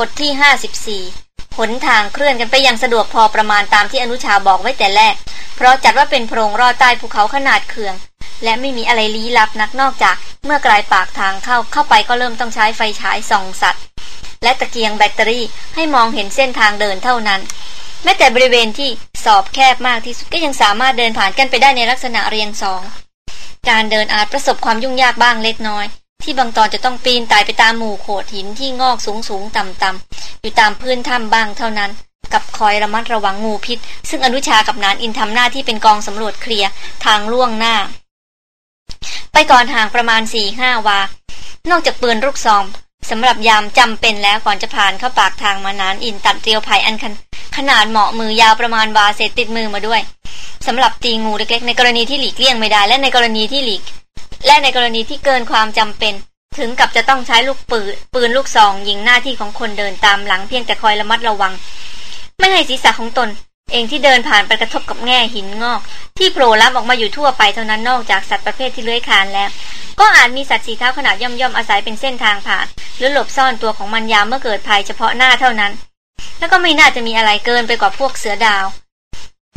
กฎที่54หนทางเคลื่อนกันไปยังสะดวกพอประมาณตามที่อนุชาบอกไว้แต่แรก เพราะจัดว่าเป็นโพรงรอดใต้ภูเขาขนาดเคือง และไม่มีอะไรลี้ลับนักนอกจาก เมื่อกลายปากทางเข้าเข้าไปก็เริ่มต้องใช้ไฟฉายส่องสัตว์ และตะเกียงแบตเตอรี่ให้มองเห็นเส้นทางเดินเท่านั้น แม้แต่บริเวณที่สอบแคบมากที่สุดก็ยังสามารถเดินผ่านกันไปได้ในลักษณะเรียงสองการเดินอาจประสบความยุ่งยากบ้างเล็กน้อย ที่บางตอนจะต้องปีนไต่ไปตามหมู่โขดหินที่งอกสูงสูงต่ำต่ำอยู่ตามพื้นถ้ำบ้างเท่านั้น กับคอยระมัดระวังงูพิษ ซึ่งอนุชากับนานอินทำหน้าที่เป็นกองสำรวจเคลียร์ทางล่วงหน้า ไปก่อนห่างประมาณสี่ห้าวา นอกจากปืนลูกซองสำหรับยามจำเป็นแล้วก่อนจะผ่านเข้าปากทางมานานอินตัดเตียวไผ่อันคันขนาดเหมาะมือยาวประมาณวาเศษติดมือมาด้วยสำหรับตีงูเล็กๆ ในกรณีที่หลีกเลี่ยงไม่ได้และในกรณีที่หลีก และในกรณีที่เกินความจำเป็น ถึงกับจะต้องใช้ลูกปืน ปืนลูกซองยิงหน้าที่ของคนเดินตามหลังเพียงแต่คอยระมัดระวัง ไม่ให้ศีรษะของตน เองที่เดินผ่านไปกระทบกับแง่หินงอก ที่โผล่ล้ำออกมาอยู่ทั่วไปเท่านั้นนอกจากสัตว์ประเภทที่เลื้อยคลานแล้ว ก็อาจมีสัตว์สีเท้าขนาดย่อมๆอาศัยเป็นเส้นทางผ่าน หรือหลบซ่อนตัวของมันยามเมื่อเกิดภัยเฉพาะหน้าเท่านั้น แล้วก็ไม่น่าจะมีอะไรเกินไปกว่าพวกเสือดาว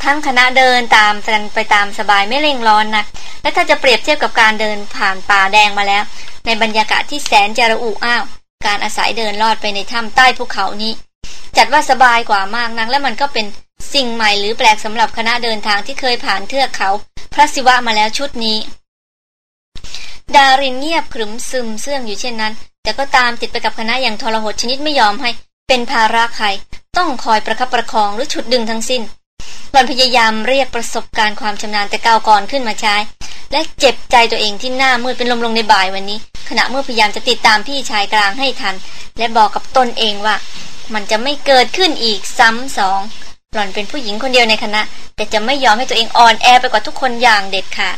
ทั้งคณะเดินตามกันไปตามสบายไม่เร่งร้อนนะและถ้าจะเปรียบเทียบกับการเดินผ่านป่าแดงมาแล้ว ในบรรยากาศที่แสนจะระอุอ้าว การอาศัยเดินลอดไปในถ้ำใต้ภูเขานี้ จัดว่าสบายกว่ามากนัก และมันก็เป็นสิ่งใหม่หรือแปลกสำหรับคณะเดินทางที่เคยผ่านเทือกเขา พระศิวะมาแล้วชุดนี้ ดารินเงียบขรึมซึมเสื่องอยู่เช่นนั้น แต่ก็ตามติดไปกับคณะอย่างทรหดชนิดไม่ยอมให้ เป็นภาระใครต้องคอยประคับประคองหรือฉุดดึงทั้งสิ้น หล่อนพยายามเรียกประสบการณ์ความชำนาญแต่ก้าวก่อนขึ้นมาใช้ และเจ็บใจตัวเองที่หน้ามืดเป็นลมลงในบ่ายวันนี้ ขณะเมื่อพยายามจะติดตามพี่ชายกลางให้ทัน และบอกกับตนเองว่า มันจะไม่เกิดขึ้นอีกซ้ำสองหล่อนเป็นผู้หญิงคนเดียวในคณะ แต่จะไม่ยอมให้ตัวเองอ่อนแอไปกว่าทุกคนอย่างเด็ดขาด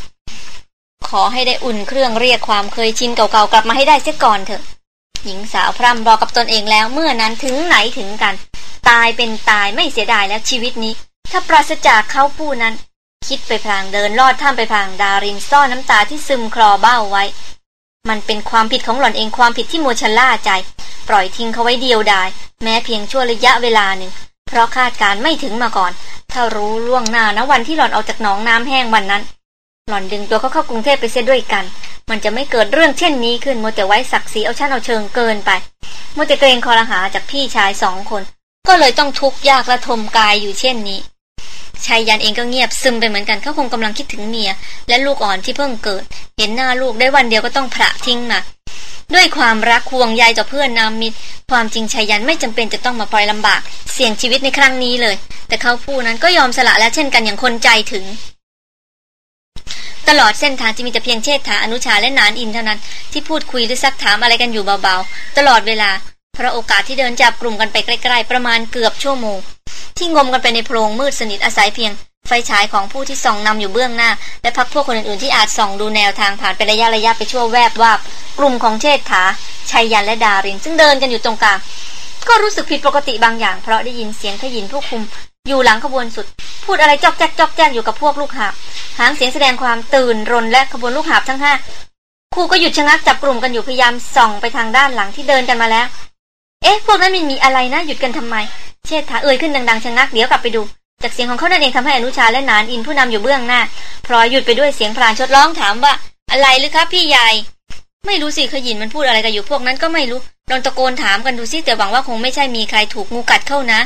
ขอให้ได้อุ่นเครื่องเรียกความเคยชินเก่าๆกลับมาให้ได้เสียก่อนเถอะ หญิงสาวพร่ำบอกกับตนเองแล้วเมื่อนั้นถึงไหนถึงกัน ตายเป็นตายไม่เสียดายแล้วชีวิตนี้ ถ้าปราศจากเขาผู้นั้น คิดไปพลางเดินลอดท่ามไปพลางดารินซ่อนน้ำตาที่ซึมคลอเบ้าไว้ มันเป็นความผิดของหล่อนเองความผิดที่โมชล่าใจ ปล่อยทิ้งเขาไว้เดียวดาย แม้เพียงชั่วระยะเวลาหนึ่ง เพราะคาดการไม่ถึงมาก่อน ถ้ารู้ล่วงหน้านะวันที่หล่อนออกจากหนองน้ำแห้งวันนั้น หล่อนดึงตัวเขาเข้ากรุงเทพไปเสียด้วยกัน มันจะไม่เกิดเรื่องเช่นนี้ขึ้นโมแต่ไว้ศักดิ์ศรีเอาชั้นเอาเชิงเกินไปโมแต่เกรงคอรหาจากพี่ชายสองคนก็เลยต้องทุกข์ยากระทมกายอยู่เช่นนี้ ชายยันเองก็เงียบซึมไปเหมือนกันเขาคงกำลังคิดถึงเมีย และลูกอ่อนที่เพิ่งเกิด เห็นหน้าลูกได้วันเดียวก็ต้องพระทิ้งมาด้วยความรักห่วงใยต่อเพื่อนนามิตร ความจริงชายันไม่จำเป็นจะต้องมาปล่อยลำบาก เสี่ยงชีวิตในครั้งนี้เลย แต่เขาผู้นั้นก็ยอมสละและเช่นกันอย่างคนใจถึง ตลอดเส้นทางจะมีแต่เพียงเชษฐาอนุชาและนานอินเท่านั้น ที่พูดคุยหรือซักถามอะไรกันอยู่เบาๆ ตลอดเวลา เพราะโอกาสที่เดินจับกลุ่มกันไปใกล้ๆประมาณเกือบชั่วโมง ที่งมกันไปในโพรงมืดสนิทอาศัยเพียง ไฟฉายของผู้ที่ส่องนำอยู่เบื้องหน้า และพักพวกคนอื่นๆที่อาจส่องดูแนวทางผ่านไประยะระยะไปชั่วแวบวาบกลุ่มของเชษฐาชัยยันและดาริน ซึ่งเดินกันอยู่ตรงกลางก็รู้สึกผิดปกติบางอย่าง เพราะได้ยินเสียงขยินผู้คุม อยู่หลังขบวนสุด พูดอะไรจอกแจ๊กจอกแจ๊กอยู่กับพวกลูกหาบหางเสียงแสดงความตื่นรนและขบวนลูกหาบทั้งห้าคู่ก็หยุดชะงักจับกลุ่มกันอยู่พยายามส่องไปทางด้านหลังที่เดินกันมาแล้ว เอ๊ะพวกนั้นมันมีอะไรนะหยุดกันทำไม เชษฐาเอ่ยขึ้นดังๆชะงักเดี๋ยวกลับไปดู จากเสียงของเขานั่นเองทำให้อนุชาและนานอินผู้นำอยู่เบื้องหน้าพลอยหยุดไปด้วยเสียงพลานชดร้องถามว่า อะไรหรือครับพี่ใหญ่ ไม่รู้สิขยินมันพูดอะไรกันอยู่พวกนั้นก็ไม่รู้ลองตะโกนถามกันดูสิแต่หวังว่าคงไม่ใช่มีใครถูกงูกัดเข้านะ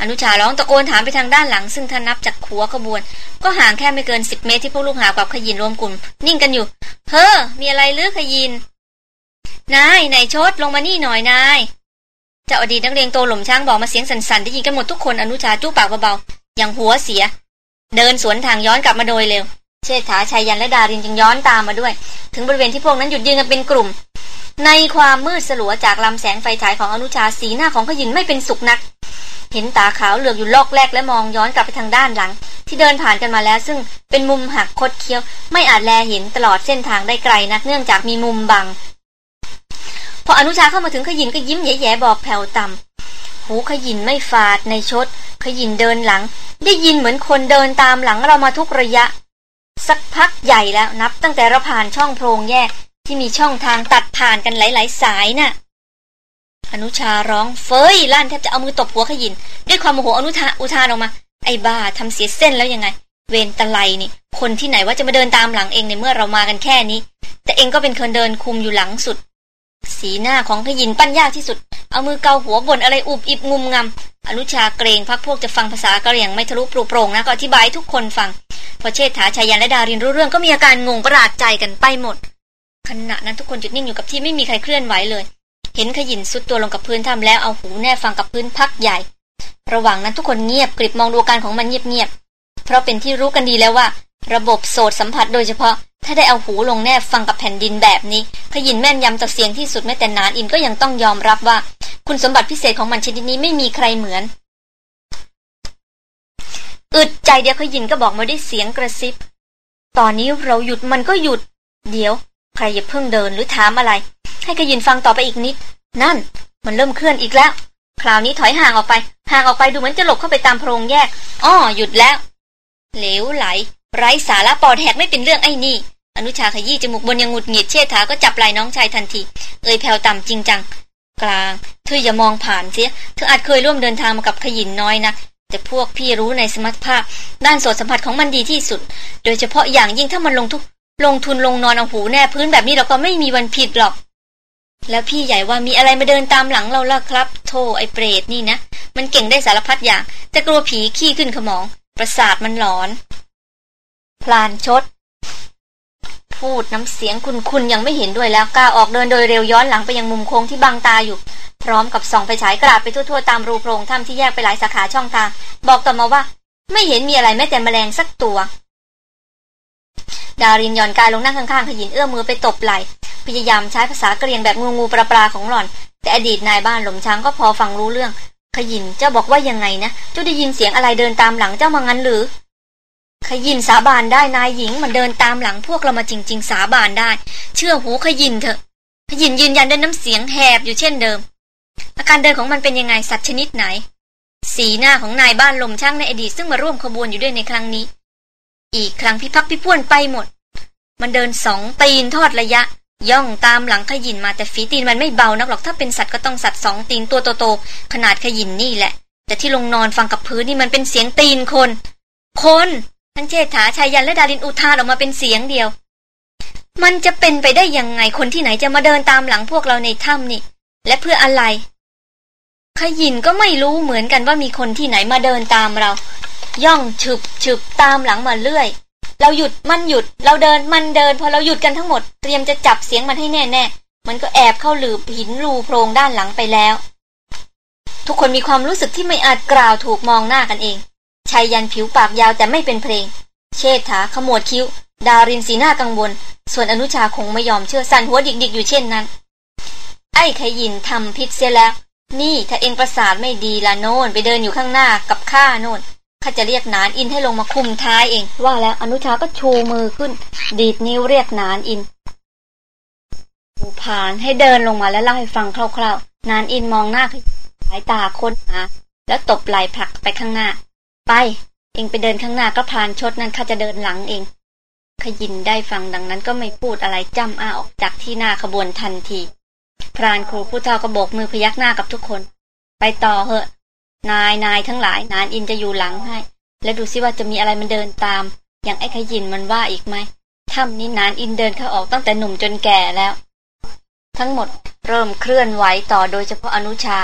อนุชาร้องตะโกนถามไปทางด้านหลัง ซึ่งถ้านับจากขัวขบวน ก็ห่างแค่ไม่เกินสิบเมตรที่พวกลูกหากับขยินรวมกลุ่ม นิ่งกันอยู่ เฮ้อมีอะไรหรือขยิน นายนายชดลงมานี่หน่อยนายเจ้าอดีตนักเรียนโตหล่มช้างบอกมาเสียงสั่นๆได้ยินกันหมดทุกคนอนุชาจู้ปากเบาๆอย่างหัวเสีย เดินสวนทางย้อนกลับมาโดยเร็ว เชษฐาชายยันและดารินจึงย้อนตามมาด้วย ถึงบริเวณที่พวกนั้นหยุดยืนกันเป็นกลุ่ม ในความมืดสลัวจากลำแสงไฟฉายของอนุชาสีหน้าของขยินไม่เป็นสุขนัก เห็นตาขาวเหลือกอยู่ลอกแรกและมองย้อนกลับไปทางด้านหลัง ที่เดินผ่านกันมาแล้ว ซึ่งเป็นมุมหักคดเคี้ยว ไม่อาจแลเห็นตลอดเส้นทางได้ไกลนักเนื่องจากมีมุมบัง ออนุชาเข้ามาถึงขยินก็ยิ้มแย่ๆบอกแผ่วต่ำหูขยินไม่ฟาดในชด ขยินเดินหลัง ได้ยินเหมือนคนเดินตามหลังเรามาทุกระยะ สักพักใหญ่แล้วนับตั้งแต่เราผ่านช่องโพรงแยก ที่มีช่องทางตัดผ่านกันหลายๆ สายนะ่ะอนุชาร้องเฟยลั่นแทบจะเอามือตบหัวขยิน ด้วยความโมโหอนุทาอุทานออกมา ไอ้บ้าทำเสียเส้นแล้วยังไง เวนตะไลนี่ คนที่ไหนว่าจะมาเดินตามหลังเองในเมื่อเรามากันแค่นี้ แต่เองก็เป็นคนเดินคุมอยู่หลังสุด สีหน้าของขยินปั้นยากที่สุด เอามือเกาหัวบนอะไรอุบอิบงุมงำอนุชาเกรงพักพวกจะฟังภาษากะเหรี่ยงไม่ทะลุปลุกโปร่งนะก็อธิบายทุกคนฟัง พอเชษฐาชายันและดารินรู้เรื่องก็มีอาการงงประหลาดใจกันไปหมด ขณะนั้นทุกคนหยุดนิ่งอยู่กับที่ไม่มีใครเคลื่อนไหวเลย เห็นขยินสุดตัวลงกับพื้นทำแล้วเอาหูแน่ฟังกับพื้นพักใหญ่ ระหว่างนั้นทุกคนเงียบกริบมองดูการของมันเงียบๆเพราะเป็นที่รู้กันดีแล้วว่า ระบบโสดสัมผัสโดยเฉพาะ ถ้าได้เอาหูลงแนบฟังกับแผ่นดินแบบนี้ขยินแม่นยำต่อเสียงที่สุดแม้แต่นานอินก็ยังต้องยอมรับว่า คุณสมบัติพิเศษของมันชนิดนี้ไม่มีใครเหมือนอึดใจเดียวขยินก็บอกมาด้วยเสียงกระซิบ ตอนนี้เราหยุดมันก็หยุด เดี๋ยว ใครอย่าเพิ่งเดินหรือถามอะไร ให้ขยินฟังต่อไปอีกนิด นั่น มันเริ่มเคลื่อนอีกแล้ว คราวนี้ถอยห่างออกไป ห่างออกไปดูเหมือนจะหลบเข้าไปตามโพรงแยก อ้อหยุดแล้ว เหลวไหล ไร้สาระปอดแหกไม่เป็นเรื่องไอ้นี่ อนุชาขยี้จมูกบนยังหงุดหงิดเชษฐาก็จับไหล่น้องชายทันที เอ่ยแผ่วต่ำจริงจัง กลาง เธออย่ามองผ่านเสีย เธออาจเคยร่วมเดินทางมากับขยินน้อยนะแต่พวกพี่รู้ในสมรรถภาพ ด้านโสตสัมผัสของมันดีที่สุด โดยเฉพาะอย่างยิ่งถ้ามันลงทุกลงทุนลงนอนเอาหูแน่พื้นแบบนี้เราก็ไม่มีวันผิดหรอก แล้วพี่ใหญ่ว่ามีอะไรมาเดินตามหลังเราล่ะครับ โธ่ไอ้เปรตนี่นะ มันเก่งได้สารพัดอย่าง แต่กลัวผีขี้ขึ้นขมอง ประสาทมันหลอน พลานชด พูดน้ำเสียงคุณคุณยังไม่เห็นด้วยแล้วกล้าออกเดินโดยเร็วย้อนหลังไปยังมุมโค้งที่บังตาอยู่ พร้อมกับส่องไปฉายกราดไปทั่วๆตามรูโพรงถ้ำที่แยกไปหลายสาขาช่องทาง บอกต่อมาว่า ไม่เห็นมีอะไรแม้แต่แมลงสักตัว ดารินย่อนกายลงนั่งข้างๆขยินเอื้อมมือไปตบไหล่พยายามใช้ภาษากะเรียงแบบงูงูปลาปลาของหล่อน แต่อดีตนายบ้านหลมช้างก็พอฟังรู้เรื่อง ขยินเจ้าบอกว่ายังไงนะเจ้าได้ยินเสียงอะไรเดินตามหลังเจ้ามางั้นหรือ ขยินสาบานได้นายหญิงมันเดินตามหลังพวกเรามาจริง ๆ สาบานได้ เชื่อหูขยินเถอะ ขยินยืนยันด้วยน้ำเสียงแหบอยู่เช่นเดิม อาการเดินของมันเป็นยังไงสัตว์ชนิดไหน สีหน้าของนายบ้านลมช่างในอดีตซึ่งมาร่วมขบวนอยู่ด้วยในครั้งนี้ อีกครั้งพิพักพิพ่วนไปหมด มันเดินสองตีนทอดระยะ ย่องตามหลังขยินมาแต่ฝีตีนมันไม่เบานักหรอกถ้าเป็นสัตว์ก็ต้องสัตว์สองตีนตัวโตๆขนาดขยินนี่แหละ แต่ที่ลงนอนฟังกับพื้นนี่มันเป็นเสียงตีนคน คน ทั้งเจษฐาชายยันและดารินอุทานออกมาเป็นเสียงเดียว มันจะเป็นไปได้ยังไงคนที่ไหนจะมาเดินตามหลังพวกเราในถ้ำนี่ และเพื่ออะไรขยินก็ไม่รู้เหมือนกันว่ามีคนที่ไหนมาเดินตามเรา ย่องฉึบฉึบตามหลังมาเรื่อย เราหยุดมันหยุด เราเดินมันเดิน พอเราหยุดกันทั้งหมดเตรียมจะจับเสียงมันให้แน่ๆมันก็แอบเข้าหลืบหินรูโพรงด้านหลังไปแล้ว ทุกคนมีความรู้สึกที่ไม่อาจกล่าวถูกมองหน้ากันเอง ชายยันผิวปากยาวแต่ไม่เป็นเพลง เชษฐาขมวดคิ้ว ดารินสีหน้ากังวล ส่วนอนุชาคงไม่ยอมเชื่อสั่นหัวดิกๆอยู่เช่นนั้น ไอ้ขยินทำพิษเสียแล้ว นี่ถ้าเองประสาทไม่ดีละโน่นไปเดินอยู่ข้างหน้ากับข้าโน่นข้าจะเรียกนานอินให้ลงมาคุมท้ายเอง ว่าแล้วอนุชาก็ชูมือขึ้น ดีดนิ้วเรียกนานอินผูผ่านให้เดินลงมาแล้วเล่าให้ฟังคร่าวๆ นานอินมองหน้าขยินสายตาค้นหา แล้วตบไหล่ผลักไปข้างหน้า ไป เองไปเดินข้างหน้าก็พานชดนั้นข้าจะเดินหลังเอง ขยินได้ฟังดังนั้นก็ไม่พูดอะไรจ้ำอ้าออกจากที่หน้าขบวนทันที พรานครูผู้เฒ่าก็โบกมือพยักหน้ากับทุกคน ไปต่อเหอะ นายนายทั้งหลายนานอินจะอยู่หลังให้ และดูซิว่าจะมีอะไรมันเดินตาม อย่างไอ้ขยินมันว่าอีกไหมถ้ำนี้นานอินเดินเข้าออกตั้งแต่หนุ่มจนแก่แล้ว ทั้งหมดเริ่มเคลื่อนไหวต่อโดยเฉพาะอนุชา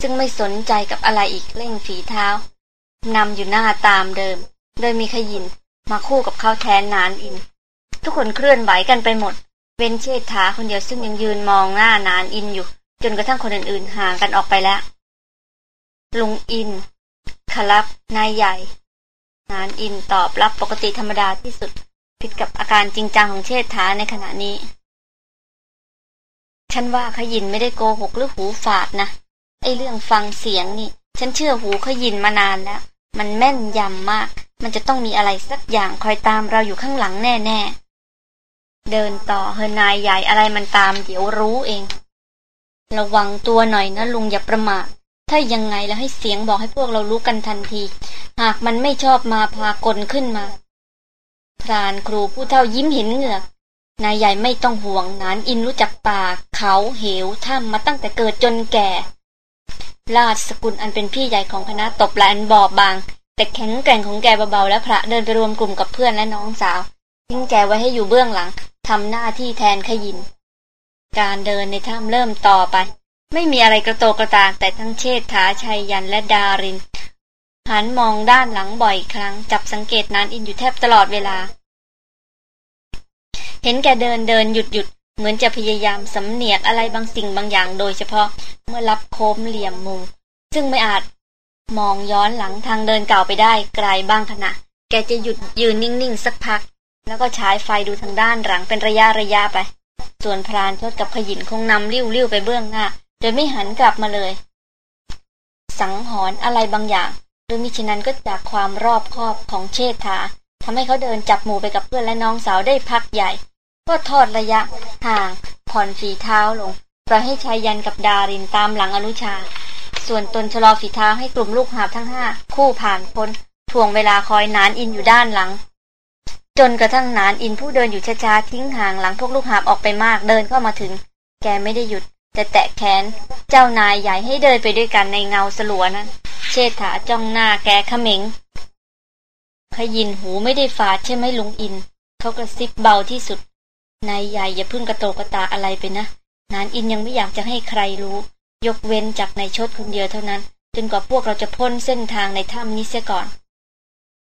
ซึ่งไม่สนใจกับอะไรอีกเร่งฝีเท้า นำอยู่หน้าตามเดิม โดยมีขยินมาคู่กับเขาแทนนานอิน ทุกคนเคลื่อนไหวกันไปหมด เว้นเชษฐาคนเดียวซึ่งยังยืนมองหน้านานอินอยู่ จนกระทั่งคนอื่นๆห่างกันออกไปแล้ว ลุงอินครับนายใหญ่ นานอินตอบรับปกติธรรมดาที่สุด ผิดกับอาการจริงจังของเชษฐาในขณะนี้ ฉันว่าขยินไม่ได้โกหกหรือหูฝาดนะไอเรื่องฟังเสียงนี่ ฉันเชื่อหูขยินมานานแล้ว มันแม่นยำมาก มันจะต้องมีอะไรสักอย่างคอยตามเราอยู่ข้างหลังแน่ๆ เดินต่อเฮนายใหญ่อะไรมันตามเดี๋ยวรู้เอง ระวังตัวหน่อยนะลุงอย่าประมาท ถ้ายังไงแล้วให้เสียงบอกให้พวกเรารู้กันทันที หากมันไม่ชอบมาพากลขึ้นมา พรานครูผู้เท่ายิ้มเห็นเหงือกนายใหญ่ไม่ต้องห่วงนานอินรู้จักป่าเขาเหวถ้ำมาตั้งแต่เกิดจนแก่ ราชสกุลอันเป็นพี่ใหญ่ของคณะตบแลอันบอบบาง แต่แข็งแกร่งของแกเบาๆและพระเดินไปรวมกลุ่มกับเพื่อนและน้องสาว ทิ้งแกไว้ให้อยู่เบื้องหลังทำหน้าที่แทนขยิน การเดินในถ้ำเริ่มต่อไป ไม่มีอะไรกระโตกกระตากแต่ทั้งเชษฐาชัยยันและดาริน หันมองด้านหลังบ่อยครั้ง จับสังเกตนานอินอยู่แทบตลอดเวลา เห็นแกเดินเดินหยุดหยุด เหมือนจะพยายามสำเนียกอะไรบางสิ่งบางอย่างโดยเฉพาะเมื่อรับโค้มเหลี่ยมมุม ซึ่งไม่อาจมองย้อนหลังทางเดินเก่าไปได้ไกลบ้างขณะ แกจะหยุดยืนนิ่งๆสักพัก แล้วก็ฉายไฟดูทางด้านหลังเป็นระยะระยะไป ส่วนพรานชดกับขยินคงนำริ้วริ้วไปเบื้องหน้า โดยไม่หันกลับมาเลย สังหรณ์อะไรบางอย่าง หรือมิฉะนั้นก็จากความรอบคอบของเชษฐาทำให้เขาเดินจับหมู่ไปกับเพื่อนและน้องสาวได้พักใหญ่ ก็ทอดระยะห่างผ่อนฝีเท้าลงปล่อยให้ชายยันกับดารินตามหลังอนุชา ส่วนตนชะลอฝีเท้าให้กลุ่มลูกหาบทั้งห้าคู่ผ่านพ้นถ่วงเวลาคอยนานอินอยู่ด้านหลัง จนกระทั่งนานอินผู้เดินอยู่ช้าๆทิ้งห่างหลังพวกลูกหาบออกไปมากเดินเข้ามาถึง แกไม่ได้หยุด แต่แตะแขน เจ้านายใหญ่ให้เดินไปด้วยกันในเงาสลัวนั้น เชษฐาจ้องหน้าแกขมิงขยินหูไม่ได้ฝาดใช่ไหมลุงอินเขากระซิบเบาที่สุด นายใหญ่อย่าพึ่งกระโตกระตาอะไรไปนะ นานอินยังไม่อยากจะให้ใครรู้ ยกเว้นจากนายชดคนเดียวเท่านั้น จนกว่าพวกเราจะพ้นเส้นทางในถ้ำนี้เสียก่อน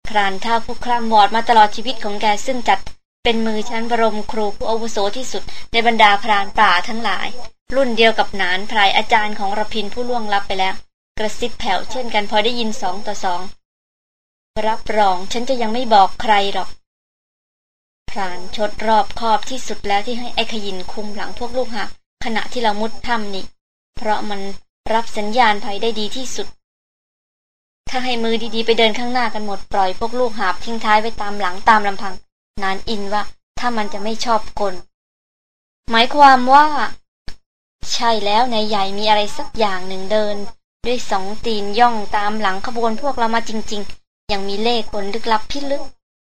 ครานท่าผู้คร่ำวอดมาตลอดชีวิตของแกซึ่งจัดเป็นมือชั้นบรมครูผู้อาวุโสที่สุด ในบรรดาพรานป่าทั้งหลาย รุ่นเดียวกับนานพรายอาจารย์ของรพินผู้ล่วงลับไปแล้ว กระซิบแผ่วเช่นกันพอได้ยินสองต่อสองรับรองฉันจะยังไม่บอกใครหรอก พรานชดรอบคอบที่สุดแล้วที่ให้ไอ้ขยินคุมหลังพวกลูกหาขณะที่เรามุดถ้ำนี่ เพราะมันรับสัญญาณภัยได้ดีที่สุด ถ้าให้มือดีๆ ไปเดินข้างหน้ากันหมดปล่อยพวกลูกหาบทิ้งท้ายไปตามหลังตามลำพัง นานอินว่าถ้ามันจะไม่ชอบกลหมายความว่า ใช่แล้วในใหญ่มีอะไรสักอย่างหนึ่งเดิน ด้วยสองตีนย่องตามหลังขบวนพวกเรามาจริง ๆ ยังมีเล่ห์กลลึกลับพิลึก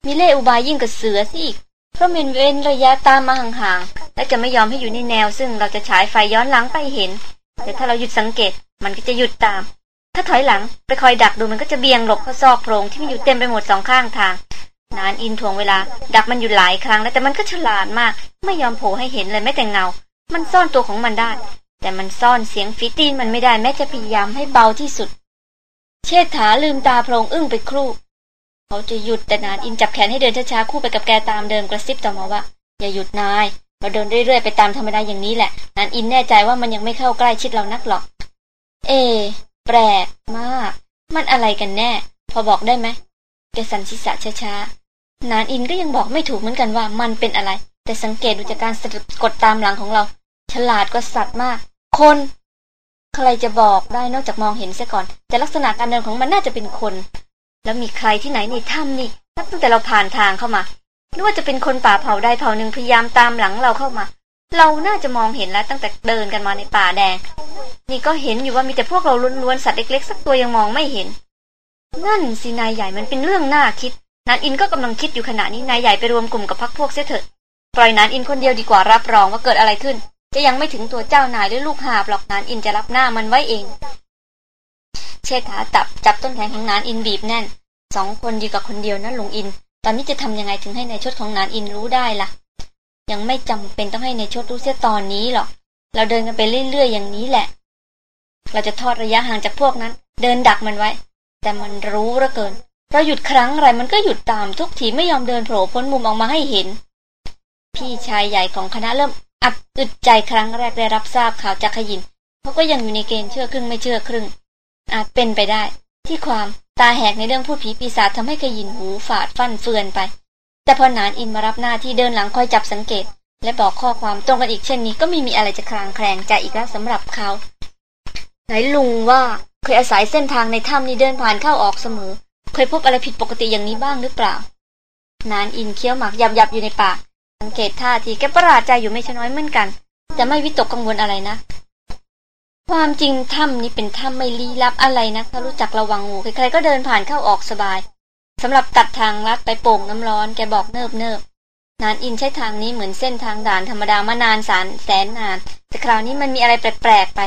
มีเล่อุบายยิ่งกับเสือสิอีก เพราะมันเว้นระยะตามมาห่างๆ และจะไม่ยอมให้อยู่ในแนว ซึ่งเราจะฉายไฟย้อนหลังไปเห็น แต่ถ้าเราหยุดสังเกต มันก็จะหยุดตาม ถ้าถอยหลังไปคอยดักดูมันก็จะเบี่ยงหลบเข้าซอกโพรงที่มีอยู่เต็มไปหมดสองข้างทาง นานอินทวงเวลา ดักมันอยู่หลายครั้งแล้วแต่มันก็ฉลาดมาก ไม่ยอมโผล่ให้เห็นเลยแม้แต่เงา มันซ่อนตัวของมันได้ แต่มันซ่อนเสียงฟีตีนมันไม่ได้แม้จะพยายามให้เบาที่สุด เชษฐาลืมตาโพลงอึ้งไปครู่ เขาจะหยุดแต่นานอินจับแขนให้เดินช้าๆคู่ไปกับแกตามเดิมกระซิบต่อมาว่าอย่าหยุดนายเราเดินเรื่อยๆไปตามธรรมดาอย่างนี้แหละนานอินแน่ใจว่ามันยังไม่เข้าใกล้ชิดเรานักหรอก เอ แปลกมาก มันอะไรกันแน่ พอบอกได้ไหมแกสันศีษะช้าๆนานอินก็ยังบอกไม่ถูกเหมือนกันว่ามันเป็นอะไร แต่สังเกตดูจากการสะกดตามหลังของเรา ฉลาดกว่าสัตว์มาก คนใครจะบอกได้นอกจากมองเห็นเสียก่อน แต่ลักษณะการเดินของมันน่าจะเป็นคน แล้วมีใครที่ไหนในถ้ำนี่นับตั้งแต่เราผ่านทางเข้ามาหรือว่าจะเป็นคนป่าเผาใดเผ่าหนึ่งพยายามตามหลังเราเข้ามา เราน่าจะมองเห็นแล้วตั้งแต่เดินกันมาในป่าแดง นี่ก็เห็นอยู่ว่ามีแต่พวกเราล้วนๆสัตว์เล็กๆสักตัวยังมองไม่เห็น นั่นสินายใหญ่มันเป็นเรื่องน่าคิดนันอินก็กำลังคิดอยู่ขณะนี้นายใหญ่ไปรวมกลุ่มกับพักพวกเสียเถอะปล่อยนันอินคนเดียวดีกว่ารับรองว่าเกิดอะไรขึ้น จะยังไม่ถึงตัวเจ้านายหรือลูกหาบหรอกนานอินจะรับหน้ามันไว้เอง เชษฐาตับจับต้นแขนของนานอินบีบแน่นสองคนอยู่กับคนเดียวนะลุงอิน ตอนนี้จะทำยังไงถึงให้ในชดของนานอินรู้ได้ละ่ะ ยังไม่จำเป็นต้องให้ในชดรู้เสียตอนนี้หรอก เราเดินกันไปเรื่อยๆอย่างนี้แหละ เราจะทอดระยะห่างจากพวกนั้น เดินดักมันไว้ แต่มันรู้เหลือเกิน เราหยุดครั้งไรมันก็หยุดตามทุกทีไม่ยอมเดินโผล่พ้นมุมออกมาให้เห็น พี่ชายใหญ่ของคณะเริ่มอัดอึดใจครั้งแรกได้รับทราบข่าวจากขยินเขาก็ยังอยู่ในเกณฑ์เชื่อครึ่งไม่เชื่อครึ่ง อาจเป็นไปได้ ที่ความตาแหกในเรื่องพูดผีปีศาจทำให้ขยินหูฝาดฟันเฟือนไป แต่พอนานอินมารับหน้าที่เดินหลังคอยจับสังเกต และบอกข้อความตรงกันอีกเช่นนี้ก็ไม่มีอะไรจะคลางแคลงใจอีกแล้วสำหรับเขาไหนลุงว่าเคยอาศัยเส้นทางในถ้ำนี้เดินผ่านเข้าออกเสมอ เคยพบอะไรผิดปกติอย่างนี้บ้างหรือเปล่า นานอินเคี้ยวหมากยับยับอยู่ในปากสังเกตท่าทีแกประหลาดใจอยู่ไม่ช่น้อยเหมือนกัน แต่ไม่วิตกกังวลอะไรนะ ความจริงถ้ำนี้เป็นถ้ำไม่ลี้ลับอะไรนะถ้ารู้จักระวังงูใครๆก็เดินผ่านเข้าออกสบายสำหรับตัดทางลัดไปโป่งน้ำร้อนแกบอกเนิบเนิบนานอินใช้ทางนี้เหมือนเส้นทางด่านธรรมดามานานสารแสนนาน แต่คราวนี้มันมีอะไรแปลกๆไป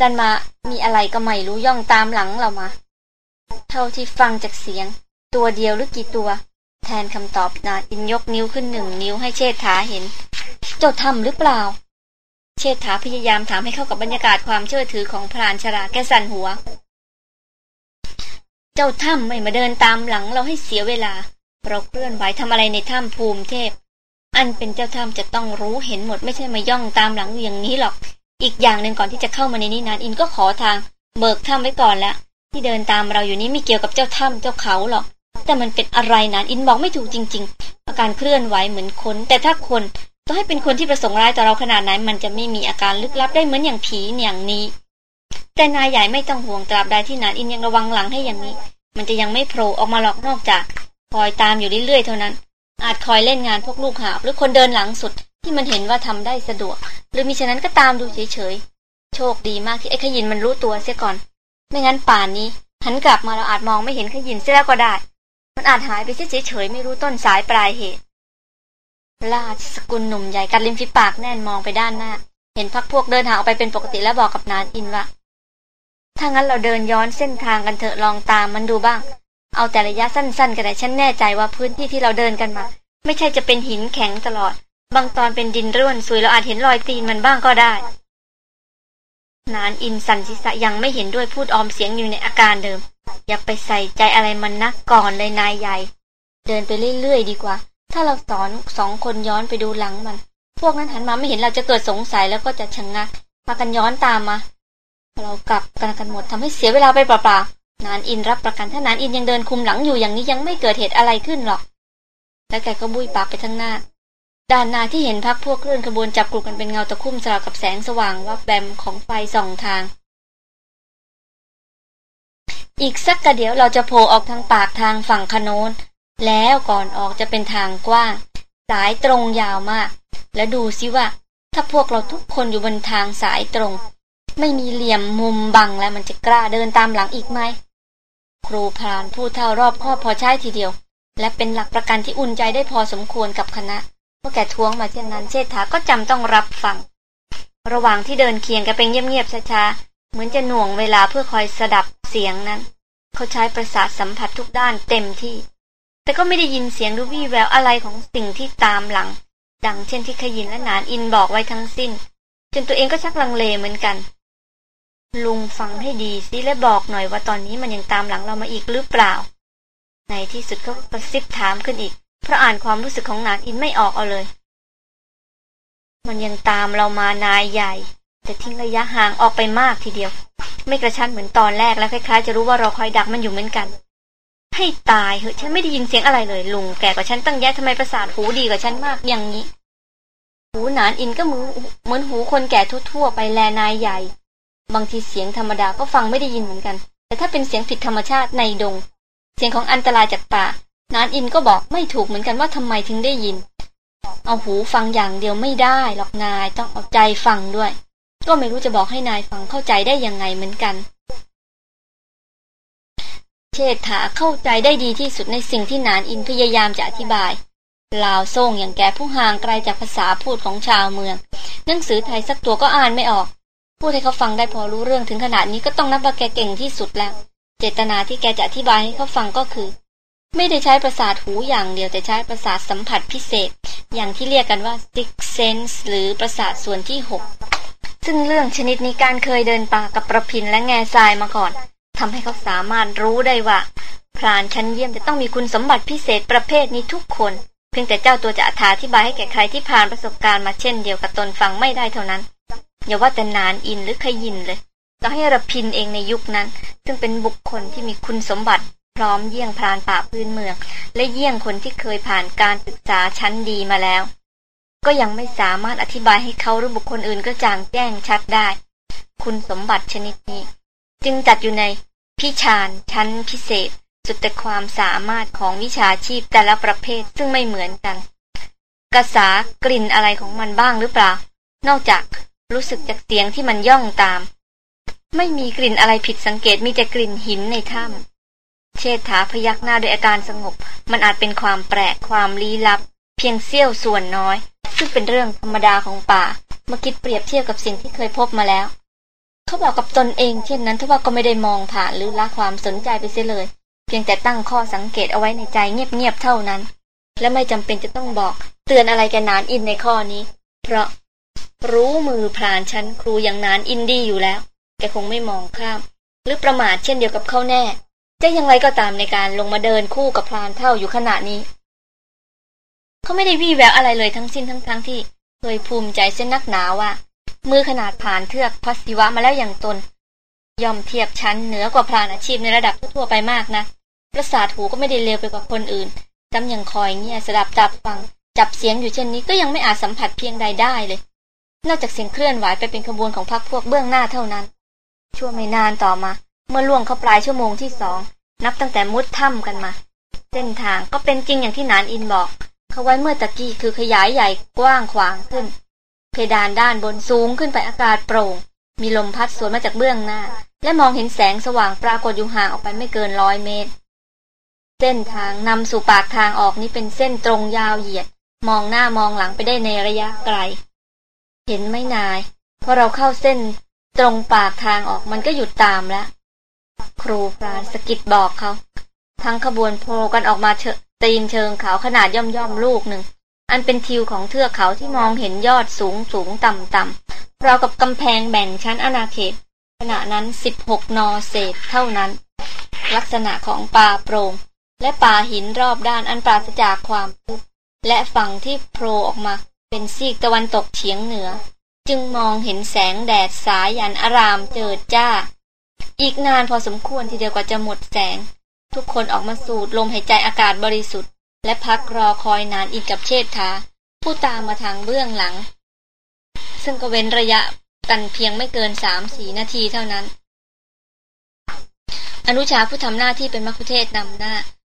ดันมามีอะไรก็ไม่รู้ย่องตามหลังเรามา เท่าที่ฟังจากเสียง ตัวเดียวหรือกี่ตัว แทนคำตอบนานอินยกนิ้วขึ้นหนึ่งนิ้วให้เชษฐาเห็น เจ้าทำหรือเปล่า เชษฐาพยายามถามให้เข้ากับบรรยากาศความเชื่อถือของพรานชราแกสันหัว เจ้าถ้ำไม่มาเดินตามหลังเราให้เสียเวลา เราเคลื่อนไหวทำอะไรในถ้ำภูมิเทพ อันเป็นเจ้าถ้ำจะต้องรู้เห็นหมดไม่ใช่มาย่องตามหลังอย่างนี้หรอก อีกอย่างหนึ่งก่อนที่จะเข้ามาในนี้นานอินก็ขอทาง เบิกถ้ำไว้ก่อนแล้วที่เดินตามเราอยู่นี้ไม่เกี่ยวกับเจ้าถ้ำเจ้าเขาหรอกแต่มันเป็นอะไรนานอินบอกไม่ถูกจริง ๆ อาการเคลื่อนไหวเหมือนคน แต่ถ้าคน ต้อให้เป็นคนที่ประสงค์ร้ายต่อเราขนาดไหนมันจะไม่มีอาการลึกลับได้เหมือนอย่างผีอย่างนี้ แต่นายใหญ่ไม่ต้องห่วงตราบใดที่นานอินยังระวังหลังให้อย่างนี้ มันจะยังไม่โผล่ออกมาหรอกนอกจาก คอยตามอยู่เรื่อยๆเท่านั้น อาจคอยเล่นงานพวกลูกหาบหรือคนเดินหลังสุดที่มันเห็นว่าทำได้สะดวก หรือมิฉะนั้นก็ตามดูเฉยๆ โชคดีมากที่ไอ้ขยินมันรู้ตัวเสียก่อน ไม่งั้นป่านนี้หันกลับมาเราอาจมองไม่เห็นขยินเสียแล้วก็ได้ มันอาจหายไปเฉยๆไม่รู้ต้นสายปลายเหตุ ราชสกุลหนุ่มใหญ่กัดริมฝีปากแน่นมองไปด้านหน้า เห็นพักพวกเดินทางออกไปเป็นปกติแล้วบอกกับนานอินว่าถ้างั้นเราเดินย้อนเส้นทางกันเถอะลองตามมันดูบ้าง เอาแต่ระยะสั้นๆก็ได้ฉันแน่ใจว่าพื้นที่ที่เราเดินกันมา ไม่ใช่จะเป็นหินแข็งตลอด บางตอนเป็นดินร่วนซุยเราอาจเห็นรอยตีนมันบ้างก็ได้ นานอินสันศีษะยังไม่เห็นด้วยพูดออมเสียงอยู่ในอาการเดิม อย่าไปใส่ใจอะไรมันนักก่อนเลยนายใหญ่ เดินไปเรื่อยๆดีกว่า ถ้าเราสอนสองคนย้อนไปดูหลังมัน พวกนั้นหันมาไม่เห็นเราจะเกิดสงสัยแล้วก็จะชะงงัก มากันย้อนตามมา เรากลับกันกันหมดทำให้เสียเวลาไปเปล่าๆ นานอินรับประกันถ้านานอินยังเดินคุมหลังอยู่อย่างนี้ยังไม่เกิดเหตุอะไรขึ้นหรอก แล้วแกก็บุยปากไปทางหน้า ด้านหน้าที่เห็นพักพวกเคลื่อนขบวนจับกลุ่มกันเป็นเงาตะคุ่มสลับกับแสงสว่างวับแวมของไฟส่องทาง อีกสักกระเดี๋ยวเราจะโผล่ออกทางปากทางฝั่งคโนน แล้วก่อนออกจะเป็นทางกว้าง สายตรงยาวมาก แล้วดูซิว่า ถ้าพวกเราทุกคนอยู่บนทางสายตรง ไม่มีเหลี่ยมมุมบังแล้วมันจะกล้าเดินตามหลังอีกไหม ครูพรานผู้เท่ารอบครอบพอใช้ทีเดียว และเป็นหลักประกันที่อุ่นใจได้พอสมควรกับคณะเมื่อแกท้วงมาเช่นนั้นเชษฐาก็จำต้องรับฟัง ระหว่างที่เดินเคียงกันเป็นเงียบๆช้าๆเหมือนจะหน่วงเวลาเพื่อคอยสดับเสียงนั้น เขาใช้ประสาทสัมผัสทุกด้านเต็มที่ แต่ก็ไม่ได้ยินเสียงรูวี่แววอะไรของสิ่งที่ตามหลัง ดังเช่นที่ขยินและนานอินบอกไว้ทั้งสิ้น จนตัวเองก็ชักลังเลเหมือนกัน ลุงฟังให้ดีสิและบอกหน่อยว่าตอนนี้มันยังตามหลังเรามาอีกหรือเปล่า ในที่สุดเขากระซิบถามขึ้นอีก เพราะอ่านความรู้สึกของนานอินไม่ออกเอาเลย มันยังตามเรามานายใหญ่ แต่ทิ้งระยะห่างออกไปมากทีเดียว ไม่กระชั้นเหมือนตอนแรกแล้วคล้ายๆ จะรู้ว่าเราคอยดักมันอยู่เหมือนกัน ให้ตายเหอะฉันไม่ได้ยินเสียงอะไรเลย ลุงแกกว่าฉันตั้งแยะทำไมประสาทหูดีกว่าฉันมากอย่างนี้ หูนานอินก็มือเหมือนหูคนแก่ทั่วๆไปแลนายใหญ่ บางทีเสียงธรรมดาก็ฟังไม่ได้ยินเหมือนกัน แต่ถ้าเป็นเสียงผิดธรรมชาติในดง เสียงของอันตรายจากป่านานอินก็บอกไม่ถูกเหมือนกันว่าทำไมถึงได้ยิน เอาหูฟังอย่างเดียวไม่ได้หรอกนายต้องเอาใจฟังด้วย ก็ไม่รู้จะบอกให้นายฟังเข้าใจได้ยังไงเหมือนกัน ชษฐาเข้าใจได้ดีที่สุดในสิ่งที่นานอินพยายามจะอธิบาย ลาวโซ่งอย่างแกผู้ห่างไกลจากภาษาพูดของชาวเมือง หนังสือไทยสักตัวก็อ่านไม่ออก พูดให้เขาฟังได้พอรู้เรื่องถึงขนาดนี้ก็ต้องนับว่าแกเก่งที่สุดแล้ว เจตนาที่แกจะอธิบายให้เขาฟังก็คือ ไม่ได้ใช้ประสาทหูอย่างเดียวแต่ใช้ประสาทสัมผัสพิเศษ อย่างที่เรียกกันว่า six sense หรือประสาทส่วนที่หกซึ่งเรื่องชนิดนี้การเคยเดินป่ากับประพินและแง่ทรายมาก่อน ทำให้เขาสามารถรู้ได้ว่า พรานชั้นเยี่ยมจะต้องมีคุณสมบัติพิเศษประเภทนี้ทุกคน เพียงแต่เจ้าตัวจะอธิบายให้แก่ใครที่ผ่านประสบการณ์มาเช่นเดียวกับตนฟังไม่ได้เท่านั้น อย่าว่าแต่นานอินหรือขยินเลยต่อให้ระพินเองในยุคนั้น ซึ่งเป็นบุคคลที่มีคุณสมบัติ พร้อมเยี่ยงพรานป่าพื้นเมือง และเยี่ยงคนที่เคยผ่านการศึกษาชั้นดีมาแล้ว ก็ยังไม่สามารถอธิบายให้เขาหรือบุคคลอื่นก็จางแจ้งชัดได้ คุณสมบัติชนิดนี้ จึงจัดอยู่ใน พิชานชั้นพิเศษ สุดแต่ความสามารถของวิชาชีพแต่ละประเภทซึ่งไม่เหมือนกัน กระสากลิ่นอะไรของมันบ้างหรือเปล่า นอกจากรู้สึกจากเสียงที่มันย่องตาม ไม่มีกลิ่นอะไรผิดสังเกตมีแต่กลิ่นหินในถ้ำเชษฐาพยักหน้าด้วยอาการสงบ มันอาจเป็นความแปลกความลี้ลับ เพียงเสี้ยวส่วนน้อย ซึ่งเป็นเรื่องธรรมดาของป่า เมื่อคิดเปรียบเทียบกับสิ่งที่เคยพบมาแล้ว เขาบอกกับตนเองเช่นนั้นทว่าก็ไม่ได้มองผ่านหรือละความสนใจไปเสียเลย เพียงแต่ตั้งข้อสังเกตเอาไว้ในใจเงียบๆเท่านั้น และไม่จำเป็นจะต้องบอกเตือนอะไรแกนานอินในข้อนี้ เพราะรู้มือพรานชั้นครูอย่างนานอินดีอยู่แล้ว แกคงไม่มองข้าม หรือประมาทเช่นเดียวกับเขาแน่จะยังไงก็ตามในการลงมาเดินคู่กับพรานเท่าอยู่ขณะนี้ เขาไม่ได้วี่แววอะไรเลยทั้งสิ้นทั้งๆทที่ เคยภูมิใจเส้นนักหนาว่า มือขนาดผ่านเทือกพัสติวะมาแล้วอย่างตน ยอมเทียบชั้นเหนือกว่าพรานอาชีพในระดับทั่วไปมากนะประสาทหูก็ไม่ได้เลวไปกว่าคนอื่นจำยังคอยเงียสดับจับฟัง จับเสียงอยู่เช่นนี้ก็ยังไม่อาจสัมผัสเพียงใดได้เลย นอกจากเสียงเคลื่อนไหวไปเป็นขบวนของพรรคพวกเบื้องหน้าเท่านั้น ชั่วไม่นานต่อมา เมื่อล่วงเข้าปลายชั่วโมงที่สองนับตั้งแต่มุดถ้ำกันมา เส้นทางก็เป็นจริงอย่างที่นานอินบอก เขาไว้เมื่อตะกี้คือขยายใหญ่กว้างขวางขึ้น เพดานด้านบนสูงขึ้นไปอากาศโปร่ง มีลมพัดสวนมาจากเบื้องหน้า และมองเห็นแสงสว่างปรากฏอยู่ห่างออกไปไม่เกินร้อยเมตร เส้นทางนำสู่ปากทางออกนี้เป็นเส้นตรงยาวเหยียด มองหน้ามองหลังไปได้ในระยะไกล เห็นไม่นาย พอเราเข้าเส้นตรงปากทางออกมันก็หยุดตามแล้ว ครูพรานสกิดบอกเขา ทั้งขบวนโพกันออกมาเตีนเชิงเขาขนาดย่อมย่อมลูกหนึ่ง อันเป็นทิวของเทือกเขาที่มองเห็นยอดสูงสูงต่ำต่ำเรากับกำแพงแบ่งชั้นอาณาเขต ขณะนั้นสิบหกนอเศษเท่านั้น ลักษณะของป่าโปรง่งและป่าหินรอบด้านอันปราศจากความทึบและฝั่งที่โผล่ออกมาเป็นซีกตะวันตกเฉียงเหนือ จึงมองเห็นแสงแดดสายันอารามเจิดจ้า อีกนานพอสมควรทีเดียวกว่าจะหมดแสง ทุกคนออกมาสูดลมหายใจอากาศบริสุทธิ์ และพักรอคอยนานอีกกับเชษฐา ผู้ตามมาทางเบื้องหลัง ซึ่งก็เว้นระยะกันเพียงไม่เกินสามสีนาทีเท่านั้น อนุชาผู้ทำหน้าที่เป็นมัคคุเทศนำหน้า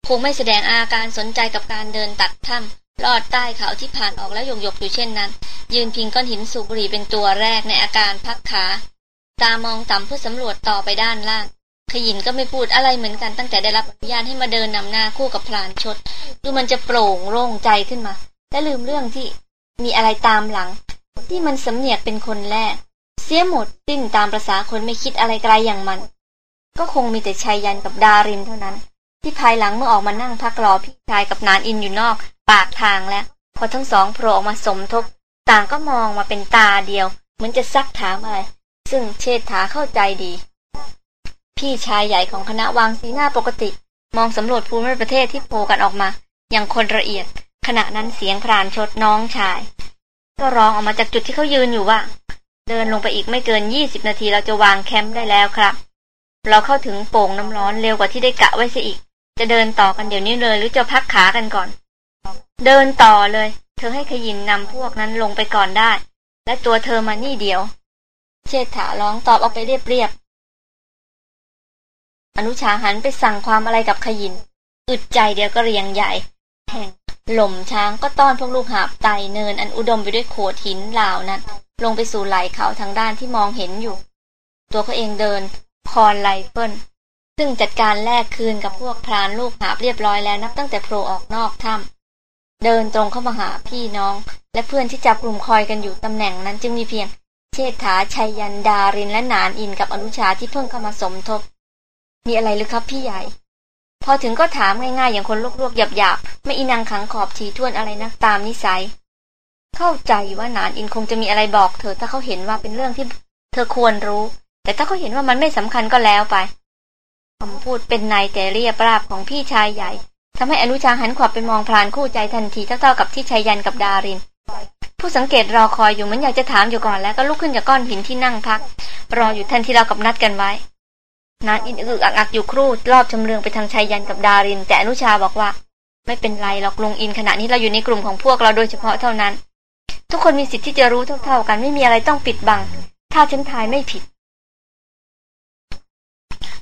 คงไม่แสดงอาการสนใจกับการเดินตัดถ้ำลอดใต้เขาที่ผ่านออกแล้วยกยกอยู่เช่นนั้น ยืนพิงก้อนหินสูบบุหรี่เป็นตัวแรกในอาการพักขา ตามองต่ำเพื่อสำรวจต่อไปด้านล่าง ขยินก็ไม่พูดอะไรเหมือนกันตั้งแต่ได้รับอนุญาตให้มาเดินนำหน้าคู่กับพลานชด ดูมันจะโปร่งโล่งใจขึ้นมา และลืมเรื่องที่มีอะไรตามหลัง ที่มันสำเนียกเป็นคนแรก เสียหมดสิ้นตามประษาคนไม่คิดอะไรไกลอย่างมัน ก็คงมีแต่ชัยยันกับดารินเท่านั้น ที่ภายหลังเมื่อออกมานั่งพักรอพี่ชายกับนานอินอยู่นอก ปากทางแล้วพอทั้งสองโผล่ออกมาสมทบ ต่างก็มองมาเป็นตาเดียว เหมือนจะซักถามอะไร ซึ่งเชษฐาเข้าใจดี พี่ชายใหญ่ของคณะวางสีหน้าปกติ มองสำรวจภูมิประเทศที่โผล่กันออกมา อย่างคนละเอียด ขณะนั้นเสียงพรานชดน้องชาย ก็ร้องออกมาจากจุดที่เขายืนอยู่ว่า เดินลงไปอีกไม่เกินยี่สิบนาทีเราจะวางแคมป์ได้แล้วครับ เราเข้าถึงโป่งน้ำร้อนเร็วกว่าที่ได้กะไว้ซะอีก จะเดินต่อกันเดี๋ยวนี้เลยหรือจะพักขากันก่อน เดินต่อเลย เธอให้ขยินนำพวกนั้นลงไปก่อนได้ และตัวเธอมานี่เดียว เชษฐาร้องตอบออกไปเรียบ อนุชาหันไปสั่งความอะไรกับขยิน อึดใจเดียวก็เรียงใหญ่ แห่งหล่มช้างก็ต้อนพวกลูกหาบไตเนินอันอุดมไปด้วยโขดหินเหล่านั้น ลงไปสู่ไหลเขาทางด้านที่มองเห็นอยู่ ตัวเขาเองเดิน คอนไลเฟิลซึ่งจัดการแลกคืนกับพวกพรานลูกหาบเรียบร้อยแล้วนับตั้งแต่โผล่ออกนอกถ้ำเดินตรงเข้ามาหาพี่น้อง และเพื่อนที่จับกลุ่มคอยกันอยู่ตำแหน่งนั้นจึงมีเพียง เชษฐาชัยยันดารินและนานอินกับอนุชาที่เพิ่งเข้ามาสมทบ มีอะไรหรือครับพี่ใหญ่ พอถึงก็ถามง่ายๆอย่างคนลวกๆหยาบๆ ไม่อินังขังขอบทีท่วนอะไรนะตามนิสัย เข้าใจว่านานอินคงจะมีอะไรบอกเธอถ้าเขาเห็นว่าเป็นเรื่องที่เธอควรรู้ แต่ถ้าเขาเห็นว่ามันไม่สำคัญก็แล้วไปคำพูดเป็นนายแต่เรียบราบของพี่ชายใหญ่ทำให้อนุชาหันขวับไปมองพรานคู่ใจทันทีเท่าๆกับที่ชัยยันกับดาริน ผู้สังเกตรอคอยอยู่เหมือนอยากจะถามอยู่ก่อนแล้วก็ลุกขึ้นจากก้อนหินที่นั่งพัก รออยู่ทันที่เรากับนัดกันไว้ นานอินอึกอักอยู่ครู่รอบชำเลืองไปทางชัยยันกับดาริน แต่อนุชาบอกว่า ไม่เป็นไรหรอกลุงอินขณะนี้เราอยู่ในกลุ่มของพวกเราโดยเฉพาะเท่านั้น ทุกคนมีสิทธิ์ที่จะรู้เท่าๆกันไม่มีอะไรต้องปิดบัง ถ้าฉันทายไม่ผิด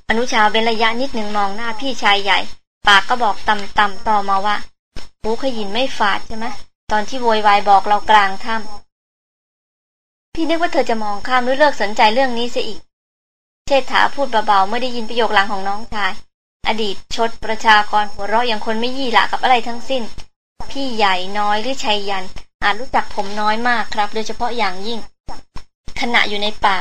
อนุชาเป็นระยะนิดหนึ่งมองหน้าพี่ชายใหญ่ ปากก็บอกต่ำๆต่อมาว่าหูขยินไม่ฝาดใช่ไหมตอนที่โวยวายบอกเรากลางถ้ำพี่นึกว่าเธอจะมองข้ามหรือเลิกสนใจเรื่องนี้เสียอีก เชษฐาพูดเบาๆเมื่อได้ยินประโยคหลังของน้องชาย อดีตชดประชากรหัวเราะอย่างคนไม่ยี่หละกับอะไรทั้งสิ้น พี่ใหญ่น้อยหรือชัยยัน อาจรู้จักผมน้อยมากครับ โดยเฉพาะอย่างยิ่ง ขณะอยู่ในป่า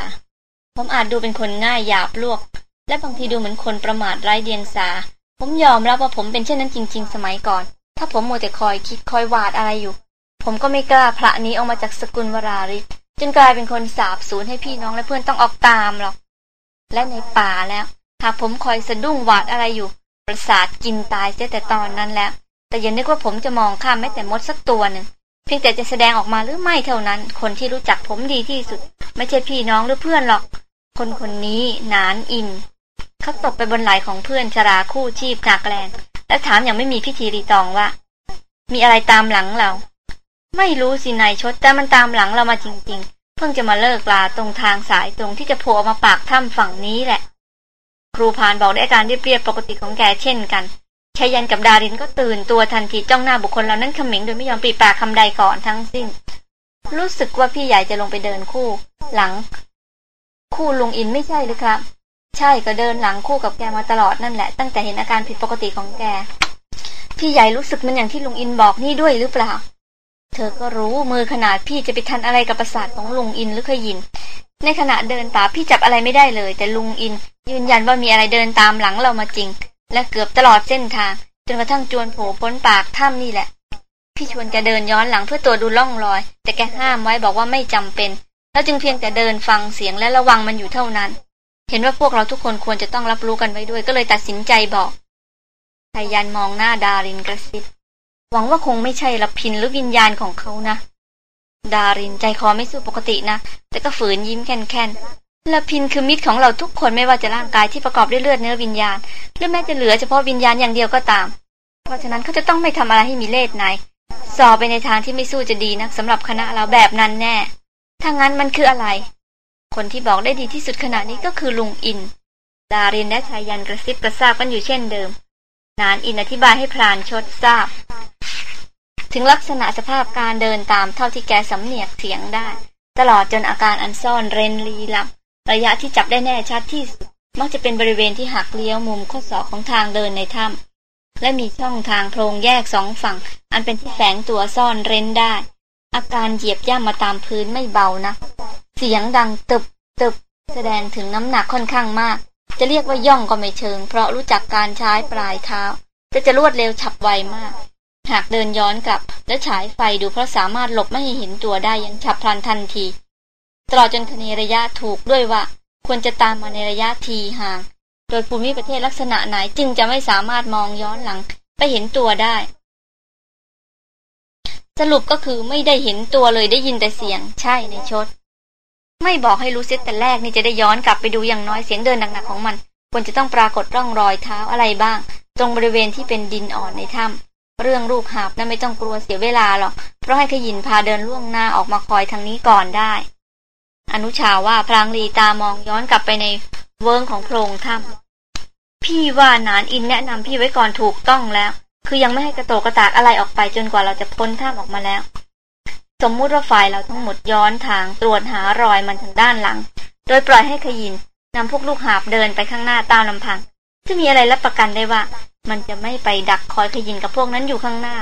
ผมอาจดูเป็นคนง่ายหยาบลวก และบางทีดูเหมือนคนประมาทไร้เดียงสา ผมยอมรับว่าผมเป็นเช่นนั้นจริง ๆ สมัยก่อน ถ้าผมโมแต่คอยคิดคอยวาดอะไรอยู่ ผมก็ไม่กล้าพระนี้ออกมาจากสกุลวราริศจนกลายเป็นคนสาบสูญให้พี่น้องและเพื่อนต้องออกตามหรอก และในป่าแล้ว หากผมคอยสะดุ้งหวาดอะไรอยู่ ประสาทกินตายเสียแต่ตอนนั้นแล้ว แต่อย่านึกว่าผมจะมองข้ามแม้แต่มดสักตัวหนึ่งเพียงแต่จะแสดงออกมาหรือไม่เท่านั้น คนที่รู้จักผมดีที่สุด ไม่ใช่พี่น้องหรือเพื่อนหรอก คนคนนี้นานอิน เขาตกไปบนไหล่ของเพื่อนชราคู่ชีพกากแรงและถามอย่างไม่มีพิธีรีตองว่า มีอะไรตามหลังเรา ไม่รู้สินายชดแต่มันตามหลังเรามาจริง ๆ เพิ่งจะมาเลิกลาตรงทางสายตรงที่จะโผล่มาปากถ้ำฝั่งนี้แหละ ครูพานบอกได้อาการเรียบๆปกติของแกเช่นกันชายันกับดารินก็ตื่นตัวทันทีจ้องหน้าบุคคลเหล่านั้นขมิงโดยไม่ยอมปรีปากคำใดก่อนทั้งสิ้น รู้สึกว่าพี่ใหญ่จะลงไปเดินคู่ หลัง คู่ลุงอินไม่ใช่หรือครับ ใช่ก็เดินหลังคู่กับแกมาตลอดนั่นแหละ ตั้งแต่เห็นอาการผิดปกติของแก พี่ใหญ่รู้สึกมันอย่างที่ลุงอินบอกนี่ด้วยหรือเปล่า เธอก็รู้มือขนาดพี่จะไปทันอะไรกับประสาทของลุงอินหรือขยิน ในขณะเดินป่าพี่จับอะไรไม่ได้เลย แต่ลุงอิน ยืนยันว่ามีอะไรเดินตามหลังเรามาจริง และเกือบตลอดเส้นทางจนกระทั่งจวนโผล่พ้นปากถ้ำนี่แหละ พี่ชวนแกเดินย้อนหลังเพื่อตัวดูล่องรอย แต่แกห้ามไว้บอกว่าไม่จำเป็น แล้วจึงเพียงแต่เดินฟังเสียงและระวังมันอยู่เท่านั้น เห็นว่าพวกเราทุกคนควรจะต้องรับรู้กันไว้ด้วย ก็เลยตัดสินใจบอกชายันมองหน้าดารินกระซิบ หวังว่าคงไม่ใช่ละพินหรือวิญญาณของเขานะ ดารินใจคอไม่สู้ปกตินะ แต่ก็ฝืนยิ้มแค่นๆละพินคือมิตรของเราทุกคนไม่ว่าจะร่างกายที่ประกอบด้วยเลือดเนื้อวิญญาณ หรือแม้จะเหลือเฉพาะวิญญาณอย่างเดียวก็ตาม เพราะฉะนั้นเขาจะต้องไม่ทำอะไรให้มีเลสไหนสอบไปในทางที่ไม่สู้จะดีนะสำหรับคณะเราแบบนั้นแน่ ถ้างั้นมันคืออะไร คนที่บอกได้ดีที่สุดขณะนี้ก็คือลุงอิน ดารินและชายยันกระซิบกระซาบกันอยู่เช่นเดิม นานอินอธิบายให้พรานชดทราบ ถึงลักษณะสภาพการเดินตามเท่าที่แกสำเนียกเสียงได้ ตลอดจนอาการอันซ่อนเร้นลีลับ ระยะที่จับได้แน่ชัดที่สุดมักจะเป็นบริเวณที่หักเลี้ยวมุมข้อศอกของทางเดินในถ้ำและมีช่องทางโพรงแยกสองฝั่ง อันเป็นที่แฝงตัวซ่อนเร้นได้ อาการเหยียบย่ำมาตามพื้นไม่เบานะ เสียงดังตึบตึบแสดงถึงน้ำหนักค่อนข้างมาก จะเรียกว่าย่องก็ไม่เชิง เพราะรู้จักการใช้ปลายเท้า แต่จะรวดเร็วฉับไวมาก หากเดินย้อนกลับ และฉายไฟดูเพราะสามารถหลบไม่ให้เห็นตัวได้อย่างฉับพลันทันที ตลอดจนคณีระยะถูกด้วยว่า ควรจะตามมาในระยะทีห่าง โดยภูมิประเทศลักษณะไหนจึงจะไม่สามารถมองย้อนหลัง ไปเห็นตัวได้ สรุปก็คือไม่ได้เห็นตัวเลยได้ยินแต่เสียง ใช่ในชด ไม่บอกให้รู้เสียแต่แรกนี่จะได้ย้อนกลับไปดูอย่างน้อยเสียงเดินหนักๆของมันควรจะต้องปรากฏร่องรอยเท้าอะไรบ้าง ตรงบริเวณที่เป็นดินอ่อนในถ้ำเรื่องลูกหาบนั้นไม่ต้องกลัวเสียเวลาหรอกเพราะให้ขยินพาเดินล่วงหน้าออกมาคอยทางนี้ก่อนได้ อนุชาว่าพรางลีตามองย้อนกลับไปในเวิงของโพรงถ้ำพี่ว่านานอินแนะนำพี่ไว้ก่อนถูกต้องแล้ว คือยังไม่ให้กระโตกกระตากอะไรออกไปจนกว่าเราจะพ้นถ้ำออกมาแล้ว สมมุติว่าฝ่ายเราทั้งหมดย้อนทางตรวจหารอยมันทางด้านหลัง โดยปล่อยให้ขยินนำพวกลูกหาบเดินไปข้างหน้าตามลำพังจะมีอะไรรับประกันได้ว่า มันจะไม่ไปดักคอยขยินกับพวกนั้นอยู่ข้างหน้า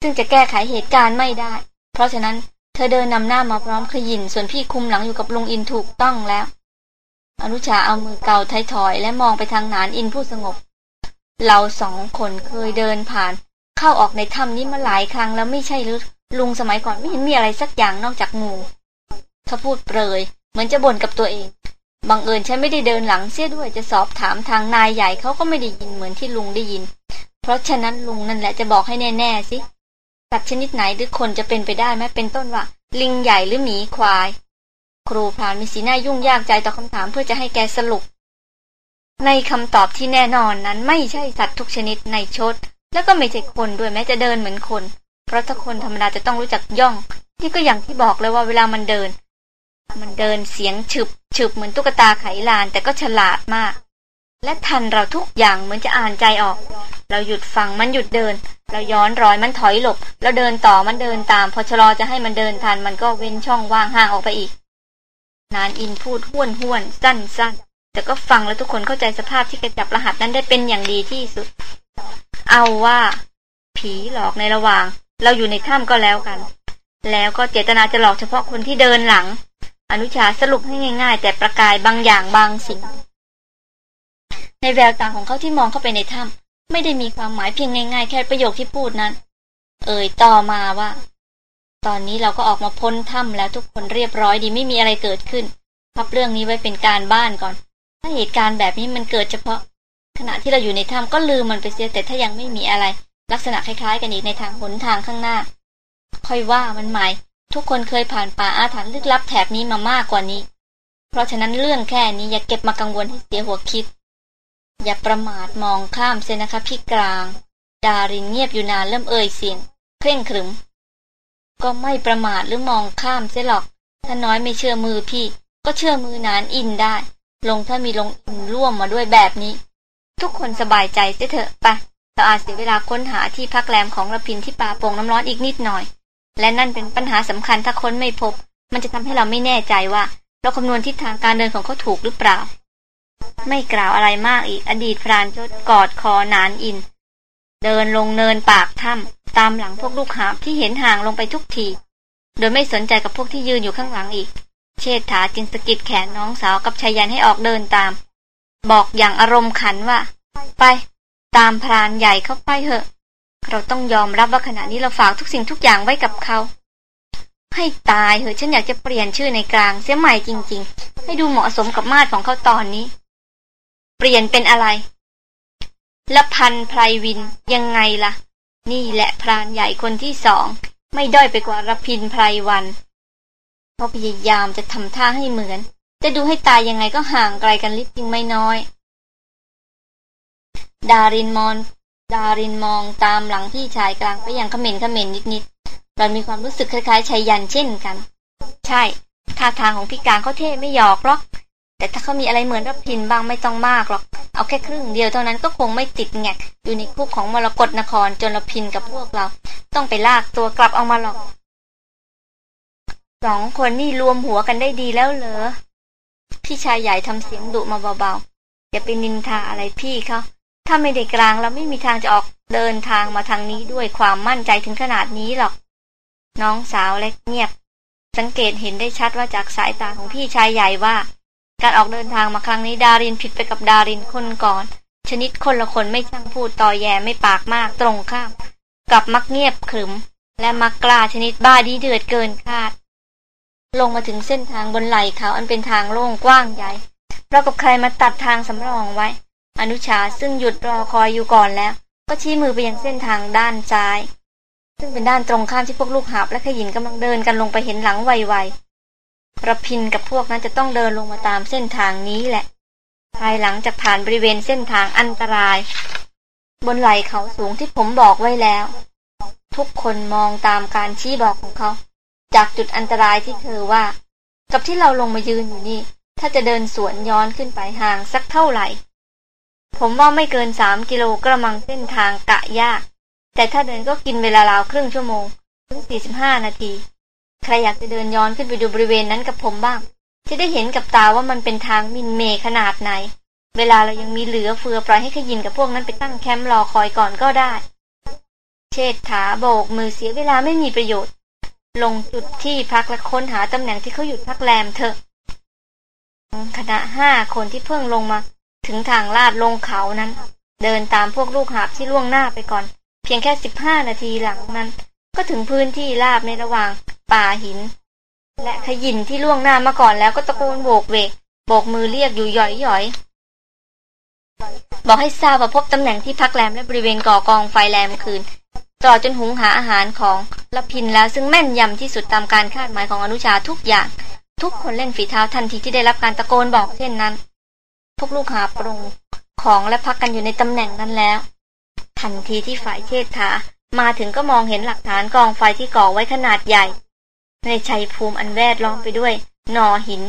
ซึ่งจะแก้ไขเหตุการณ์ไม่ได้ เพราะฉะนั้นเธอเดินนำหน้ามาพร้อมขยินส่วนพี่คุมหลังอยู่กับลุงอินถูกต้องแล้ว อนุชาเอามือเกาท้ายถอยและมองไปทางนานอินผู้สงบ เราสองคนเคยเดินผ่าน เข้าออกในถ้ำนี้มาหลายครั้งแล้วไม่ใช่หรือ ลุงสมัยก่อนไม่เห็นมีอะไรสักอย่างนอกจากงูเขาพูดเปรย เหมือนจะบ่นกับตัวเอง บังเอิญฉันไม่ได้เดินหลังเสียด้วยจะสอบถามทางนายใหญ่เขาก็ไม่ได้ยินเหมือนที่ลุงได้ยิน เพราะฉะนั้นลุงนั่นแหละจะบอกให้แน่ๆสิสัตว์ชนิดไหนหรือคนจะเป็นไปได้ไหมเป็นต้นว่า ลิงใหญ่หรือหมีควาย ครูพรานมีสีหน้ายุ่งยากใจต่อคำถามเพื่อจะให้แกสรุป ในคำตอบที่แน่นอนนั้นไม่ใช่สัตว์ทุกชนิดในชด แล้วก็ไม่ใช่คนด้วยแม้จะเดินเหมือนคน เพราะถ้าคนธรรมดาจะต้องรู้จักย่อง นี่ก็อย่างที่บอกเลยว่าเวลามันเดิน มันเดินเสียงฉึบฉึบเหมือนตุ๊กตาไขลาน แต่ก็ฉลาดมาก และทันเราทุกอย่างเหมือนจะอ่านใจออก เราหยุดฟังมันหยุดเดิน เราย้อนรอยมันถอยหลบแล้วเดินต่อมันเดินตาม พอชะลอจะให้มันเดินทันมันก็เว้นช่องว่างห่างออกไปอีก นานอินพูดห้วนห้วนสั้นสั้นแต่ก็ฟังแล้วทุกคนเข้าใจสภาพที่กระจับรหัสนั้นได้เป็นอย่างดีที่สุด เอาว่า ผีหลอกในระหว่าง เราอยู่ในถ้ำก็แล้วกัน แล้วก็เจตนาจะหลอกเฉพาะคนที่เดินหลัง อนุชาสรุปให้ง่าย ๆ แต่ประกายบางอย่างบางสิ่ง ในแววตาของเขาที่มองเข้าไปในถ้ำไม่ได้มีความหมายเพียงง่ายๆ แค่ประโยคที่พูดนั้น เอ่ยต่อมาว่า ตอนนี้เราก็ออกมาพ้นถ้ำแล้วทุกคนเรียบร้อยดีไม่มีอะไรเกิดขึ้นพับเรื่องนี้ไว้เป็นการบ้านก่อน ถ้าเหตุการณ์แบบนี้มันเกิดเฉพาะ ขณะที่เราอยู่ในถ้ำก็ลืมมันไปเสียแต่ถ้ายังไม่มีอะไร ลักษณะคล้ายๆกันอีกในทางหนทางข้างหน้า ค่อยว่ามันหมาย ทุกคนเคยผ่านป่าอาถรรพ์ลึกลับแถบนี้มามากกว่านี้ เพราะฉะนั้นเรื่องแค่นี้อย่าเก็บมากังวลให้เสียหัวคิด อย่าประมาทมองข้ามเซนะคะพี่กลาง ดารินเงียบอยู่นานเริ่มเอ่ยเสียง เคร่งขรึม ก็ไม่ประมาทหรือมองข้ามเสียหรอก ถ้าน้อยไม่เชื่อมือพี่ ก็เชื่อมือนานอินได้ ลงถ้ามีลงอินร่วมมาด้วยแบบนี้ ทุกคนสบายใจเสียเถอะไป เราอาจเสียเวลาค้นหาที่พักแรมของระพินที่ป่าโป่งน้ำร้อนอีกนิดหน่อย และนั่นเป็นปัญหาสำคัญถ้าค้นไม่พบ มันจะทำให้เราไม่แน่ใจว่า เราคำนวณทิศทางการเดินของเขาถูกหรือเปล่า ไม่กล่าวอะไรมากอีกอดีตพรานจดกอดคอนานอิน เดินลงเนินปากถ้ำตามหลังพวกลูกหาบที่เห็นห่างลงไปทุกที โดยไม่สนใจกับพวกที่ยืนอยู่ข้างหลังอีก เชษฐาจึงสะกิดแขนน้องสาวกับชายันให้ออกเดินตาม บอกอย่างอารมณ์ขันว่า ไป ตามพรานใหญ่เข้าไปเถอะ เราต้องยอมรับว่าขณะนี้เราฝากทุกสิ่งทุกอย่างไว้กับเขา ให้ตายเหอะฉันอยากจะเปลี่ยนชื่อในกลางเสียใหม่จริง ๆ ให้ดูเหมาะสมกับมาตรของเขาตอนนี้ เปลี่ยนเป็นอะไรละพันไพรวินยังไงล่ะ นี่แหละพรานใหญ่คนที่สอง ไม่ด้อยไปกว่ารพินไพรวันเขาพยายามจะทำท่าให้เหมือน จะดูให้ตายยังไงก็ห่างไกลกันลิบจริงไม่น้อย ดารินมอนดารินมองตามหลังพี่ชายกลางไปอย่างเขม็นเขม็นนิดๆเรามีความรู้สึกคล้ายๆชัยยันเช่นกัน ใช่ท่าทางของพี่กลางเขาเท่ไม่หยอกหรอก แต่ถ้าเขามีอะไรเหมือนรับพินบ้างไม่ต้องมากหรอก เอาแค่ครึ่งเดียวเท่านั้นก็คงไม่ติดแงกอยู่ในคุกของมรกรนครจนรพินกับพวกเรา ต้องไปลากตัวกลับเอามาหรอกสองคนนี่รวมหัวกันได้ดีแล้วเหรอพี่ชายใหญ่ทำเสียงดุมาเบาๆอย่าไปนินทาอะไรพี่เขา ถ้าไม่ได้กลางเราไม่มีทางจะออกเดินทางมาทางนี้ด้วยความมั่นใจถึงขนาดนี้หรอก น้องสาวเล็กเงียบ สังเกตเห็นได้ชัดว่าจากสายตาของพี่ชายใหญ่ว่า การออกเดินทางมาครั้งนี้ดารินผิดไปกับดารินคนก่อน ชนิดคนละคนไม่ช่างพูดต่อแย่ไม่ปากมากตรงข้ามกลับมักเงียบขรึม และมักกล้าชนิดบ้าดีเดือดเกินคาด ลงมาถึงเส้นทางบนไหล่เขาอันเป็นทางโล่งกว้างใหญ่เรากับใครมาตัดทางสำรองไว้ อนุชาซึ่งหยุดรอคอยอยู่ก่อนแล้ว ก็ชี้มือไปยังเส้นทางด้านซ้าย ซึ่งเป็นด้านตรงข้ามที่พวกลูกหาบและขยินกำลังเดินกันลงไปเห็นหลังไวๆระพินกับพวกนั้นจะต้องเดินลงมาตามเส้นทางนี้แหละ ภายหลังจากผ่านบริเวณเส้นทางอันตราย บนไหล่เขาสูงที่ผมบอกไว้แล้ว ทุกคนมองตามการชี้บอกของเขา จากจุดอันตรายที่เธอว่า กับที่เราลงมายืนอยู่นี่ ถ้าจะเดินสวนย้อนขึ้นไปห่างสักเท่าไหร่ ผมว่าไม่เกินสามกิโลกระมังเส้นทางกะยาก แต่ถ้าเดินก็กินเวลาราวครึ่งชั่วโมง ถึงสี่สิบห้านาที ใครอยากจะเดินย้อนขึ้นไปดูบริเวณนั้นกับผมบ้าง จะได้เห็นกับตาว่ามันเป็นทางมินเมขนาดไหน เวลาเรายังมีเหลือเฟือปล่อยให้ขยินกับพวกนั้นไปตั้งแคมป์รอคอยก่อนก็ได้ เชษฐาโบกมือเสียเวลาไม่มีประโยชน์ ลงจุดที่พักและค้นหาตำแหน่งที่เขาหยุดพักแรมเถอะคณะห้าคนที่เพิ่งลงมา ถึงทางลาดลงเขานั้น เดินตามพวกลูกหาบที่ล่วงหน้าไปก่อน เพียงแค่สิบห้านาทีหลังนั้น ก็ถึงพื้นที่ราบในระหว่างป่าหิน และขยินที่ล่วงหน้ามาก่อนแล้วก็ตะโกนโบกเวกโบกมือเรียกอยู่หย่อยๆบอกให้ทราบว่าพบตำแหน่งที่พักแรมและบริเวณก่อกองไฟแรมคืนตลอดจนหุงหาอาหารของละพินแล้วซึ่งแม่นยำที่สุดตามการคาดหมายของอนุชาทุกอย่าง ทุกคนเล่นฝีเท้าทันทีที่ได้รับการตะโกนบอกเช่นนั้น พวกลูกหาปรุงของและพักกันอยู่ในตำแหน่งนั้นแล้ว ทันทีที่ฝ่ายเชษฐามาถึงก็มองเห็นหลักฐานกองไฟที่ก่อไว้ขนาดใหญ่ ในชัยภูมิอันแวดล้อมไปด้วยนอหิน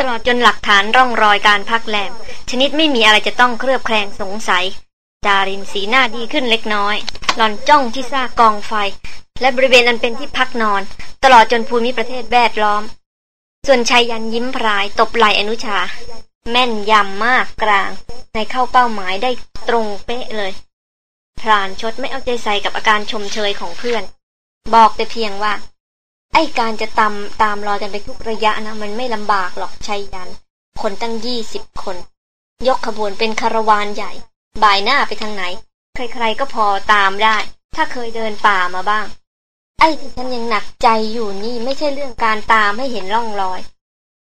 ตลอดจนหลักฐานร่องรอยการพักแหลมชนิดไม่มีอะไรจะต้องเครือบแคลงสงสัย ดารินสีหน้าดีขึ้นเล็กน้อย หล่อนจ้องที่ซากกองไฟ และบริเวณอันเป็นที่พักนอน ตลอดจนภูมิประเทศแวดล้อม ส่วนชายยันยิ้มพรายตบไหลอนุชา แม่นยำมากกลาง ในเข้าเป้าหมายได้ตรงเป๊ะเลย พรานชดไม่เอาใจใส่กับอาการชมเชยของเพื่อน บอกแต่เพียงว่า ไอการจะตามตามรอยกันไปทุกระยะนะมันไม่ลำบากหรอกชัยยัน คนตั้งยี่สิบคน ยกขบวนเป็นคารวานใหญ่ บ่ายหน้าไปทางไหน ใครๆก็พอตามได้ ถ้าเคยเดินป่ามาบ้าง ไอ้ที่ฉันยังหนักใจอยู่นี่ไม่ใช่เรื่องการตามให้เห็นร่องรอย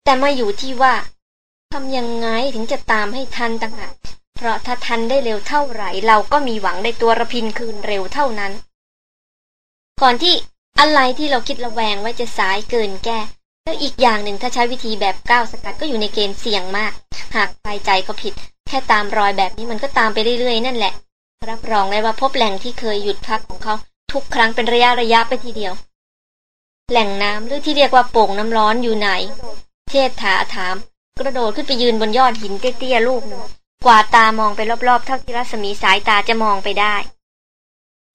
แต่มาอยู่ที่ว่า ทำยังไงถึงจะตามให้ทันต่างหากเพราะถ้าทันได้เร็วเท่าไหร่ เราก็มีหวังได้ตัวระพินคืนเร็วเท่านั้น ก่อนที่อะไรที่เราคิดระแวงไว้จะสายเกินแก้ แล้วอีกอย่างหนึ่งถ้าใช้วิธีแบบก้าวสกัดก็อยู่ในเกณฑ์เสี่ยงมาก หากใครใจก็ผิด แค่ตามรอยแบบนี้มันก็ตามไปเรื่อยๆ นั่นแหละ รับรองได้ว่าพบแหล่งที่เคยหยุดพักของเขาทุกครั้งเป็นระยะระยะไปทีเดียว แหล่งน้ำหรือที่เรียกว่าโป่งน้ำร้อนอยู่ไหนเชษฐาถาม กระโดดขึ้นไปยืนบนยอดหินเตี้ยๆลูกหนึ่งกวาดตามองไปรอบๆ เท่าที่รัศมีสายตาจะมองไปได้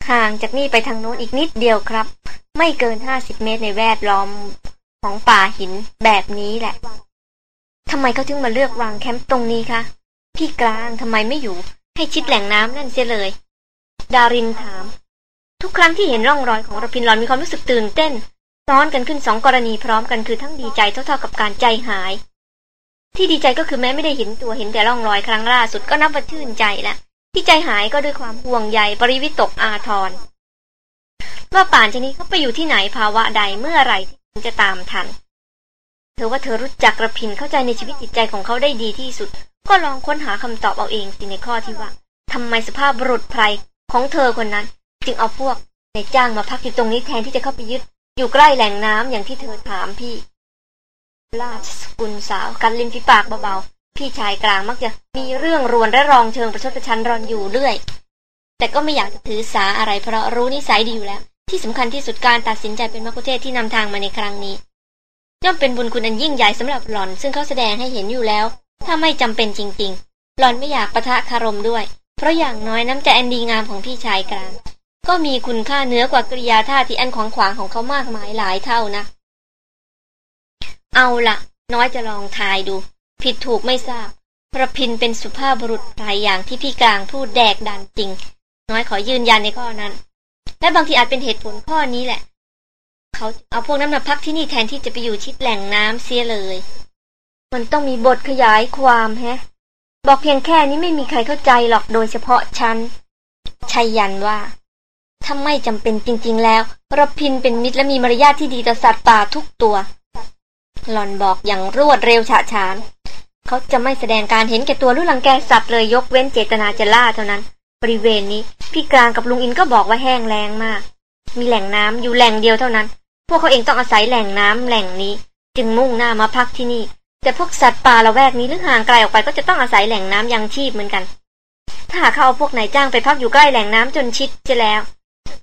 ห่างจากนี่ไปทางโน้นอีกนิดเดียวครับ ไม่เกินห้าสิบเมตรในแวดล้อมของป่าหินแบบนี้แหละทำไมเขาถึงมาเลือกวางแคมป์ตรงนี้คะพี่กลางทำไมไม่อยู่ ให้ชิดแหล่งน้ำนั่นเสียเลย ดารินถาม ทุกครั้งที่เห็นร่องรอยของระพินหลอนมีความรู้สึกตื่นเต้น ซ้อนกันขึ้นสองกรณีพร้อมกันคือทั้งดีใจเท่าๆกับการใจหาย ที่ดีใจก็คือแม้ไม่ได้เห็นตัวเห็นแต่ร่องรอยครั้งล่าสุดก็นับว่าชื่นใจแล้วที่ใจหายก็ด้วยความห่วงใยปริวิตกอาทรว่าป่านชนี้เขาไปอยู่ที่ไหนภาวะใดเมื่อไรที่จะตามทัน เธอว่าเธอรู้จักกระพินเข้าใจในชีวิตจิตใจของเขาได้ดีที่สุด ก็ลองค้นหาคำตอบเอาเองสิในข้อที่ว่าทำไมสภาพบุรุษไพรของเธอคนนั้น จึงเอาพวกในจ้างมาพักอยู่ตรงนี้แทนที่จะเข้าไปยึดอยู่ใกล้แหล่งน้ำอย่างที่เธอถามพี่ ราชสกุลสาวกัดริมฝีปากเบาๆ พี่ชายกลางมักจะมีเรื่องรวนและรองเชิงประชดประชันรอนอยู่เรื่อย แต่ก็ไม่อยากจะถือสาอะไรเพราะรู้นิสัยดีอยู่แล้ว ที่สำคัญที่สุดการตัดสินใจเป็นมักคุเทศที่นำทางมาในครั้งนี้ ย่อมเป็นบุญคุณอันยิ่งใหญ่สำหรับหล่อน ซึ่งเขาแสดงให้เห็นอยู่แล้ว ถ้าไม่จำเป็นจริง ๆ หล่อนไม่อยากประทะคารมด้วย เพราะอย่างน้อยน้ำใจอันดีงามของพี่ชายกลาง ก็มีคุณค่าเนื้อกว่ากริยาท่าที่อันขวางขวางของเขามากมายหลายเท่านะ เอาละน้อยจะลองทายดู ผิดถูกไม่ทราบระพินเป็นสุภาพบุรุษหลายอย่างที่พี่กลางพูดแดกดันจริง น้อยขอยืนยันในข้อนั้น และบางทีอาจเป็นเหตุผลข้อนี้แหละ เขาเอาพวกนั้นมาพักที่นี่แทนที่จะไปอยู่ชิดแหล่งน้ำเสียเลย มันต้องมีบทขยายความแฮะ บอกเพียงแค่นี้ไม่มีใครเข้าใจหรอกโดยเฉพาะฉันชัยยันว่าถ้าไม่จำเป็นจริง ๆ แล้วรพินเป็นมิตรและมีมารยาทที่ดีต่อสัตว์ป่าทุกตัว หลอนบอกอย่างรวดเร็วฉะฉาน เขาจะไม่แสดงการเห็นแก่ตัวหรือลังแกสัตว์เลยยกเว้นเจตนาจะล่าเท่านั้น บริเวณนี้ พี่กลางกับลุงอินก็บอกว่าแห้งแล้งมาก มีแหล่งน้ำอยู่แหล่งเดียวเท่านั้น พวกเขาเองต้องอาศัยแหล่งน้ำแหล่งนี้ จึงมุ่งหน้ามาพักที่นี่ แต่พวกสัตว์ป่าละแวกนี้หรือห่างไกลออกไปก็จะต้องอาศัยแหล่งน้ำยังชีพเหมือนกัน ถ้าหากเขาเอาพวกนายจ้างไปพักอยู่ใกล้แหล่งน้ำจนชิดจะแล้ว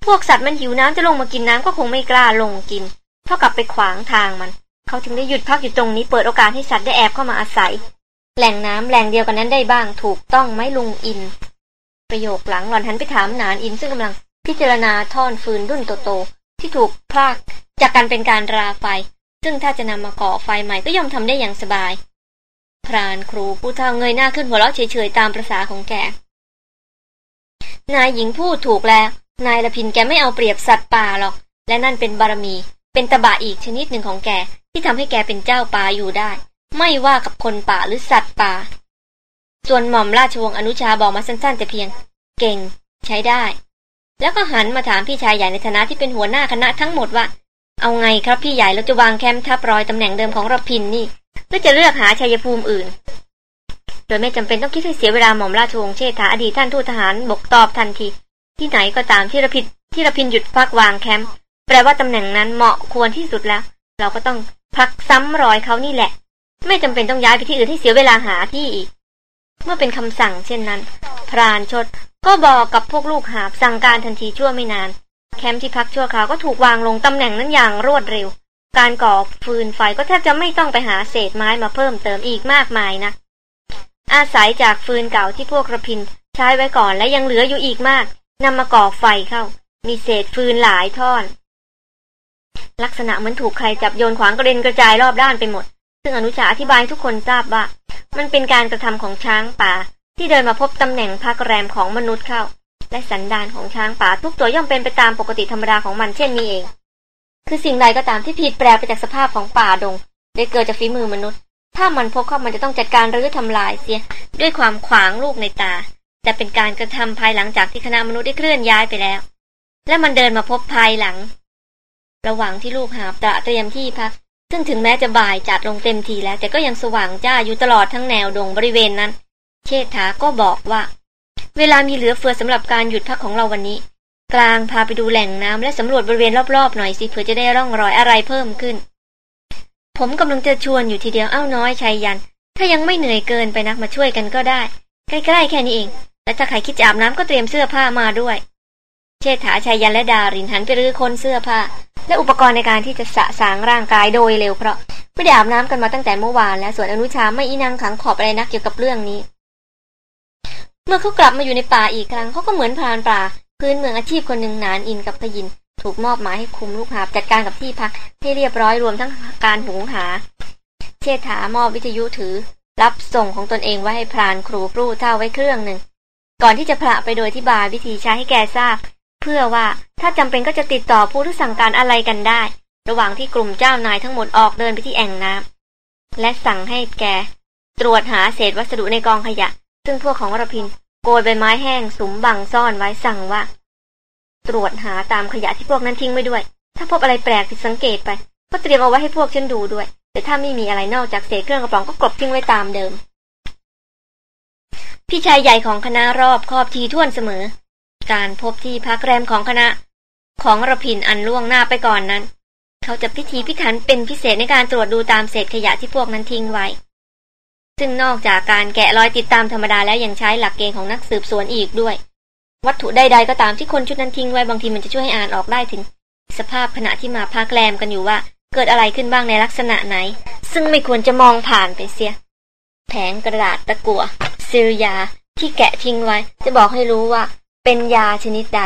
พวกสัตว์มันหิวน้ำจะลงมากินน้ำก็คงไม่กล้าลงกิน เท่ากับไปขวางทางมัน เขาถึงได้หยุดพักอยู่ตรงนี้เปิดโอกาสให้สัตว์ได้แอบเข้ามาอาศัย แหล่งน้ำแหล่งเดียวกันนั้นได้บ้างถูกต้องไหมลุงอิน ประโยคหลังหล่อนหันไปถามนานอินซึ่งกำลังพิจารณาท่อนฟืนรุ่นโตๆที่ถูกพลากจากการเป็นการราไฟ ซึ่งถ้าจะนำมาก่อไฟใหม่ก็ย่อมทำได้อย่างสบาย พรานครูผู้เฒ่าเงยหน้าขึ้นหัวเราะเฉยๆตามประษาของแกนายหญิงพูดถูกแล้ว นายละพินแกไม่เอาเปรียบสัตว์ป่าหรอก และนั่นเป็นบารมี เป็นตะบะอีกชนิดหนึ่งของแกที่ทำให้แกเป็นเจ้าป่าอยู่ได้ ไม่ว่ากับคนป่าหรือสัตว์ป่า ส่วนหม่อมราชวงศ์อนุชาบอกมาสั้นๆ แต่เพียง เก่ง ใช้ได้ แล้วก็หันมาถามพี่ชายใหญ่ในฐานะที่เป็นหัวหน้าคณะทั้งหมดว่า เอาไงครับพี่ใหญ่เราจะวางแคมป์ทับรอยตำแหน่งเดิมของรพินนี่หรือจะเลือกหาชัยภูมิอื่น โดยไม่จำเป็นต้องคิดให้เสียเวลาหม่อมราชวงศ์เชษฐาอดีตท่านทูตทหารบกตอบทันที ที่ไหนก็ตามที่รพินที่รพินหยุดพักวางแคมป์ แปลว่าตำแหน่งนั้นเหมาะควรที่สุดแล้ว เราก็ต้องพักซ้ำรอยเขานี่แหละ ไม่จำเป็นต้องย้ายไปที่อื่นให้เสียเวลาหาที่อีก เมื่อเป็นคำสั่งเช่นนั้น พรานชดก็บอกกับพวกลูกหาบสั่งการทันทีชั่วไม่นาน แคมป์ที่พักชั่วคราวก็ถูกวางลงตำแหน่งนั้นอย่างรวดเร็ว การก่อฟืนไฟก็แทบจะไม่ต้องไปหาเศษไม้มาเพิ่มเติมอีกมากมายนะ อาศัยจากฟืนเก่าที่พวกระพินใช้ไว้ก่อนและยังเหลืออยู่อีกมากนำมาก่อไฟเข้า มีเศษฟืนหลายท่อน ลักษณะเหมือนถูกใครจับโยนขวางกระเด็นกระจายรอบด้านไปหมด ซึ่งอนุชาอธิบายทุกคนทราบว่า มันเป็นการกระทำของช้างป่า ที่เดินมาพบตำแหน่งพักแรมของมนุษย์เข้า และสันดานของช้างป่าทุกตัวย่อมเป็นไปตามปกติธรรมดาของมันเช่นนี้เอง คือสิ่งใดก็ตามที่ผิดแปลไปจากสภาพของป่าดงได้เกิดจากฝีมือมนุษย์ ถ้ามันพบเข้ามันจะต้องจัดการรื้อทำลายเสีย ด้วยความขวางลูกในตาแต่เป็นการกระทำภายหลังจากที่คณะมนุษย์ได้เคลื่อนย้ายไปแล้ว และมันเดินมาพบภายหลัง ระหว่างที่ลูกหาบตระเตรียมที่พัก ซึ่งถึงแม้จะบ่ายจัดลงเต็มทีแล้ว แต่ก็ยังสว่างจ้าอยู่ตลอดทั้งแนวดงบริเวณนั้น เชษฐาก็บอกว่า เวลามีเหลือเฟือสำหรับการหยุดพักของเราวันนี้ กลางพาไปดูแหล่งน้ำและสำรวจบริเวณรอบๆหน่อยสิเผื่อจะได้ร่องรอยอะไรเพิ่มขึ้น ผมกำลังจะชวนอยู่ทีเดียวเอ้าน้อยชัยยัน ถ้ายังไม่เหนื่อยเกินไปนักมาช่วยกันก็ได้ ใกล้ๆแค่นี้เอง และถ้าใครคิดจะอาบน้ำก็เตรียมเสื้อผ้ามาด้วย เชษฐาชัยยันและดารินหันไปรื้อค้นเสื้อผ้า และอุปกรณ์ในการที่จะสะสางร่างกายโดยเร็วเพราะไม่ได้อาบน้ำกันมาตั้งแต่เมื่อวานและส่วนอนุชาไม่อีนางขังขอบอะไรนักเกี่ยวกับเรื่องนี้ เมื่อเขากลับมาอยู่ในป่าอีกครั้งเขาก็เหมือนพรานป่าพื้นเมืองอาชีพคนหนึ่งนานอินกับพยิน ถูกมอบหมายให้คุมลูกหาบจัดการกับที่พักให้เรียบร้อยรวมทั้งการหุงหา เชษฐามอบวิทยุถือ รับส่งของตนเองไว้ให้พรานครูปรูเท่าไว้เครื่องหนึ่งก่อนที่จะพระไปโดยที่บายวิธีใช้ให้แกทราบ เพื่อว่าถ้าจำเป็นก็จะติดต่อผู้ที่สั่งการอะไรกันได้ ระหว่างที่กลุ่มเจ้านายทั้งหมดออกเดินไปที่แอ่งน้ำและสั่งให้แก ตรวจหาเศษวัสดุในกองขยะ ซึ่งพวกของวรพินโกยใบไม้แห้งสุมบังซ่อนไว้สั่งว่า ตรวจหาตามขยะที่พวกนั้นทิ้งไว้ด้วย ถ้าพบอะไรแปลกผิดสังเกตไป ก็เตรียมเอาไว้ให้พวกฉันดูด้วย แต่ถ้าไม่มีอะไรนอกจากเศษเครื่องกระป๋องก็กลบทิ้งไว้ตามเดิม พี่ชายใหญ่ของคณะรอบครอบทีท่วนเสมอ การพบที่พักแรมของคณะ ของระพินอันล่วงหน้าไปก่อนนั้น เขาจะพิธีพิถันเป็นพิเศษในการตรวจดูตามเศษขยะที่พวกนั้นทิ้งไว้ ซึ่งนอกจากการแกะรอยติดตามธรรมดาแล้วยังใช้หลักเกณฑ์ของนักสืบสวนอีกด้วย วัตถุใดๆก็ตามที่คนชุดนั้นทิ้งไว้บางทีมันจะช่วยให้อ่านออกได้ถึง สภาพขณะที่มาพักแรมกันอยู่ว่า เกิดอะไรขึ้นบ้างในลักษณะไหน ซึ่งไม่ควรจะมองผ่านไปเสีย แผงกระดาษตะกัวซิลยาที่แกะทิ้งไว้ จะบอกให้รู้ว่า เป็นยาชนิดใด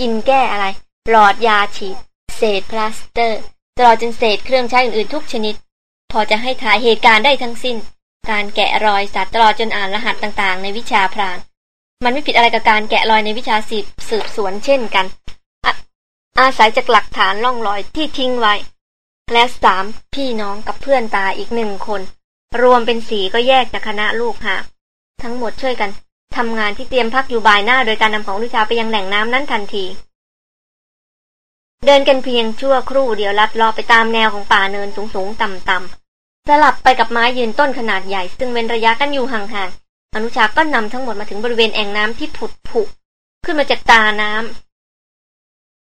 กินแก้อะไร หลอดยาฉีด เศษพลาสเตอร์ ตลอดจนเศษเครื่องใช้อื่นๆทุกชนิด พอจะให้ถ่ายเหตุการณ์ได้ทั้งสิ้น การแกะรอยสัตว์ตลอดจนอ่านรหัสต่างๆ ในวิชาพรางมันไม่ผิดอะไรกับการแกะรอยในวิชาสืบสืบสวนเช่นกันอาอาศัยจากหลักฐานล่องรอยที่ทิ้งไว้ และสามพี่น้องกับเพื่อนตาอีกหนึ่งคน รวมเป็นสีก็แยกจากคณะลูกหาทั้งหมดช่วยกัน ทำงานที่เตรียมพักอยู่บ่ายหน้า โดยการนำของวิชาไปยังแหล่งน้ำนั้นทันที เดินกันเพียงชั่วครู่เดียวลัดลอไปตามแนวของป่าเนินสูงๆต่ำๆสลับไปกับไม้ยืนต้นขนาดใหญ่ ซึ่งเว้นระยะกันอยู่ห่างๆอนุชาก็นำทั้งหมดมาถึงบริเวณแอ่งน้ำที่ผุดผุขึ้นมาจากตาน้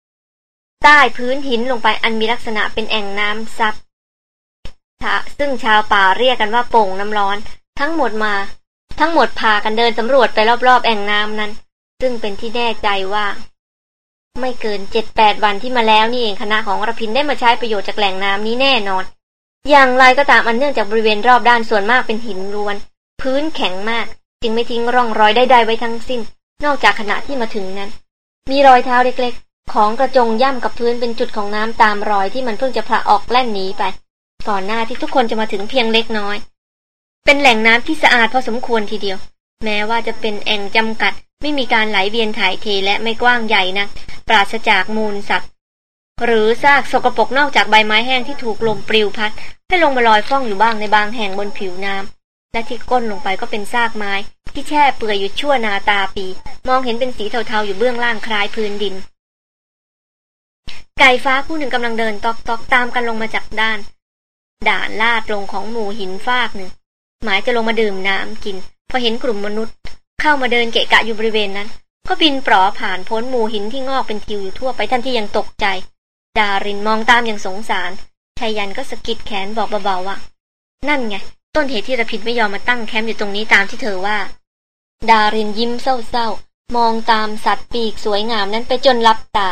ำใต้พื้นหินลงไปอันมีลักษณะเป็นแอ่งน้ำซับซึ่งชาวป่าเรียกกันว่าโป่งน้ำร้อน ทั้งหมดมา ทั้งหมดพากันเดินสำรวจไปรอบๆ แอ่งน้ำนั้น ซึ่งเป็นที่แน่ใจว่า ไม่เกินเจ็ดแปดวันที่มาแล้วนี่เองคณะของรพินได้มาใช้ประโยชน์จากแหล่งน้ำนี้แน่นอน อย่างไรก็ตามอันเนื่องจากบริเวณรอบด้านส่วนมากเป็นหินล้วน พื้นแข็งมาก จึงไม่ทิ้งร่องรอยใดๆไว้ทั้งสิ้น นอกจากขณะที่มาถึงนั้น มีรอยเท้าเล็กๆ ของกระจงย่ำกับพื้นเป็นจุดของน้ำตามรอยที่มันเพิ่งจะพละออกแล่นหนีไป ก่อนหน้าที่ทุกคนจะมาถึงเพียงเล็กน้อย เป็นแหล่งน้ำที่สะอาดพอสมควรทีเดียว แม้ว่าจะเป็นแอ่งจำกัด ไม่มีการไหลเวียนถ่ายเทและไม่กว้างใหญ่นะปราศจากมูลสัตว์ หรือซากสกปรกนอกจากใบไม้แห้งที่ถูกลมปลิวพัด ให้ลงมาลอยฟ้องอยู่บ้างในบางแห่งบนผิวน้ำและที่ก้นลงไปก็เป็นซากไม้ ที่แช่เปื่อยอยู่ชั่วนาตาปี มองเห็นเป็นสีเทาๆอยู่เบื้องล่างคล้ายพื้นดิน ไก่ฟ้าคู่หนึ่งกำลังเดินตอกๆตามกันลงมาจากด้านด่านลาดลงของหมู่หินฟากหนึ่ง หมายจะลงมาดื่มน้ำกิน พอเห็นกลุ่มมนุษย์ เข้ามาเดินเกะกะอยู่บริเวณนั้น ก็บินปลอผ่านพ้นหมู่หินที่งอกเป็นทิวอยู่ทั่วไปท่านที่ยังตกใจ ดารินมองตามอย่างสงสารชายันก็สะกิดแขนบอกเบาๆว่า นั่นไง ต้นเหตุที่ระพินไม่ยอมมาตั้งแคมป์อยู่ตรงนี้ตามที่เธอว่า ดารินยิ้มเศร้าๆ มองตามสัตว์ปีกสวยงามนั้นไปจนลับตา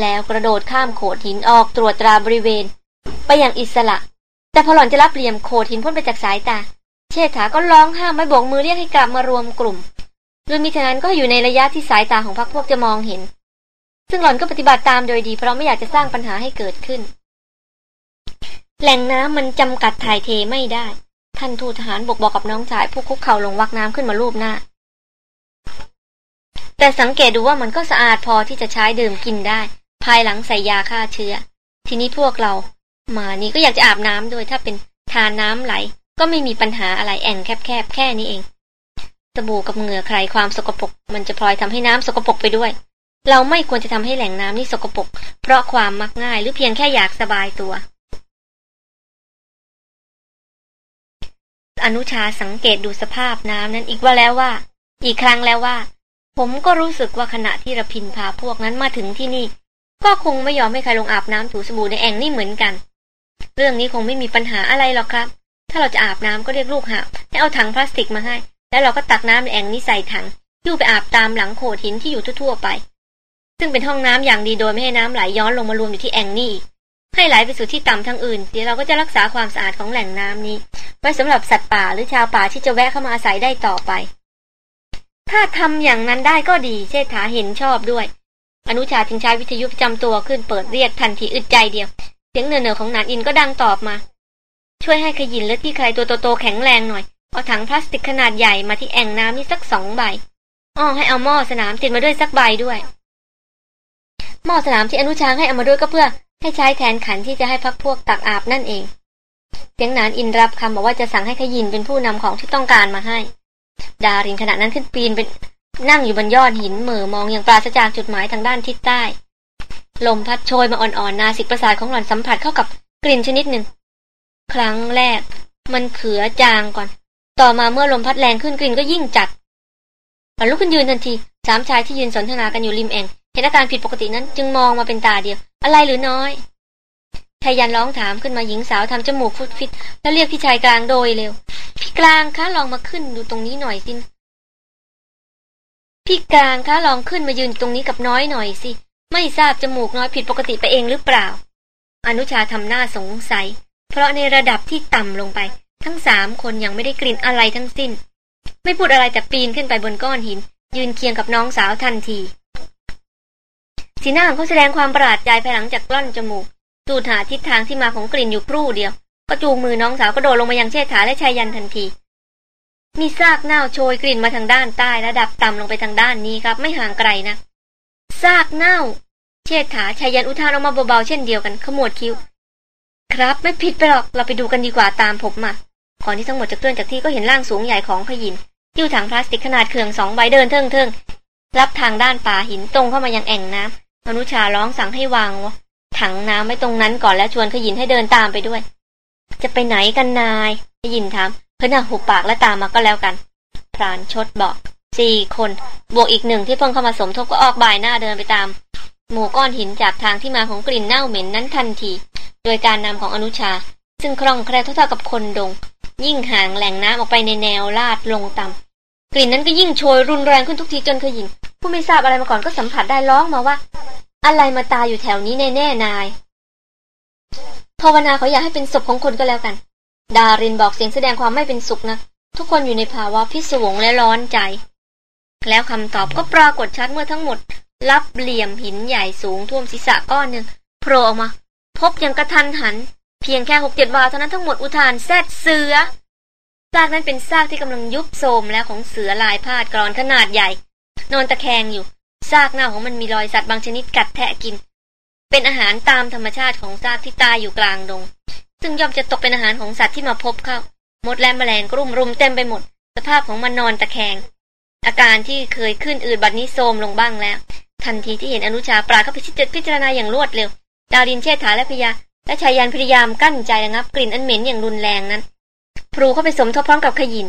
แล้วกระโดดข้ามโขดหินออกตรวจตราบริเวณ ไปอย่างอิสระ แต่พอหล่อนจะรับเหลี่ยมโขดหินพ้นไปจากสายตา เชษฐาก็ร้องห้ามไม่โบกมือเรียกให้กลับมารวมกลุ่ม โดยมิฉะนั้นก็อยู่ในระยะที่สายตาของพรรคพวกจะมองเห็น ซึ่งหล่อนก็ปฏิบัติตามโดยดี เพราะไม่อยากจะสร้างปัญหาให้เกิดขึ้น แหล่งน้ำมันจำกัดถ่ายเทไม่ได้ ท่านทูตทหารบกบอกกับน้องชาย ผู้คุกเข่าลงวักน้ำขึ้นมารูปหน้า แต่สังเกตดูว่ามันก็สะอาดพอที่จะใช้ดื่มกินได้ ภายหลังใส่ยาฆ่าเชื้อ ทีนี้พวกเรา มานี่ก็อยากจะอาบน้ำด้วยถ้าเป็นทานน้ำไหล ก็ไม่มีปัญหาอะไรแอ่งแคบแค่นี้เองสบู่กับเหงื่อใครความสกปรกมันจะพลอยทำให้น้ำสกปรกไปด้วย เราไม่ควรจะทำให้แหล่งน้ำนี่สกปรกเพราะความมักง่ายหรือเพียงแค่อยากสบายตัว อนุชาสังเกตดูสภาพน้ำนั้นอีกว่าแล้วว่า อีกครั้งแล้วว่า ผมก็รู้สึกว่าขณะที่ระพินพาพวกนั้นมาถึงที่นี่ ก็คงไม่ยอมให้ใครลงอาบน้ำถูสบู่ในแอ่งนี่เหมือนกัน เรื่องนี้คงไม่มีปัญหาอะไรหรอกครับ ถ้าเราจะอาบน้ำก็เรียกลูกหาให้เอาถังพลาสติกมาให้ แล้วเราก็ตักน้ำในแอ่งนี้ใส่ถังยู่ไปอาบตามหลังโขดหินที่อยู่ทั่วๆไป ซึ่งเป็นห้องน้ำอย่างดีโดยไม่ให้น้ำไหลย้อนลงมารวมอยู่ที่แอ่งนี้ให้ไหลไปสู่ที่ต่ำทางอื่น เดี๋ยวเราก็จะรักษาความสะอาดของแหล่งน้ำนี้ ไว้สำหรับสัตว์ป่าหรือชาวป่าที่จะแวะเข้ามาอาศัยได้ต่อไป ถ้าทำอย่างนั้นได้ก็ดี เชษฐาเห็นชอบด้วย อนุชาจึงใช้วิทยุประจำตัวขึ้นเปิดเรียกทันทีอึดใจเดียว เสียงเนือๆของนานอินก็ดังตอบมา ช่วยให้ขยินและที่ใครตัวโตๆแข็งแรงหน่อย เอาถังพลาสติกขนาดใหญ่มาที่แอ่งน้ำนี่สักสองใบอ้อให้เอาหม้อสนามติดมาด้วยสักใบด้วย หม้อสนามที่อนุชางให้เอามาด้วยก็เพื่อ ให้ใช้แทนขันที่จะให้พักพวกตักอาบนั่นเอง เสียงนานอินรับคำบอกว่าจะสั่งให้ขยินเป็นผู้นำของที่ต้องการมาให้ ดารินขณะนั้นขึ้นปีนเป็นนั่งอยู่บนยอดหินเหม่อมองอย่างปราศจากจุดหมายทางด้านทิศใต้ ลมพัดโชยมาอ่อนๆนาสิกประสาทของหล่อนสัมผัสเข้ากับกลิ่นชนิดหนึ่ง ครั้งแรก มันเขือจางก่อน ต่อมาเมื่อลมพัดแรงขึ้นกลิ่นก็ยิ่งจัดหล่อนลุกขึ้นยืนทันทีสามชายที่ยืนสนทนากันอยู่ริมแอ่งเห็นอาการผิดปกตินั้นจึงมองมาเป็นตาเดียว อะไรหรือน้อยชายันร้องถามขึ้นมาหญิงสาวทำจมูกฟุดฟิตแล้วเรียกพี่ชายกลางโดยเร็ว พี่กลางคะลองมาขึ้นดูตรงนี้หน่อยสิพี่กลางคะลองขึ้นมายืนตรงนี้กับน้อยหน่อยสิไม่ทราบจมูกน้อยผิดปกติไปเองหรือเปล่า อนุชาทำหน้าสงสัย เพราะในระดับที่ต่ำลงไป ทั้งสามคนยังไม่ได้กลิ่นอะไรทั้งสิ้น ไม่พูดอะไรแต่ปีนขึ้นไปบนก้อนหิน ยืนเคียงกับน้องสาวทันที สีหน้าของเขาแสดงความประหลาดใจภายหลังจากกล้อนจมูกดูดหาทิศทางที่มาของกลิ่นอยู่ครู่เดียว ก็จูงมือน้องสาวก็โดดลงมายังเชษฐาและชายยันทันทีมีซากเน่าโชยกลิ่นมาทางด้านใต้ระดับต่ำลงไปทางด้านนี้ครับ ไม่ห่างไกลนะซากเน่า เชษฐาชายยันอุทานออกมาเบาๆเช่นเดียวกันขมวดคิ้ว ครับไม่ผิดไปหรอกเราไปดูกันดีกว่าตามผมมาก่อนที่ทั้งหมดจะเคลื่อนจากที่ก็เห็นร่างสูงใหญ่ของขยินยิ้วถังพลาสติกขนาดเคืองสองใบเดินเทิงเทิงรับทางด้านป่าหินตรงเข้ามายังแอ่งน้ำอนุชาร้องสั่งให้วางถังน้ำไว้ตรงนั้นก่อนแล้วชวนขยินให้เดินตามไปด้วย จะไปไหนกันนายขยินถามเพื่อนหุบปากและตามมาก็แล้วกันพรานชดบอกสี่คนบวกอีกหนึ่งที่เพิ่งเข้ามาสมทบก็ออกบ่ายหน้าเดินไปตาม หมู่ก้อนหินจากทางที่มาของกลิ่นเน่าเหม็นนั้นทันที โดยการนำของอนุชา ซึ่งคล่องแคล่วเท่ากับคนดง ยิ่งห่างแหล่งน้ำออกไปในแนวลาดลงต่ำกลิ่นนั้นก็ยิ่งโชยรุนแรงขึ้นทุกทีจนเคยยินผู้ไม่ทราบอะไรมาก่อนก็สัมผัสได้ร้องมาว่า อะไรมาตายอยู่แถวนี้แน่ๆนายภาวนาเขาอยากให้เป็นศพของคนก็แล้วกัน ดารินบอกเสียงแสดงความไม่เป็นสุขนะ ทุกคนอยู่ในภาวะพิศวงและร้อนใจ แล้วคำตอบก็ปรากฏชัดเมื่อทั้งหมด รับเหลี่ยมหินใหญ่สูงท่วมศีรษะก้อนหนึ่งโผล่ออกมา พบอย่างกระทันหัน เพียงแค่หกเจ็ดวาเท่านั้นทั้งหมดอุทานแซดเสือซากนั้นเป็นซากที่กำลังยุบโทมแล้วของเสือลายพาดกรอนขนาดใหญ่ นอนตะแคงอยู่ซากหน้าของมันมีรอยสัตว์บางชนิดกัดแทะกิน เป็นอาหารตามธรรมชาติของซากที่ตายอยู่กลางดง ซึ่งย่อมจะตกเป็นอาหารของสัตว์ที่มาพบเข้ามดและแมลงกรุ่มรุมเต็มไปหมด สภาพของมันนอนตะแคง อาการที่เคยขึ้นอืดบัดนี้โทมลงบ้างแล้ว ทันทีที่เห็นอนุชาปราเข้าไปพิจารณาอย่างรวดเร็ว ดาวดินเชษฐาและพยา และชายันพยายามกั้นใจระงับกลิ่นอันเหม็นอย่างรุนแรงนั้นพลูเข้าไปสมทบพร้อมกับขยิน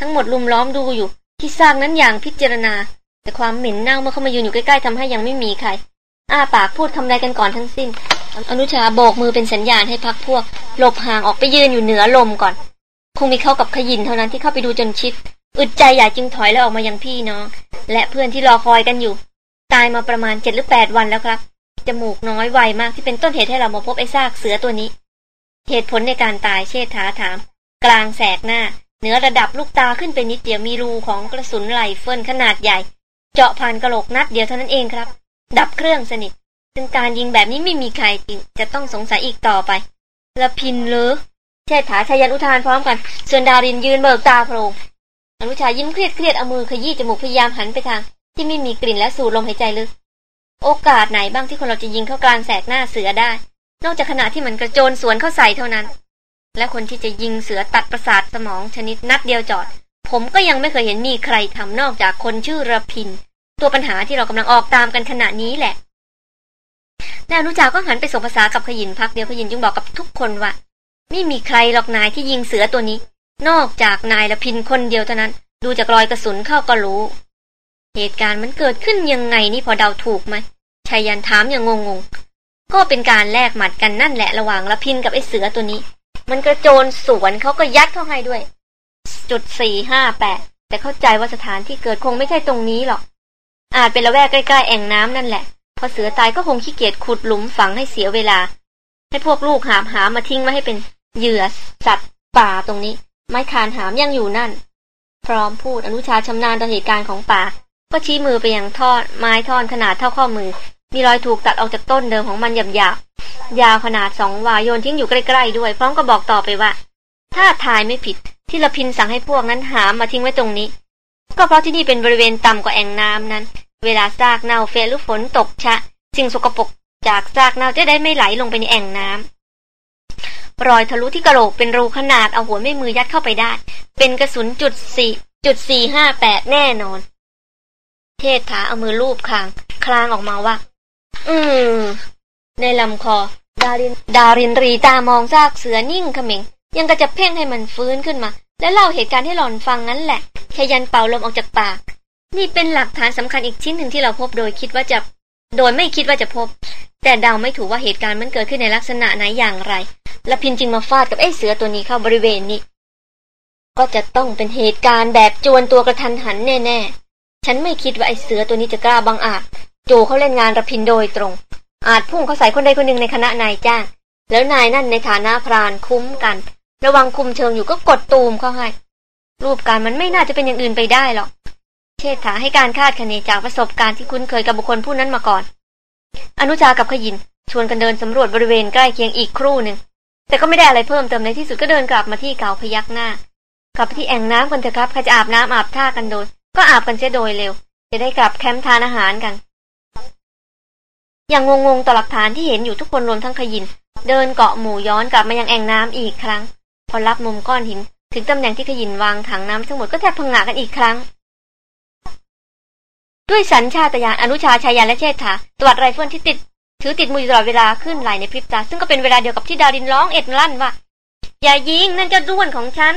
ทั้งหมดลุมล้อมดูอยู่ ที่สร้างนั้นอย่างพิจารณา แต่ความเหม็นเน่าเมื่อเข้ามายืนอยู่ใกล้ๆทำให้ยังไม่มีใครอ้าปากพูดคำใดกันก่อนทั้งสิ้น อนุชาโบกมือเป็นสัญญาณให้พักพวก หลบห่างออกไปยืนอยู่เหนือลมก่อน คงมีเข้ากับขยินเท่านั้นที่เข้าไปดูจนชิด อึดใจอยากจึงถอยแล้วออกมายังพี่น้อง และเพื่อนที่รอคอยกันอยู่ ตายมาประมาณเจ็ดหรือแปดวันแล้วครับ จมูกน้อยไวมากที่เป็นต้นเหตุให้เรามาพบไอ้ซากเสือตัวนี้ เหตุผลในการตายเชษฐาถาม กลางแสกหน้า เหนือระดับลูกตาขึ้นไปนิดเดียวมีรูของกระสุนไหลเฟิลขนาดใหญ่ เจาะผ่านกระโหลกนัดเดียวเท่านั้นเองครับ ดับเครื่องสนิทซึ่งการยิงแบบนี้ไม่มีใครจริง จะต้องสงสัยอีกต่อไปละพินเลยเชษฐาชายันอุทานพร้อมกัน ส่วนดารินยืนเบิกตาโพรงอนุชายิ้มเครียดเครียดเอามือขยี้จมูกพยายามหันไปทาง ที่ไม่มีกลิ่นและสูดลมหายใจลึก โอกาสไหนบ้างที่คนเราจะยิงเข้ากลางแสกหน้าเสือได้ นอกจากขณะที่มันกระโจนสวนเข้าใส่เท่านั้น และคนที่จะยิงเสือตัดประสาทสมองชนิดนัดเดียวจอด ผมก็ยังไม่เคยเห็นมีใครทำนอกจากคนชื่อระพิน ตัวปัญหาที่เรากำลังออกตามกันขณะนี้แหละนายอนุจาก็หันไปส่งภาษากับขยินพักเดียวขยินจึงบอกกับทุกคนว่าไม่มีใครหรอกนายที่ยิงเสือตัวนี้ นอกจากนายละพินคนเดียวเท่านั้น ดูจากรอยกระสุนเข้าก็รู้ เหตุการณ์มันเกิดขึ้นยังไงนี่พอเดาถูกไหมชายันถามอย่างงงๆ ก็เป็นการแลกหมัดกันนั่นแหละระหว่างละพินกับไอ้เสือตัวนี้ มันกระโจนสวนเขาก็ยัดเข้าให้ด้วย จุดสี่ห้าแปดแต่เข้าใจว่าสถานที่เกิดคงไม่ใช่ตรงนี้หรอก อาจเป็นละแวกใกล้ๆแอ่งน้ำนั่นแหละ พอเสือตายก็คงขี้เกียจขุดหลุมฝังให้เสียเวลา ให้พวกลูกหามหามาทิ้งไว้ให้เป็นเหยื่อสัตว์ป่าตรงนี้ ไม้คานหามยังอยู่นั่น พร้อมพูดอนุชาชำนาญต่อเหตุการณ์ของป่า ก็ชี้มือไปยังท่อดไม้ท่อนขนาดเท่าข้อมือ มีรอยถูกตัดออกจากต้นเดิมของมันหยาบๆยาวขนาดสองวาโยนทิ้งอยู่ใกล้ๆด้วยพร้อมก็บอกต่อไปว่า ถ้าทายไม่ผิดที่ละพินสั่งให้พวกนั้นหามมาทิ้งไว้ตรงนี้ ก็เพราะที่นี่เป็นบริเวณต่ำกว่าแอ่งน้ำนั้น เวลาซากเน่าเฟะหรือฝนตกชะ สิ่งสกปรกจากซากเน่าจะได้ไม่ไหลลงไปในแอ่งน้ำรอยทะลุที่กระโหลกเป็นรูขนาดเอาหัวไม่มือยัดเข้าไปได้ เป็นกระสุนจุดสี่จุดสี่ห้าแปดแน่นอน เทศถาเอามือลูบคาง คลางออกมาว่า อืม ในลำคอ ดาริน ดารินรีตามองซากเสือนิ่งเขม็ง ยังกระจะเพ่งให้มันฟื้นขึ้นมา แล้วเล่าเหตุการณ์ให้หล่อนฟังนั้นแหละชยันเป่าลมออกจากปาก นี่เป็นหลักฐานสำคัญอีกชิ้นหนึ่งที่เราพบโดยคิดว่าจะ โดยไม่คิดว่าจะพบ แต่เดาไม่ถูกว่าเหตุการณ์มันเกิดขึ้นในลักษณะไหนอย่างไร และพินจึงมาฟาดกับไอ้เสือตัวนี้เข้าบริเวณนี้ ก็จะต้องเป็นเหตุการณ์แบบจวนตัวกระทันหันแน่ๆ ฉันไม่คิดว่าไอ้เสือตัวนี้จะกล้าบังอาจ โจเขาเล่นงานระพินโดยตรง อาจพุ่งเขาใส่คนใดคนหนึ่งในคณะนายจ้าง แล้วนายนั่นในฐานะพรานคุ้มกัน ระวังคุมเชิงอยู่ก็กดตูมเข้าให้ รูปการมันไม่น่าจะเป็นอย่างอื่นไปได้หรอก เชษฐาให้การคาดคะเนจากประสบการณ์ที่คุ้นเคยกับบุคคลผู้นั้นมาก่อน อนุชากับขยินชวนกันเดินสำรวจบริเวณใกล้เคียงอีกครู่หนึ่ง แต่ก็ไม่ได้อะไรเพิ่มเติมในที่สุดก็เดินกลับมาที่เก่าพยักหน้ากลับไปที่แอ่งน้ำกันเถอะครับใครจะอาบน้ำอาบท่ากันโดย ก็อาบกันเสียโดยเร็ว จะได้กลับแคมป์ทานอาหารกัน อย่างงงๆต่อหลักฐานที่เห็นอยู่ทุกคนรวมทั้งขยิน เดินเกาะหมู่ย้อนกลับมายังแอ่งน้ำอีกครั้ง พอลับมุมก้อนหิน ถึงตำแหน่งที่ขยินวางถังน้ำทั้งหมดก็แทบผงะหงายกันอีกครั้ง ด้วยสัญชาตญาณอนุชาไชยันต์และเชษฐาตวัดไรเฟิลที่ติด ถือติดมือตลอดเวลาขึ้นไหล่ในพริบตาซึ่งก็เป็นเวลาเดียวกับที่ดารินร้องเอ็ดลั่นว่าอย่ายิงนั่นเจ้าด้วนของฉัน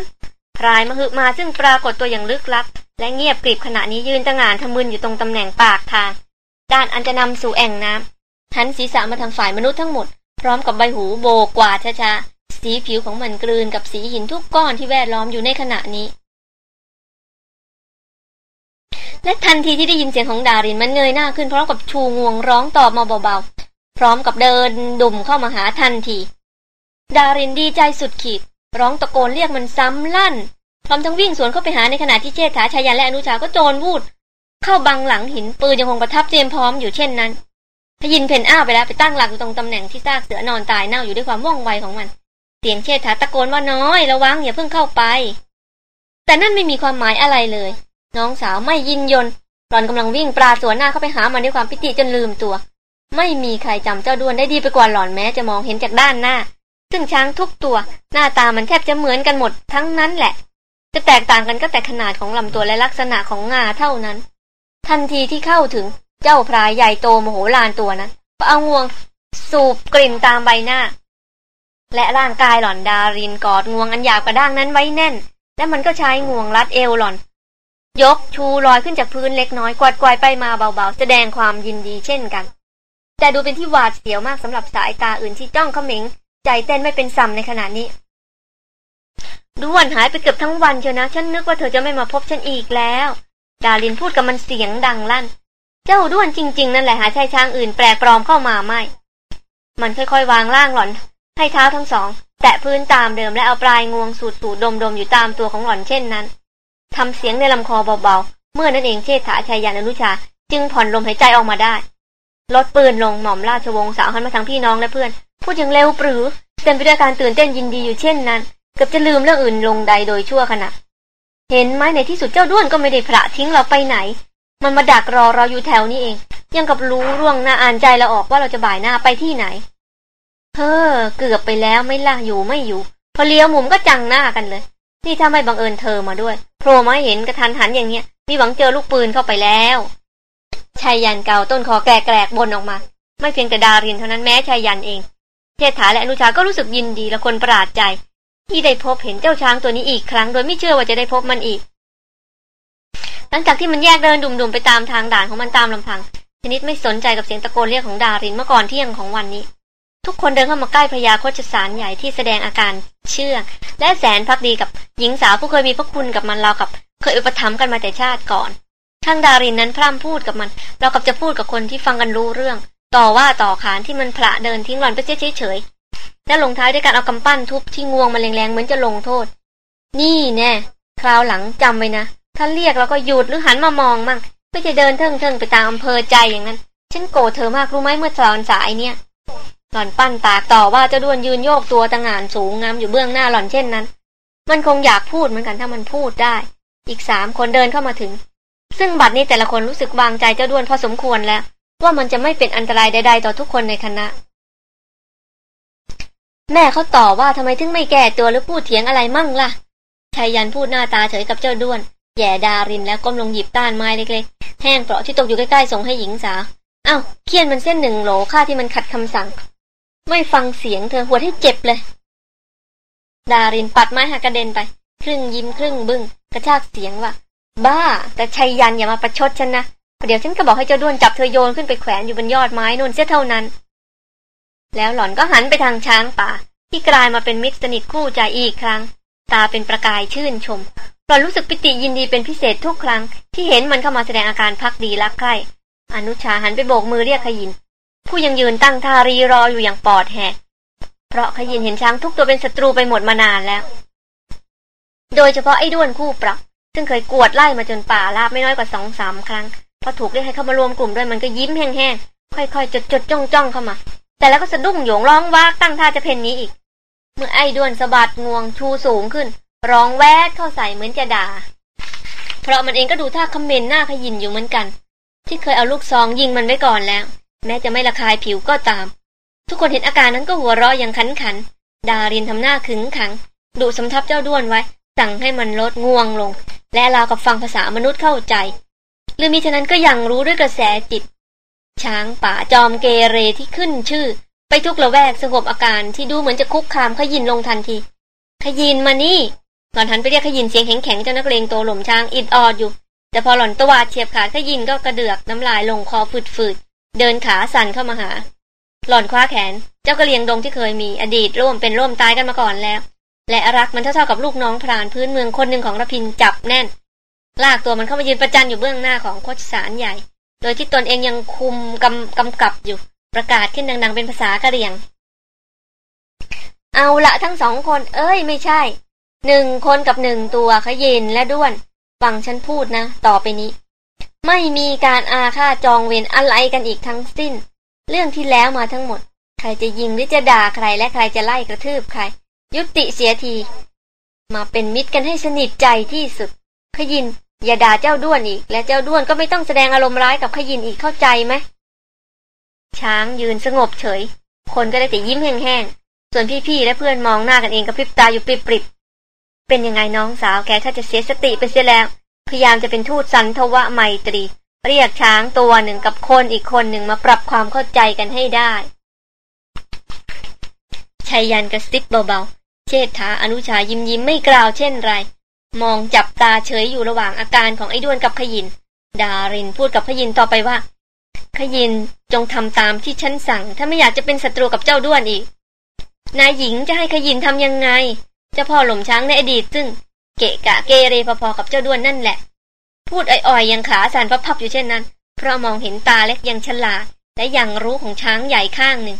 พรายมหึมาซึ่งปรากฏตัวอย่างลึกลับ และเงียบกริบขณะนี้ยืนตะงานทำมึนอยู่ตรงตำแหน่งปากทาง ด้านอันจะนำสู่แอ่งน้ำหันศีรษะมาทางฝ่ายมนุษย์ทั้งหมด พร้อมกับใบหูโบกกว่าช้าๆ สีผิวของมันกลืนกับสีหินทุกก้อนที่แวดล้อมอยู่ในขณะนี้ และทันทีที่ได้ยินเสียงของดารินมันเงยหน้าขึ้นพร้อมกับชูงวงร้องตอบมาเบาๆ พร้อมกับเดินดุ่มเข้ามาหาทันที ดารินดีใจสุดขีด ร้องตะโกนเรียกมันซ้ำลั่น พร้อมทั้งวิ่งสวนเข้าไปหาในขณะที่เชษฐาชายันและอนุชาก็โจรวูดเข้าบังหลังหินปืนยังคงประทับเตรียมพร้อมอยู่เช่นนั้นพยินเพนอ้าไปแล้วไปตั้งหลักอยู่ตรงตำแหน่งที่ซากเสือนอนตายเน่าอยู่ด้วยความว่องไวของมัน เสียงเชษฐาตะโกนว่าน้อยระวังอย่าเพิ่งเข้าไป แต่นั่นไม่มีความหมายอะไรเลย น้องสาวไม่ยินยนหลอนกำลังวิ่งปลาสวนหน้าเข้าไปหามันด้วยความพิติจนลืมตัว ไม่มีใครจำเจ้าด้วนได้ดีไปกว่าหล่อนแม้จะมองเห็นจากด้านหน้า ซึ่งช้างทุกตัว หน้าตามันแทบจะเหมือนกันหมดทั้งนั้นแหละ จะแตกต่างกันก็แต่ขนาดของลำตัวและลักษณะของงาเท่านั้น ทันทีที่เข้าถึงเจ้าพรายใหญ่โตมโหฬารตัวนั้นก็เอางวงสูบกลิ่นตามใบหน้า และร่างกายหล่อนดารินกอดงวงอันหยาบกระด้างนั้นไว้แน่น และมันก็ใช้งวงรัดเอวหล่อน ยกชูลอยขึ้นจากพื้นเล็กน้อยกวาดกวายไปมาเบาๆ แสดงความยินดีเช่นกัน แต่ดูเป็นที่หวาดเสียวมากสำหรับสายตาอื่นที่จ้องเขม็งใจเต้นไม่เป็นสัมในขณะนี้ ด้วนหายไปเกือบทั้งวันเชียวนะ ฉันนึกว่าเธอจะไม่มาพบฉันอีกแล้ว ดาลินพูดกับมันเสียงดังลั่น เจ้าด้วนจริง ๆ นั่นแหละหาชายช้างอื่นแปลกปลอมเข้ามาไม่ มันค่อยๆ วางล่างหล่อน ให้เท้าทั้งสอง แตะพื้นตามเดิมและเอาปลายงวงสูดสูดดมๆอยู่ตามตัวของหล่อนเช่นนั้นทำเสียงในลำคอเบาๆ เมื่อนั้นเองเชษฐาชายยานอนุชา จึงผ่อนลมหายใจออกมาได้ ลดปืนลงหม่อมราชวงศ์สาวหันมาทางพี่น้องและเพื่อน พูดอย่างเร็วปรือเต็มไปด้วยการตื่นเต้นยินดีอยู่เช่นนั้น เกือบจะลืมเรื่องอื่นลงใดโดยชั่วขณะ เห็นไหมในที่สุดเจ้าด้วนก็ไม่ได้พระทิ้งเราไปไหน มันมาดักรอเราอยู่แถวนี้เอง ยังกับรู้ร่วงหน้าอ่านใจเราออกว่าเราจะบ่ายหน้าไปที่ไหนเฮ้อเกือบไปแล้วไม่ล่ะอยู่ไม่อยู่ พอเลี้ยวมุมก็จังหน้ากันเลย นี่ถ้าไม่บังเอิญเธอมาด้วยโผล่มาเห็นกระทันหันอย่างเนี้ยมีหวังเจอลูกปืนเข้าไปแล้วชายยันเก่าต้นคอแกลกๆบนออกมา ไม่เพียงแต่ดารินเท่านั้นแม้ชายยันเองเทษฐาและอนุชาก็รู้สึกยินดีและคนประหลาดใจ ที่ได้พบเห็นเจ้าช้างตัวนี้อีกครั้ง โดยไม่เชื่อว่าจะได้พบมันอีก หลังจากที่มันแยกเดินดุ่มๆไปตามทางด่านของมันตามลำพัง ชนิดไม่สนใจกับเสียงตะโกนเรียกของดารินเมื่อก่อนเที่ยงของวันนี้ ทุกคนเดินเข้ามาใกล้พญาโคจสารใหญ่ที่แสดงอาการเชื่อ และแสนพักดีกับหญิงสาวผู้เคยมีพระคุณกับมันเรากับ เคยอุปถัมภ์กันมาแต่ชาติก่อนทางดารินนั้นพร่ำพูดกับมันเรากับจะพูดกับคนที่ฟังกันรู้เรื่อง ต่อว่าต่อขานที่มันพระเดินทิ้งหล่อนไปเฉยๆ และลงท้ายด้วยการเอากำปั้นทุบที่งวงมันแรงๆเหมือนจะลงโทษ นี่แน่คราวหลังจำไว้นะ ถ้าเรียกเราก็หยุดหรือหันมามองมั่งไม่จะเดินเทิงเทิงไปตามอำเภอใจอย่างนั้น ฉันโกรธเธอมากรู้ไหมเมื่อตอนสายเนี่ย หล่อนปั้นตากต่อว่าจะด้วนยืนโยกตัวต่างานสูงงามอยู่เบื้องหน้าหล่อนเช่นนั้น มันคงอยากพูดเหมือนกันถ้ามันพูดได้ อีกสามคนเดินเข้ามาถึง ซึ่งบัดนี้แต่ละคนรู้สึกวางใจเจ้าด้วนพอสมควรแล้ว ว่ามันจะไม่เป็นอันตรายใดๆต่อทุกคนในคณะ แม่เขาต่อว่าทำไมถึงไม่แก้ตัวหรือพูดเถียงอะไรมั่งล่ะชายยันพูดหน้าตาเฉยกับเจ้าด้วน แย่ดารินแล้วก้มลงหยิบต้านไม้เล็กๆ แห้งเปราะที่ตกอยู่ใกล้ๆส่งให้หญิงสาวอา้าวเคียนมันเส้นหนึ่งโหลค่าที่มันขัดคำสั่ง ไม่ฟังเสียงเธอหัวให้เจ็บเลย ดารินปัดไม้หักกระเด็นไป ครึ่งยิ้มครึ่งบึง้งกระชากเสียงว่า บ้า แต่ชัยยันอย่ามาประชดฉันนะเดี๋ยวฉันก็บอกให้เจ้าด้วนจับเธอโยนขึ้นไปแขวนอยู่บนยอดไม้นนเสียเท่านั้น แล้วหล่อนก็หันไปทางช้างป่า ที่กลายมาเป็นมิตรสนิทคู่ใจอีกครั้ง ตาเป็นประกายชื่นชม หล่อนรู้สึกปิติยินดีเป็นพิเศษทุกครั้ง ที่เห็นมันเข้ามาแสดงอาการพักดีรักใคร่อนุชาหันไปโบกมือเรียกขยิน ผู้ยังยืนตั้งท่ารีรออยู่อย่างปอดแหกเพราะขยินเห็นช้างทุกตัวเป็นศัตรูไปหมดมานานแล้ว โดยเฉพาะไอ้ด้วนคู่ปรับ ซึ่งเคยกวดไล่มาจนป่าลาบไม่น้อยกว่าสองสามครั้งพอถูกเรียกให้เข้ามารวมกลุ่มด้วยมันก็ยิ้มแห้งๆค่อยๆจดจดจ้องจ้องเข้ามา แต่แล้วก็สะดุ้งโยงร้องว่าตั้งท่าจะเพ่นนี้อีก เมื่อไอ้ด้วนสะบัดงวงชูสูงขึ้น ร้องแวดเข้าใส่เหมือนจะด่า เพราะมันเองก็ดูท่าคำเมนหน้าขยินอยู่เหมือนกัน ที่เคยเอาลูกซองยิงมันไว้ก่อนแล้ว แม้จะไม่ระคายผิวก็ตาม ทุกคนเห็นอาการนั้นก็หัวเราะอย่างขันขัน ดารินทำหน้าขึงขังดุสำทับเจ้าด้วนไว้ สั่งให้มันลดง่วงลง และราวกับฟังภาษามนุษย์เข้าใจหรือมิฉะนั้นก็ยังรู้ด้วยกระแสจิต ช้างป่าจอมเกเรที่ขึ้นชื่อ ไปทุกละแวกสงบอาการที่ดูเหมือนจะคุกคามขยินลงทันที ขยินมานี่ หล่อนหันไปเรียกขยินเสียงแข็งๆเจ้านักเลงโตหล่มช้างอิดออดอยู่ แต่พอหล่อนตวาดเฉียบขาดขยินก็กระเดือกน้ำลายลงคอฝืดๆเดินขาสั่นเข้ามาหา หล่อนคว้าแขน เจ้ากระเลียงดงที่เคยมีอดีตร่วมเป็นร่วมตายกันมาก่อนแล้ว และรักมันเท่าๆกับลูกน้องพรานพื้นเมืองคนหนึ่งของระพินจับแน่น ลากตัวมันเข้ามายืนประจันอยู่เบื้องหน้าของโคชสารใหญ่ โดยที่ตนเองยังคุมกำกำกับอยู่ ประกาศขึ้นดัง ๆ เป็นภาษากะเหรี่ยง เอาละทั้งสองคน เอ้ยไม่ใช่ หนึ่งคนกับหนึ่งตัวขยินและด้วน ฟังฉันพูดนะ ต่อไปนี้ ไม่มีการอาฆาตจองเวรอะไรกันอีกทั้งสิ้น เรื่องที่แล้วมาทั้งหมด ใครจะยิงหรือจะด่าใครและใครจะไล่กระทืบใคร ยุติเสียที มาเป็นมิตรกันให้สนิทใจที่สุด ขยิน อย่าด่าเจ้าด้วนอีก และเจ้าด้วนก็ไม่ต้องแสดงอารมณ์ร้ายกับขยินอีกเข้าใจไหม ช้างยืนสงบเฉย คนก็ได้แต่ยิ้มแห้งๆ ส่วนพี่ๆและเพื่อนมองหน้ากันเองกับพริบตาอยู่ปริบเป็นยังไงน้องสาวแกถ้าจะเสียสติไปเสียแล้ว พยายามจะเป็นทูตสันทวะไมตรี เรียกช้างตัวหนึ่งกับคนอีกคนหนึ่งมาปรับความเข้าใจกันให้ได้ชายยันกระซิบเบาๆ เชษฐาอนุชายิ้มยิ้มไม่กล่าวเช่นไร มองจับตาเฉยอยู่ระหว่างอาการของไอ้ด้วนกับขยิน ดารินพูดกับขยินต่อไปว่า ขยินจงทำตามที่ฉันสั่ง ถ้าไม่อยากจะเป็นศัตรูกับเจ้าด้วนอีก นายหญิงจะให้ขยินทำยังไงเจ้าพ่อหล่มช้างในอดีตซึ่ง เกะกะเกเรพอๆกับเจ้าด้วนนั่นแหละ พูดอ่อยๆยังขาสั่นพับๆอยู่เช่นนั้น เพราะมองเห็นตาเล็กยังฉลาดและยังรู้ของช้างใหญ่ข้างหนึ่ง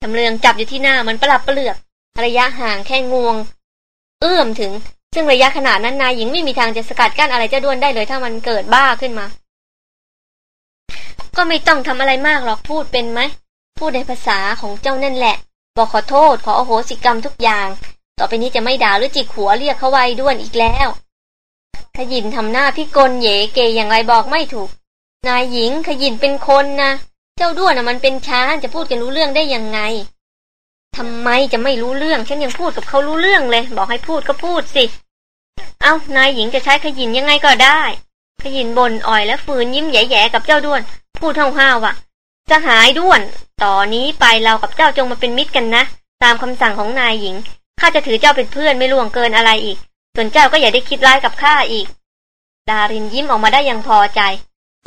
ทำเรืองจับอยู่ที่หน้ามันประหลับประเลือกระยะห่างแค่งวง เอื้อมถึง ซึ่งระยะขนาดนั้นนายหญิงไม่มีทางจะสกัดกั้นอะไรเจ้าด้วนได้เลยถ้ามันเกิดบ้าขึ้นมา ก็ไม่ต้องทำอะไรมากหรอกพูดเป็นไหม พูดในภาษาของเจ้านั่นแหละ บอกขอโทษขอโอโหสิกรรมทุกอย่าง ต่อไปนี้จะไม่ด่าหรือจิกหัวเรียกเขาไว้ด้วนอีกแล้วขยินทำหน้าพิกลเยเกยอย่างไรบอกไม่ถูก นายหญิงขยินเป็นคนนะ เจ้าด้วนนะมันเป็นช้างจะพูดกันรู้เรื่องได้ยังไง ทำไมจะไม่รู้เรื่อง ฉันยังพูดกับเขารู้เรื่องเลย บอกให้พูดก็พูดสิ เอา้านายหญิงจะใช้ขยินยังไงก็ได้ ขยินบนอ่อยและฝืนยิ้มแย่ๆกับเจ้าด้วน พูดห้าวๆว่ะ จะหายด้วน ต่อนนี้ไปเรากับเจ้าจงมาเป็นมิตรกันนะ ตามคำสั่งของนายหญิง ข้าจะถือเจ้าเป็นเพื่อนไม่ล่วงเกินอะไรอีก ส่วนเจ้าก็อย่าได้คิดร้ายกับข้าอีก ดารินยิ้มออกมาได้อย่างพอใจ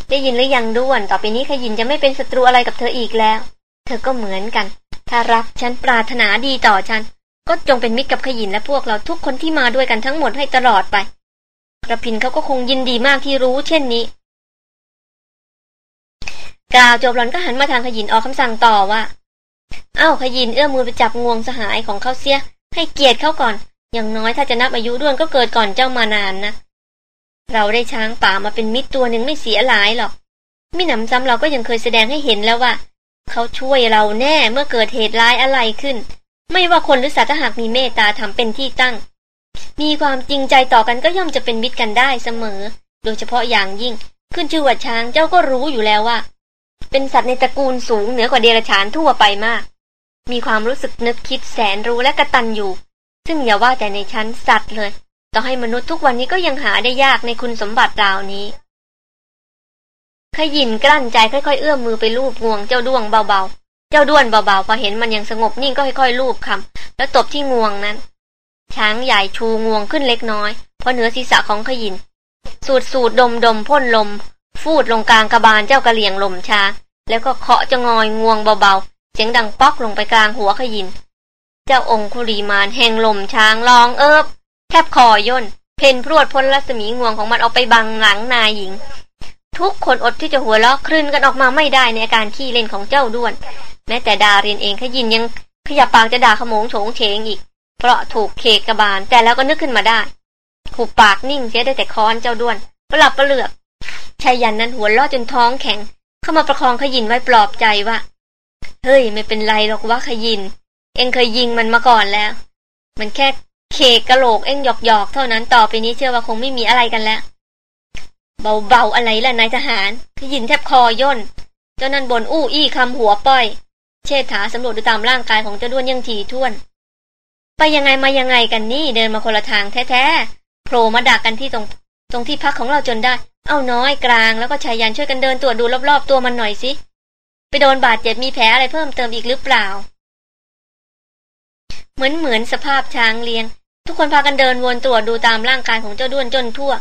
ได้ยินหรือยังด้วน ต่อไปนี้ขยินจะไม่เป็นศัตรูอะไรกับเธออีกแล้ว เธอก็เหมือนกัน ถ้ารักฉันปรารถนาดีต่อฉัน ก็จงเป็นมิตรกับขยินและพวกเราทุกคนที่มาด้วยกันทั้งหมดให้ตลอดไป กระพินเขาก็คงยินดีมากที่รู้เช่นนี้ กล่าวจบหลอนก็หันมาทางขยินออกคำสั่งต่อว่า เอ้าขยินเอื้อมมือไปจับงวงสหายของเขาเสีย ให้เกียรติเขาก่อน อย่างน้อยถ้าจะนับอายุด้วนก็เกิดก่อนเจ้ามานานนะ เราได้ช้างป่ามาเป็นมิตรตัวหนึ่งไม่เสียหลายหรอกมิหนำซ้ำเราก็ยังเคยแสดงให้เห็นแล้วว่า เขาช่วยเราแน่เมื่อเกิดเหตุร้ายอะไรขึ้น ไม่ว่าคนหรือสัตว์ถ้าหากมีเมตตาทำเป็นที่ตั้ง มีความจริงใจต่อกันก็ย่อมจะเป็นมิตรกันได้เสมอ โดยเฉพาะอย่างยิ่ง ขึ้นชื่อว่าช้างเจ้าก็รู้อยู่แล้วว่า เป็นสัตว์ในตระกูลสูงเหนือกว่าเดรัจฉานทั่วไปมาก มีความรู้สึกนึกคิดแสนรู้และกระตันอยู่ ซึ่งอย่าว่าแต่ในชั้นสัตว์เลย ต่อให้มนุษย์ทุกวันนี้ก็ยังหาได้ยากในคุณสมบัติราวนี้ ขยินกลั้นใจค่อยๆเอื้อมมือไปลูบงวงเจ้าด้วงเบาๆ เจ้าด้วนเบาๆ พอเห็นมันยังสงบนิ่งก็ค่อยๆลูบคำแล้วตบที่งวงนั้น ช้างใหญ่ชูงวงขึ้นเล็กน้อย เพราะเหนือศีรษะของขยิน สูดสูดดมดมพ่นลม ฟูดลงกลางกระบาลเจ้ากระเหลี่ยงลมช้างแล้วก็เคาะจะงอยงวงเบาๆ เสียงดังป๊อกลงไปกลางหัวขยิน เจ้าองคุรีมานแห่งลมช้างลองเอิบแทบคอย่นเพนพรวดพ้นรัศมีงวงของมันออกไปบังหลังนายหญิง ทุกคนอดที่จะหัวเราะคลื่นกันออกมาไม่ได้ในอาการขี้เล่นของเจ้าด้วน แม้แต่ดาเรียนเองขยินยังขยับปากจะด่าขโมงโฉงเฉงอีก เพราะถูกเคกกระบาลแต่แล้วก็นึกขึ้นมาได้หูปากนิ่งเสียได้แต่ค้อนเจ้าด้วนประหลับประเหลือกชายยันนั้นหัวเราะจนท้องแข็ง เข้ามาประคองขยินไว้ปลอบใจว่า เฮ้ยไม่เป็นไรหรอกว่าขยิน เองเคยยิงมันมาก่อนแล้ว มันแค่เคกกะโหลกเองหยอกหยอกเท่านั้นต่อไปนี้เชื่อว่าคงไม่มีอะไรกันแล้ว เบาๆอะไรล่ะนายทหารขยินแทบคอย่น เจ้านั่นบนอู้อี้คำหัวป้อย เชษฐาสำรวจดูตามร่างกายของเจ้าด้วนยังทีท่วน ไปยังไงมายังไงกันนี่เดินมาคนละทางแท้ๆโผล่มาดักกันที่ตรงตรงที่พักของเราจนได้ เอาน้อยกลางแล้วก็ชายยันช่วยกันเดินตรวจดูรอบๆ ตัวมันหน่อยสิ ไปโดนบาดเจ็บมีแผลอะไรเพิ่มเติมอีกหรือเปล่า เหมือนเหมือนสภาพช้างเลี้ยง ทุกคนพากันเดินวนตรวจดูตามร่างกายของเจ้าด้วนจนทั่ว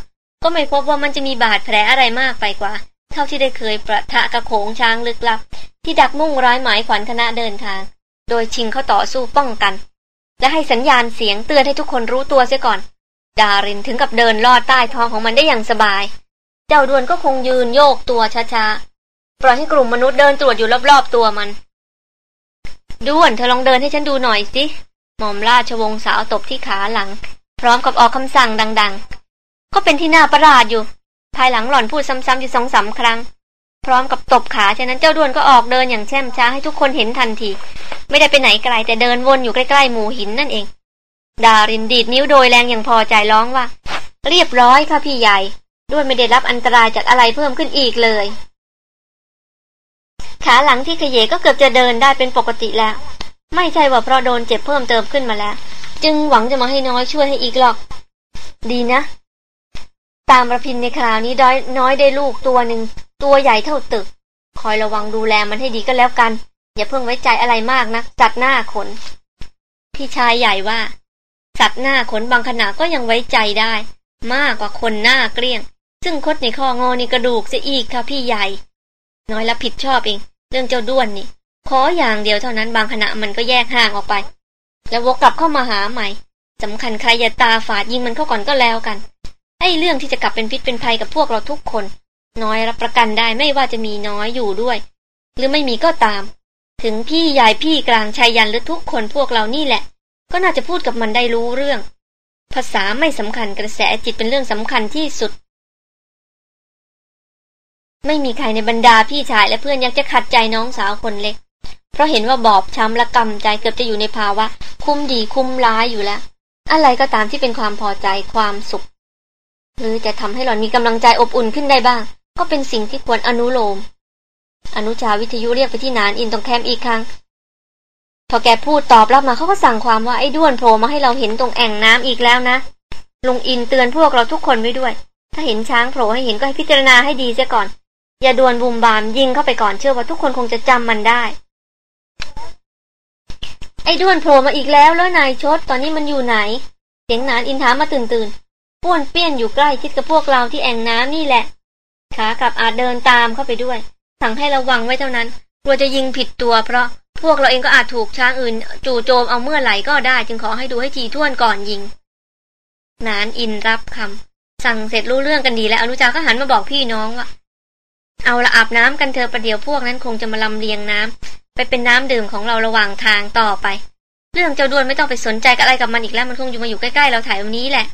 ก็ไม่พบว่ามันจะมีบาดแผลอะไรมากไปกว่า เท่าที่ได้เคยประทะกระโขงช้างลึกลับ ที่ดักมุ่งร้ายหมายขวัญคณะเดินทาง โดยชิงเขาต่อสู้ป้องกัน และให้สัญญาณเสียงเตือนให้ทุกคนรู้ตัวเสียก่อน ดารินถึงกับเดินลอดใต้ท้องของมันได้อย่างสบาย เจ้าดวนก็คงยืนโยกตัวช้าๆปล่อยให้กลุ่มมนุษย์เดินตรวจอยู่รอบๆตัวมันด้วนเธอลองเดินให้ฉันดูหน่อยสิหม่อมราชวงศ์สาวตบที่ขาหลัง พร้อมกับออกคำสั่งดัง ๆ ก็เป็นที่น่าประหลาดอยู่ ภายหลังหล่อนพูดซ้ำๆอยู่สองสาครั้ง พร้อมกับตบขา ฉะนั้นเจ้าด้วนก็ออกเดินอย่างแช่มช้าให้ทุกคนเห็นทันที ไม่ได้ไปไหนไกลแต่เดินวนอยู่ใกล้ๆหมู่หินนั่นเอง ดารินดีดนิ้วโดยแรงอย่างพอใจร้องว่า เรียบร้อยค่ะพี่ใหญ่ ด้วยไม่ได้รับอันตรายจากอะไรเพิ่มขึ้นอีกเลย ขาหลังที่ขยเยก็เกือบจะเดินได้เป็นปกติแล้ว ไม่ใช่ว่าเพราะโดนเจ็บเพิ่มเติมขึ้นมาแล้ว จึงหวังจะมาให้น้อยช่วยให้อีกหรอก ดีนะ ตามประพินในคราวนี้ด้อยน้อยได้ลูกตัวหนึ่งตัวใหญ่เท่าตึก คอยระวังดูแลมันให้ดีก็แล้วกัน อย่าเพิ่งไว้ใจอะไรมากนะสัตว์หน้าขน พี่ชายใหญ่ว่า สัตว์หน้าขนบางขณะก็ยังไว้ใจได้ มากกว่าคนหน้าเกลี้ยง ซึ่งคดในข้องอนี่กระดูกเสียอีกค่ะพี่ใหญ่ น้อยรับผิดชอบเอง เรื่องเจ้าด้วนนี่ขออย่างเดียวเท่านั้นบางขณะมันก็แยกห่างออกไป แล้ววกกลับเข้ามาหาใหม่สำคัญใครอย่าตาฝาดยิงมันเข้าก่อนก็แล้วกัน ไอ้เรื่องที่จะกลับเป็นพิษเป็นภัยกับพวกเราทุกคน น้อยรับประกันได้ไม่ว่าจะมีน้อยอยู่ด้วย หรือไม่มีก็ตาม ถึงพี่ใหญ่พี่กลางชายยันหรือทุกคนพวกเรานี่แหละ ก็น่าจะพูดกับมันได้รู้เรื่อง ภาษาไม่สำคัญกระแสจิตเป็นเรื่องสำคัญที่สุด ไม่มีใครในบรรดาพี่ชายและเพื่อนอยากจะขัดใจน้องสาวคนเล็ก เพราะเห็นว่าบอบช้ำและกำใจเกือบจะอยู่ในภาวะ คุ้มดีคุ้มร้ายอยู่แล้ว อะไรก็ตามที่เป็นความพอใจความสุข หรือจะทำให้หล่อนมีกำลังใจอบอุ่นขึ้นได้บ้าง ก็เป็นสิ่งที่ควรอนุโลม อนุชาวิทยุเรียกไปที่นานอินตรงแคมป์อีกครั้ง พอแกพูดตอบรับมาเขาก็สั่งความว่าไอ้ด้วนโผล่มาให้เราเห็นตรงแอ่งน้ำอีกแล้วนะ ลุงอินเตือนพวกเราทุกคนไว้ด้วย ถ้าเห็นช้างโผล่ให้เห็นก็ให้พิจารณาให้ดีเสียก่อน อย่าดวนบุมบามยิงเข้าไปก่อนเชื่อว่าทุกคนคงจะจำมันได้ ไอ้ด้วนโผล่มาอีกแล้วแล้วนายชด ตอนนี้มันอยู่ไหน เสียงนานอินถามมาตื่นตื่น ป้วนเปี้ยนอยู่ใกล้ชิดกับพวกเราที่แอ่งน้ำนี่แหละ ขากับอาจเดินตามเข้าไปด้วย สั่งให้ระวังไว้เท่านั้น กลัวจะยิงผิดตัวเพราะพวกเราเองก็อาจถูกช้างอื่น จู่โจมเอาเมื่อไหร่ก็ได้ จึงขอให้ดูให้ทีท่วนก่อนยิง นานอินรับคำสั่งเสร็จรู้เรื่องกันดีแล้วอนุจาก็หันมาบอกพี่น้องว่าเอาละอาบน้ำกันเธอประเดี๋ยวพวกนั้นคงจะมาลำเลียงน้ำไปเป็นน้ำดื่มของเราระหว่างทางต่อไป เรื่องเจ้าด้วนไม่ต้องไปสนใจกับอะไรกับมันอีกแล้วมันคงอยู่มาอยู่ใกล้ๆเราถ่ายวันนี้แหละ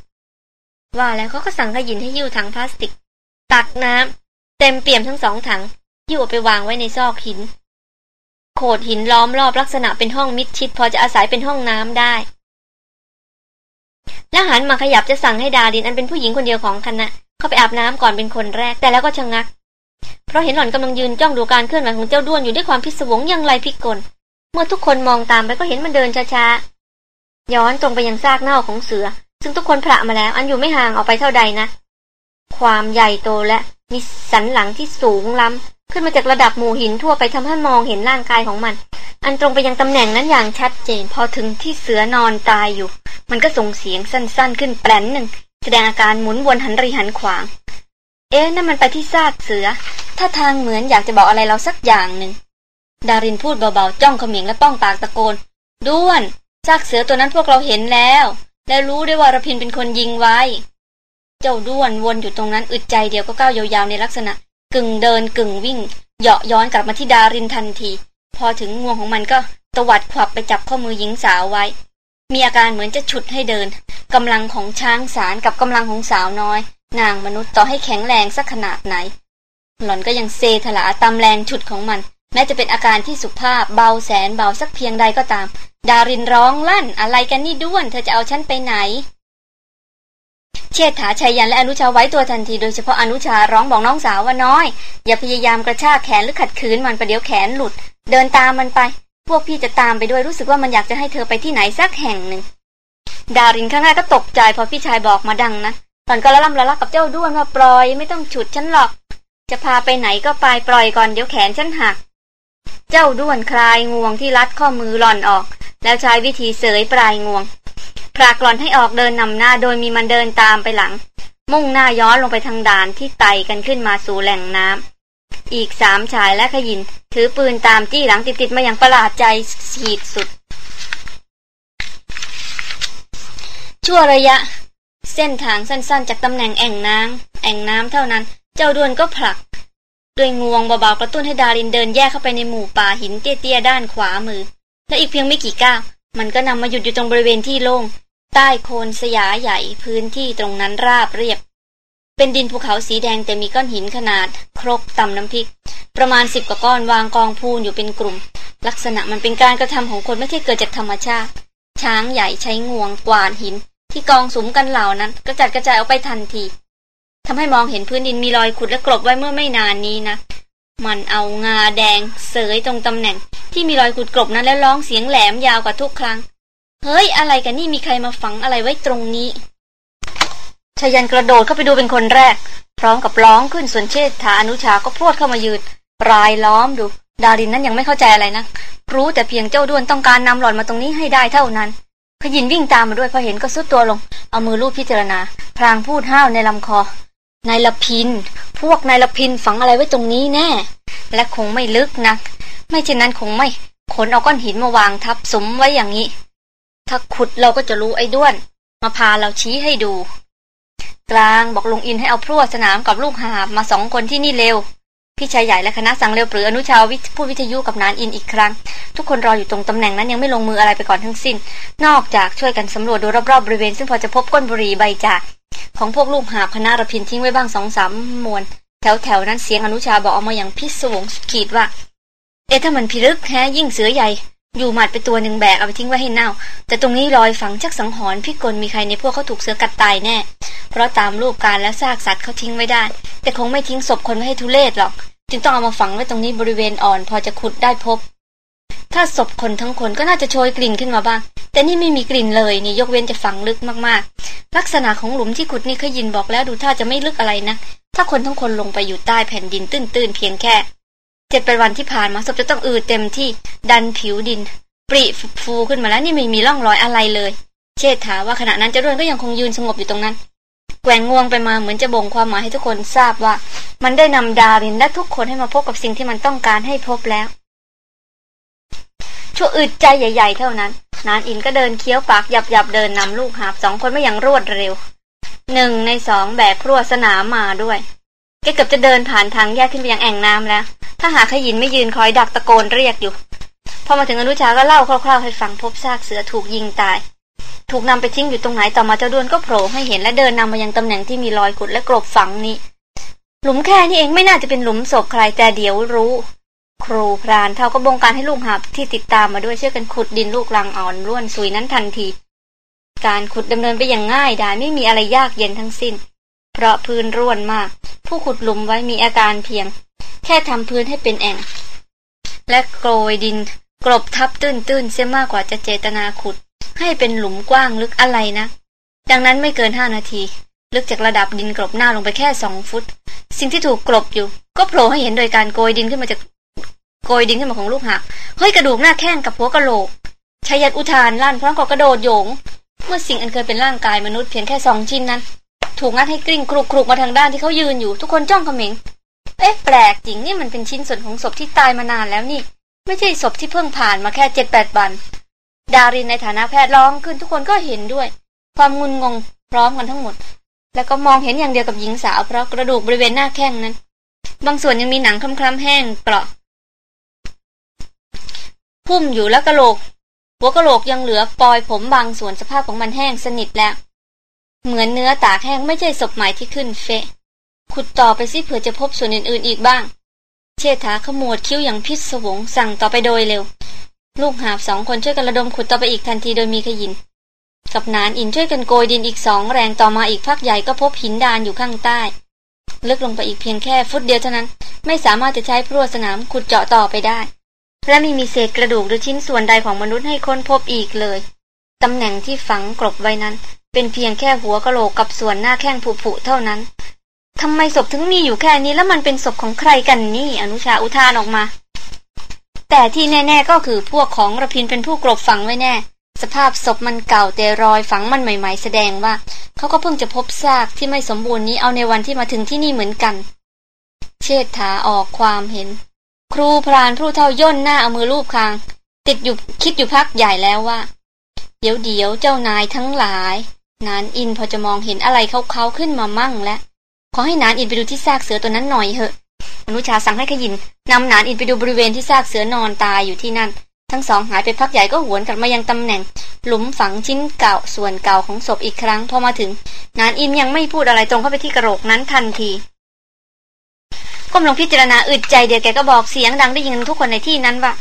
ว่าแล้วเขาก็สั่งขยินให้ยิ้วถังพลาสติก ตักน้ำเต็มเปี่ยมทั้งสองถังยิ้วไปวางไว้ในซอกหิน โขดหินล้อมรอบลักษณะเป็นห้องมิดชิด พอจะอาศัยเป็นห้องน้ำได้แล้วหันมาขยับจะสั่งให้ดาดินอันเป็นผู้หญิงคนเดียวของคณะเข้าไปอาบน้ำก่อนเป็นคนแรก แต่แล้วก็ชะงัก เพราะเห็นหล่อนกำลังยืนจ้องดูการเคลื่อนไหวของเจ้าด้วนอยู่ด้วยความพิศวงยังไรพิกล เมื่อทุกคนมองตามไปก็เห็นมันเดินช้าๆย้อนตรงไปยังซากเน่าของเสือ ซึ่งทุกคนพระมาแล้ว อันอยู่ไม่ห่างออกไปเท่าใดนะ ความใหญ่โตและมีสันหลังที่สูงล้ำขึ้นมาจากระดับหมู่หินทั่วไปทำให้มองเห็นร่างกายของมัน อันตรงไปยังตำแหน่งนั้นอย่างชัดเจน พอถึงที่เสือนอนตายอยู่ มันก็ส่งเสียงสั้น ๆ ขึ้นแปลนหนึ่งแสดงอาการหมุนวนหันรีหันขวาง เอ๊ะนั่นมันไปที่ซากเสือถ้าทางเหมือนอยากจะบอกอะไรเราสักอย่างหนึ่งดารินพูดเบาๆจ้องเขมิงและป้องปากตะโกนด้วนซากเสือตัวนั้นพวกเราเห็นแล้ว และรู้ได้ว่าระพินเป็นคนยิงไว้ เจ้าด้วนวนอยู่ตรงนั้นอึดใจเดียวก็ก้าวยาวๆในลักษณะ กึ่งเดินกึ่งวิ่ง เหยาะย้อนกลับมาที่ดารินทันที พอถึงงวงของมันก็ตวัดขวับไปจับข้อมือหญิงสาวไว้ มีอาการเหมือนจะฉุดให้เดินกำลังของช้างสารกับกำลังของสาวน้อย นางมนุษย์ต่อให้แข็งแรงสักขนาดไหน หล่อนก็ยังเซถลาตามแรงฉุดของมัน แม้จะเป็นอาการที่สุภาพเบาแสนเบาสักเพียงใดก็ตาม ดารินร้องลั่นอะไรกันนี่ด้วน เธอจะเอาฉันไปไหน เชษฐาชัยยันและอนุชาไว้ตัวทันทีโดยเฉพาะอนุชาร้องบอกน้องสาวว่าน้อย อย่าพยายามกระชากแขนหรือขัดขืนมันประเดี๋ยวแขนหลุด เดินตามมันไป พวกพี่จะตามไปด้วยรู้สึกว่ามันอยากจะให้เธอไปที่ไหนสักแห่งหนึ่ง ดารินข้างหน้าก็ตกใจพอพี่ชายบอกมาดังนะตอนก็ละล่ำละลักกับเจ้าด้วนว่าปล่อยไม่ต้องฉุดฉันหรอก จะพาไปไหนก็ไปปล่อยก่อนเดี๋ยวแขนฉันหัก เจ้าด้วนคลายงวงที่รัดข้อมือหล่อนออก แล้วใช้วิธีเสยปลายงวงผลักหล่อนให้ออกเดินนำหน้าโดยมีมันเดินตามไปหลัง มุ่งหน้าย้อนลงไปทางด่านที่ไต่กันขึ้นมาสู่แหล่งน้ำอีกสามชายและขยิน ถือปืนตามจี้หลังติดๆมาอย่างประหลาดใจขีดสุด ชั่วระยะ เส้นทางสั้นๆ จากตำแหน่งแอ่งน้ำแอ่งน้ำเท่านั้น เจ้าด้วนก็ผลัก ด้วยงวงเบาๆกระตุ้นให้ดารินเดินแยกเข้าไปในหมู่ป่าหินเตี้ยๆด้านขวามือ และอีกเพียงไม่กี่ก้าวมันก็นำมาหยุดอยู่ตรงบริเวณที่โล่งใต้โคนสยาใหญ่พื้นที่ตรงนั้นราบเรียบ เป็นดินภูเขาสีแดงแต่มีก้อนหินขนาด ครกตำน้ำพริก ประมาณสิบกว่าก้อนวางกองพูนอยู่เป็นกลุ่ม ลักษณะมันเป็นการกระทำของคนไม่ใช่เกิดจากธรรมชาติ ช้างใหญ่ใช้งวงกวาดหิน ที่กองสุมกันเหล่านั้นกระจัดกระจายออกไปทันที ทำให้มองเห็นพื้นดินมีรอยขุดและกลบไว้เมื่อไม่นานนี้นะ มันเอางาแดงเสยตรงตำแหน่ง ที่มีรอยขุดกลบนั้นแล้วร้องเสียงแหลมยาวกว่าทุกครั้ง เฮ้ย อะไรกันนี่มีใครมาฝังอะไรไว้ตรงนี้ชายันกระโดดเข้าไปดูเป็นคนแรก พร้อมกับร้องขึ้นส่วนเชษฐาอนุชาก็พรวดเข้ามายืนรายล้อมดู ดารินนั้นยังไม่เข้าใจอะไรนะ รู้แต่เพียงเจ้าด้วนต้องการนำหล่อนมาตรงนี้ให้ได้เท่านั้นขยินวิ่งตามมาด้วยพอเห็นก็สุดตัวลง เอามือลูบพิจารณาพลางพูดห้าวในลำคอ นายละพิน พวกนายละพินฝังอะไรไว้ตรงนี้แน่ และคงไม่ลึกนัก ไม่เช่นนั้นคงไม่ขนเอาก้อนหินมาวางทับสมไว้อย่างนี้ ถ้าขุดเราก็จะรู้ไอ้ด้วน มาพาเราชี้ให้ดู กลางบอกลุงอินให้เอาพรวดสนามกับลูกหาบมาสองคนที่นี่เร็ว พี่ชายใหญ่และคณะสั่งเร็วปรืออนุชาวผู้วิทยุกับนานอินอีกครั้ง ทุกคนรออยู่ตรงตำแหน่งนั้นยังไม่ลงมืออะไรไปก่อนทั้งสิ้น นอกจากช่วยกันสำรวจดูรอบๆบริเวณ ซึ่งพอจะพบก้นบุหรี่ใบจากของพวกลูกหาบคณะระพินทิ้งไว้บ้างสองสามมวน แถวๆนั้นเสียงอนุชาบอกออกมาอย่างพิศวงขีดว่า เอ๊ะถ้ามันพิลึกแฮยิ่งเสือใหญ่ อยู่หมัดไปตัวหนึ่งแบกเอาไปทิ้งไว้ให้เน่า แต่ตรงนี้รอยฝังชักสังหรณ์พิกลมีใครในพวกเขาถูกเสือกัดตายแน่ เพราะตามรูปการและซากสัตว์เขาทิ้งไว้ได้ แต่คงไม่ทิ้งศพคนไว้ให้ทุเลศหรอก จึงต้องเอามาฝังไว้ตรงนี้บริเวณอ่อนพอจะขุดได้พบ ถ้าศพคนทั้งคนก็น่าจะโชยกลิ่นขึ้นมาบ้าง แต่นี่ไม่มีกลิ่นเลยนี่ยกเว้นจะฝังลึกมากๆ ลักษณะของหลุมที่ขุดนี่ขยินบอกแล้วดูท่าจะไม่ลึกอะไรนะ ถ้าคนทั้งคนลงไปอยู่ใต้แผ่นดินตื้นๆเพียงแค่ เจ็ดเป็นวันที่ผ่านมาศพจะต้องอืดเต็มที่ดันผิวดิน ปริฟูขึ้นมาแล้วนี่ไม่มีร่องรอยอะไรเลย เชษฐาว่าขณะนั้นเจะร่วนก็ยังคงยืนสงบอยู่ตรงนั้น แกว่งงวงไปมาเหมือนจะบ่งความหมายให้ทุกคนทราบว่า มันได้นำดารินและทุกคนให้มาพบกับสิ่งที่มันต้องการให้พบแล้วชั่วอึดใจใหญ่ ๆ เท่านั้น นานอินก็เดินเคี้ยวปากหยับๆเดินนำลูกหาบสองคนไม่อย่างรวดเร็วหนึ่งในสองแบกครัวสนามมาด้วย แกเกือบจะเดินผ่านทางแยกขึ้นไปยังแอ่งน้ำแล้ว ถ้าหากขยินไม่ยืนคอยดักตะโกนเรียกอยู่ พอมาถึงอนุชาก็เล่าคร่าวๆให้ฟังพบซากเสือถูกยิงตาย ถูกนำไปทิ้งอยู่ตรงไหนต่อมาเจ้าด้วนก็โผล่ให้เห็นและเดินนำมายังตำแหน่งที่มีรอยขุดและกรบฝังนี้ หลุมแค่นี้เองไม่น่าจะเป็นหลุมศพใครแต่เดี๋ยวรู้ ครูพรานเท่าก็บงการให้ลูกหาบที่ติดตามมาด้วยเช่วยกันขุดดินลูกลังอ่อนร่วนซุยนั้นทันที การขุดดำเนินไปอย่างง่ายดายไม่มีอะไรยากเย็นทั้งสิ้น เพราะพื้นร่วนมาก ผู้ขุดหลุมไว้มีอาการเพียง แค่ทำพื้นให้เป็นแอ่ง และโกยดินกรบทับตื้นๆเสียมากกว่าจะเจตนาขุด ให้เป็นหลุมกว้างลึกอะไรนะ ดังนั้นไม่เกินห้านาที ลึกจากระดับดินกรบหน้าลงไปแค่สองฟุต สิ่งที่ถูกกรบอยู่ ก็โผล่ให้เห็นโดยการโกยดินขึ้นมาจากโกยดินขึ้นมาของลูกหักเฮ้ยกระดูกหน้าแข้งกับหัวกะโหลกชายัดอุทานลั่นพร้อมกับกระโดดโยง เมื่อสิ่งอันเคยเป็นร่างกายมนุษย์เพียงแค่สองชิ้นนั้น ถูกงัดให้กลิ้งครุกๆมาทางด้านที่เขายืนอยู่ทุกคนจ้องเขม็งเอ๊ะแปลกจริงนี่มันเป็นชิ้นส่วนของศพที่ตายมานานแล้วนี่ ไม่ใช่ศพที่เพิ่งผ่านมาแค่เจ็ดแปดวัน ดารินในฐานะแพทย์ร้องขึ้นทุกคนก็เห็นด้วย ความงุนงงพร้อมกันทั้งหมด แล้วก็มองเห็นอย่างเดียวกับหญิงสาวเพราะกระดูกบริเวณหน้าแข้งนั้น บางส่วนยังมีหนังคล้ำๆแห้งเปราะพุ่มอยู่แล้วกระโหลก หัวกระโหลกยังเหลือปลอยผมบางส่วนสภาพของมันแห้งสนิทแล้ว เหมือนเนื้อตากแห้งไม่ใช่ศพใหม่ที่ขึ้นเฟะ ขุดต่อไปสิเผื่อจะพบส่วนอื่นๆอีกบ้าง เชษฐาขมวดคิ้วอย่างพิศวงสั่งต่อไปโดยเร็ว ลูกหาบสองคนช่วยกันระดมขุดต่อไปอีกทันทีโดยมีขยิน กับนานอินช่วยกันโกยดินอีกสองแรงต่อมาอีกพักใหญ่ก็พบหินดานอยู่ข้างใต้ ลึกลงไปอีกเพียงแค่ฟุตเดียวเท่านั้น ไม่สามารถจะใช้พรวสนามขุดเจาะต่อไปได้ และไม่มีเศษกระดูกหรือชิ้นส่วนใดของมนุษย์ให้ค้นพบอีกเลยตำแหน่งที่ฝังกลบไว้นั้น เป็นเพียงแค่หัวกะโหลกกับส่วนหน้าแข้งผุๆเท่านั้นทำไมศพถึงมีอยู่แค่นี้แล้วมันเป็นศพของใครกันนี่ อนุชาอุทานออกมา แต่ที่แน่ ๆก็คือพวกของระพินเป็นผู้กลบฝังไว้แน่ สภาพศพมันเก่าแต่รอยฝังมันใหม่ ๆ แสดงว่า เขาก็เพิ่งจะพบซากที่ไม่สมบูรณ์นี้เอาในวันที่มาถึงที่นี่เหมือนกัน เชษฐาออกความเห็น ครูพรานผู้เท่าย่นหน้าเอามือรูปคาง ติดอยู่คิดอยู่พักใหญ่แล้วว่า เดี๋ยวเดี๋ยวเจ้านายทั้งหลาย นานอินพอจะมองเห็นอะไรเขาๆขึ้นมามั่งแล้วขอให้นานอินไปดูที่ซากเสือตัวนั้นหน่อยเถอะอนุชาสั่งให้ขยินนำนานอินไปดูบริเวณที่ซากเสือนอนตายอยู่ที่นั่น ทั้งสองหายไปพักใหญ่ก็หวนกลับมายังตำแหน่ง หลุมฝังชิ้นเก่าส่วนเก่าของศพอีกครั้งพอมาถึง นานอินยังไม่พูดอะไรตรงเข้าไปที่กระโหลกนั้นทันทีก้มลงพิจารณาอึดใจเดียวแกก็บอกเสียงดังได้ยินทุกคนในที่นั้นว่า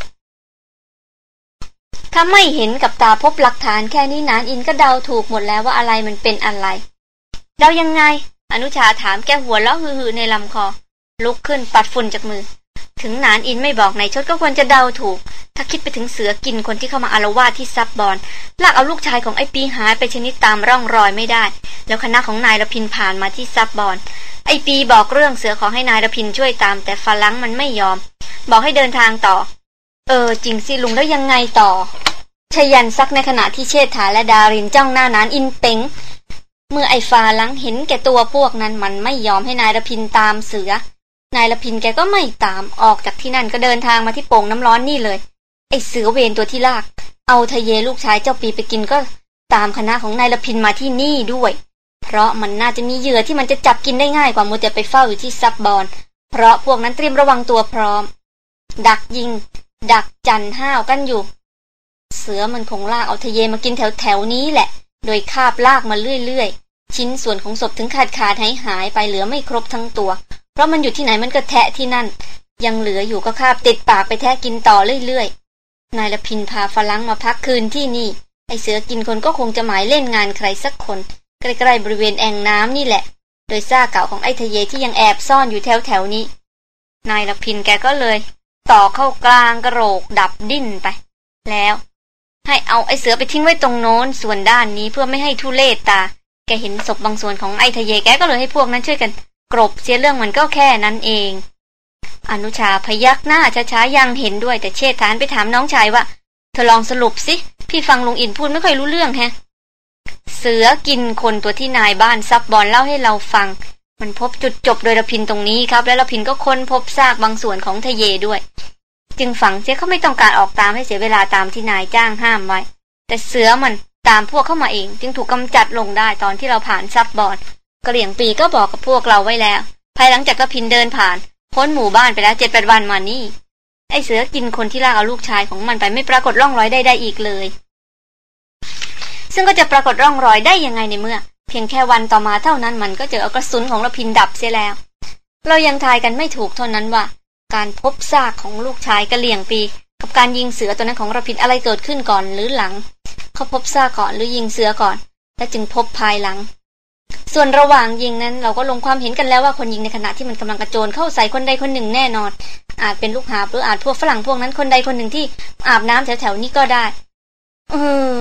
ถ้าไม่เห็นกับตาพบหลักฐานแค่นี้นานอินก็เดาถูกหมดแล้วว่าอะไรมันเป็นอะไร เดายังไง อนุชาถามแกหัวล้อฮือในลำคอ ลุกขึ้นปัดฝุ่นจากมือ ถึงนานอินไม่บอกในชดก็ควรจะเดาถูก ถ้าคิดไปถึงเสือกินคนที่เข้ามาอารวาสที่ซับบอนลากเอาลูกชายของไอ้ปีหายไปชนิดตามร่องรอยไม่ได้ แล้วคณะของนายระพินผ่านมาที่ซับบอนไอ้ปีบอกเรื่องเสือขอให้นายระพินช่วยตามแต่ฟาลังมันไม่ยอม บอกให้เดินทางต่อ เออจริงสิลุงแล้วยังไงต่อ ชยันซักในขณะที่เชษฐาและดารินจ้องหน้านานอินเป๋งเมื่อไอ้ฟาลังเห็นแก่ตัวพวกนั้นมันไม่ยอมให้นายละพินตามเสือ นายละพินแกก็ไม่ตามออกจากที่นั่นก็เดินทางมาที่โป่งน้ำร้อนนี่เลย ไอเสือเวรตัวที่ลาก เอาทะเยลูกชายเจ้าปีไปกินก็ตามคณะของนายละพินมาที่นี่ด้วย เพราะมันน่าจะมีเหยื่อที่มันจะจับกินได้ง่ายกว่ามัวแต่ไปเฝ้าอยู่ที่ซับบอนเพราะพวกนั้นเตรียมระวังตัวพร้อม ดักยิง ดักจันห้าวกันอยู่ เสือมันคงลากเอาทะเยมากินแถวแถวนี้แหละ โดยคาบลากมาเรื่อยชิ้นส่วนของศพถึงขาดขาดหายหายไปเหลือไม่ครบทั้งตัว เพราะมันอยู่ที่ไหนมันก็แทะที่นั่น ยังเหลืออยู่ก็คาบติดปากไปแทะกินต่อเรื่อยนายละพินพาฝรั่งมาพักคืนที่นี่ ไอเสือกินคนก็คงจะหมายเล่นงานใครสักคน ใกล้ๆบริเวณแอ่งน้ำนี่แหละ โดยซ่าเก่าของไอทะเยที่ยังแอบซ่อนอยู่แถวๆนี้ นายละพินแกก็เลย ต่อเข้ากลางกระโหลกดับดิ้นไป แล้ว ให้เอาไอเสือไปทิ้งไว้ตรงโน้นส่วนด้านนี้เพื่อไม่ให้ทุเลศตา แกเห็นศพบางส่วนของไอทะเยแกก็เลยให้พวกนั้นช่วยกัน กรบเสียเรื่องมันก็แค่นั้นเอง อนุชาพยักหน้าช้าๆยังเห็นด้วยแต่เชษฐานไปถามน้องชายว่า เธอลองสรุปสิพี่ฟังลุงอินพูดไม่ค่อยรู้เรื่องแฮะเสือกินคนตัวที่นายบ้านซับบอลเล่าให้เราฟัง มันพบจุดจบโดยระพินตรงนี้ครับ แล้วระพินก็ค้นพบซากบางส่วนของทะเยด้วย จึงฝังเสียเขาไม่ต้องการออกตามให้เสียเวลาตามที่นายจ้างห้ามไว้ แต่เสือมันตามพวกเข้ามาเอง จึงถูกกำจัดลงได้ตอนที่เราผ่านซับบอลกระเหลี่ยงปีก็บอกกับพวกเราไว้แล้ว ภายหลังจากระพินเดินผ่านพ้นหมู่บ้านไปแล้วเจ็ดแปดวันมานี่ไอเสือกินคนที่ลากเอาลูกชายของมันไปไม่ปรากฏร่องรอยใดๆอีกเลย ซึ่งก็จะปรากฏร่องรอยได้ยังไงในเมื่อ เพียงแค่วันต่อมาเท่านั้นมันก็เจอเอากระสุนของระพินดับเสียแล้ว เรายังทายกันไม่ถูกเท่านั้นว่า การพบซากของลูกชายกระเหลี่ยงปี กับการยิงเสือตัวนั้นของระพินอะไรเกิดขึ้นก่อนหรือหลัง เขาพบซากก่อนหรือยิงเสือก่อน และจึงพบภายหลัง ส่วนระหว่างยิงนั้นเราก็ลงความเห็นกันแล้วว่าคนยิงในขณะที่มันกำลังกระโจนเข้าใส่คนใดคนหนึ่งแน่นอน อาจเป็นลูกหาหรืออาจพวกฝรั่งพวกนั้นคนใดคนหนึ่งที่อาบน้ำแถวๆนี้ก็ได้เออ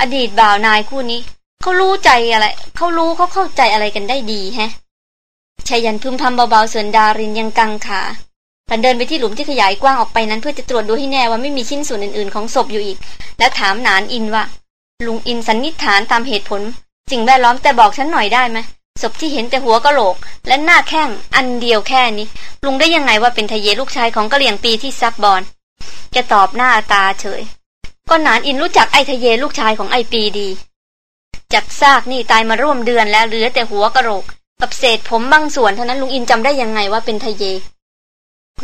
อดีตบ่าวนายคู่นี้ เขารู้ใจอะไร เขารู้เขาเข้าใจอะไรกันได้ดีแฮะชายันพึมพำเบาๆส่วนดารินยังกังขาแต่เดินไปที่หลุมที่ขยายกว้างออกไปนั้น เพื่อจะตรวจดูให้แน่ว่าไม่มีชิ้นส่วนอื่นๆของศพอยู่อีก แล้วถามนานอินว่า ลุงอินสันนิษฐานตามเหตุผลสิ่งแวดล้อมแต่บอกฉันหน่อยได้ไหมศพที่เห็นแต่หัวกะโหลก และหน้าแข้งอันเดียวแค่นี้ ลุงได้ยังไงว่าเป็นทะเยลูกชายของกะเหลี่ยงปีที่ซับบอนแกตอบหน้าตาเฉย ก็นานอินรู้จักไอ้ทะเยลูกชายของไอปีดี จากซากนี่ตายมาร่วมเดือนแล้วเหลือแต่หัวกระโหลก กับเศษผมบางส่วนเท่านั้นลุงอินจำได้ยังไงว่าเป็นทะเย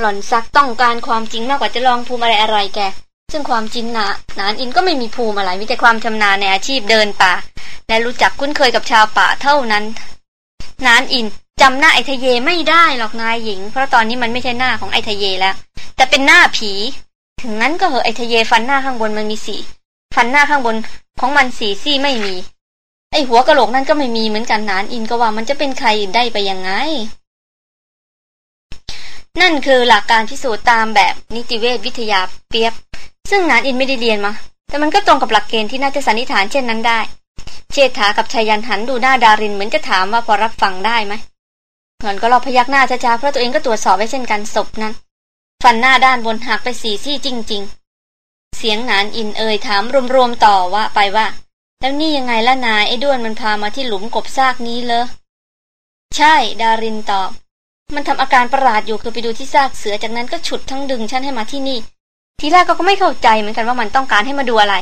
หล่อนซักต้องการความจริงมากกว่าจะลองภูมิอะไรอะไรแกซึ่งความจริงนะนานอินก็ไม่มีภูมิอะไรมีแต่ความชำนาญในอาชีพเดินป่า และรู้จักคุ้นเคยกับชาวป่าเท่านั้น นานอินจำหน้าไอทะเยไม่ได้หรอกนายหญิง เพราะตอนนี้มันไม่ใช่หน้าของไอทะเยแล้ว แต่เป็นหน้าผี ถึงนั้นก็เหอะไอทะเยฟันหน้าข้างบนมันมีสีฟันหน้าข้างบนของมันสีซี่ไม่มี ไอหัวกะโหลกนั่นก็ไม่มีเหมือนกันนานอินก็ว่ามันจะเป็นใครได้ไปยังไง นั่นคือหลักการพิสูจน์ตามแบบนิติเวชวิทยาเปียบ ซึ่งนานอินไม่ได้เรียนมา แต่มันก็ตรงกับหลักเกณฑ์ที่น่าจะสันนิษฐานเช่นนั้นได้ เชษฐากับชายันหันดูหน้าดารินเหมือนจะถามว่าพอรับฟังได้ไหมหล่อนก็รอพยักหน้าช้าๆเพราะตัวเองก็ตรวจสอบไว้เช่นกันศพนั้น ฟันหน้าด้านบนหักไปสี่ซี่จริง ๆ เสียงนานอินเอ่ยถามรวมๆต่อว่าไปว่า แล้วนี่ยังไงล่ะนายไอ้ด้วนมันพามาที่หลุมกบซากนี้เลยใช่ ดารินตอบ มันทำอาการประหลาดอยู่คือไปดูที่ซากเสือจากนั้นก็ฉุดทั้งดึงฉันให้มาที่นี่ ทีแรกก็ไม่เข้าใจเหมือนกันว่ามันต้องการให้มาดูอะไร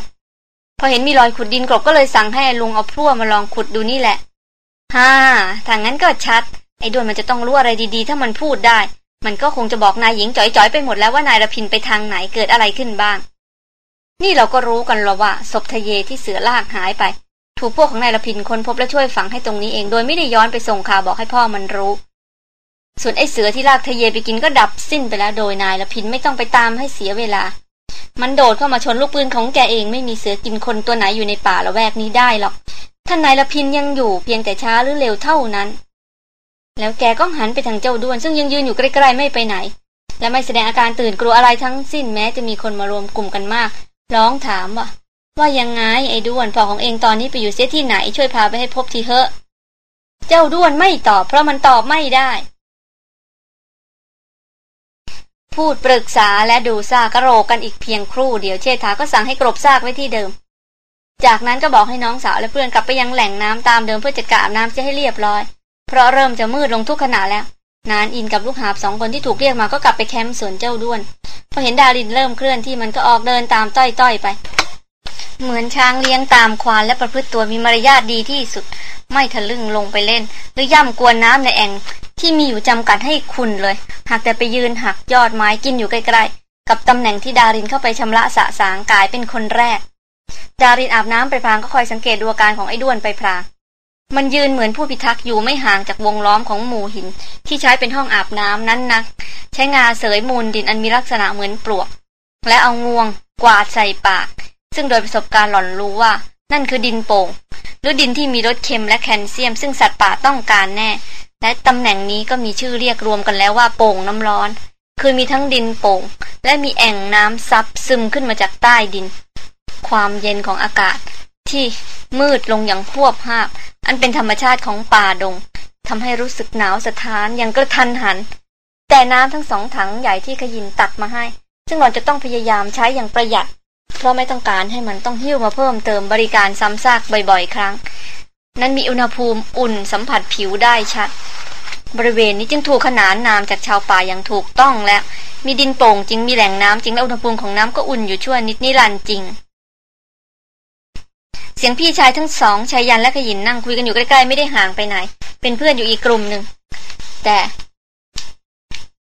พอเห็นมีรอยขุดดินกลบก็เลยสั่งให้ลุงเอาพลั่วมาลองขุดดูนี่แหละฮ่าถ้างั้นก็ชัด ไอ้ด้วนมันจะต้องรู้อะไรดีๆ ถ้ามันพูดได้ มันก็คงจะบอกนายหญิงจ่อยๆไปหมดแล้วว่านายระพินไปทางไหนเกิดอะไรขึ้นบ้าง นี่เราก็รู้กันแล้วว่าศพทะเยที่เสือลากหายไป ถูกพวกของนายระพินคนพบและช่วยฝังให้ตรงนี้เอง โดยไม่ได้ย้อนไปส่งข่าวบอกให้พ่อมันรู้ ส่วนไอ้เสือที่ลากทะเยไปกินก็ดับสิ้นไปแล้วโดยนายระพินไม่ต้องไปตามให้เสียเวลา มันโดดเข้ามาชนลูกปืนของแกเองไม่มีเสือกินคนตัวไหนอยู่ในป่าละแวกนี้ได้หรอกท่านนายละพินยังอยู่เพียงแต่ช้าหรือเร็วเท่านั้น แล้วแกก็หันไปทางเจ้าด้วน ซึ่งยังยืนอยู่ใกล้ๆไม่ไปไหน และไม่แสดงอาการตื่นกลัวอะไรทั้งสิ้นแม้จะมีคนมารวมกลุ่มกันมาก ร้องถามว่าว่ายังไงไอ้ด้วนพ่อของเองตอนนี้ไปอยู่เสียที่ไหน ช่วยพาไปให้พบทีเถอะ เจ้าด้วนไม่ตอบเพราะมันตอบไม่ได้ พูดปรึกษาและดูซากกระโรกกันอีกเพียงครู่เดียวเชษฐาก็สั่งให้กรบซากไว้ที่เดิม จากนั้นก็บอกให้น้องสาวและเพื่อนกลับไปยังแหล่งน้ำตามเดิมเพื่อจะกอาบน้ำจะให้เรียบร้อย เพราะเริ่มจะมืดลงทุกขณะแล้ว นานอินกับลูกหาบสองคนที่ถูกเรียกมาก็กลับไปแคมป์สวนเจ้าด้วน พอเห็นดารินเริ่มเคลื่อนที่มันก็ออกเดินตามต้อยๆไป เหมือนช้างเลี้ยงตามควานและประพฤติตัวมีมารยาทดีที่สุด ไม่ทะลึ่งลงไปเล่น หรือย่ำกวนน้ำในแอ่งที่มีอยู่จำกัดให้คุณเลย หากแต่ไปยืนหักยอดไม้กินอยู่ใกล้ๆ กับตำแหน่งที่ดารินเข้าไปชำระสะสางกายเป็นคนแรก ดารินอาบน้ำไปพลางก็คอยสังเกตดูอาการของไอ้ด้วนไปพลาง มันยืนเหมือนผู้พิทักษ์อยู่ไม่ห่างจากวงล้อมของหมู่หิน ที่ใช้เป็นห้องอาบน้ำนั้นนัก ใช้งาเสยมูลดินอันมีลักษณะเหมือนปลวก และเอางวง กวาดใส่ปาก ซึ่งโดยประสบการณ์หล่อนรู้ว่า นั่นคือดินโป่งหรือดินที่มีรสเค็มและแคลเซียม ซึ่งสัตว์ป่าต้องการแน่ และตำแหน่งนี้ก็มีชื่อเรียกรวมกันแล้วว่าโป่งน้ำร้อน คือมีทั้งดินโป่ง และมีแอ่งน้ำซับซึมขึ้นมาจากใต้ดิน ความเย็นของอากาศ ที่มืดลงอย่างควบหาบอันเป็นธรรมชาติของป่าดงทำให้รู้สึกหนาวสะท้านอย่างกระทันหัน แต่น้ำทั้งสองถังใหญ่ที่ขยินตัดมาให้ ซึ่งหล่อนจะต้องพยายามใช้อย่างประหยัด เพราะไม่ต้องการให้มันต้องหิ้วมาเพิ่มเติมบริการซ้ำซากบ่อยๆ ครั้ง นั้นมีอุณหภูมิอุ่นสัมผัสผิวได้ชัด บริเวณนี้จึงถูกขนานนามจากชาวป่าอย่างถูกต้องและมีดินโป่งจริงมีแหล่งน้ำจริงและอุณหภูมิของน้ำก็อุ่นอยู่ชั่วนิดนิรันดร์จริง เสียงพี่ชายทั้งสองชายยันและขยินนั่งคุยกันอยู่ใกล้ๆไม่ได้ห่างไปไหน เป็นเพื่อนอยู่อีกกลุ่มหนึ่ง แต่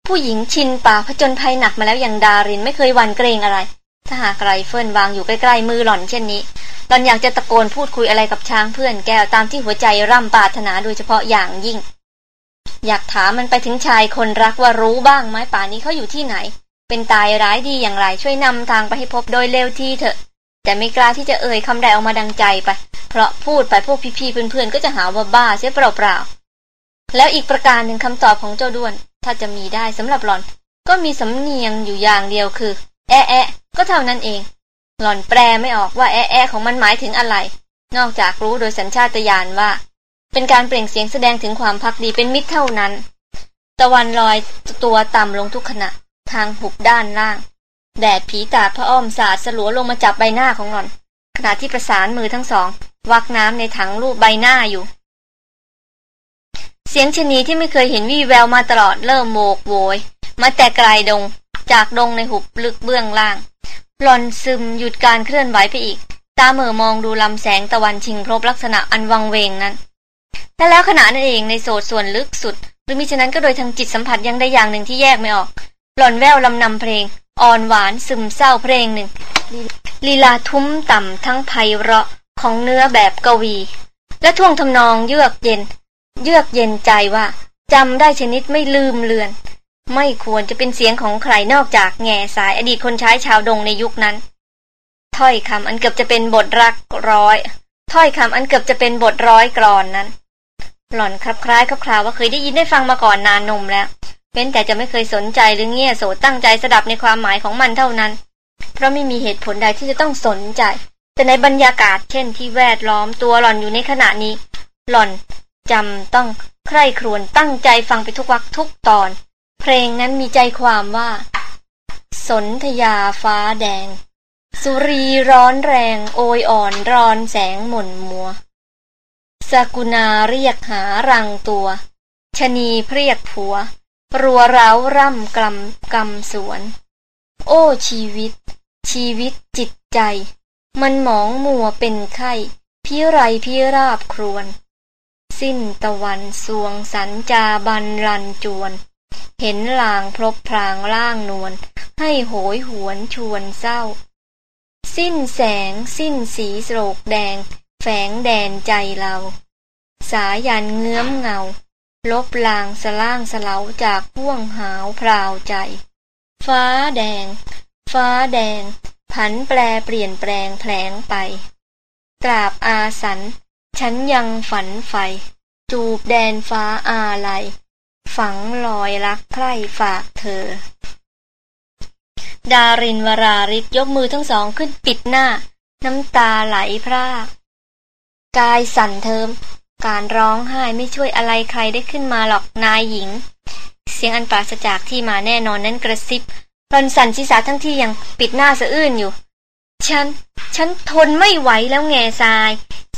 ผู้หญิงชินป่าผจญภัยหนักมาแล้วอย่างดารินไม่เคยหวั่นเกรงอะไร ถ้าหากไรเฟิลวางอยู่ใกล้ๆมือหล่อนเช่นนี้หล่อนอยากจะตะโกนพูดคุยอะไรกับช้างเพื่อนแก้วตามที่หัวใจร่ำปรารถนาโดยเฉพาะอย่างยิ่ง อยากถามมันไปถึงชายคนรักว่ารู้บ้างไหมป่านี้เขาอยู่ที่ไหน เป็นตายร้ายดีอย่างไรช่วยนำทางไปให้พบโดยเร็วที่เถอะ แต่ไม่กล้าที่จะเอ่ยคำใดออกมาดังใจไป เพราะพูดไปพวกพี่ๆเพื่อนๆก็จะหาว่าบ้าเสียเปล่าๆ แล้วอีกประการหนึ่งคำตอบของเจ้าด้วน ถ้าจะมีได้สำหรับหล่อน ก็มีสำเนียงอยู่อย่างเดียวคือ แอะแอะก็เท่านั้นเอง หล่อนแปลไม่ออกว่าแอะแอะของมันหมายถึงอะไร นอกจากรู้โดยสัญชาตญาณว่า เป็นการเปล่งเสียงแสดงถึงความพักดีเป็นมิตรเท่านั้น ตะวันลอยตัวต่ำลงทุกขณะ ทางหุบด้านล่าง แดดผีตาพระอ้อมสาดสลัวลงมาจับใบหน้าของหล่อน ขณะที่ประสานมือทั้งสอง วักน้ำในถังรูปใบหน้าอยู่ เสียงชนีที่ไม่เคยเห็นวี่แววมาตลอดเริ่มโมกโวยมาแต่ไกลดง จากดงในหุบลึกเบื้องล่าง หลอนซึมหยุดการเคลื่อนไหวไปอีก ตาเหม่อมองดูลำแสงตะวันชิงครบลักษณะอันวังเวงนั้นและแล้วขณะนั้นเองในโสดส่วนลึกสุด หรือมิฉะนั้นก็โดยทางจิตสัมผัสยังได้อย่างหนึ่งที่แยกไม่ออก หล่อนแววลำนำเพลง อ่อนหวานซึมเศร้าเพลงหนึ่ง ลีลาทุ้มต่ำทั้งไพเราะของเนื้อแบบกวี และท่วงทำนองเยือกเย็น เยือกเย็นใจว่าจำได้ชนิดไม่ลืมเลือน ไม่ควรจะเป็นเสียงของใครนอกจากแง่สายอดีตคนใช้ชาวดงในยุคนั้น ถ้อยคำอันเกือบจะเป็นบทรักร้อย ถ้อยคำอันเกือบจะเป็นบทร้อยกรอนนั้น หล่อนคลับคล้ายคลับคลาว่าเคยได้ยินได้ฟังมาก่อนนานนมแล้ว เว้นแต่จะไม่เคยสนใจหรือเงี่ยโสตั้งใจสดับในความหมายของมันเท่านั้น เพราะไม่มีเหตุผลใดที่จะต้องสนใจ แต่ในบรรยากาศเช่นที่แวดล้อมตัวหล่อนอยู่ในขณะนี้ หล่อนจำต้องใคร่ครวญตั้งใจฟังไปทุกวักทุกตอน เพลงนั้นมีใจความว่า สนธยาฟ้าแดง สุรีร้อนแรง โอยอ่อนรอนแสงหม่นมัวสกุณาเรียกหารังตัวชนีเพรียกผัว รัวร้าวร่ำกลำกำสวน โอ้ชีวิต ชีวิตจิตใจ มันหมองมัวเป็นไข้พิไรพิราบครวน สิ้นตะวันสวงสันจาบันรันจวน เห็นลางพลบพรางล่างนวลให้โหยหวนชวนเศร้า สิ้นแสงสิ้นสีโศกแดง แฝงแดนใจเรา สายันเงื้อมเงา ลบลางสล่างสลาจากพ่วงหาวพราวใจ ฟ้าแดง ฟ้าแดง ผันแปรเปลี่ยนแปลงแผลงไป ตราบอาสัน ฉันยังฝันไฟ จูบแดนฟ้าอาลัย ฝังลอยรักใคร่ฝากเธอ ดารินวราริศยกมือทั้งสองขึ้นปิดหน้า น้ำตาไหลพรากกายสั่นเทิม การร้องไห้ไม่ช่วยอะไรใครได้ขึ้นมาหรอกนายหญิง เสียงอันปราศจากที่มาแน่นอนนั้นกระซิบรอนสันศีรษะทั้งที่ยังปิดหน้าสะอื้นอยู่ ฉัน ฉันทนไม่ไหวแล้วแง่ทราย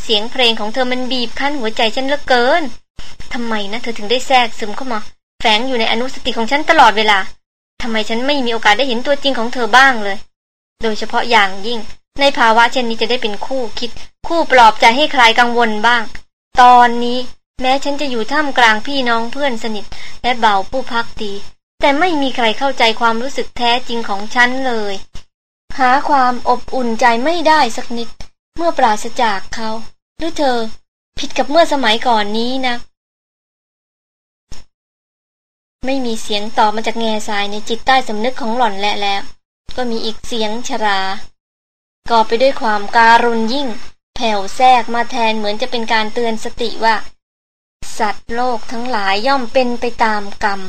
เสียงเพลงของเธอมันบีบคั้นหัวใจฉันเหลือเกินทำไมนะเธอถึงได้แทรกซึมเข้ามา แฝงอยู่ในอนุสติของฉันตลอดเวลาทำไมฉันไม่มีโอกาสได้เห็นตัวจริงของเธอบ้างเลย โดยเฉพาะอย่างยิ่ง ในภาวะเช่นนี้จะได้เป็นคู่คิด คู่ปลอบใจให้ใครกังวลบ้าง ตอนนี้แม้ฉันจะอยู่ท่ามกลางพี่น้องเพื่อนสนิท และเบาผู้พักดีแต่ไม่มีใครเข้าใจความรู้สึกแท้จริงของฉันเลย หาความอบอุ่นใจไม่ได้สักนิด เมื่อปราศจากเขา หรือเธอ ผิดกับเมื่อสมัยก่อนนี้นะ ไม่มีเสียงตอบมาจากแง่ทรายในจิตใต้สำนึกของหล่อนและแล้ว ก็มีอีกเสียงชราก่อไปด้วยความการุณยิ่ง แผ่วแทรกมาแทนเหมือนจะเป็นการเตือนสติว่า สัตว์โลกทั้งหลายย่อมเป็นไปตามกรรม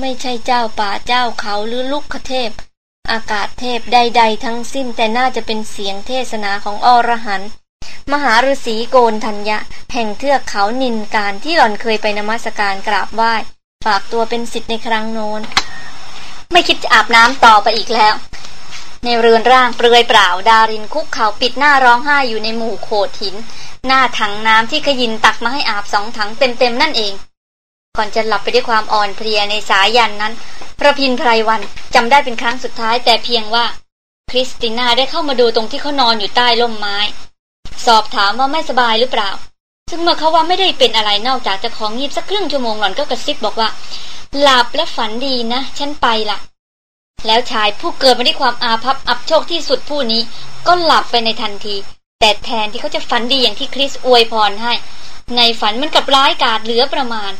ไม่ใช่เจ้าป่าเจ้าเขาหรือลุกขเทพ อากาศเทพใด ๆ ทั้งสิ้นแต่น่าจะเป็นเสียงเทศนาของอรหันต์มหาฤาษีโกนธัญญะ แห่งเทือกเขานินการที่หล่อนเคยไปนมัสการกราบไหว้ ฝากตัวเป็นสิทธิ์ในครั้งโน้น ไม่คิดจะอาบน้ำต่อไปอีกแล้ว ในเรือนร่างเปลือยเปล่าดารินคุกเข่าปิดหน้าร้องไห้อยู่ในหมู่โขดหิน หน้าถังน้ำที่ขยินตักมาให้อาบสองถังเต็มๆนั่นเอง ก่อนจะหลับไปด้วยความอ่อนเพลียในสายยันนั้น พระพินไพรวันจำได้เป็นครั้งสุดท้ายแต่เพียงว่า คริสติน่าได้เข้ามาดูตรงที่เขานอนอยู่ใต้ร่มไม้ สอบถามว่าไม่สบายหรือเปล่า ซึ่งเมื่อเขาว่าไม่ได้เป็นอะไรนอกจากจะของงีบสักครึ่งชั่วโมงหล่อนก็กระซิบบอกว่า หลับและฝันดีนะ ฉันไปละ แล้วชายผู้เกิดมาด้วยความอาภัพอับโชคที่สุดผู้นี้ ก็หลับไปในทันที แต่แทนที่เขาจะฝันดีอย่างที่คริสอวยพรให้ ในฝันมันกับร้ายกาจเหลือประมาณ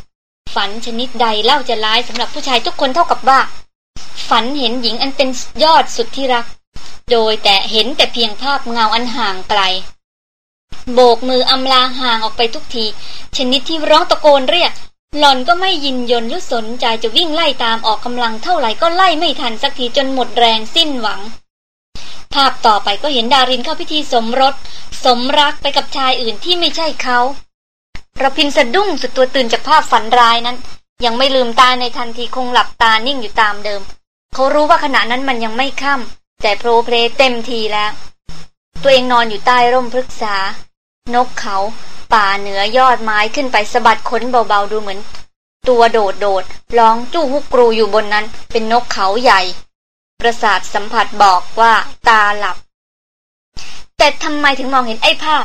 ฝันชนิดใดเล่าจะร้ายสำหรับผู้ชายทุกคนเท่ากับว่า ฝันเห็นหญิงอันเป็นยอดสุดที่รัก โดยแต่เห็นแต่เพียงภาพเงาอันห่างไกล โบกมืออำลาห่างออกไปทุกที ชนิดที่ร้องตะโกนเรียก หล่อนก็ไม่ยินยนหรือสนใจจะวิ่งไล่ตามออกกำลังเท่าไหร่ก็ไล่ไม่ทันสักทีจนหมดแรงสิ้นหวัง ภาพต่อไปก็เห็นดารินเข้าพิธีสมรส สมรักไปกับชายอื่นที่ไม่ใช่เขาระพินสะดุ้งสุดตัวตื่นจากภาพฝันร้ายนั้น ยังไม่ลืมตาในทันทีคงหลับตานิ่งอยู่ตามเดิม เขารู้ว่าขณะนั้นมันยังไม่ค่ำแต่โปรเพลเต็มทีแล้ว ตัวเองนอนอยู่ใต้ร่มพฤกษา นกเขา ป่าเหนือยอดไม้ขึ้นไปสะบัดขนเบาๆดูเหมือน ตัวโดดโดดร้องจู้ฮุกกรูอยู่บนนั้น เป็นนกเขาใหญ่ ประสาทสัมผัสบอกว่าตาหลับ แต่ทำไมถึงมองเห็นไอ้ภาพ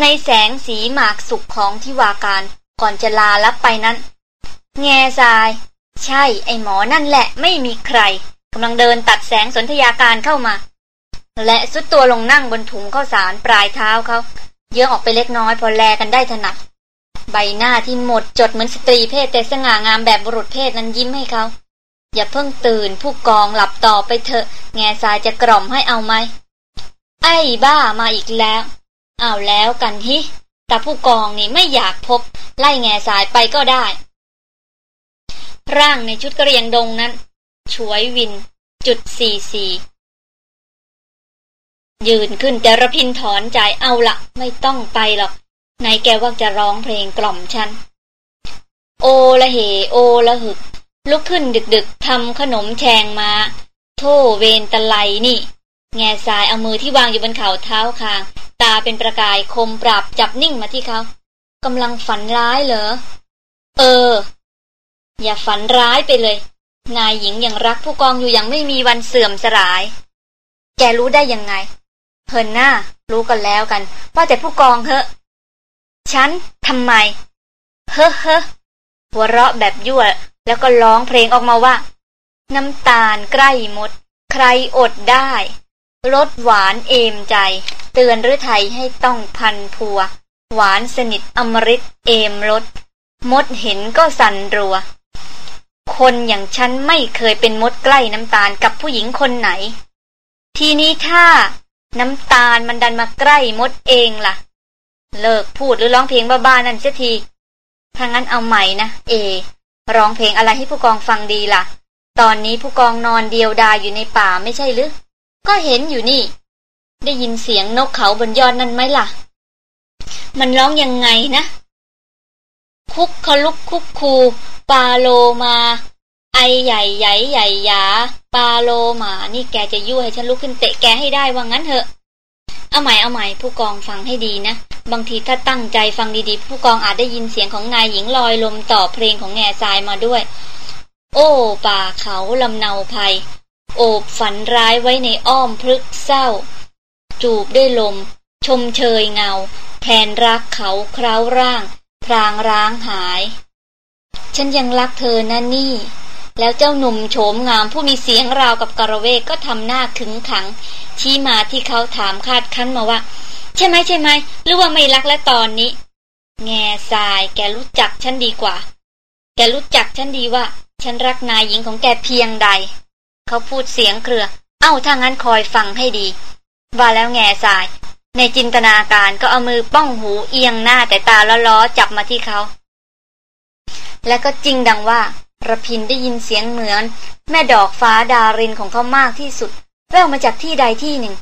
ในแสงสีหมากสุกของทิวาการก่อนจะลาลับไปนั้น แง่ทราย ใช่ไอ้หมอนั่นแหละไม่มีใครกำลังเดินตัดแสงสนธยาการเข้ามา และสุดตัวลงนั่งบนถุงข้าวสารปลายเท้าเขา เยื้องออกไปเล็กน้อยพอแลกันได้ถนัด ใบหน้าที่หมดจดเหมือนสตรีเพศแต่สง่างามแบบบุรุษเพศนั้นยิ้มให้เขาอย่าเพิ่งตื่นผู้กองหลับต่อไปเถอะแง่ทรายจะกล่อมให้เอาไหม ไอ้บ้ามาอีกแล้วเอาแล้วกันฮิแต่ผู้กองนี่ไม่อยากพบ ไล่แง่สายไปก็ได้ ร่างในชุดกระเรียงดงนั้น ช่วยวิน จุดสี่สี่ ยืนขึ้นแต่ระพินถอนใจเอาละไม่ต้องไปหรอกไหนแกว่าจะร้องเพลงกล่อมฉัน โอละเห โอละหึก ลุกขึ้นดึกๆทำขนมแชงมา โทเวนตะไลนี่ แง่สายเอามือที่วางอยู่บนเข่าเท้าคาง ตาเป็นประกายคมปราบจับนิ่งมาที่เขากำลังฝันร้ายเหรอ เออ อย่าฝันร้ายไปเลย นายหญิงยังรักผู้กองอยู่ยังไม่มีวันเสื่อมสลาย แกรู้ได้ยังไง เฮินหน้า รู้กันแล้วกัน ว่าแต่ผู้กองเฮอะ ฉันทำไม เฮ้อเฮ้อหัวเราะแบบยั่ว แล้วก็ร้องเพลงออกมาว่า น้ำตาลใกล้หมด ใครอดได้รสหวานเอมใจ เตือนฤทัยให้ต้องพันพัว หวานสนิทอมฤตเอมรสมดเห็นก็สั่นรัว คนอย่างฉันไม่เคยเป็นมดใกล้น้ำตาลกับผู้หญิงคนไหน ทีนี้ถ้า น้ำตาลมันดันมาใกล้มดเองล่ะ เลิกพูดหรือร้องเพลงบ้าๆนั่นเสียทีถ้างั้นเอาใหม่นะเอ ร้องเพลงอะไรให้ผู้กองฟังดีล่ะ ตอนนี้ผู้กองนอนเดียวดายอยู่ในป่าไม่ใช่หรือ ก็เห็นอยู่นี่ ได้ยินเสียงนกเขาบนยอดนั่นไหมล่ะ มันร้องยังไงนะ คุกคลุกคุกคูปาโลมา ไอใหญ่ใหญ่ใหญ่ยาปาโลหมา นี่แกจะยั่วให้ฉันลุกขึ้นเตะแกให้ได้ว่างั้นเถอะ เอาใหม่เอาใหม่ผู้กองฟังให้ดีนะ บางทีถ้าตั้งใจฟังดีๆ ผู้กองอาจได้ยินเสียงของนายหญิงลอยลมต่อเพลงของแง่ทรายมาด้วย โอ้ ป่าเขาลำเนาภัย โอบฝันร้ายไว้ในอ้อมพลึกเศร้า จูบด้วยลม ชมเชยเงา แทนรักเขาคราวร่าง พรางร้างหาย ฉันยังรักเธอนะนี่ แล้วเจ้าหนุ่มโฉมงามผู้มีเสียงราวกับกระเวกก็ทำหน้าขึงขัง ชี้มาที่เขาถามคาดคั้นมาว่า ใช่ไหมใช่ไหมหรือว่าไม่รักและตอนนี้ แง่ทรายแกรู้จักฉันดีกว่า แกรู้จักฉันดีว่า ฉันรักนายหญิงของแกเพียงใด เขาพูดเสียงเครือ เอ้าถ้างั้นคอยฟังให้ดีว่าแล้วแง่สาย ในจินตนาการก็เอามือป้องหูเอียงหน้าแต่ตาล้อๆจับมาที่เขา และก็จริงดังว่า ระพินได้ยินเสียงเหมือน แม่ดอกฟ้าดารินของเขามากที่สุด แววมาจากที่ใดที่หนึ่ง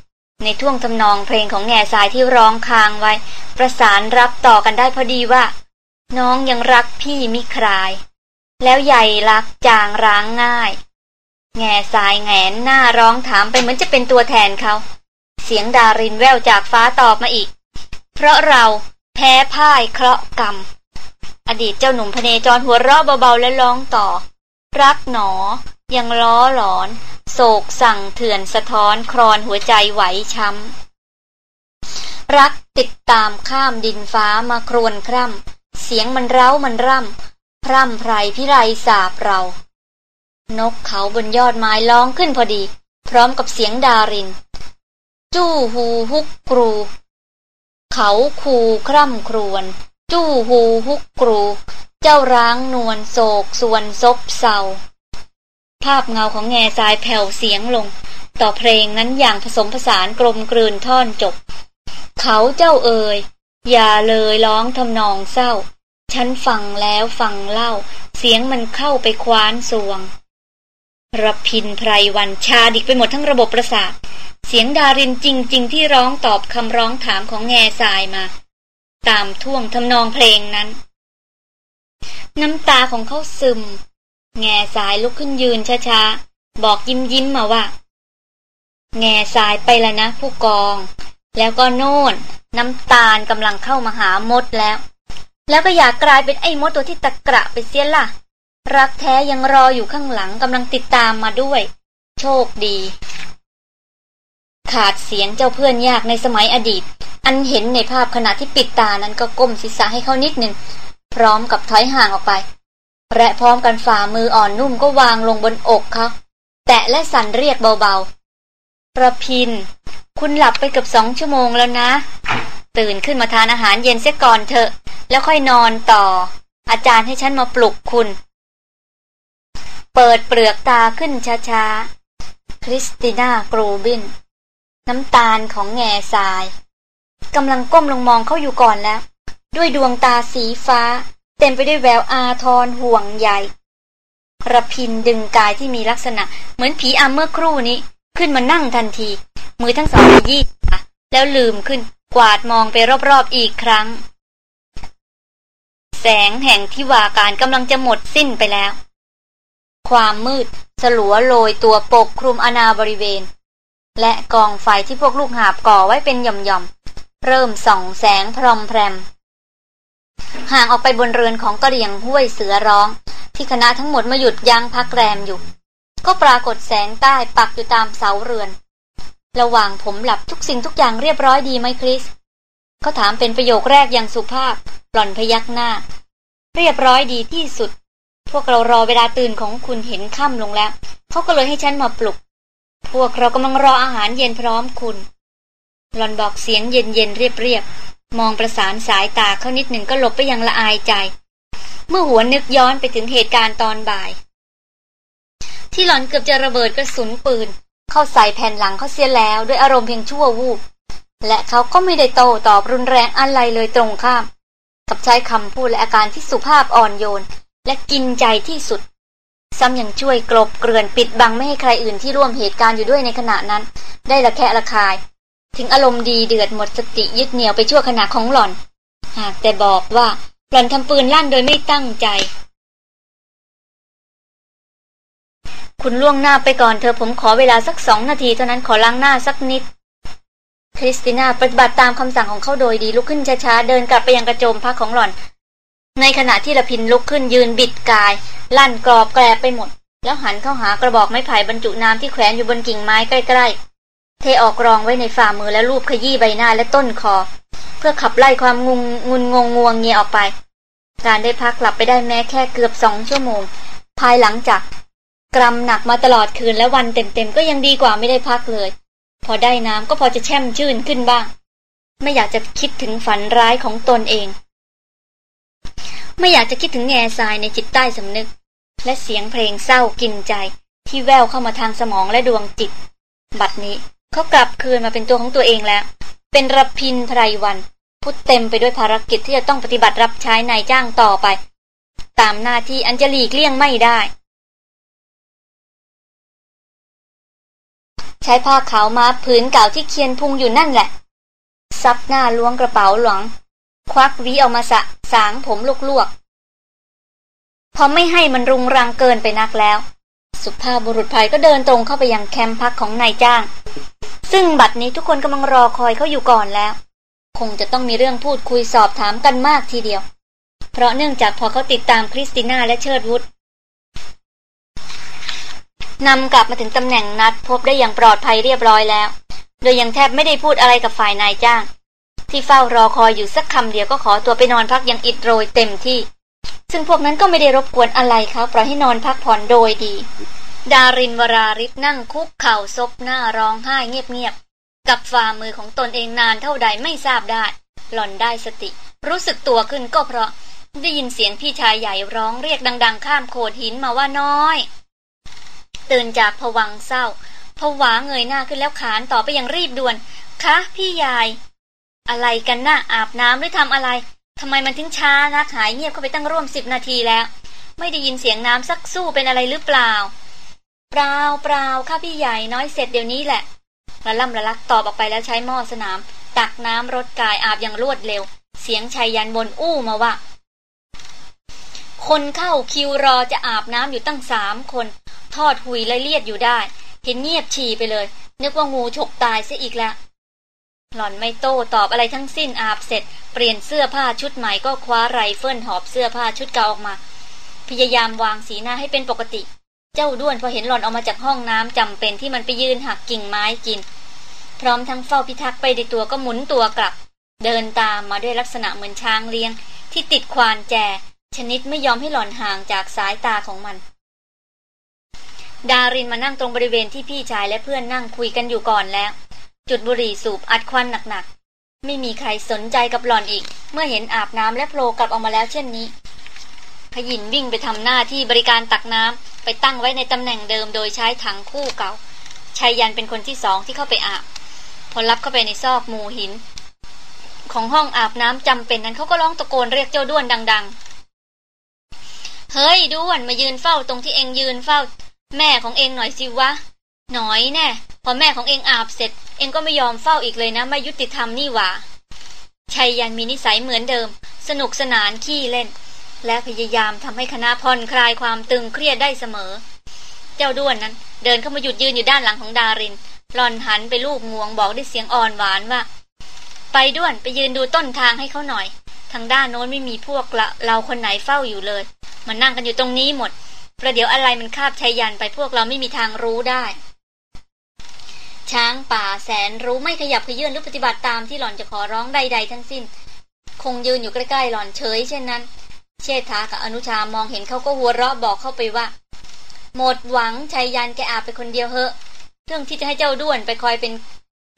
ในท่วงทำนองเพลงของแง่สายที่ร้องค้างไว้ ประสานรับต่อกันได้พอดีว่า น้องยังรักพี่มิคลาย แล้วใหญ่รักจางร้างง่าย แง่สายแงนหน้าร้องถามไปเหมือนจะเป็นตัวแทนเขาเสียงดารินแววจากฟ้าตอบมาอีก เพราะเราแพ้พ่ายเคราะห์กรรม ดีตเจ้าหนุ่มพเนจรหัวเราะเบาๆและร้องต่อ รักหนอ ยังล้อหลอน โศกสั่งเถื่อนสะท้อนครอนหัวใจไหวช้ำ รักติดตามข้ามดินฟ้ามาครวนคร่ำ เสียงมันเร้ามันร่ำ พร่ำไพรพิไรสาบเรา นกเขาบนยอดไม้ร้องขึ้นพอดี พร้อมกับเสียงดาริน จู้ฮูฮุกกรู เขาคูคร่ำครวน จู้หูฮุกกรู เจ้าร้างนวลโศกส่วนซบเศร้าภาพเงาของแง่ทรายแผ่วเสียงลง ต่อเพลงนั้นอย่างผสมผสานกลมกลืนท่อนจบ เขาเจ้าเอ่ยอย่าเลยร้องทำนองเศร้า ฉันฟังแล้วฟังเล่า เสียงมันเข้าไปคว้านสวงรพินไพรวันชาดิกไปหมดทั้งระบบประสาท เสียงดารินจริง ๆ ที่ร้องตอบคำร้องถามของแง่ทรายมา ตามท่วงทำนองเพลงนั้น น้ำตาของเขาซึม แง่สายลุกขึ้นยืนช้าๆ บอกยิ้มยิ้มมาว่า แง่สายไปแล้วนะผู้กอง แล้วก็โน่น น้ำตาลกำลังเข้ามาหามดแล้ว แล้วก็อยากกลายเป็นไอ้มดตัวที่ตะกระไปเสียล่ะ รักแท้ยังรออยู่ข้างหลังกำลังติดตามมาด้วย โชคดี ขาดเสียงเจ้าเพื่อนยากในสมัยอดีต อันเห็นในภาพขณะที่ปิดตานั้นก็ก้มศีรษะให้เขานิดหนึ่ง พร้อมกับถอยห่างออกไป และพร้อมกันฝ่ามืออ่อนนุ่มก็วางลงบนอกเขาแตะและสั่นเรียกเบาๆ ประพิน คุณหลับไปเกือบสองชั่วโมงแล้วนะ ตื่นขึ้นมาทานอาหารเย็นเสียก่อนเถอะ แล้วค่อยนอนต่อ อาจารย์ให้ฉันมาปลุกคุณ เปิดเปลือกตาขึ้นช้าๆ คริสติน่ากรูบิน น้ำตาลของแง่ทรายกำลังก้มลงมองเขาอยู่ก่อนแล้ว ด้วยดวงตาสีฟ้า เต็มไปด้วยแววอาทรห่วงใหญ่ระพินดึงกายที่มีลักษณะ เหมือนผีอำเมื่อครู่นี้ ขึ้นมานั่งทันที มือทั้งสองยี่แล้วลืมขึ้นกวาดมองไปรอบๆอีกครั้ง แสงแห่งที่วาการกำลังจะหมดสิ้นไปแล้ว ความมืด สลัวโรยตัวปกคลุมอนาบริเวณ และกองไฟที่พวกลูกหาบก่อไว้เป็นหย่อมๆ เริ่มส่องแสงพรอมแพรม ห่างออกไปบนเรือนของกระเรียงห้วยเสือร้อง ที่คณะทั้งหมดมาหยุดยั้งพักแรมอยู่ ก็ปรากฏแสงใต้ปักอยู่ตามเสาเรือน ระหว่างผมหลับทุกสิ่งทุกอย่างเรียบร้อยดีไหมคริสเขาถามเป็นประโยคแรกอย่างสุภาพ หล่อนพยักหน้า เรียบร้อยดีที่สุด พวกเรารอเวลาตื่นของคุณเห็นค่ำลงแล้ว เขาก็เลยให้ฉันมาปลุก พวกเรากำลังรออาหารเย็นพร้อมคุณ หลอนบอกเสียงเย็นเย็นเรียบเรียบมองประสานสายตาเขานิดหนึ่งก็หลบไปยังละอายใจ เมื่อหัวนึกย้อนไปถึงเหตุการณ์ตอนบ่าย ที่หลอนเกือบจะระเบิดกระสุนปืน เข้าใส่แผ่นหลังเขาเสียแล้วด้วยอารมณ์เพียงชั่ววูบและเขาก็ไม่ได้โตตอบรุนแรงอะไรเลยตรงข้าม กับใช้คำพูดและอาการที่สุภาพอ่อนโยน และกินใจที่สุด ซ้ำยังช่วยกลบเกลื่อนปิดบังไม่ให้ใครอื่นที่ร่วมเหตุการณ์อยู่ด้วยในขณะนั้น ได้ละแคะละคาย ถึงอารมณ์ดีเดือดหมดสติยึดเหนี่ยวไปชั่วขณะของหล่อน หากแต่บอกว่าหล่อนทำปืนลั่นโดยไม่ตั้งใจ คุณล่วงหน้าไปก่อนเถอะผมขอเวลาสักสองนาทีเท่านั้นขอล้างหน้าสักนิด คริสติน่าปฏิบัติตามคำสั่งของเขาโดยดีลุกขึ้นช้าๆเดินกลับไปยังกระโจมพักของหล่อน ในขณะที่รพินทร์ลุกขึ้นยืนบิดกาย ลั่นกรอบแกรบไปหมด แล้วหันเข้าหากระบอกไม้ไผ่บรรจุน้ำที่แขวนอยู่บนกิ่งไม้ใกล้ๆ เทออกรองไว้ในฝ่ามือและลูบขยี้ใบหน้าและต้นคอ เพื่อขับไล่ความงุงงุนงงงวงเงียออกไป การได้พักหลับไปได้แม้แค่เกือบสองชั่วโมง ภายหลังจากกรำหนักมาตลอดคืนและวันเต็มๆก็ยังดีกว่าไม่ได้พักเลย พอได้น้ำก็พอจะแช่มชื่นขึ้นบ้าง ไม่อยากจะคิดถึงฝันร้ายของตนเอง ไม่อยากจะคิดถึงแง่ทรายในจิตใต้สำนึก และเสียงเพลงเศร้ากินใจ ที่แววเข้ามาทางสมองและดวงจิต บัดนี้เขากลับคืนมาเป็นตัวของตัวเองแล้ว เป็นรพินไพรวันพุทเต็มไปด้วยภารกิจที่จะต้องปฏิบัติรับใช้นายจ้างต่อไป ตามหน้าที่อันจะหลีกเลี่ยงไม่ได้ ใช้ผ้าขาวมาผืนเก่าที่เคียนพุงอยู่นั่นแหละซับหน้าล้วงกระเป๋าหลวง ควักวีเอามาสะสางผมลวกๆ พอไม่ให้มันรุงรังเกินไปนักแล้ว สุภาพบุรุษภัยก็เดินตรงเข้าไปยังแคมป์พักของนายจ้าง ซึ่งบัดนี้ทุกคนกำลังรอคอยเขาอยู่ก่อนแล้ว คงจะต้องมีเรื่องพูดคุยสอบถามกันมากทีเดียว เพราะเนื่องจากพอเขาติดตามคริสติน่าและเชิดวุฒนำกลับมาถึงตำแหน่งนัดพบได้อย่างปลอดภัยเรียบร้อยแล้ว โดยยังแทบไม่ได้พูดอะไรกับฝ่ายนายจ้าง ที่เฝ้ารอคอยอยู่สักคำเดียวก็ขอตัวไปนอนพักยังอิดโรยเต็มที่ ซึ่งพวกนั้นก็ไม่ได้รบกวนอะไรเขาปล่อยให้นอนพักผ่อนโดยดี ดารินวราริศนั่งคุกเข่าซบหน้าร้องไห้เงียบๆกับฝ่ามือของตนเองนานเท่าใดไม่ทราบได้ หล่อนได้สติ รู้สึกตัวขึ้นก็เพราะได้ยินเสียงพี่ชายใหญ่ร้องเรียกดัง ๆ ข้ามโขดหินมาว่าน้อย ตื่นจากผวังเศร้าผวาเงยหน้าขึ้นแล้วขานต่อไปอย่างรีบด่วน คะ พี่ยาย อะไรกันนะ่ะอาบน้ำหรือทำอะไรทำไมมันถึงช้านักหายเงียบเข้าไปตั้งร่วมสิบนาทีแล้ว ไม่ได้ยินเสียงน้ำสักสู้เป็นอะไรหรือเปล่า เปล่าเปล่าค่ะพี่ใหญ่น้อยเสร็จเดี๋ยวนี้แหละระล่ำระลักตอบออกไปแล้วใช้หม้อสนาม ตักน้ำรดกายอาบอย่างรวดเร็ว เสียงชัยยันบนอู้มาว่า คนเข้าคิวรอจะอาบน้ำอยู่ตั้งสามคน ทอดหุยละเลียดอยู่ได้ เห็นเงียบฉี่ไปเลย นึกว่างูฉกตายเสียอีกแล้ว หล่อนไม่โต้ตอบอะไรทั้งสิ้นอาบเสร็จ เปลี่ยนเสื้อผ้าชุดใหม่ก็คว้าไรเฟิลหอบเสื้อผ้าชุดเก่าออกมา พยายามวางสีหน้าให้เป็นปกติ เจ้าด้วนพอเห็นหล่อนออกมาจากห้องน้ำจำเป็นที่มันไปยืนหักกิ่งไม้กิน พร้อมทั้งเฝ้าพิทักษ์ไปในตัวก็หมุนตัวกลับ เดินตามมาด้วยลักษณะเหมือนช้างเลี้ยง ที่ติดควานแจ ชนิดไม่ยอมให้หล่อนห่างจากสายตาของมัน ดารินมานั่งตรงบริเวณที่พี่ชายและเพื่อนนั่งคุยกันอยู่ก่อนแล้ว จุดบุหรี่สูบอัดควันหนักๆ ไม่มีใครสนใจกับหล่อนอีก เมื่อเห็นอาบน้ำและโผล่กลับออกมาแล้วเช่นนี้ ขยินวิ่งไปทำหน้าที่บริการตักน้ำไปตั้งไว้ในตำแหน่งเดิมโดยใช้ถังคู่เก่าชายยันเป็นคนที่สองที่เข้าไปอาบ พอรับเข้าไปในซอกมูหิน ของห้องอาบน้ำจำเป็นนั้นเขาก็ร้องตะโกนเรียกเจ้าด้วนดัง ๆ เฮ้ยด้วนมายืนเฝ้าตรงที่เองยืนเฝ้า แม่ของเองหน่อยสิวะหน่อยแน่ พอแม่ของเองอาบเสร็จ เองก็ไม่ยอมเฝ้าอีกเลยนะ ไม่ยุติธรรมนี่หว่าชัยยันมีนิสัยเหมือนเดิม สนุกสนานขี้เล่น และพยายามทำให้คณะผ่อนคลายความตึงเครียดได้เสมอ เจ้าด้วนนั้น เดินเข้ามาหยุดยืนอยู่ด้านหลังของดารินหลอนหันไปลูบงวงบอกด้วยเสียงอ่อนหวานว่า ไปด้วนไปยืนดูต้นทางให้เขาหน่อย ทางด้านโน้นไม่มีพวกละเราคนไหนเฝ้าอยู่เลยมันนั่งกันอยู่ตรงนี้หมดประเดี๋ยวอะไรมันคาบชายยันไปพวกเราไม่มีทางรู้ได้ ช้างป่าแสนรู้ไม่ขยับขยื่นหรือปฏิบัติตามที่หล่อนจะขอร้องใด ๆ ทั้งสิ้น คงยืนอยู่ใกล้ๆหล่อนเฉยเช่นนั้น เชษฐากับอนุชามองเห็นเขาก็หัวเราะบอกเข้าไปว่า หมดหวังชายยันแกอาบไปคนเดียวเหอะ เรื่องที่จะให้เจ้าด้วนไปคอยเป็น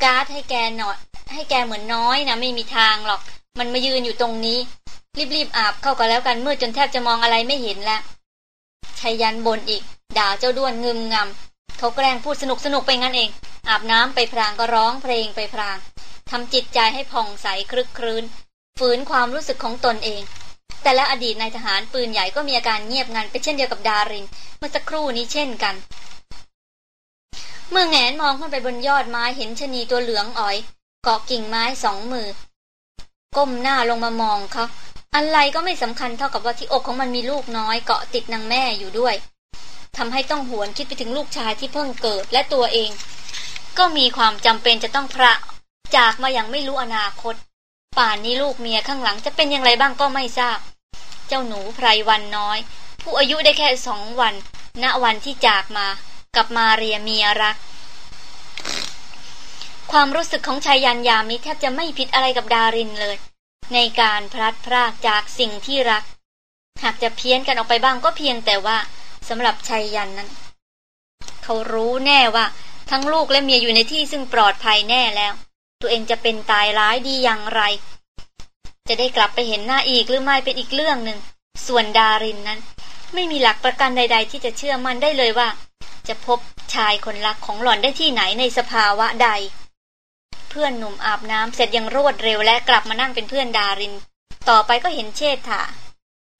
การ์ดให้แกหน่อยให้แกเหมือนน้อยนะไม่มีทางหรอก มันมายืนอยู่ตรงนี้ รีบๆอาบเข้ากันแล้วกันเมื่อจนแทบจะมองอะไรไม่เห็นแล้วชายยันบนอีก ด่าเจ้าด้วนงึมงำ เขาแกล้งพูดสนุกสนุกไปงั้นเอง อาบน้ำไปพรางก็ร้องเพลงไปพรางทำจิตใจให้ผ่องใสคลึกครื้น ฝืนความรู้สึกของตนเอง แต่และอดีตนายทหารปืนใหญ่ก็มีอาการเงียบงันไปเช่นเดียวกับดาริน เมื่อสักครู่นี้เช่นกัน เมื่อแงนมองขึ้นไปบนยอดไม้เห็นชนีตัวเหลืองอ๋อย เกาะกิ่งไม้สองมือ ก้มหน้าลงมามองเขาอะไรก็ไม่สำคัญเท่ากับว่าที่อกของมันมีลูกน้อยเกาะติดนางแม่อยู่ด้วย ทำให้ต้องหวนคิดไปถึงลูกชายที่เพิ่งเกิดและตัวเอง ก็มีความจำเป็นจะต้องพระ จากมาอย่างไม่รู้อนาคต ป่านนี้ลูกเมียข้างหลังจะเป็นอย่างไรบ้างก็ไม่ทราบ เจ้าหนูไพรวันน้อย ผู้อายุได้แค่สองวัน ณวันที่จากมา กับมาเรียเมียรัก ความรู้สึกของชายยันยามนี้แทบจะไม่ผิดอะไรกับดารินเลย ในการพลัดพรากจากสิ่งที่รักหากจะเพี้ยนกันออกไปบ้างก็เพียงแต่ว่า สำหรับชายยันนั้น เขารู้แน่ว่า ทั้งลูกและเมียอยู่ในที่ซึ่งปลอดภัยแน่แล้ว ตัวเองจะเป็นตายร้ายดีอย่างไร จะได้กลับไปเห็นหน้าอีกหรือไม่เป็นอีกเรื่องหนึ่ง ส่วนดารินนั้น ไม่มีหลักประกันใด ๆ ที่จะเชื่อมั่นได้เลยว่า จะพบชายคนรักของหล่อนได้ที่ไหนในสภาวะใด เพื่อนหนุ่มอาบน้ำเสร็จยังรวดเร็วและกลับมานั่งเป็นเพื่อนดาริน ต่อไปก็เห็นเชษฐา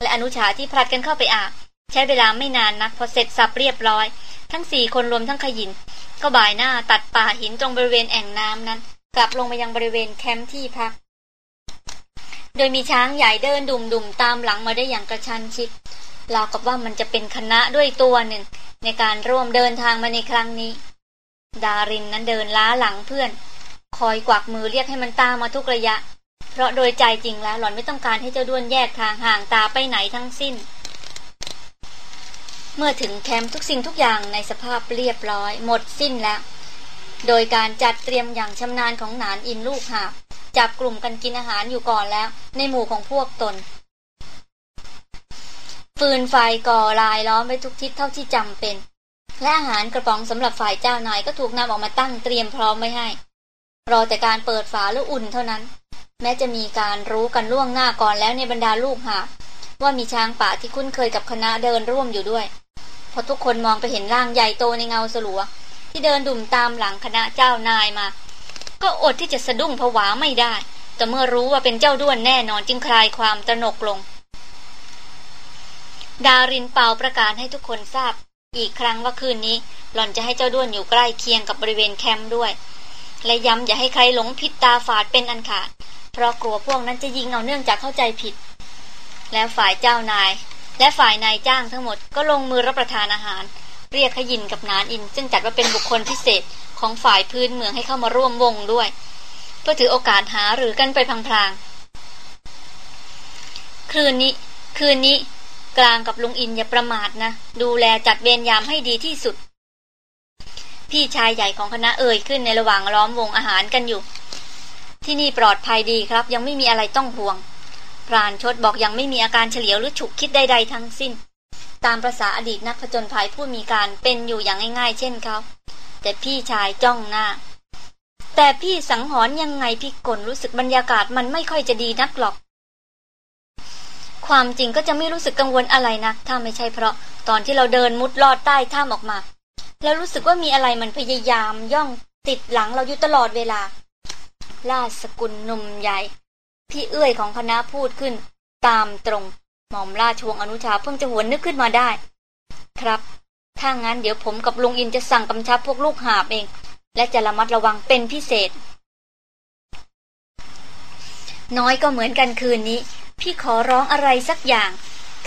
และอนุชาที่พลัดกันเข้าไปอาบ ใช้เวลาไม่นานนักพอเสร็จสับเรียบร้อย ทั้งสี่คนรวมทั้งขยิน ก็บ่ายหน้าตัดป่าหินตรงบริเวณแอ่งน้ำนั้น กลับลงมายังบริเวณแคมป์ที่พัก โดยมีช้างใหญ่เดินดุ่มๆตามหลังมาได้อย่างกระชันชิดราวกับว่ามันจะเป็นคณะด้วยตัวหนึ่ง ในการร่วมเดินทางมาในครั้งนี้ ดารินนั้นเดินล้าหลังเพื่อน คอยกวักมือเรียกให้มันตามมาทุกระยะ เพราะโดยใจจริงแล้วหล่อนไม่ต้องการให้เจ้าด้วนแยกทางห่างตาไปไหนทั้งสิ้น เมื่อถึงแคมป์ทุกสิ่งทุกอย่างในสภาพเรียบร้อย หมดสิ้นแล้ว โดยการจัดเตรียมอย่างชำนาญของนานอินลูกหาบจับกลุ่มกันกินอาหารอยู่ก่อนแล้ว ในหมู่ของพวกตน ฟืนไฟก่อลายล้อมไปทุกทิศเท่าที่จำเป็น และอาหารกระป๋องสำหรับฝ่ายเจ้านายก็ถูกนำออกมาตั้งเตรียมพร้อมไว้ให้ รอแต่การเปิดฝาแล้วอุ่นเท่านั้น แม้จะมีการรู้กันล่วงหน้าก่อนแล้วในบรรดาลูกหาว่ามีช้างป่าที่คุ้นเคยกับคณะเดินร่วมอยู่ด้วย พอทุกคนมองไปเห็นร่างใหญ่โตในเงาสลัว ที่เดินดุ่มตามหลังคณะเจ้านายมา ก็อดที่จะสะดุ้งผวาไม่ได้ แต่เมื่อรู้ว่าเป็นเจ้าด้วนแน่นอนจึงคลายความตระหนกลง ดารินเป่าประกาศให้ทุกคนทราบ อีกครั้งว่าคืนนี้ หล่อนจะให้เจ้าด้วนอยู่ใกล้เคียงกับบริเวณแคมป์ด้วย และย้ำอย่าให้ใครหลงผิดตาฝาดเป็นอันขาด เพราะกลัวพวกนั้นจะยิงเอาเนื่องจากเข้าใจผิด แล้วฝ่ายเจ้านาย และฝ่ายนายจ้างทั้งหมดก็ลงมือรับประทานอาหาร เรียกขยินกับนานอิน ซึ่งจัดว่าเป็นบุคคลพิเศษของฝ่ายพื้นเมืองให้เข้ามาร่วมวงด้วย เพื่อถือโอกาสหาหรือกันไปพลางๆคืนนี้ คืนนี้ กลางกับลุงอินอย่าประมาทนะ ดูแลจัดเวรยามให้ดีที่สุด พี่ชายใหญ่ของคณะเอ่ยขึ้นในระหว่างล้อมวงอาหารกันอยู่ ที่นี่ปลอดภัยดีครับ ยังไม่มีอะไรต้องห่วง พรานชดบอกยังไม่มีอาการเฉลียวหรือฉุกคิดใดๆทั้งสิ้น ตามประษาอดีตนักผจญภัยผู้มีการเป็นอยู่อย่างง่ายๆ เช่นเขาแต่พี่ชายจ้องหน้า แต่พี่สังหรณ์ยังไงพี่กลรู้สึกบรรยากาศมันไม่ค่อยจะดีนักหรอก ความจริงก็จะไม่รู้สึกกังวลอะไรนะถ้าไม่ใช่เพราะ ตอนที่เราเดินมุดลอดใต้ถ้ำออกมา แล้วรู้สึกว่ามีอะไรมันพยายามย่องติดหลังเราอยู่ตลอดเวลาราสกุลหนุ่มใหญ่ พี่เอื้อยของคณะพูดขึ้น ตามตรงหม่อมราชวงศ์อนุชาเพิ่งจะหวนนึกขึ้นมาได้ ครับ ถ้างั้นเดี๋ยวผมกับลุงอินจะสั่งกำชับพวกลูกหาบเอง และจะระมัดระวังเป็นพิเศษ น้อยก็เหมือนกันคืนนี้ พี่ขอร้องอะไรสักอย่าง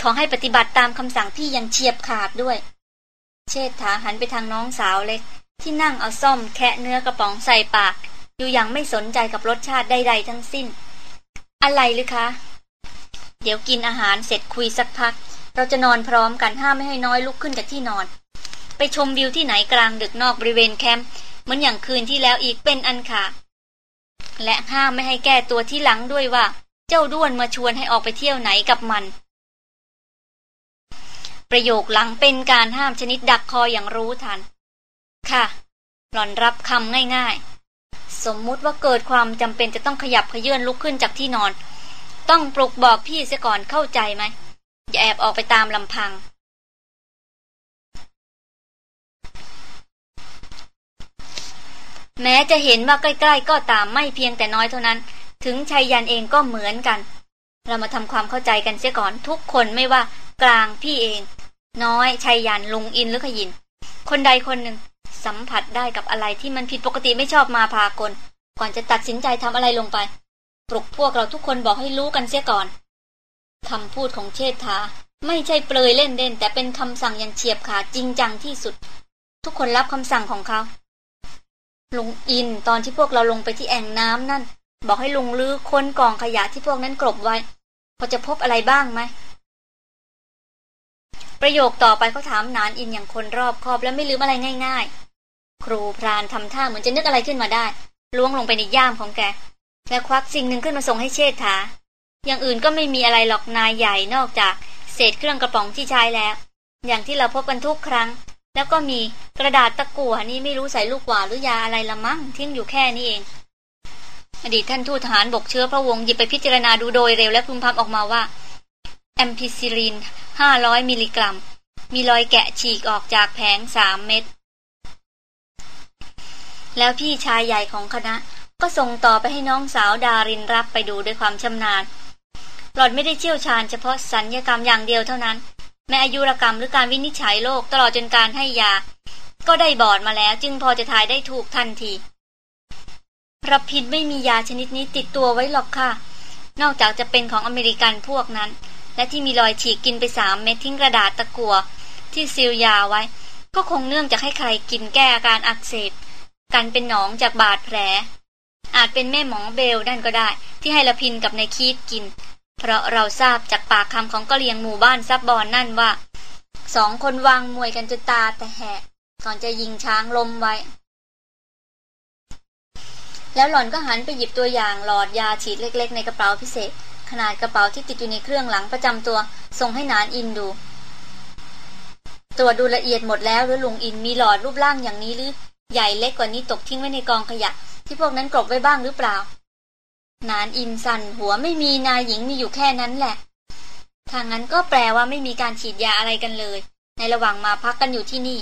ขอให้ปฏิบัติตามคำสั่งพี่อยังเฉียบขาดด้วย เชษฐาหันไปทางน้องสาวเล็ก ที่นั่งเอาซ่อมแคะเนื้อกระป๋องใส่ปาก อยู่อย่างไม่สนใจกับรสชาติใดๆทั้งสิ้น อะไรหรือคะ เดี๋ยวกินอาหารเสร็จคุยสักพัก เราจะนอนพร้อมกันห้ามไม่ให้น้อยลุกขึ้นจากที่นอน ไปชมวิวที่ไหนกลางดึกนอกบริเวณแคมป์เหมือนอย่างคืนที่แล้วอีกเป็นอันขาดและห้ามไม่ให้แก้ตัวที่หลังด้วยว่า เจ้าด้วนมาชวนให้ออกไปเที่ยวไหนกับมัน ประโยคหลังเป็นการห้ามชนิดดักคออย่างรู้ทัน ค่ะ หล่อนรับคำง่ายๆ สมมุติว่าเกิดความจำเป็นจะต้องขยับขยื่นลุกขึ้นจากที่นอน ต้องปลุกบอกพี่เสียก่อนเข้าใจไหมอย่าแอบออกไปตามลำพัง แม้จะเห็นว่าใกล้ ๆ ก็ตามไม่เพียงแต่น้อยเท่านั้น ถึงชัยยันเองก็เหมือนกัน เรามาทำความเข้าใจกันเสียก่อนทุกคนไม่ว่ากลางพี่เอง น้อยชัยยันลุงอินหรือขยิน คนใดคนหนึ่ง สัมผัสได้กับอะไรที่มันผิดปกติไม่ชอบมาพากล ก่อนจะตัดสินใจทำอะไรลงไปปลุกพวกเราทุกคนบอกให้รู้กันเสียก่อนคำพูดของเชษฐา ไม่ใช่เปลยเล่นเด่น แต่เป็นคำสั่งอย่างเฉียบขาดจริงจังที่สุด ทุกคนรับคำสั่งของเขาลุงอินตอนที่พวกเราลงไปที่แอ่งน้ำนั่น บอกให้ลุงลื้อค้นกองขยะที่พวกนั้นกลบไว้พอจะพบอะไรบ้างไหม ประโยคต่อไปเขาถามนานอินอย่างคนรอบคอบและไม่ลืมอะไรง่ายๆ ครูพรานทำท่าเหมือนจะนึกอะไรขึ้นมาได้ ล้วงลงไปในย่ามของแก และควักสิ่งหนึ่งขึ้นมาส่งให้เชษฐา อย่างอื่นก็ไม่มีอะไรหรอกนายใหญ่นอกจาก เศษเครื่องกระป๋องที่ใช้แล้ว อย่างที่เราพบกันทุกครั้ง แล้วก็มีกระดาษตะกั่วนี่ไม่รู้ใส่ลูกกวาหรือยาอะไรละมั้งทิ้งอยู่แค่นี้เอง อดีตท่านทูตทหารบกเชื้อพระวงศ์หยิบไปพิจารณาดูโดยเร็วและพึมพำออกมาว่าแอมพิซิลิน 500 มิลลิกรัม มีรอยแกะฉีกออกจากแผงสามเม็ด แล้วพี่ชายใหญ่ของคณะ ก็ส่งต่อไปให้น้องสาวดารินรับไปดูด้วยความชำนาญ หลอดไม่ได้เชี่ยวชาญเฉพาะสัญญกรรมอย่างเดียวเท่านั้น แม้อายุรกรรมหรือการวินิจฉัยโรคตลอดจนการให้ยา ก็ได้บอดมาแล้วจึงพอจะทายได้ถูกทันทีระพิษไม่มียาชนิดนี้ติดตัวไว้หรอกค่ะ นอกจากจะเป็นของอเมริกันพวกนั้น และที่มีรอยฉีกกินไปสามเม็ดทิ้งกระดาษตะกัวที่ซีลยาไว้ ก็คงเนื่องจากให้ใครกินแก้อาการอักเสบ กันเป็นหนองจากบาดแผล อาจเป็นแม่หมอเบลนั่นก็ได้ ที่ให้ละพินกับนายคีดกิน เพราะเราทราบจากปากคำของกะเลียงหมู่บ้านซับบอนนั่นว่าสองคนวางมวยกันจนตาแต่แหกก่อนจะยิงช้างลมไว้ แล้วหล่อนก็หันไปหยิบตัวอย่างหลอดยาฉีดเล็ก ๆ ในกระเป๋าพิเศษ ขนาดกระเป๋าที่ติดอยู่ในเครื่องหลังประจำตัว ส่งให้นานอินดู ตรวจดูละเอียดหมดแล้วหรือลุงอินมีหลอดรูปร่างอย่างนี้หรือ ใหญ่เล็กกว่านี้ตกทิ้งไว้ในกองขยะ ที่พวกนั้นกลบไว้บ้างหรือเปล่า นานอินสันหัวไม่มีนายหญิงมีอยู่แค่นั้นแหละทางนั้นก็แปลว่าไม่มีการฉีดยาอะไรกันเลย ในระหว่างมาพักกันอยู่ที่นี่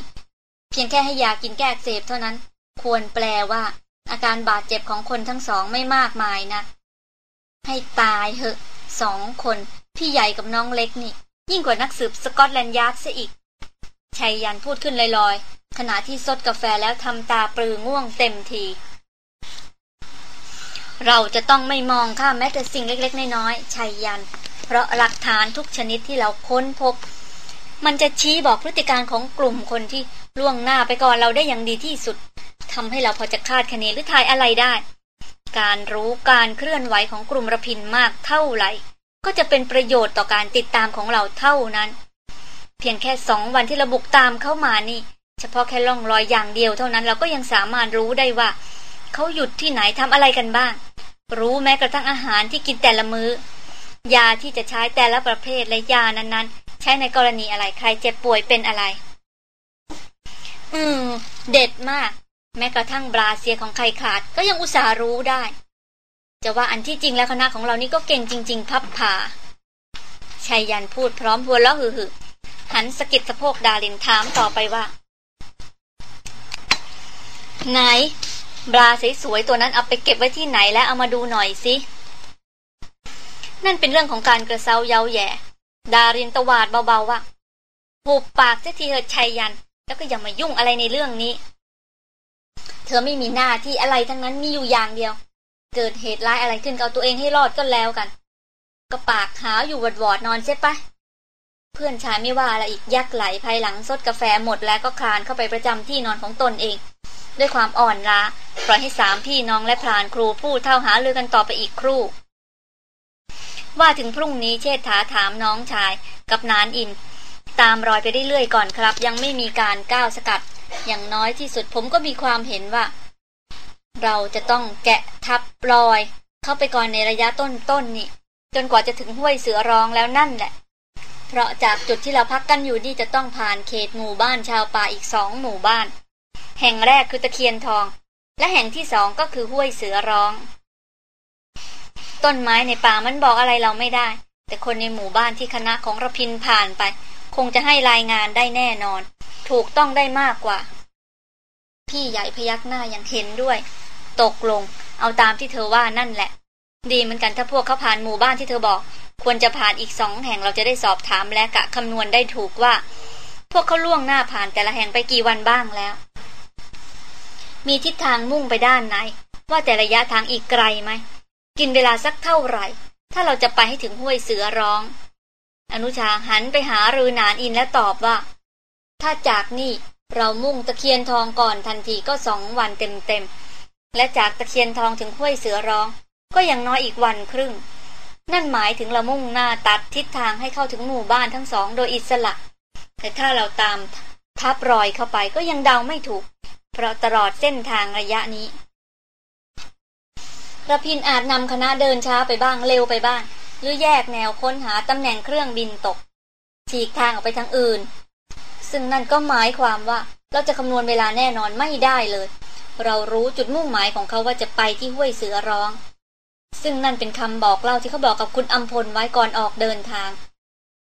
เพียงแค่ให้ยากินแก้อักเสบเท่านั้น ควรแปลว่า อาการบาดเจ็บของคนทั้งสองไม่มากมายนะ ให้ตายเหอะสองคน พี่ใหญ่กับน้องเล็กนี่ ยิ่งกว่านักสืบสกอตแลนด์ยาร์ดซะอีกชัยยันพูดขึ้นลอย ขณะที่ซดกาแฟแล้วทำตาปลือง่วงเต็มที เราจะต้องไม่มองข้ามแม้แต่สิ่งเล็ก ๆ น้อยๆชัยยัน เพราะหลักฐานทุกชนิดที่เราค้นพบ มันจะชี้บอกพฤติการของกลุ่มคนที่ล่วงหน้าไปก่อนเราได้อย่างดีที่สุดทำให้เราพอจะคาดคะเนหรือทายอะไรได้ การรู้การเคลื่อนไหวของกลุ่มระพินมากเท่าไหร่ ก็จะเป็นประโยชน์ต่อการติดตามของเราเท่านั้น เพียงแค่สองวันที่ระบุกตามเข้ามานี่ เฉพาะแค่ล่องรอยอย่างเดียวเท่านั้นเราก็ยังสามารถรู้ได้ว่า เขาหยุดที่ไหนทำอะไรกันบ้าง รู้แม้กระทั่งอาหารที่กินแต่ละมือ้อยาที่จะใช้แต่ละประเภทและยานั้นๆ ใช้ในกรณีอะไรใครเจ็บป่วยเป็นอะไร อืม เด็ดมาก แม้กระทั่งบราเซียของใครขาด ก็ยังอุตส่าห์รู้ได้ จะว่าอันที่จริงแล้วคณะของเรานี่ก็เก่งจริง ๆ พับผ่าชายยันพูดพร้อมหัวเราะหึ่หันสกิดสะโพกดาลินถามต่อไปว่า ไหนบราสวยๆตัวนั้นเอาไปเก็บไว้ที่ไหนแล้วเอามาดูหน่อยสิ นั่นเป็นเรื่องของการกระเซาเยาแย่ ดารินตวาดเบาๆว่าหูปากเสียทีเถิดชัยยัน แล้วก็อย่ามายุ่งอะไรในเรื่องนี้ เธอไม่มีหน้าที่อะไรทั้งนั้นมีอยู่อย่างเดียว เกิดเหตุร้ายอะไรขึ้นเอาตัวเองให้รอดก็แล้วกัน ก็ปากหาอยู่วอดวอนอนใช่ปะ เพื่อนชายไม่ว่าอะไรอีกยักไหลภายหลังซดกาแฟหมดแล้วก็คลานเข้าไปประจำที่นอนของตนเอง ด้วยความอ่อนล้าปล่อยให้สามพี่น้องและพรานครูพูดเท่าหาเรือกันต่อไปอีกครู่ ว่าถึงพรุ่งนี้เชษฐาถามน้องชายกับนานอิน ตามรอยไปเรื่อยๆก่อนครับ ยังไม่มีการก้าวสกัด อย่างน้อยที่สุดผมก็มีความเห็นว่า เราจะต้องแกะทับรอย เข้าไปก่อนในระยะต้นๆนนี่จนกว่าจะถึงห้วยเสือร้องแล้วนั่นแหละ เพราะจากจุดที่เราพักกันอยู่นี่จะต้องผ่านเขตหมู่บ้านชาวป่าอีกสองหมู่บ้าน แห่งแรกคือตะเคียนทอง และแห่งที่สองก็คือห้วยเสือร้อง ต้นไม้ในป่ามันบอกอะไรเราไม่ได้ แต่คนในหมู่บ้านที่คณะของระพินผ่านไป คงจะให้รายงานได้แน่นอน ถูกต้องได้มากกว่า พี่ใหญ่พยักหน้าอย่างเห็นด้วย ตกลง เอาตามที่เธอว่านั่นแหละ ดีเหมือนกันถ้าพวกเขาผ่านหมู่บ้านที่เธอบอก ควรจะผ่านอีกสองแห่งเราจะได้สอบถามและกะคำนวณได้ถูกว่า พวกเขาล่วงหน้าผ่านแต่ละแห่งไปกี่วันบ้างแล้ว มีทิศทางมุ่งไปด้านไหน ว่าแต่ระยะทางอีกไกลไหมกินเวลาสักเท่าไหร่ ถ้าเราจะไปให้ถึงห้วยเสือร้อง อนุชาหันไปหารือนานอินและตอบว่า ถ้าจากนี่เรามุ่งตะเคียนทองก่อนทันทีก็สองวันเต็มๆและจากตะเคียนทองถึงห้วยเสือร้อง ก็ยังน้อยอีกวันครึ่ง นั่นหมายถึงเรามุ่งหน้าตัดทิศทางให้เข้าถึงหมู่บ้านทั้งสองโดยอิสระ แต่ถ้าเราตามทับรอยเข้าไปก็ยังเดาไม่ถูก เพราะตลอดเส้นทางระยะนี้ระพินอาจนำคณะเดินช้าไปบ้างเร็วไปบ้าง หรือแยกแนวค้นหาตำแหน่งเครื่องบินตก ฉีกทางออกไปทางอื่น ซึ่งนั่นก็หมายความว่าเราจะคำนวณเวลาแน่นอนไม่ได้เลย เรารู้จุดมุ่งหมายของเขาว่าจะไปที่ห้วยเสือร้อง ซึ่งนั่นเป็นคำบอกเล่าที่เขาบอกกับคุณอัมพลไว้ก่อนออกเดินทาง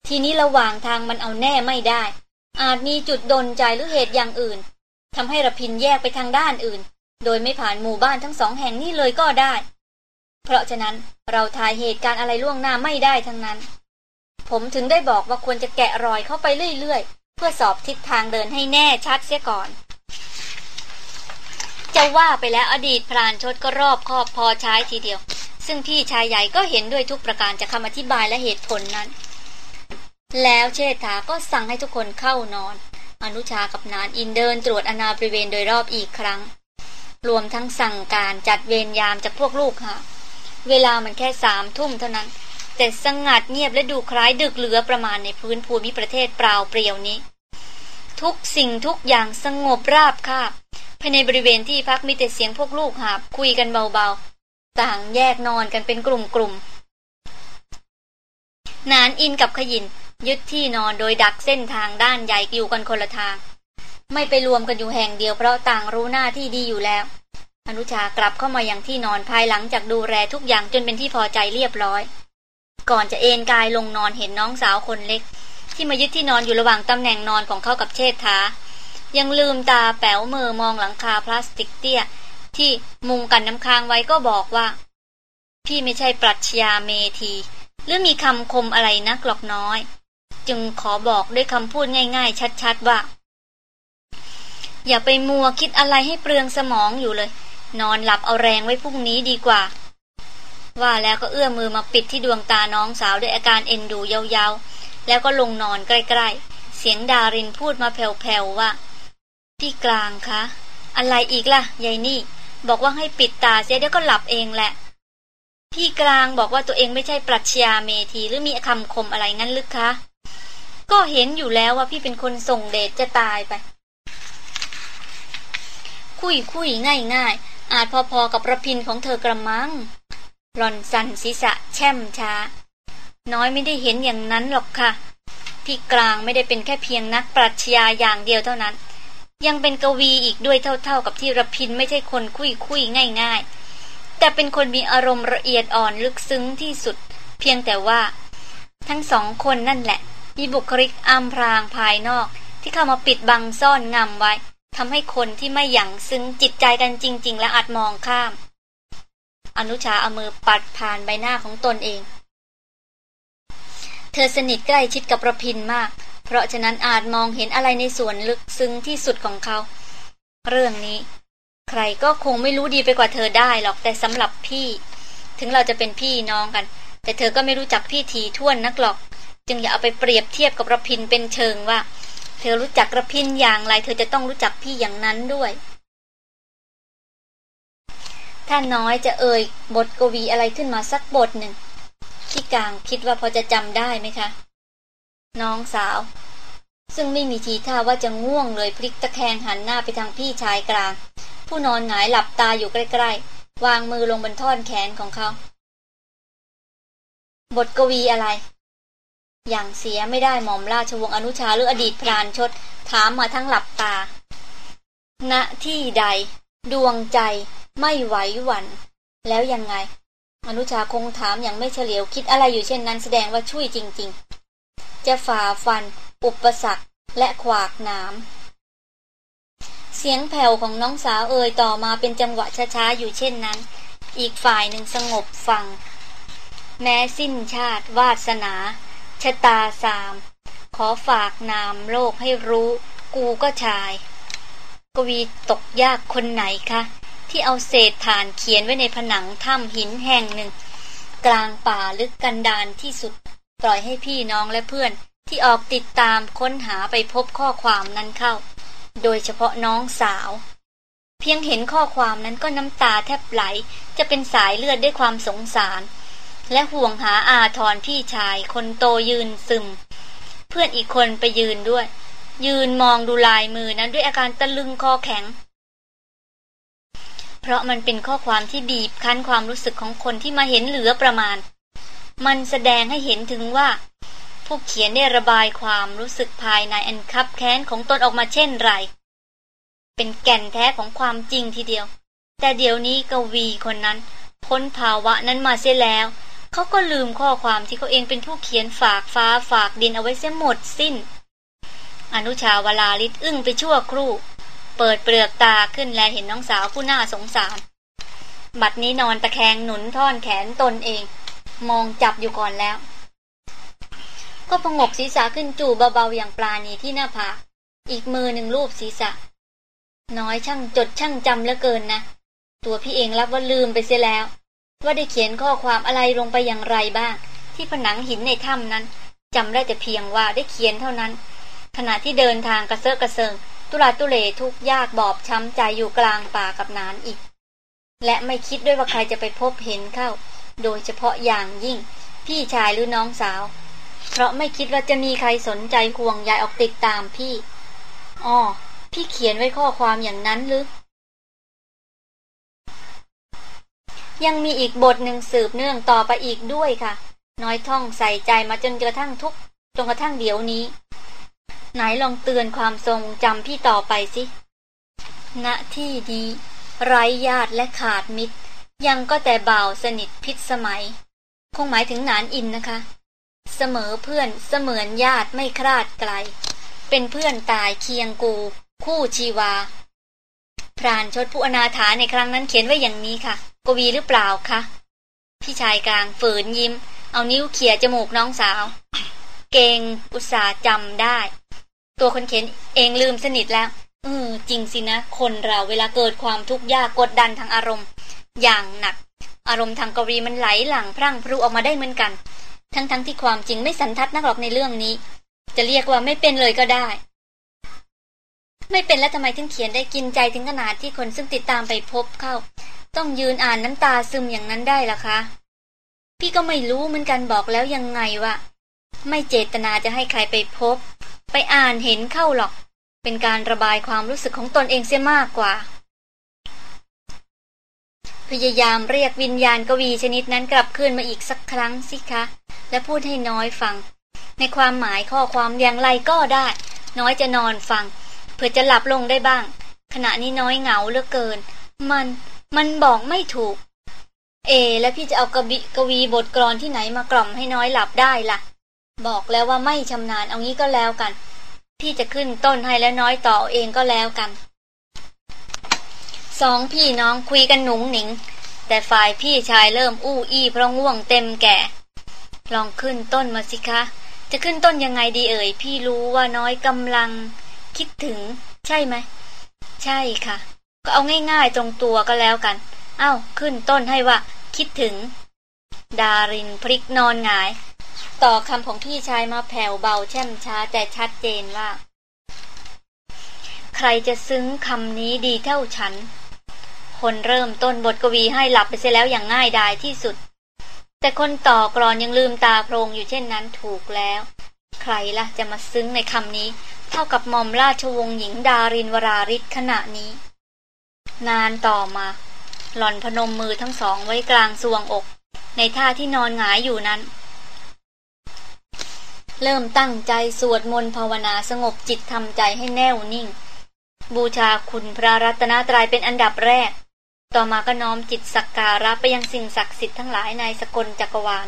ทีนี้ระหว่างทางมันเอาแน่ไม่ได้ อาจมีจุดดนใจหรือเหตุอย่างอื่นทำให้ระพินแยกไปทางด้านอื่น โดยไม่ผ่านหมู่บ้านทั้งสองแห่งนี้เลยก็ได้ เพราะฉะนั้นเราทายเหตุการณ์อะไรล่วงหน้าไม่ได้ทั้งนั้น ผมถึงได้บอกว่าควรจะแกะรอยเข้าไปเรื่อยๆ เพื่อสอบทิศทางเดินให้แน่ชัดเสียก่อนจะว่าไปแล้วอดีตพรานชดก็รอบคอบพอใช้ทีเดียว ซึ่งพี่ชายใหญ่ก็เห็นด้วยทุกประการจากคำอธิบายและเหตุผลนั้น แล้วเชษฐาก็สั่งให้ทุกคนเข้านอน อนุชากับนานอินเดินตรวจอนาบริเวณโดยรอบอีกครั้ง รวมทั้งสั่งการจัดเวรยามจากพวกลูกค่ะเวลามันแค่สามทุ่มเท่านั้น แต่สงัดเงียบและดูคล้ายดึกเหลือประมาณในพื้นภูมิประเทศเปล่าเปลี่ยวนี้ ทุกสิ่งทุกอย่างสงบราบคาบภายในบริเวณที่พักมีแต่เสียงพวกลูกหาบคุยกันเบา ต่างแยกนอนกันเป็นกลุ่มๆนานอินกับขยิน ยึดที่นอนโดยดักเส้นทางด้านใหญ่อยู่กันคนละทาง ไม่ไปรวมกันอยู่แห่งเดียวเพราะต่างรู้หน้าที่ดีอยู่แล้ว อนุชากลับเข้ามาอย่างที่นอนภายหลังจากดูแลทุกอย่างจนเป็นที่พอใจเรียบร้อย ก่อนจะเอนกายลงนอนเห็นน้องสาวคนเล็ก ที่มายึดที่นอนอยู่ระหว่างตำแหน่งนอนของเขากับเชษฐายังลืมตาแป๋วมือมองหลังคาพลาสติกเตี้ย ที่มุงกันน้ำค้างไว้ก็บอกว่า พี่ไม่ใช่ปรัชญาเมทีหรือมีคำคมอะไรนักหรอกน้อย จึงขอบอกด้วยคำพูดง่าย ๆ ชัด ๆ ว่า อย่าไปมัวคิดอะไรให้เปลืองสมองอยู่เลย นอนหลับเอาแรงไว้พรุ่งนี้ดีกว่า ว่าแล้วก็เอื้อมมือมาปิดที่ดวงตาน้องสาวด้วยอาการเอ็นดูยาวๆ แล้วก็ลงนอนใกล้ๆ เสียงดารินพูดมาแผ่วๆว่าพี่กลางคะ อะไรอีกล่ะยายนี่ บอกว่าให้ปิดตาเสียเดี๋ยวก็หลับเองแหละ พี่กลางบอกว่าตัวเองไม่ใช่ปรัชญาเมธีหรือมีคำคมอะไรงั้นลึกคะ ก็เห็นอยู่แล้วว่าพี่เป็นคนส่งเดชจะตายไป คุยคุยง่ายง่ายอาจพอๆกับระพินของเธอกระมังหลอนสันศีษะแช่มช้า น้อยไม่ได้เห็นอย่างนั้นหรอกค่ะ พี่กลางไม่ได้เป็นแค่เพียงนักปรัชญาอย่างเดียวเท่านั้น ยังเป็นกวีอีกด้วยเท่าๆกับที่ระพินไม่ใช่คนคุยคุยง่าย ๆ แต่เป็นคนมีอารมณ์ละเอียดอ่อนลึกซึ้งที่สุด เพียงแต่ว่า ทั้งสองคนนั่นแหละ มีบุคลิกอำพรางภายนอก ที่เข้ามาปิดบังซ่อนงำไว้ทำให้คนที่ไม่หยั่งซึ้งจิตใจกันจริง ๆ และอาจมองข้าม อนุชาเอามือปัดผ่านใบหน้าของตนเอง เธอสนิทใกล้ชิดกับประพินมาก เพราะฉะนั้นอาจมองเห็นอะไรในส่วนลึกซึ้งที่สุดของเขา เรื่องนี้ ใครก็คงไม่รู้ดีไปกว่าเธอได้หรอกแต่สำหรับพี่ ถึงเราจะเป็นพี่น้องกัน แต่เธอก็ไม่รู้จักพี่ทีท่วนนักหรอก จึงอย่าเอาไปเปรียบเทียบกับระพินเป็นเชิงว่า เธอรู้จักระพินอย่างไร เธอจะต้องรู้จักพี่อย่างนั้นด้วยถ้าน้อยจะเอ่ยบทกวีอะไรขึ้นมาสักบทหนึ่งพี่กลางคิดว่าพอจะจำได้ไหมคะ น้องสาว ซึ่งไม่มีทีท่าว่าจะง่วงเลยพลิกตะแคงหันหน้าไปทางพี่ชายกลาง ผู้นอนหงายหลับตาอยู่ใกล้ๆ วางมือลงบนท่อนแขนของเขา บทกวีอะไร อย่างเสียไม่ได้หม่อมราชวงศ์อนุชาหรืออดีตพรานชด ถามมาทั้งหลับตา ณที่ใด ดวงใจไม่ไหวหวัน่นแล้วยังไง อนุชาคงถามอย่างไม่เฉลียวคิดอะไรอยู่เช่นนั้นแสดงว่าช่วยจริงๆ จะฝ่าฟัน อุปสรรคและขวากน้ำเสียงแผ่วของน้องสาวเอ่ยต่อมาเป็นจังหวะช้าๆอยู่เช่นนั้น อีกฝ่ายหนึ่งสงบฟัง แม้สิ้นชาติวาสนาชะตาสาม ขอฝากนามโลกให้รู้ กูก็ชาย กวีตกยากคนไหนคะ ที่เอาเศษฐานเขียนไว้ในผนังถ้ำหินแห่งหนึ่ง กลางป่าลึกกันดานที่สุด ปล่อยให้พี่น้องและเพื่อนที่ออกติดตามค้นหาไปพบข้อความนั้นเข้า โดยเฉพาะน้องสาว เพียงเห็นข้อความนั้นก็น้ำตาแทบไหล จะเป็นสายเลือดด้วยความสงสาร และห่วงหาอาทรพี่ชายคนโตยืนซึม เพื่อนอีกคนไปยืนด้วย ยืนมองดูลายมือนั้นด้วยอาการตะลึงคอแข็ง เพราะมันเป็นข้อความที่บีบคั้นความรู้สึกของคนที่มาเห็นเหลือประมาณ มันแสดงให้เห็นถึงว่า ผู้เขียนได้ระบายความรู้สึกภายในอันคับแค้นของตนออกมาเช่นไร เป็นแก่นแท้ของความจริงทีเดียว แต่เดี๋ยวนี้กวีคนนั้น พ้นภาวะนั้นมาเสียแล้ว เขาก็ลืมข้อความที่เขาเองเป็นผู้เขียนฝากฟ้าฝากดินเอาไว้เสียหมดสิ้น อนุชาวลาลิศอึ้งไปชั่วครู่ เปิดเปลือกตาขึ้นและเห็นน้องสาวผู้น่าสงสาร บัดนี้นอนตะแคงหนุนท่อนแขนตนเอง มองจับอยู่ก่อนแล้ว ก็พงกศีรษะขึ้นจู่เบาๆอย่างปลาณีที่หน้าผากอีกมือหนึ่งรูปศีรษะ น้อยช่างจดช่างจำเหลือเกินนะ ตัวพี่เองรับว่าลืมไปเสียแล้ว ว่าได้เขียนข้อความอะไรลงไปอย่างไรบ้าง ที่ผนังหินในถ้ำนั้นจำได้แต่เพียงว่าได้เขียนเท่านั้น ขณะที่เดินทางกระเซาะกระเซิงตุลาตุเลทุกยากบอบช้ำใจอยู่กลางป่ากับนานอีก และไม่คิดด้วยว่าใครจะไปพบเห็นเข้า โดยเฉพาะอย่างยิ่ง พี่ชายหรือน้องสาว เพราะไม่คิดว่าจะมีใครสนใจห่วงใยออกติดตามพี่อ๋อพี่เขียนไว้ข้อความอย่างนั้นหรือ ยังมีอีกบทหนึ่งสืบเนื่องต่อไปอีกด้วยค่ะ น้อยท่องใส่ใจมาจนกระทั่งทุกจนกระทั่งเดี๋ยวนี้ ไหนลองเตือนความทรงจำพี่ต่อไปสิณที่นี้ไร้ญาติและขาดมิตร ยังก็แต่เบาสนิทพิษสมัย คงหมายถึงนานอินนะคะ เสมอเพื่อนเสมือนญาติไม่คลาดไกล เป็นเพื่อนตายเคียงกู คู่ชีวา พรานชดผู้อนาถาในครั้งนั้นเขียนไว้อย่างนี้ค่ะ กวีหรือเปล่าคะพี่ชายกลางฝืนยิ้ม เอานิ้วเขี่ยจมูกน้องสาว เก่งอุตสาจำได้ ตัวคนเขียนเองลืมสนิทแล้วเออจริงสินะ คนเราเวลาเกิดความทุกข์ยากกดดันทางอารมณ์ อย่างหนัก อารมณ์ทางกวีมันไหลหลังพรั่งพรุออกมาได้เหมือนกัน ทั้งๆทที่ความจริงไม่สันทัดนักหรอกในเรื่องนี้ จะเรียกว่าไม่เป็นเลยก็ได้ ไม่เป็นแล้วทำไมถึงเขียนได้กินใจถึงขนาดที่คนซึ่งติดตามไปพบเข้า ต้องยืนอ่านน้ำตาซึมอย่างนั้นได้ล่ะคะพี่ก็ไม่รู้เหมือนกันบอกแล้วยังไงวะไม่เจตนาจะให้ใครไปพบ ไปอ่านเห็นเข้าหรอก เป็นการระบายความรู้สึกของตนเองเสียมากกว่า พยายามเรียกวิญญาณกวีชนิดนั้นกลับคืนมาอีกสักครั้งสิคะ และพูดให้น้อยฟัง ในความหมายข้อความอย่างไรก็ได้ น้อยจะนอนฟัง เพื่อจะหลับลงได้บ้าง ขณะนี้น้อยเหงาเหลือเกิน มันมันบอกไม่ถูก เอ แล้วพี่จะเอากบีกวีบทกรอนที่ไหนมากล่อมให้น้อยหลับได้ละ่ะ บอกแล้วว่าไม่ชำนาญเอางี้ก็แล้วกัน พี่จะขึ้นต้นให้แล้วน้อยต่อเองก็แล้วกัน สองพี่น้องคุยกันหนุงหนิง แต่ฝ่ายพี่ชายเริ่มอู้อี้เพราะง่วงเต็มแก่ ลองขึ้นต้นมาสิคะ จะขึ้นต้นยังไงดีเอ่ย พี่รู้ว่าน้อยกำลัง คิดถึง ใช่ไหม ใช่ค่ะ ก็เอาง่ายๆตรงตัวก็แล้วกัน เอา้า ขึ้นต้นให้ว่า คิดถึง ดารินพลิกนอนหงาย ต่อคำของพี่ชายมาแผ่วเบาแช่มช้าแต่ชัดเจนว่าใครจะซึ้งคำนี้ดีเท่าฉัน คนเริ่มต้นบทกวีให้หลับไปเสียแล้วอย่างง่ายดายที่สุด แต่คนต่อกรอนยังลืมตาโพรงอยู่เช่นนั้นถูกแล้ว ใครละ่ะจะมาซึ้งในคำนี้ เท่ากับมอมราชวงศ์หญิงดารินวราริศขณะนี้ นานต่อมา หล่อนพนมมือทั้งสองไว้กลางสวงอก ในท่าที่นอนหงายอยู่นั้น เริ่มตั้งใจสวดมนต์ภาวนาสงบจิตทำใจให้แน่วนิ่งบูชาคุณพระรัตนตรัยเป็นอันดับแรก ต่อมาก็น้อมจิตสักการะไปยังสิ่งศักดิ์สิทธิ์ทั้งหลายในสกลจักรวาล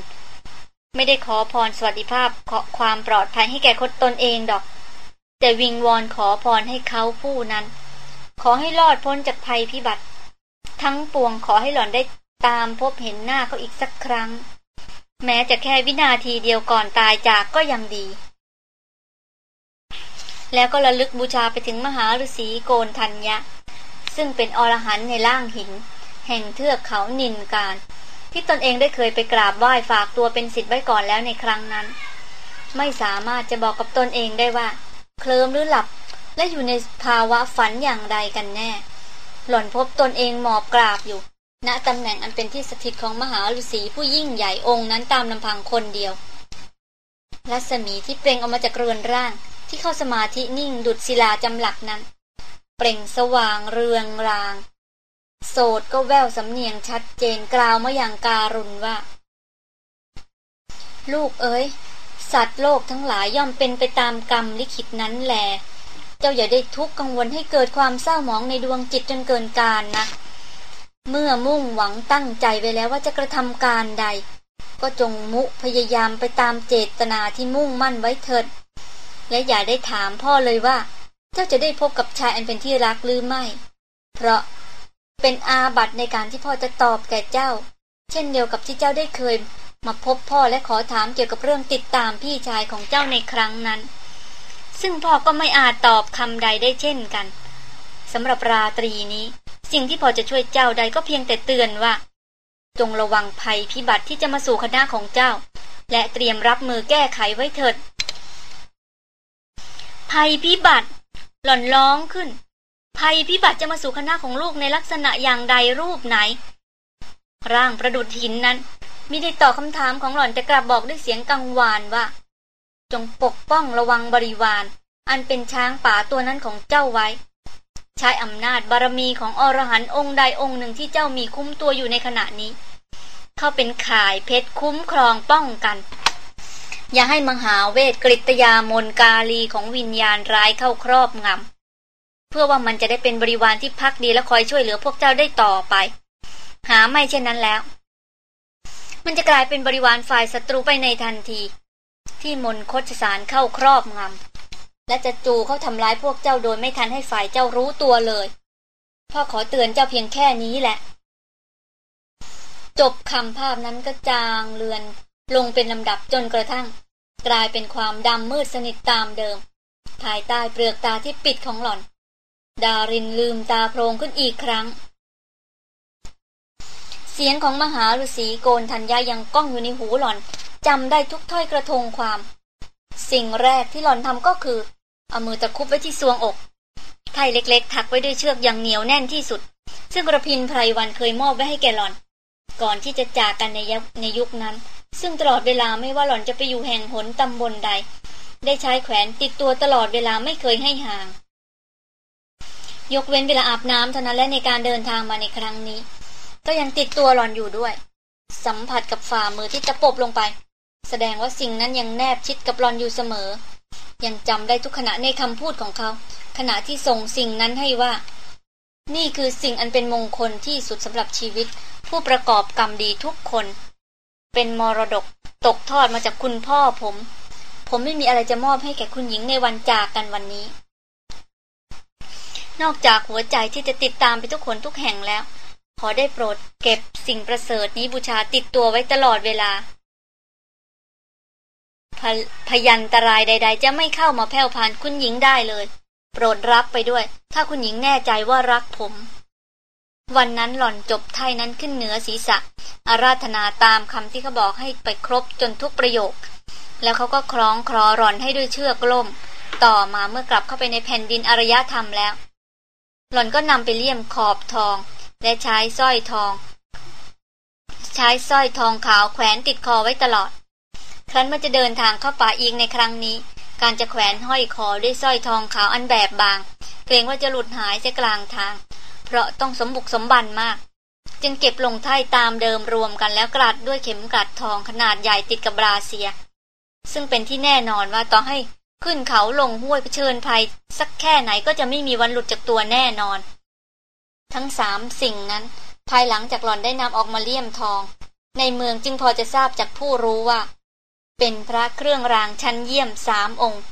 ไม่ได้ขอพรสวัสดิภาพขอความปลอดภัยให้แก่คนตนเองดอก แต่วิงวอนขอพรให้เขาผู้นั้น ขอให้รอดพ้นจากภัยพิบัติ ทั้งปวงขอให้หล่อนได้ตามพบเห็นหน้าเขาอีกสักครั้ง แม้จะแค่วินาทีเดียวก่อนตายจากก็ยังดี แล้วก็ระลึกบูชาไปถึงมหาฤาษีโกนทัญญะ ซึ่งเป็นอรหันต์ในร่างหิน แห่งเทือกเขานินการ ที่ตนเองได้เคยไปกราบไหว้ฝากตัวเป็นสิทธิ์ไว้ก่อนแล้วในครั้งนั้น ไม่สามารถจะบอกกับตนเองได้ว่า เคลิมหรือหลับ และอยู่ในภาวะฝันอย่างใดกันแน่ หล่อนพบตนเองหมอบกราบอยู่ณตำแหน่งอันเป็นที่สถิตของมหาฤาษีผู้ยิ่งใหญ่องค์นั้นตามลำพังคนเดียว รัศมีที่เปล่งออกมาจากเรือนร่าง ที่เข้าสมาธินิ่งดุดศิลาจำหลักนั้น เปล่งสว่างเรืองราง โสดก็แววสำเนียงชัดเจนกล่าวมาอย่างการุณว่า ลูกเอ๋ย สัตว์โลกทั้งหลายย่อมเป็นไปตามกรรมลิขิตนั้นแหลเจ้าอย่าได้ทุกข์กังวลให้เกิดความเศร้าหมองในดวงจิตจนเกินการนะเมื่อมุ่งหวังตั้งใจไว้แล้วว่าจะกระทำการใด ก็จงมุพยายามไปตามเจตนาที่มุ่งมั่นไว้เถิด และอย่าได้ถามพ่อเลยว่า เจ้าจะได้พบกับชายอันเป็นที่รักหรือไม่ เพราะเป็นอาบัตในการที่พ่อจะตอบแก่เจ้า เช่นเดียวกับที่เจ้าได้เคย มาพบพ่อและขอถามเกี่ยวกับเรื่องติดตามพี่ชายของเจ้าในครั้งนั้น ซึ่งพ่อก็ไม่อาจตอบคำใดได้เช่นกันสำหรับราตรีนี้ สิ่งที่พอจะช่วยเจ้าใดก็เพียงแต่เตือนว่า จงระวังภัยพิบัติที่จะมาสู่คณะของเจ้า และเตรียมรับมือแก้ไขไว้เถิด ภัยพิบัติ หล่อนร้องขึ้น ภัยพิบัติจะมาสู่คณะของลูกในลักษณะอย่างใดรูปไหน ร่างประดุดหินนั้นมิได้ตอบคำถามของหล่อนแต่กลับบอกด้วยเสียงกังวานว่า จงปกป้องระวังบริวาร อันเป็นช้างป่าตัวนั้นของเจ้าไว้ ใช้อำนาจบารมีของอรหันต์องค์ใดองค์หนึ่งที่เจ้ามีคุ้มตัวอยู่ในขณะนี้ เข้าเป็นข่ายเพชรคุ้มครองป้องกัน อย่าให้มหาเวทกริตยามนกาลีของวิญญาณร้ายเข้าครอบงำเพื่อว่ามันจะได้เป็นบริวารที่พักดีและคอยช่วยเหลือพวกเจ้าได้ต่อไป หาไม่เช่นนั้นแล้ว มันจะกลายเป็นบริวารฝ่ายศัตรูไปในทันที ที่มนคชสารเข้าครอบงำและจะจูเขาทำร้ายพวกเจ้าโดยไม่ทันให้ฝ่ายเจ้ารู้ตัวเลย พ่อขอเตือนเจ้าเพียงแค่นี้แหละจบคำภาพนั้นก็จางเลือน ลงเป็นลำดับจนกระทั่ง กลายเป็นความดำมืดสนิทตามเดิม ภายใต้เปลือกตาที่ปิดของหล่อน ดารินลืมตาโพรงขึ้นอีกครั้ง เสียงของมหาฤาษีโกนทัญญายังก้องอยู่ในหูหล่อนจำได้ทุกถ้อยกระทงความ สิ่งแรกที่หล่อนทำก็คือ เอามือตะคุบไว้ที่ซวงอกไถ่เล็กๆ ถักไว้ด้วยเชือกอย่างเหนียวแน่นที่สุด ซึ่งกระพินไพรวันเคยมอบไว้ให้แกหล่อน ก่อนที่จะจากกันในยในยุคนั้น ซึ่งตลอดเวลาไม่ว่าหล่อนจะไปอยู่แห่งหนตำบลใด ได้ใช้แขวนติดตัวตลอดเวลาไม่เคยให้ห่าง ยกเว้นเวลาอาบน้ำเท่านั้นและในการเดินทางมาในครั้งนี้ ก็ยังติดตัวหล่อนอยู่ด้วย สัมผัสกับฝ่ามือที่จะปบลงไป แสดงว่าสิ่งนั้นยังแนบชิดกับหล่อนอยู่เสมอ ยังจำได้ทุกขณะในคำพูดของเขา ขณะที่ส่งสิ่งนั้นให้ว่า นี่คือสิ่งอันเป็นมงคลที่สุดสำหรับชีวิต ผู้ประกอบกรรมดีทุกคน เป็นมรดกตกทอดมาจากคุณพ่อผม ผมไม่มีอะไรจะมอบให้แก่คุณหญิงในวันจากกันวันนี้ นอกจากหัวใจที่จะติดตามไปทุกคนทุกแห่งแล้ว ขอได้โปรดเก็บสิ่งประเสริฐนี้บูชาติดตัวไว้ตลอดเวลาพพยันตรายใด ๆ จะไม่เข้ามาแผ่วพานคุณหญิงได้เลย โปรดรับไปด้วย ถ้าคุณหญิงแน่ใจว่ารักผม วันนั้นหล่อนจบไทยนั้นขึ้นเหนือศีรษะ อาราธนาตามคำที่เขาบอกให้ไปครบจนทุกประโยค แล้วเขาก็คล้องคลอร่อนให้ด้วยเชือกล่ม ต่อมาเมื่อกลับเข้าไปในแผ่นดินอารยธรรมแล้ว หล่อนก็นำไปเลี่ยมขอบทอง และใช้สร้อยทอง ใช้สร้อยทองขาวแขวนติดคอไว้ตลอด ครั้นมันจะเดินทางเข้าป่าอีกในครั้งนี้ การจะแขวนห้อยคอด้วยสร้อยทองขาวอันแบบบาง เกรงว่าจะหลุดหายเสียกลางทาง เพราะต้องสมบุกสมบันมาก จึงเก็บลงไถ่ตามเดิมรวมกันแล้วกลัดด้วยเข็มกลัดทองขนาดใหญ่ติดกับบราเซีย ซึ่งเป็นที่แน่นอนว่าต่อให้ขึ้นเขาลงห้วยเผชิญภัย สักแค่ไหนก็จะไม่มีวันหลุดจากตัวแน่นอน ทั้งสามสิ่งนั้น ภายหลังจากหล่อนได้นำออกมาเลี่ยมทอง ในเมืองจึงพอจะทราบจากผู้รู้ว่า เป็นพระเครื่องรางชั้นเยี่ยมสามองค์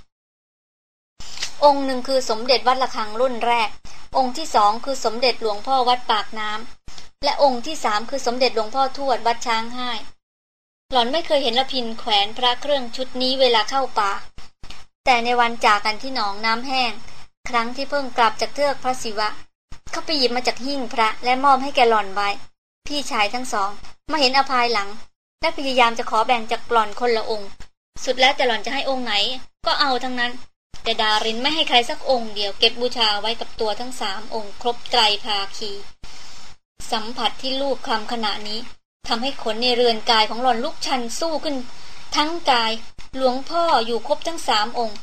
องค์หนึ่งคือสมเด็จวัดระฆังรุ่นแรก องค์ที่สองคือสมเด็จหลวงพ่อวัดปากน้ำและองค์ที่สามคือสมเด็จหลวงพ่อทวดวัดช้างห้หล่อนไม่เคยเห็นละพินแขวนพระเครื่องชุดนี้เวลาเข้าป่า แต่ในวันจากกันที่หนองน้ำแห้ง ครั้งที่เพิ่งกลับจากเทือกพระศิวะ เขาไปหยิบมาจากหิ้งพระและมอบให้แกหล่อนไว้ พี่ชายทั้งสอง มาเห็นอภายหลัง และพยายามจะขอแบ่งจากหล่อนคนละองค์ สุดแล้วแต่หล่อนจะให้องค์ไหน ก็เอาทั้งนั้น แต่ดารินไม่ให้ใครสักองค์เดียวเก็บบูชาไว้กับตัวทั้งสามองค์ครบไตรภาคี สัมผัสที่ลูกคลำขณะนี้ทำให้ขนในเรือนกายของหล่อนลุกชันสู้ขึ้น ทั้งกายหลวงพ่ออยู่ครบทั้งสามองค์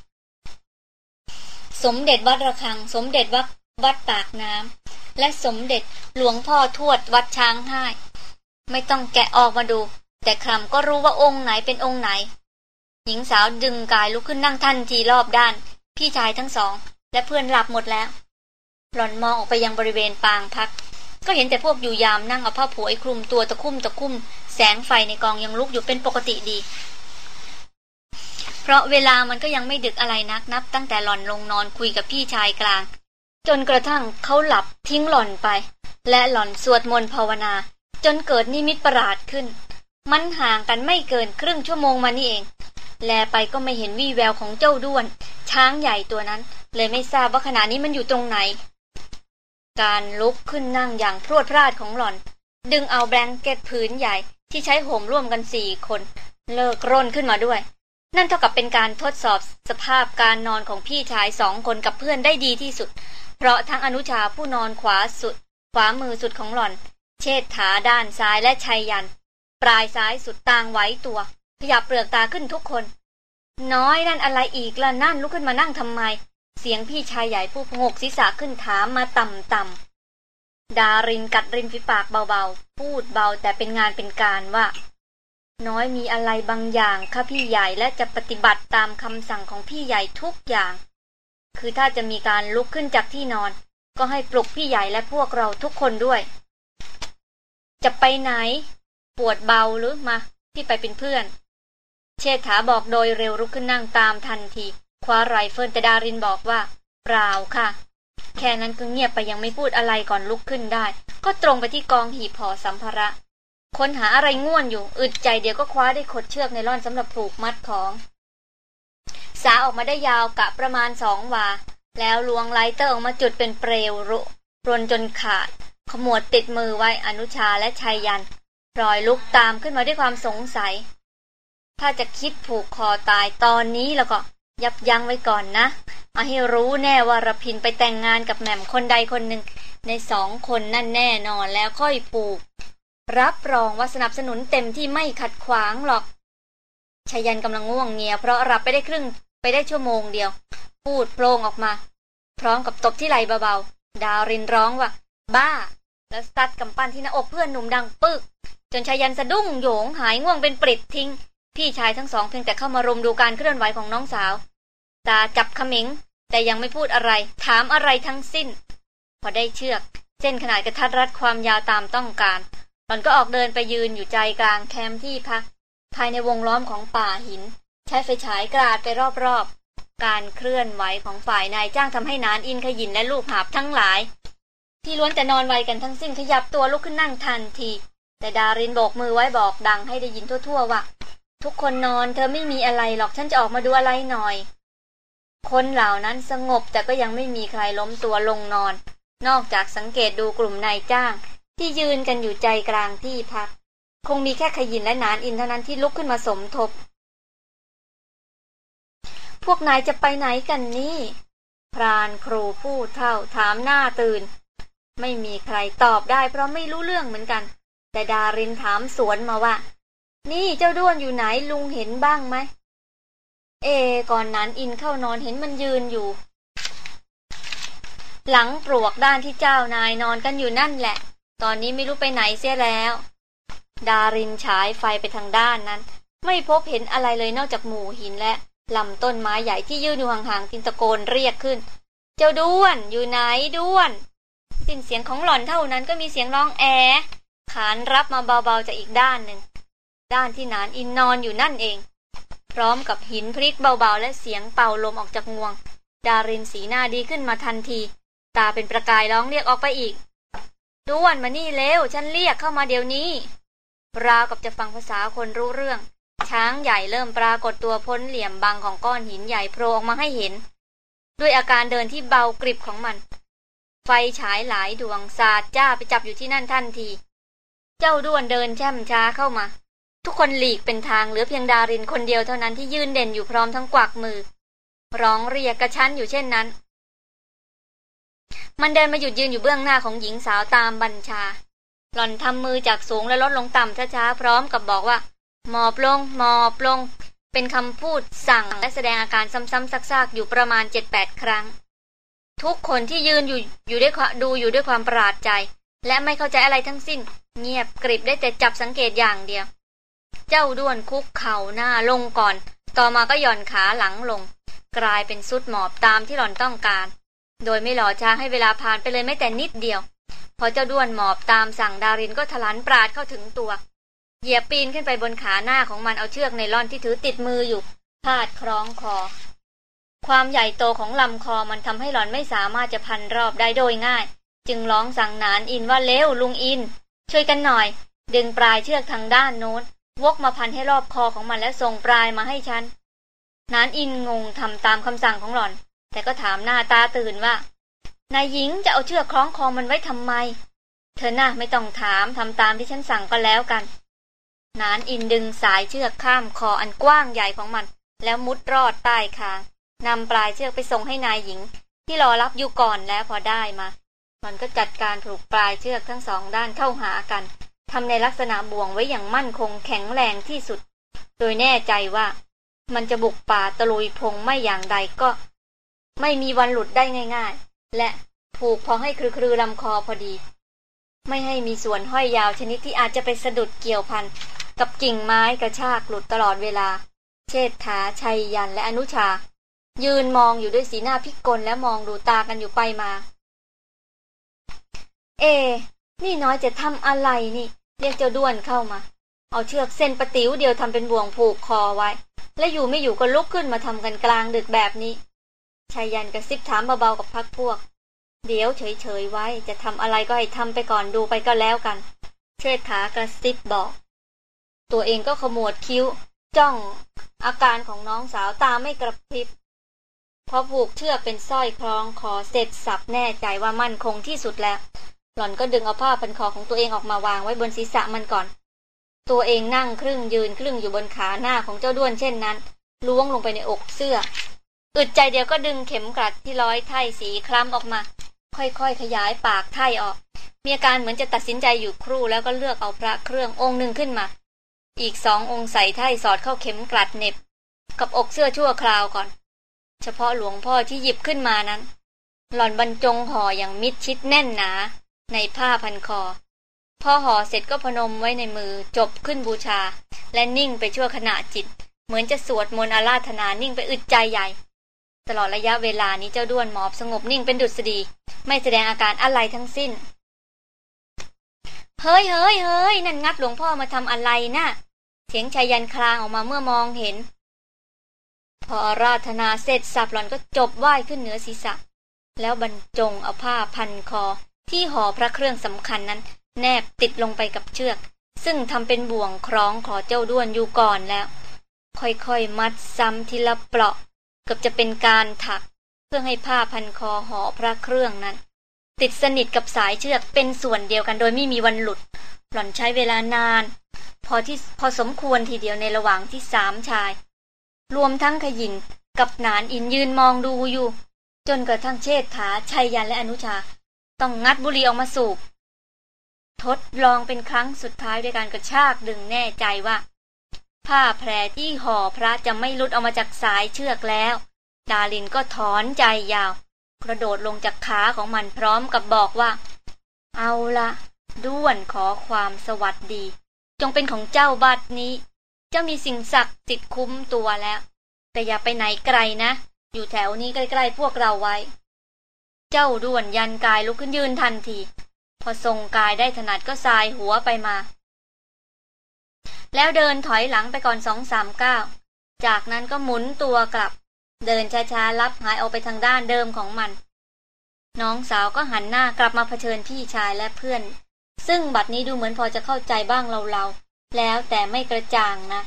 สมเด็จวัดระฆัง สมเด็จวัดวัดปากน้ำและสมเด็จหลวงพ่อทวดวัดช้างห้าไม่ต้องแกะออกมาดู แต่คำก็รู้ว่าองค์ไหนเป็นองค์ไหน หญิงสาวดึงกายลุกขึ้นนั่งทันทีรอบด้าน พี่ชายทั้งสอง และเพื่อนหลับหมดแล้ว หล่อนมองออกไปยังบริเวณปางพัก ก็เห็นแต่พวกอยู่ยามนั่งเอาผ้าผัวไอ้คลุมตัวตะคุ่มตะคุ่ม แสงไฟในกองยังลุกอยู่เป็นปกติดี เพราะเวลามันก็ยังไม่ดึกอะไรนักนับ ตั้งแต่หล่อนลงนอนคุยกับพี่ชายกลาง จนกระทั่งเขาหลับทิ้งหล่อนไป และหล่อนสวดมนต์ภาวนา จนเกิดนิมิตประหลาดขึ้น มันห่างกันไม่เกินครึ่งชั่วโมงมานี่เอง แลไปก็ไม่เห็นวี่แววของเจ้าด้วน ช้างใหญ่ตัวนั้น เลยไม่ทราบว่าขณะนี้มันอยู่ตรงไหน การลุกขึ้นนั่งอย่างพรวดพลาดของหล่อน ดึงเอาแบงเก็ตผืนใหญ่ที่ใช้ห่มร่วมกันสี่คน เลิกร่นขึ้นมาด้วย นั่นเท่ากับเป็นการทดสอบสภาพการนอนของพี่ชายสองคนกับเพื่อนได้ดีที่สุด เพราะทั้งอนุชาผู้นอนขวาสุด ขวามือสุดของหล่อน เชษฐาด้านซ้ายและชัยยัน ปลายซ้ายสุดต่างไว้ตัว ขยับเปลือกตาขึ้นทุกคน น้อยนั่นอะไรอีกล่ะนั่นลุกขึ้นมานั่งทำไม เสียงพี่ชายใหญ่ผู้พงกศีรษะขึ้นถามมาต่ำๆดารินกัดริมฝีปากเบาๆ พูดเบาแต่เป็นงานเป็นการว่า น้อยมีอะไรบางอย่างค่ะพี่ใหญ่และจะปฏิบัติตามคำสั่งของพี่ใหญ่ทุกอย่าง คือถ้าจะมีการลุกขึ้นจากที่นอน ก็ให้ปลุกพี่ใหญ่และพวกเราทุกคนด้วย จะไปไหน ปวดเบาหรือมาพี่ไปเป็นเพื่อน เชษฐาบอกโดยเร็วลุกขึ้นนั่งตามทันที คว้าไรเฟิลแต่ดารินบอกว่า เปล่าค่ะ แค่นั้นก็เงียบไปยังไม่พูดอะไรก่อนลุกขึ้นได้ ก็ตรงไปที่กองหีบห่อสัมภาระ ค้นหาอะไรง่วนอยู่ อึดใจเดียวก็คว้าได้ขดเชือกไนลอนสำหรับผูกมัดของ สาวออกมาได้ยาวกะประมาณสองวา แล้วล้วง lighter ออกมาจุดเป็นเปลวรุรนจนขาด ขมวดติดมือไว้อนุชาและชัยยันพลอยลุกตามขึ้นมาด้วยความสงสัย ถ้าจะคิดผูกคอตายตอนนี้แล้วก็ยับยั้งไว้ก่อนนะ เอาให้รู้แน่ว่ารพินไปแต่งงานกับแหม่มคนใดคนหนึ่ง ในสองคนนั่นแน่นอนแล้วค่อยปลูก รับรองว่าสนับสนุนเต็มที่ไม่ขัดขวางหรอกชายันกำลังง่วงเงีย เพราะรับไปได้ครึ่งไปได้ชั่วโมงเดียว พูดโพลงออกมา พร้อมกับตบที่ไหลเบาๆ ดาวรินร้องว่า บ้า แล้วซัดกำปั้นที่หน้าอกเพื่อนหนุ่มดังปึก จนชายันสะดุ้งโยงหายง่วงเป็นปริดทิ้ง พี่ชายทั้งสองเพียงแต่เข้ามารุมดูการเคลื่อนไหวของน้องสาว ตาจับขมิง แต่ยังไม่พูดอะไร ถามอะไรทั้งสิ้น พอได้เชือก เส้นขนาดกระทัดรัดความยาวตามต้องการ หล่อนก็ออกเดินไปยืนอยู่ใจกลางแคมป์ที่พัก ภายในวงล้อมของป่าหิน ใช้ไฟฉายกราดไปรอบๆ การเคลื่อนไหวของฝ่ายนายจ้างทำให้นานอินขยินและลูกหาบทั้งหลาย ที่ล้วนแต่นอนไวกันทั้งสิ้นขยับตัวลุกขึ้นนั่งทันที แต่ดารินโบกมือไว้บอกดังให้ได้ยินทั่วๆว่า ทุกคนนอนเธอไม่มีอะไรหรอกฉันจะออกมาดูอะไรหน่อย คนเหล่านั้นสงบแต่ก็ยังไม่มีใครล้มตัวลงนอน นอกจากสังเกตดูกลุ่มนายจ้าง ที่ยืนกันอยู่ใจกลางที่พัก คงมีแค่ขยินและนานอินเท่านั้นที่ลุกขึ้นมาสมทบ พวกนายจะไปไหนกันนี่ พรานครูพูดเท่าถามหน้าตื่น ไม่มีใครตอบได้เพราะไม่รู้เรื่องเหมือนกัน แต่ดารินถามสวนมาว่า นี่เจ้าด้วนอยู่ไหนลุงเห็นบ้างไหม เอ ก่อนนั้นอินเข้านอนเห็นมันยืนอยู่ หลังปลวกด้านที่เจ้านายนอนกันอยู่นั่นแหละ ตอนนี้ไม่รู้ไปไหนเสียแล้ว ดารินฉายไฟไปทางด้านนั้น ไม่พบเห็นอะไรเลยนอกจากหมู่หินและลำต้นไม้ใหญ่ที่ยืนอยู่ห่างๆจินตะโกนเรียกขึ้น เจ้าด้วนอยู่ไหนด้วนสิ้นเสียงของหล่อนเท่านั้นก็มีเสียงร้องแอขานรับมาเบาๆจากอีกด้านหนึ่ง ด้านที่นานอินนอนอยู่นั่นเอง พร้อมกับหินพลิกเบาๆ และเสียงเป่าลมออกจากงวง ดารินสีหน้าดีขึ้นมาทันที ตาเป็นประกายร้องเรียกออกไปอีกด้วนมานี่เร็วฉันเรียกเข้ามาเดี๋ยวนี้ ราวกับจะฟังภาษาคนรู้เรื่อง ช้างใหญ่เริ่มปรากฏตัวพ้นเหลี่ยมบังของก้อนหินใหญ่โผล่ออกมาให้เห็น ด้วยอาการเดินที่เบากริบของมัน ไฟฉายหลายดวงสาดจ้าไปจับอยู่ที่นั่นทันที เจ้าด้วนเดินแช่มช้าเข้ามา ทุกคนหลีกเป็นทางเหลือเพียงดารินคนเดียวเท่านั้นที่ยืนเด่นอยู่พร้อมทั้งกวักมือ ร้องเรียกกระชั้นอยู่เช่นนั้น มันเดินมาหยุดยืนอยู่เบื้องหน้าของหญิงสาวตามบัญชา หล่อนทำมือจากสูงและลดลงต่ำช้าๆพร้อมกับบอกว่า หมอบลงหมอบลง เป็นคำพูดสั่งและแสดงอาการซ้ำๆซักๆอยู่ประมาณเจ็ดแปดครั้ง ทุกคนที่ยืนอยู่อยู่ด้วยดูอยู่ด้วยความประหลาดใจ และไม่เข้าใจอะไรทั้งสิ้น เงียบกริบได้แต่จับสังเกตอย่างเดียว เจ้าด้วนคุกเข่าหน้าลงก่อน ต่อมาก็หย่อนขาหลังลง กลายเป็นสุดหมอบตามที่หล่อนต้องการ โดยไม่หล่อช้าให้เวลาผ่านไปเลยแม้แต่นิดเดียว พอเจ้าด้วนหมอบตามสั่งดารินก็ทลันปราดเข้าถึงตัว เหยียบปีนขึ้นไปบนขาหน้าของมันเอาเชือกในล่อนที่ถือติดมืออยู่พาดคล้องคอ ความใหญ่โตของลำคอมันทำให้หล่อนไม่สามารถจะพันรอบได้โดยง่าย จึงร้องสั่งนานอินว่าเร็วลุงอิน ช่วยกันหน่อย ดึงปลายเชือกทางด้านโน้น วกมาพันให้รอบคอของมันแล้วส่งปลายมาให้ฉัน นานอินงงทำตามคำสั่งของหล่อน แต่ก็ถามหน้าตาตื่นว่านายหญิงจะเอาเชือกคล้องคอมันไว้ทำไม เธอหน้าไม่ต้องถามทำตามที่ฉันสั่งก็แล้วกัน นานอินดึงสายเชือกข้ามคออันกว้างใหญ่ของมัน แล้วมุดรอดใต้คางนำปลายเชือกไปส่งให้นายหญิง ที่รอรับอยู่ก่อนแล้วพอได้มา มันก็จัดการผูกปลายเชือกทั้งสองด้านเข้าหากัน ทำในลักษณะบ่วงไว้อย่างมั่นคงแข็งแรงที่สุด โดยแน่ใจว่า มันจะบุกป่าตะลุยพงไม่อย่างใดก็ ไม่มีวันหลุดได้ง่ายๆ และผูกพอให้ครือๆลำคอพอดี ไม่ให้มีส่วนห้อยยาวชนิดที่อาจจะไปสะดุดเกี่ยวพันกับกิ่งไม้กระชากหลุดตลอดเวลา เชษฐาชัยยันและอนุชา ยืนมองอยู่ด้วยสีหน้าพิกลและมองดูตากันอยู่ไปมา เอ นี่น้อยจะทำอะไรนี่ เรียกเจ้าด้วนเข้ามา เอาเชือกเส้นประติ๋วเดียวทำเป็นบ่วงผูกคอไว้ และอยู่ไม่อยู่ก็ลุกขึ้นมาทำกันกลางดึกแบบนี้ชายยันกระซิบถามเบาๆกับพักพวก เดี๋ยวเฉยๆไว้จะทำอะไรก็ให้ทำไปก่อนดูไปก็แล้วกัน เชิดขากระซิบบอก ตัวเองก็ขมวดคิ้ว จ้อง อาการของน้องสาวตาไม่กระพริบพอผูกเชือกเป็นสร้อยคล้องคอเสร็จสับแน่ใจว่ามั่นคงที่สุดแล้ว หล่อนก็ดึงเอาผ้าพันคอของตัวเองออกมาวางไว้บนศีรษะมันก่อน ตัวเองนั่งครึ่งยืนครึ่งอยู่บนขาหน้าของเจ้าด้วนเช่นนั้น ล้วงลงไปในอกเสื้อ อึดใจเดียวก็ดึงเข็มกลัดที่ร้อยไถ่สีคล้ำออกมา ค่อยๆ ขยายปากไถ่ออก มีอาการเหมือนจะตัดสินใจอยู่ครู่แล้วก็เลือกเอาพระเครื่ององค์หนึ่งขึ้นมา อีกสององค์ใส่ไถ่สอดเข้าเข็มกลัดเน็บ กับอกเสื้อชั่วคราวก่อน เฉพาะหลวงพ่อที่หยิบขึ้นมานั้น หล่อนบรรจงห่ออย่างมิดชิดแน่นหนา ในผ้าพันคอ พอห่อเสร็จก็พนมไว้ในมือจบขึ้นบูชา และนิ่งไปชั่วขณะจิต เหมือนจะสวดมนต์อาราธนานิ่งไปอึดใจใหญ่ ตลอดระยะเวลานี้เจ้าด้วนหมอบสงบนิ่งเป็นดุษฎี ไม่แสดงอาการอะไรทั้งสิ้น เฮ้ยเฮ้ยเฮ้ยนั่นงัดหลวงพ่อมาทำอะไรนะ่ะเสียงชายันคลางออกมาเมื่อมองเห็น พออาราธนาเสร็จสับหล่อนก็จบไหว้ขึ้นเหนือศีรษะ แล้วบรรจงเอาผ้าพันคอ ที่ห่อพระเครื่องสำคัญนั้น แนบติดลงไปกับเชือก ซึ่งทำเป็นบ่วงคล้องขอเจ้าด้วนอยู่ก่อนแล้ว ค่อยๆมัดซ้ำทีละเปราะเกือบจะเป็นการถัก เพื่อให้ผ้าพันคอห่อพระเครื่องนั้น ติดสนิทกับสายเชือกเป็นส่วนเดียวกันโดยไม่มีวันหลุด หล่อนใช้เวลานาน พอที่พอสมควรทีเดียวในระหว่างที่สามชาย รวมทั้งขยินกับนานอินยืนมองดูอยู่ จนกระทั่งเชษฐาชัยยันและอนุชา ต้องงัดบุหรี่ออกมาสูบ ทดลองเป็นครั้งสุดท้ายด้วยการกระชากดึงแน่ใจว่า ผ้าแพรที่ห่อพระจะไม่ลุดออกมาจากสายเชือกแล้ว ดาลินก็ถอนใจยาว กระโดดลงจากขาของมันพร้อมกับบอกว่า เอาละด้วนขอความสวัสดี จงเป็นของเจ้าบัดนี้ เจ้ามีสิ่งศักดิ์สิทธิ์คุ้มตัวแล้ว แต่อย่าไปไหนไกลนะ อยู่แถวนี้ใกล้ ๆ พวกเราไว้ เจ้าด้วนยันกายลุกขึ้นยืนทันที พอทรงกายได้ถนัดก็สายหัวไปมา แล้วเดินถอยหลังไปก่อนสองสามก้าวจากนั้นก็หมุนตัวกลับ เดินช้าๆรับหายออกไปทางด้านเดิมของมัน น้องสาวก็หันหน้ากลับมาเผชิญพี่ชายและเพื่อน ซึ่งบัดนี้ดูเหมือนพอจะเข้าใจบ้างเราๆแล้วแต่ไม่กระจ่างนะ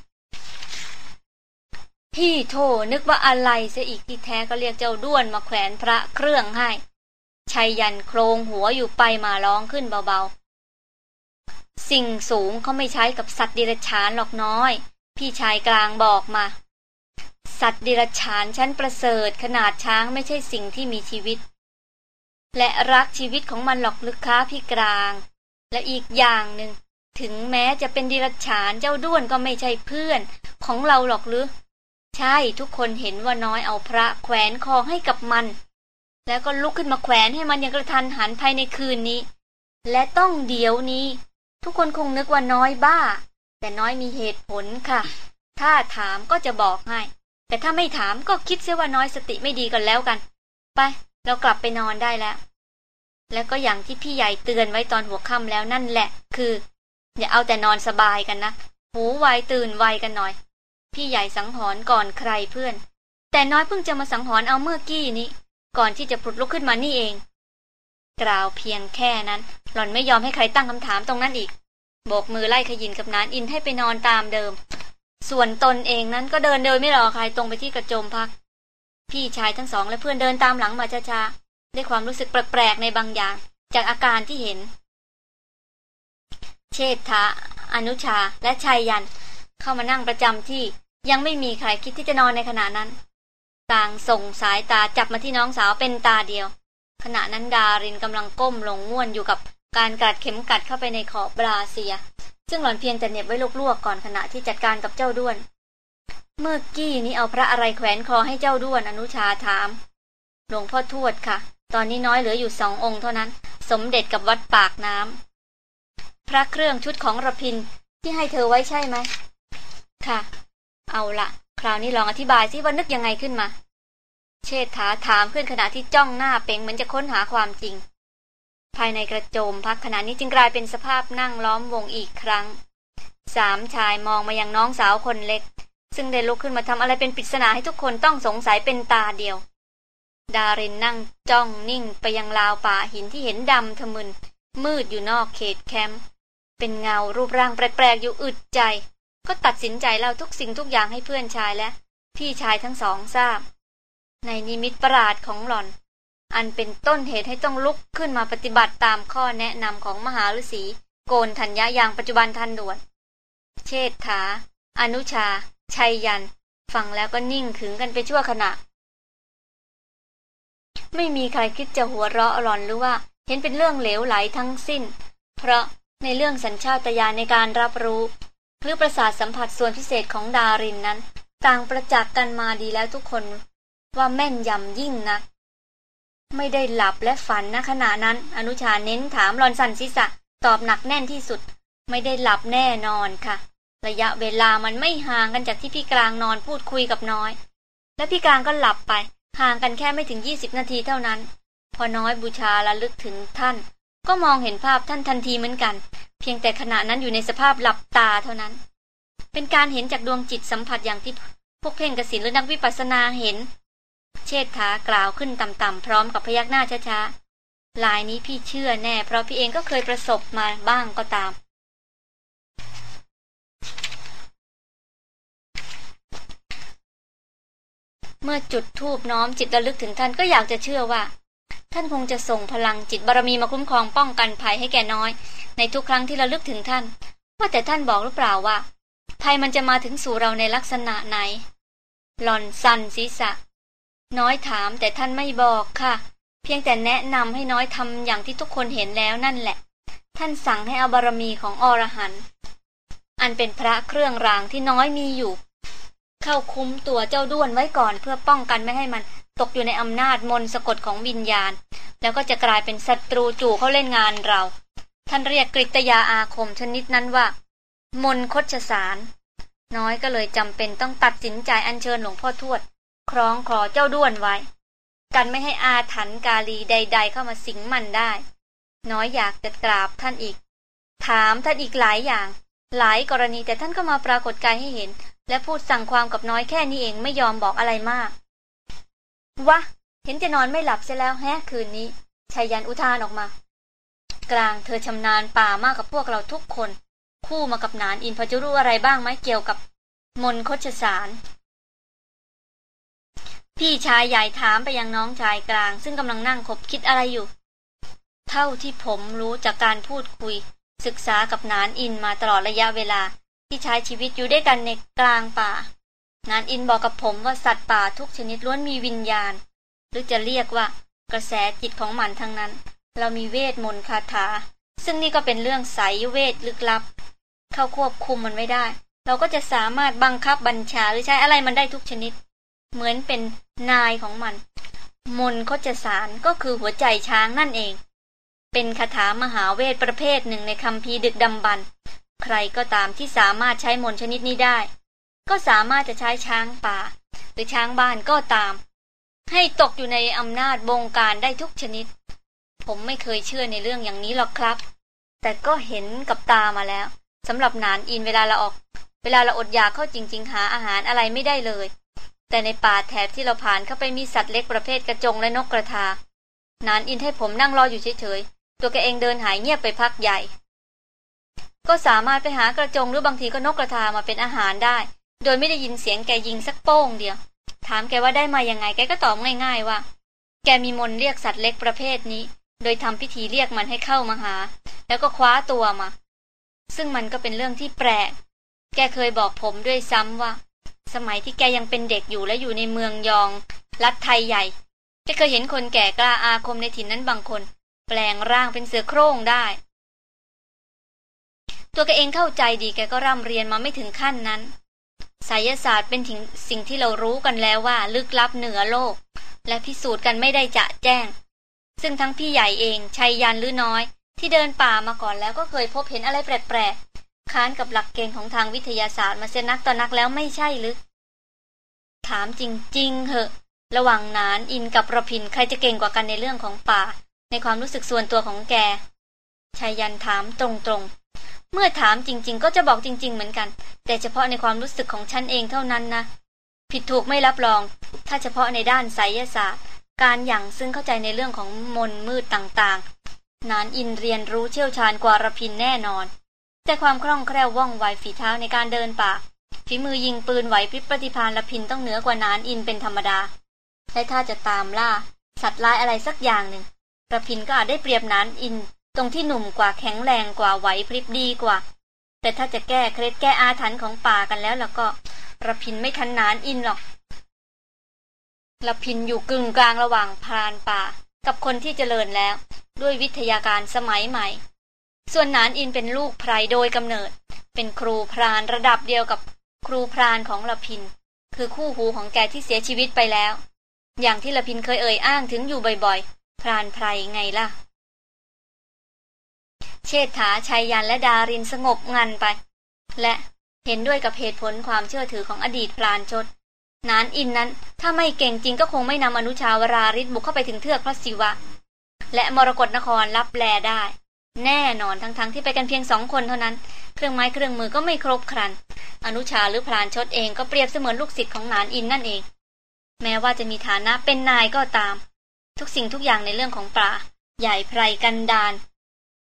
พี่โทนึกว่าอะไรเสียอีกที่แท้ก็เรียกเจ้าด้วนมาแขวนพระเครื่องให้ ชัยยันโครงหัวอยู่ไปมาร้องขึ้นเบาๆ สิ่งสูงเขาไม่ใช้กับสัตว์ดิรัจฉานหรอกน้อย พี่ชายกลางบอกมา สัตว์ดิรัจฉานชั้นประเสริฐขนาดช้างไม่ใช่สิ่งที่มีชีวิต และรักชีวิตของมันหรอกลึกค้าพี่กลาง และอีกอย่างหนึ่งถึงแม้จะเป็นดิรัจฉานเจ้าด้วนก็ไม่ใช่เพื่อน ของเราหรอกหรือ ใช่ทุกคนเห็นว่าน้อยเอาพระแขวนคอให้กับมัน แล้วก็ลุกขึ้นมาแขวนให้มันอย่างกระทันหันภายในคืนนี้ และต้องเดี๋ยวนี้ ทุกคนคงนึกว่าน้อยบ้า แต่น้อยมีเหตุผลค่ะ ถ้าถามก็จะบอกให้ แต่ถ้าไม่ถามก็คิดเสียว่าน้อยสติไม่ดีกันแล้วกัน ไป เรากลับไปนอนได้แล้ว แล้วก็อย่างที่พี่ใหญ่เตือนไว้ตอนหัวค่ำแล้วนั่นแหละ คือ อย่าเอาแต่นอนสบายกันนะ หูไวตื่นไวกันหน่อย พี่ใหญ่สังหรณ์ก่อนใครเพื่อน แต่น้อยเพิ่งจะมาสังหรณ์เอาเมื่อกี้นี้ ก่อนที่จะผุดลุกขึ้นมานี่เอง กล่าวเพียงแค่นั้น หล่อนไม่ยอมให้ใครตั้งคำถามตรงนั้นอีกโบกมือไล่ขยินกับนานอินให้ไปนอนตามเดิม ส่วนตนเองนั้นก็เดินโดยไม่รอใครตรงไปที่กระโจมพัก พี่ชายทั้งสองและเพื่อนเดินตามหลังมาช้าๆด้วยความรู้สึกแปลกๆในบางอย่าง จากอาการที่เห็น เชษฐาอนุชาและชายยัน เข้ามานั่งประจำที่ยังไม่มีใครคิดที่จะนอนในขณะนั้น ต่างส่งสายตาจับมาที่น้องสาวเป็นตาเดียว ขณะนั้นดารินกำลังก้มลงง่วนอยู่กับการกัดเข็มกัดเข้าไปในขอบบราเซีย ซึ่งหล่อนเพียงแต่เน็บไว้ลวกๆก่อนขณะที่จัดการกับเจ้าด้วน เมื่อกี้นี้เอาพระอะไรแขวนคอให้เจ้าด้วนอนุชาถาม หลวงพ่อทวดค่ะ ตอนนี้น้อยเหลืออยู่สององค์เท่านั้น สมเด็จกับวัดปากน้ำพระเครื่องชุดของระพินที่ให้เธอไว้ใช่ไหมค่ะ เอาละ คราวนี้ลองอธิบายสิว่านึกยังไงขึ้นมา เชษฐาถามขึ้นขณะที่จ้องหน้าเป่งเหมือนจะค้นหาความจริง ภายในกระโจมพักขณะนี้จึงกลายเป็นสภาพนั่งล้อมวงอีกครั้ง สามชายมองมายังน้องสาวคนเล็ก ซึ่งได้ลุกขึ้นมาทำอะไรเป็นปริศนาให้ทุกคนต้องสงสัยเป็นตาเดียว ดารินนั่งจ้องนิ่งไปยังราวป่าหินที่เห็นดำทะมึนมืดอยู่นอกเขตแคมป์เป็นเงารูปร่างแปลกๆอยู่อึดใจ ก็ตัดสินใจเล่าทุกสิ่งทุกอย่างให้เพื่อนชายและ พี่ชายทั้งสองทราบ ในนิมิตประหลาดของหล่อน อันเป็นต้นเหตุให้ต้องลุกขึ้นมาปฏิบัติตามข้อแนะนำของมหาฤาษีโกนธัญญาอย่างปัจจุบันทันด่วน เชษฐา อนุชา ชัยยัน ฟังแล้วก็นิ่งขึงกันไปชั่วขณะ ไม่มีใครคิดจะหัวเราะหลอนหรือว่าเห็นเป็นเรื่องเหลวไหลทั้งสิ้น เพราะในเรื่องสัญชาตญาณในการรับรู้ หรือประสาทสัมผัสส่วนพิเศษของดารินนั้น ต่างประจักษ์กันมาดีแล้วทุกคนว่าแม่นยำยิ่งนัก ไม่ได้หลับและฝันนะขณะนั้น อนุชาเน้นถามรอนสันศีษะตอบหนักแน่นที่สุด ไม่ได้หลับแน่นอนค่ะ ระยะเวลามันไม่ห่างกันจากที่พี่กลางนอนพูดคุยกับน้อย และพี่กลางก็หลับไปห่างกันแค่ไม่ถึงยี่สิบนาทีเท่านั้น พอน้อยบูชาละลึกถึงท่าน ก็มองเห็นภาพท่านทันทีเหมือนกัน เพียงแต่ขณะนั้นอยู่ในสภาพหลับตาเท่านั้น เป็นการเห็นจากดวงจิตสัมผัสอย่างที่พวกเพ่งกสินหรือนักวิปัสสนาเห็น เชษฐากล่าวขึ้นต่ำๆพร้อมกับพยักหน้าช้าๆลายนี้พี่เชื่อแน่ เพราะพี่เองก็เคยประสบมาบ้างก็ตามเมื่อจุดทูบน้อมจิตระลึกถึงท่านก็อยากจะเชื่อว่า ท่านคงจะส่งพลังจิตบารมีมาคุ้มครองป้องกันภัยให้แก่น้อย ในทุกครั้งที่เระลึกถึงท่าน ว่าแต่ท่านบอกหรือเปล่าว่าภัยมันจะมาถึงสู่เราในลักษณะไหน หล่อนสันศีรษะ น้อยถามแต่ท่านไม่บอกค่ะ เพียงแต่แนะนำให้น้อยทำอย่างที่ทุกคนเห็นแล้วนั่นแหละ ท่านสั่งให้เอาบารมีของอรหันต์อันเป็นพระเครื่องรางที่น้อยมีอยู่ เข้าคุ้มตัวเจ้าด้วนไว้ก่อนเพื่อป้องกันไม่ให้มัน ตกอยู่ในอำนาจมนสะกดของวิญญาณ แล้วก็จะกลายเป็นศัตรูจู่เขาเล่นงานเรา ท่านเรียกกริตยาอาคมชนิดนั้นว่า มนคชสาร น้อยก็เลยจำเป็นต้องตัดสินใจอัญเชิญหลวงพ่อทวด คล้องคอเจ้าด้วนไว้ กันไม่ให้อาถรรพ์กาลีใด ๆ เข้ามาสิงมันได้ น้อยอยากจะกราบท่านอีก ถามท่านอีกหลายอย่าง หลายกรณีแต่ท่านก็มาปรากฏกายให้เห็น และพูดสั่งความกับน้อยแค่นี้เองไม่ยอมบอกอะไรมาก วะ เห็นจะนอนไม่หลับเสียแล้วแฮะคืนนี้ชายันอุทานออกมา กลางเธอชำนาญป่ามากกับพวกเราทุกคน คู่มากับนานอินพอจะรู้อะไรบ้างไหมเกี่ยวกับ มนคชสาร พี่ชายใหญ่ถามไปยังน้องชายกลาง ซึ่งกำลังนั่งคบคิดอะไรอยู่ เท่าที่ผมรู้จากการพูดคุย ศึกษากับนานอินมาตลอดระยะเวลา ที่ใช้ชีวิตอยู่ด้วยกันในกลางป่า นานอินบอกกับผมว่าสัตว์ป่าทุกชนิดล้วนมีวิญญาณ หรือจะเรียกว่ากระแสจิตของมันทั้งนั้น เรามีเวทมนต์คาถา ซึ่งนี่ก็เป็นเรื่องสายเวทลึกลับ เข้าควบคุมมันไม่ได้ เราก็จะสามารถบังคับบัญชาหรือใช้อะไรมันได้ทุกชนิด เหมือนเป็นนายของมัน มนโคจสารก็คือหัวใจช้างนั่นเอง เป็นคาถามหาเวทประเภทหนึ่งในคำพีดึกดำบรรใครก็ตามที่สามารถใช้มนชนิดนี้ได้ ก็สามารถจะใช้ช้างป่า หรือช้างบ้านก็ตาม ให้ตกอยู่ในอำนาจบงการได้ทุกชนิด ผมไม่เคยเชื่อในเรื่องอย่างนี้หรอกครับ แต่ก็เห็นกับตามาแล้วสำหรับนานอินเวลาเราออก เวลาเราอดอยากเข้าจริง ๆ หาอาหารอะไรไม่ได้เลย แต่ในป่าแถบที่เราผ่านเข้าไปมีสัตว์เล็กประเภทกระจงและนกกระทานานอินให้ผมนั่งรออยู่เฉยๆตัวแกเองเดินหายเงียบไปพักใหญ่ ก็สามารถไปหากระจงหรือบางทีก็นกกระทามาเป็นอาหารได้ โดยไม่ได้ยินเสียงแกยิงสักโป้งเดียว ถามแกว่าได้มายังไง แกก็ตอบง่าย ๆ ว่า แกมีมนเรียกสัตว์เล็กประเภทนี้ โดยทำพิธีเรียกมันให้เข้ามาหา แล้วก็คว้าตัวมา ซึ่งมันก็เป็นเรื่องที่แปลก แกเคยบอกผมด้วยซ้ำว่า สมัยที่แกยังเป็นเด็กอยู่และอยู่ในเมืองยอง รัฐไทยใหญ่ แกเคยเห็นคนแก่กล้าอาคมในถิ่นนั้นบางคน แปลงร่างเป็นเสือโคร่งได้ ตัวแกเองเข้าใจดีแกก็ร่ำเรียนมาไม่ถึงขั้นนั้น ไสยศาสตร์เป็นถึงสิ่งที่เรารู้กันแล้วว่าลึกลับเหนือโลก และพิสูจน์กันไม่ได้จะแจ้ง ซึ่งทั้งพี่ใหญ่เองชัยยันหรือน้อย ที่เดินป่ามาก่อนแล้วก็เคยพบเห็นอะไรแปลกๆค้านกับหลักเกณฑ์ของทางวิทยาศาสตร์มาเสียนักต่อนักแล้วไม่ใช่หรือ ถามจริงๆเหอะ ระหว่างนานอินกับระพินใครจะเก่งกว่ากันในเรื่องของป่า ในความรู้สึกส่วนตัวของแกชายยันถามตรงๆ เมื่อถามจริง ๆ ก็จะบอกจริง ๆ เหมือนกัน แต่เฉพาะในความรู้สึกของฉันเองเท่านั้นนะ ผิดถูกไม่รับรอง ถ้าเฉพาะในด้านไสยศาสตร์ การอย่างซึ่งเข้าใจในเรื่องของมนมืดต่างๆ นานอินเรียนรู้เชี่ยวชาญกว่าระพินแน่นอน แต่ความคล่องแคล่วว่องไวฝีเท้าในการเดินป่าฝีมือยิงปืนไหวพริบปฏิพานระพินต้องเหนือกว่านานอินเป็นธรรมดา และถ้าจะตามล่า สัตว์ร้ายอะไรสักอย่างหนึ่งระพินก็อาจได้เปรียบนานอิน ตรงที่หนุ่มกว่าแข็งแรงกว่าไหวพริบดีกว่า แต่ถ้าจะแก้เคล็ดแก้อาถรรพ์ของป่ากันแล้วแล้วก็ระพินไม่ทันนานอินหรอกระพินอยู่กึ่งกลางระหว่างพรานป่า กับคนที่เจริญแล้ว ด้วยวิทยาการสมัยใหม่ ส่วนนานอินเป็นลูกไพรโดยกำเนิด เป็นครูพรานระดับเดียวกับครูพรานของระพิน คือคู่หูของแกที่เสียชีวิตไปแล้ว อย่างที่ละพินเคยเอ่ยอ้างถึงอยู่บ่อยๆ พรานไพรไงล่ะ เชษฐาชัยยันและดารินสงบงันไป และเห็นด้วยกับเหตุผลความเชื่อถือของอดีตพรานชดนานอินนั้น ถ้าไม่เก่งจริงก็คงไม่นำอนุชาวราริศบุกเข้าไปถึงเทือกพระศิวะ และมรกรนครรับแลได้ แน่นอนทั้งๆทที่ไปกันเพียงสองคนเท่านั้น เครื่องไม้เครื่องมือก็ไม่ครบครัน อนุชาหรือพรานชดเองก็เปรียบเสมือนลูกศิษย์ของนานอินนั่นเอง แม้ว่าจะมีฐานะเป็นนายก็ตาม ทุกสิ่งทุกอย่างในเรื่องของปลาใหญ่ไพรกันดาน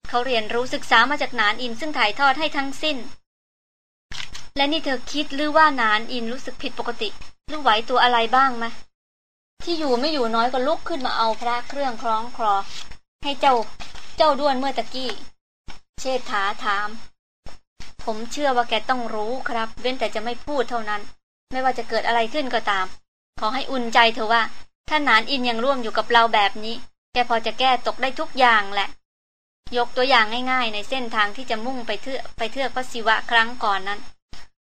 เขาเรียนรู้ศึกษามาจากนานอินซึ่งถ่ายทอดให้ทั้งสิ้น และนี่เธอคิดหรือว่านานอินรู้สึกผิดปกติ หรือไหวตัวอะไรบ้างไหมที่อยู่ไม่อยู่น้อยก็ลุกขึ้นมาเอาพระเครื่องคล้องคลอให้เจ้า เจ้าด้วนเมื่อตะกี้ เชษฐาถาม ผมเชื่อว่าแกต้องรู้ครับ เว้นแต่จะไม่พูดเท่านั้น ไม่ว่าจะเกิดอะไรขึ้นก็ตาม ขอให้อุ่นใจเถอะว่า ถ้านานอินยังร่วมอยู่กับเราแบบนี้ แกพอจะแก้ตกได้ทุกอย่างแหละ ยกตัวอย่างง่ายๆ ในเส้นทางที่จะมุ่งไปเทือกไปเทือกพระศิวะครั้งก่อนนั้น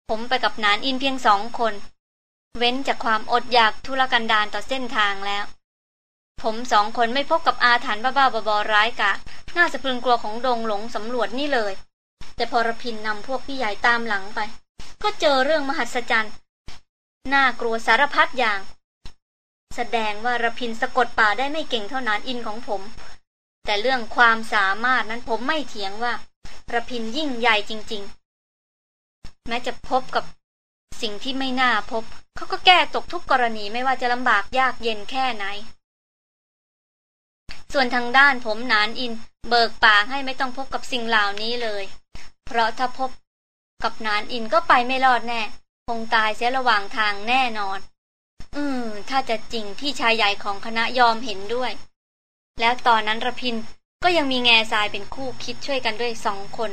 ผมไปกับนานอินเพียงสองคน เว้นจากความอดอยากทุรกันดารต่อเส้นทางแล้ว ผมสองคนไม่พบกับอาถรรพ์บ้าๆบอๆร้ายกะน่าสะพรึงกลัวของดงหลงสำรวจนี่เลย แต่พอรพินนำพวกพี่ใหญ่ตามหลังไป ก็เจอเรื่องมหัศจรรย์น่ากลัวสารพัดอย่าง แสดงว่ารพินสะกดป่าได้ไม่เก่งเท่านานอินของผม แต่เรื่องความสามารถนั้นผมไม่เถียงว่าระพินยิ่งใหญ่จริง ๆ แม้จะพบกับสิ่งที่ไม่น่าพบ เขาก็แก้ตกทุกกรณีไม่ว่าจะลำบากยากเย็นแค่ไหน ส่วนทางด้านผมนานอิน เบิกปากให้ไม่ต้องพบกับสิ่งเหล่านี้เลย เพราะถ้าพบกับนานอินก็ไปไม่รอดแน่ คงตายเสียระหว่างทางแน่นอน อืม ถ้าจะจริงพี่ชายใหญ่ของคณะยอมเห็นด้วย แล้วตอนนั้นระพินก็ยังมีแง่ทรายเป็นคู่คิดช่วยกันด้วยสองคน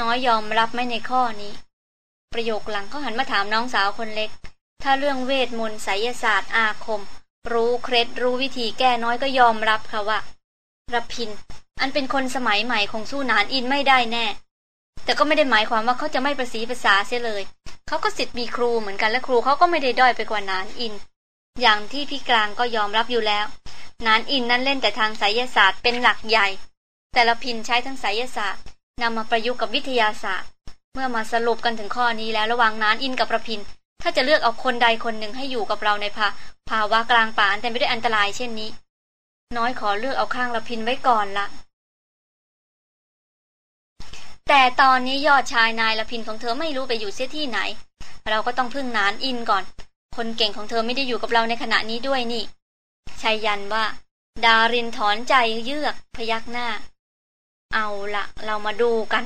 น้อยยอมรับไม่ในข้อนี้ ประโยคหลังเขาหันมาถามน้องสาวคนเล็ก ถ้าเรื่องเวทมนต์ไสยศาสตร์อาคม รู้เคล็ดรู้วิธีแก้น้อยก็ยอมรับค่ะว่าระพิน อันเป็นคนสมัยใหม่คงสู้นานอินไม่ได้แน่ แต่ก็ไม่ได้หมายความว่าเขาจะไม่ประสีภาษาเสียเลย เขาก็สิทธิ์มีครูเหมือนกันและครูเขาก็ไม่ได้ด้อยไปกว่านานอิน อย่างที่พี่กลางก็ยอมรับอยู่แล้ว นานอินนั้นเล่นแต่ทางไสยศาสตร์เป็นหลักใหญ่ แต่ละพินใช้ทั้งไสยศาสตร์นำมาประยุกต์กับวิทยาศาสตร์ เมื่อมาสรุปกันถึงข้อนี้แล้วระหว่างนานอินกับประพิน ถ้าจะเลือกเอาคนใดคนหนึ่งให้อยู่กับเราในภาภาวะกลางป่าอันเต็มไปด้วยอันตรายเช่นนี้ น้อยขอเลือกเอาข้างละพินไว้ก่อนละแต่ตอนนี้ยอดชายนายละพินของเธอไม่รู้ไปอยู่เสียที่ไหน เราก็ต้องพึ่งนานอินก่อน คนเก่งของเธอไม่ได้อยู่กับเราในขณะนี้ด้วยนี่ชายยันว่า ดารินถอนใจเยือกพยักหน้า เอาละเรามาดูกัน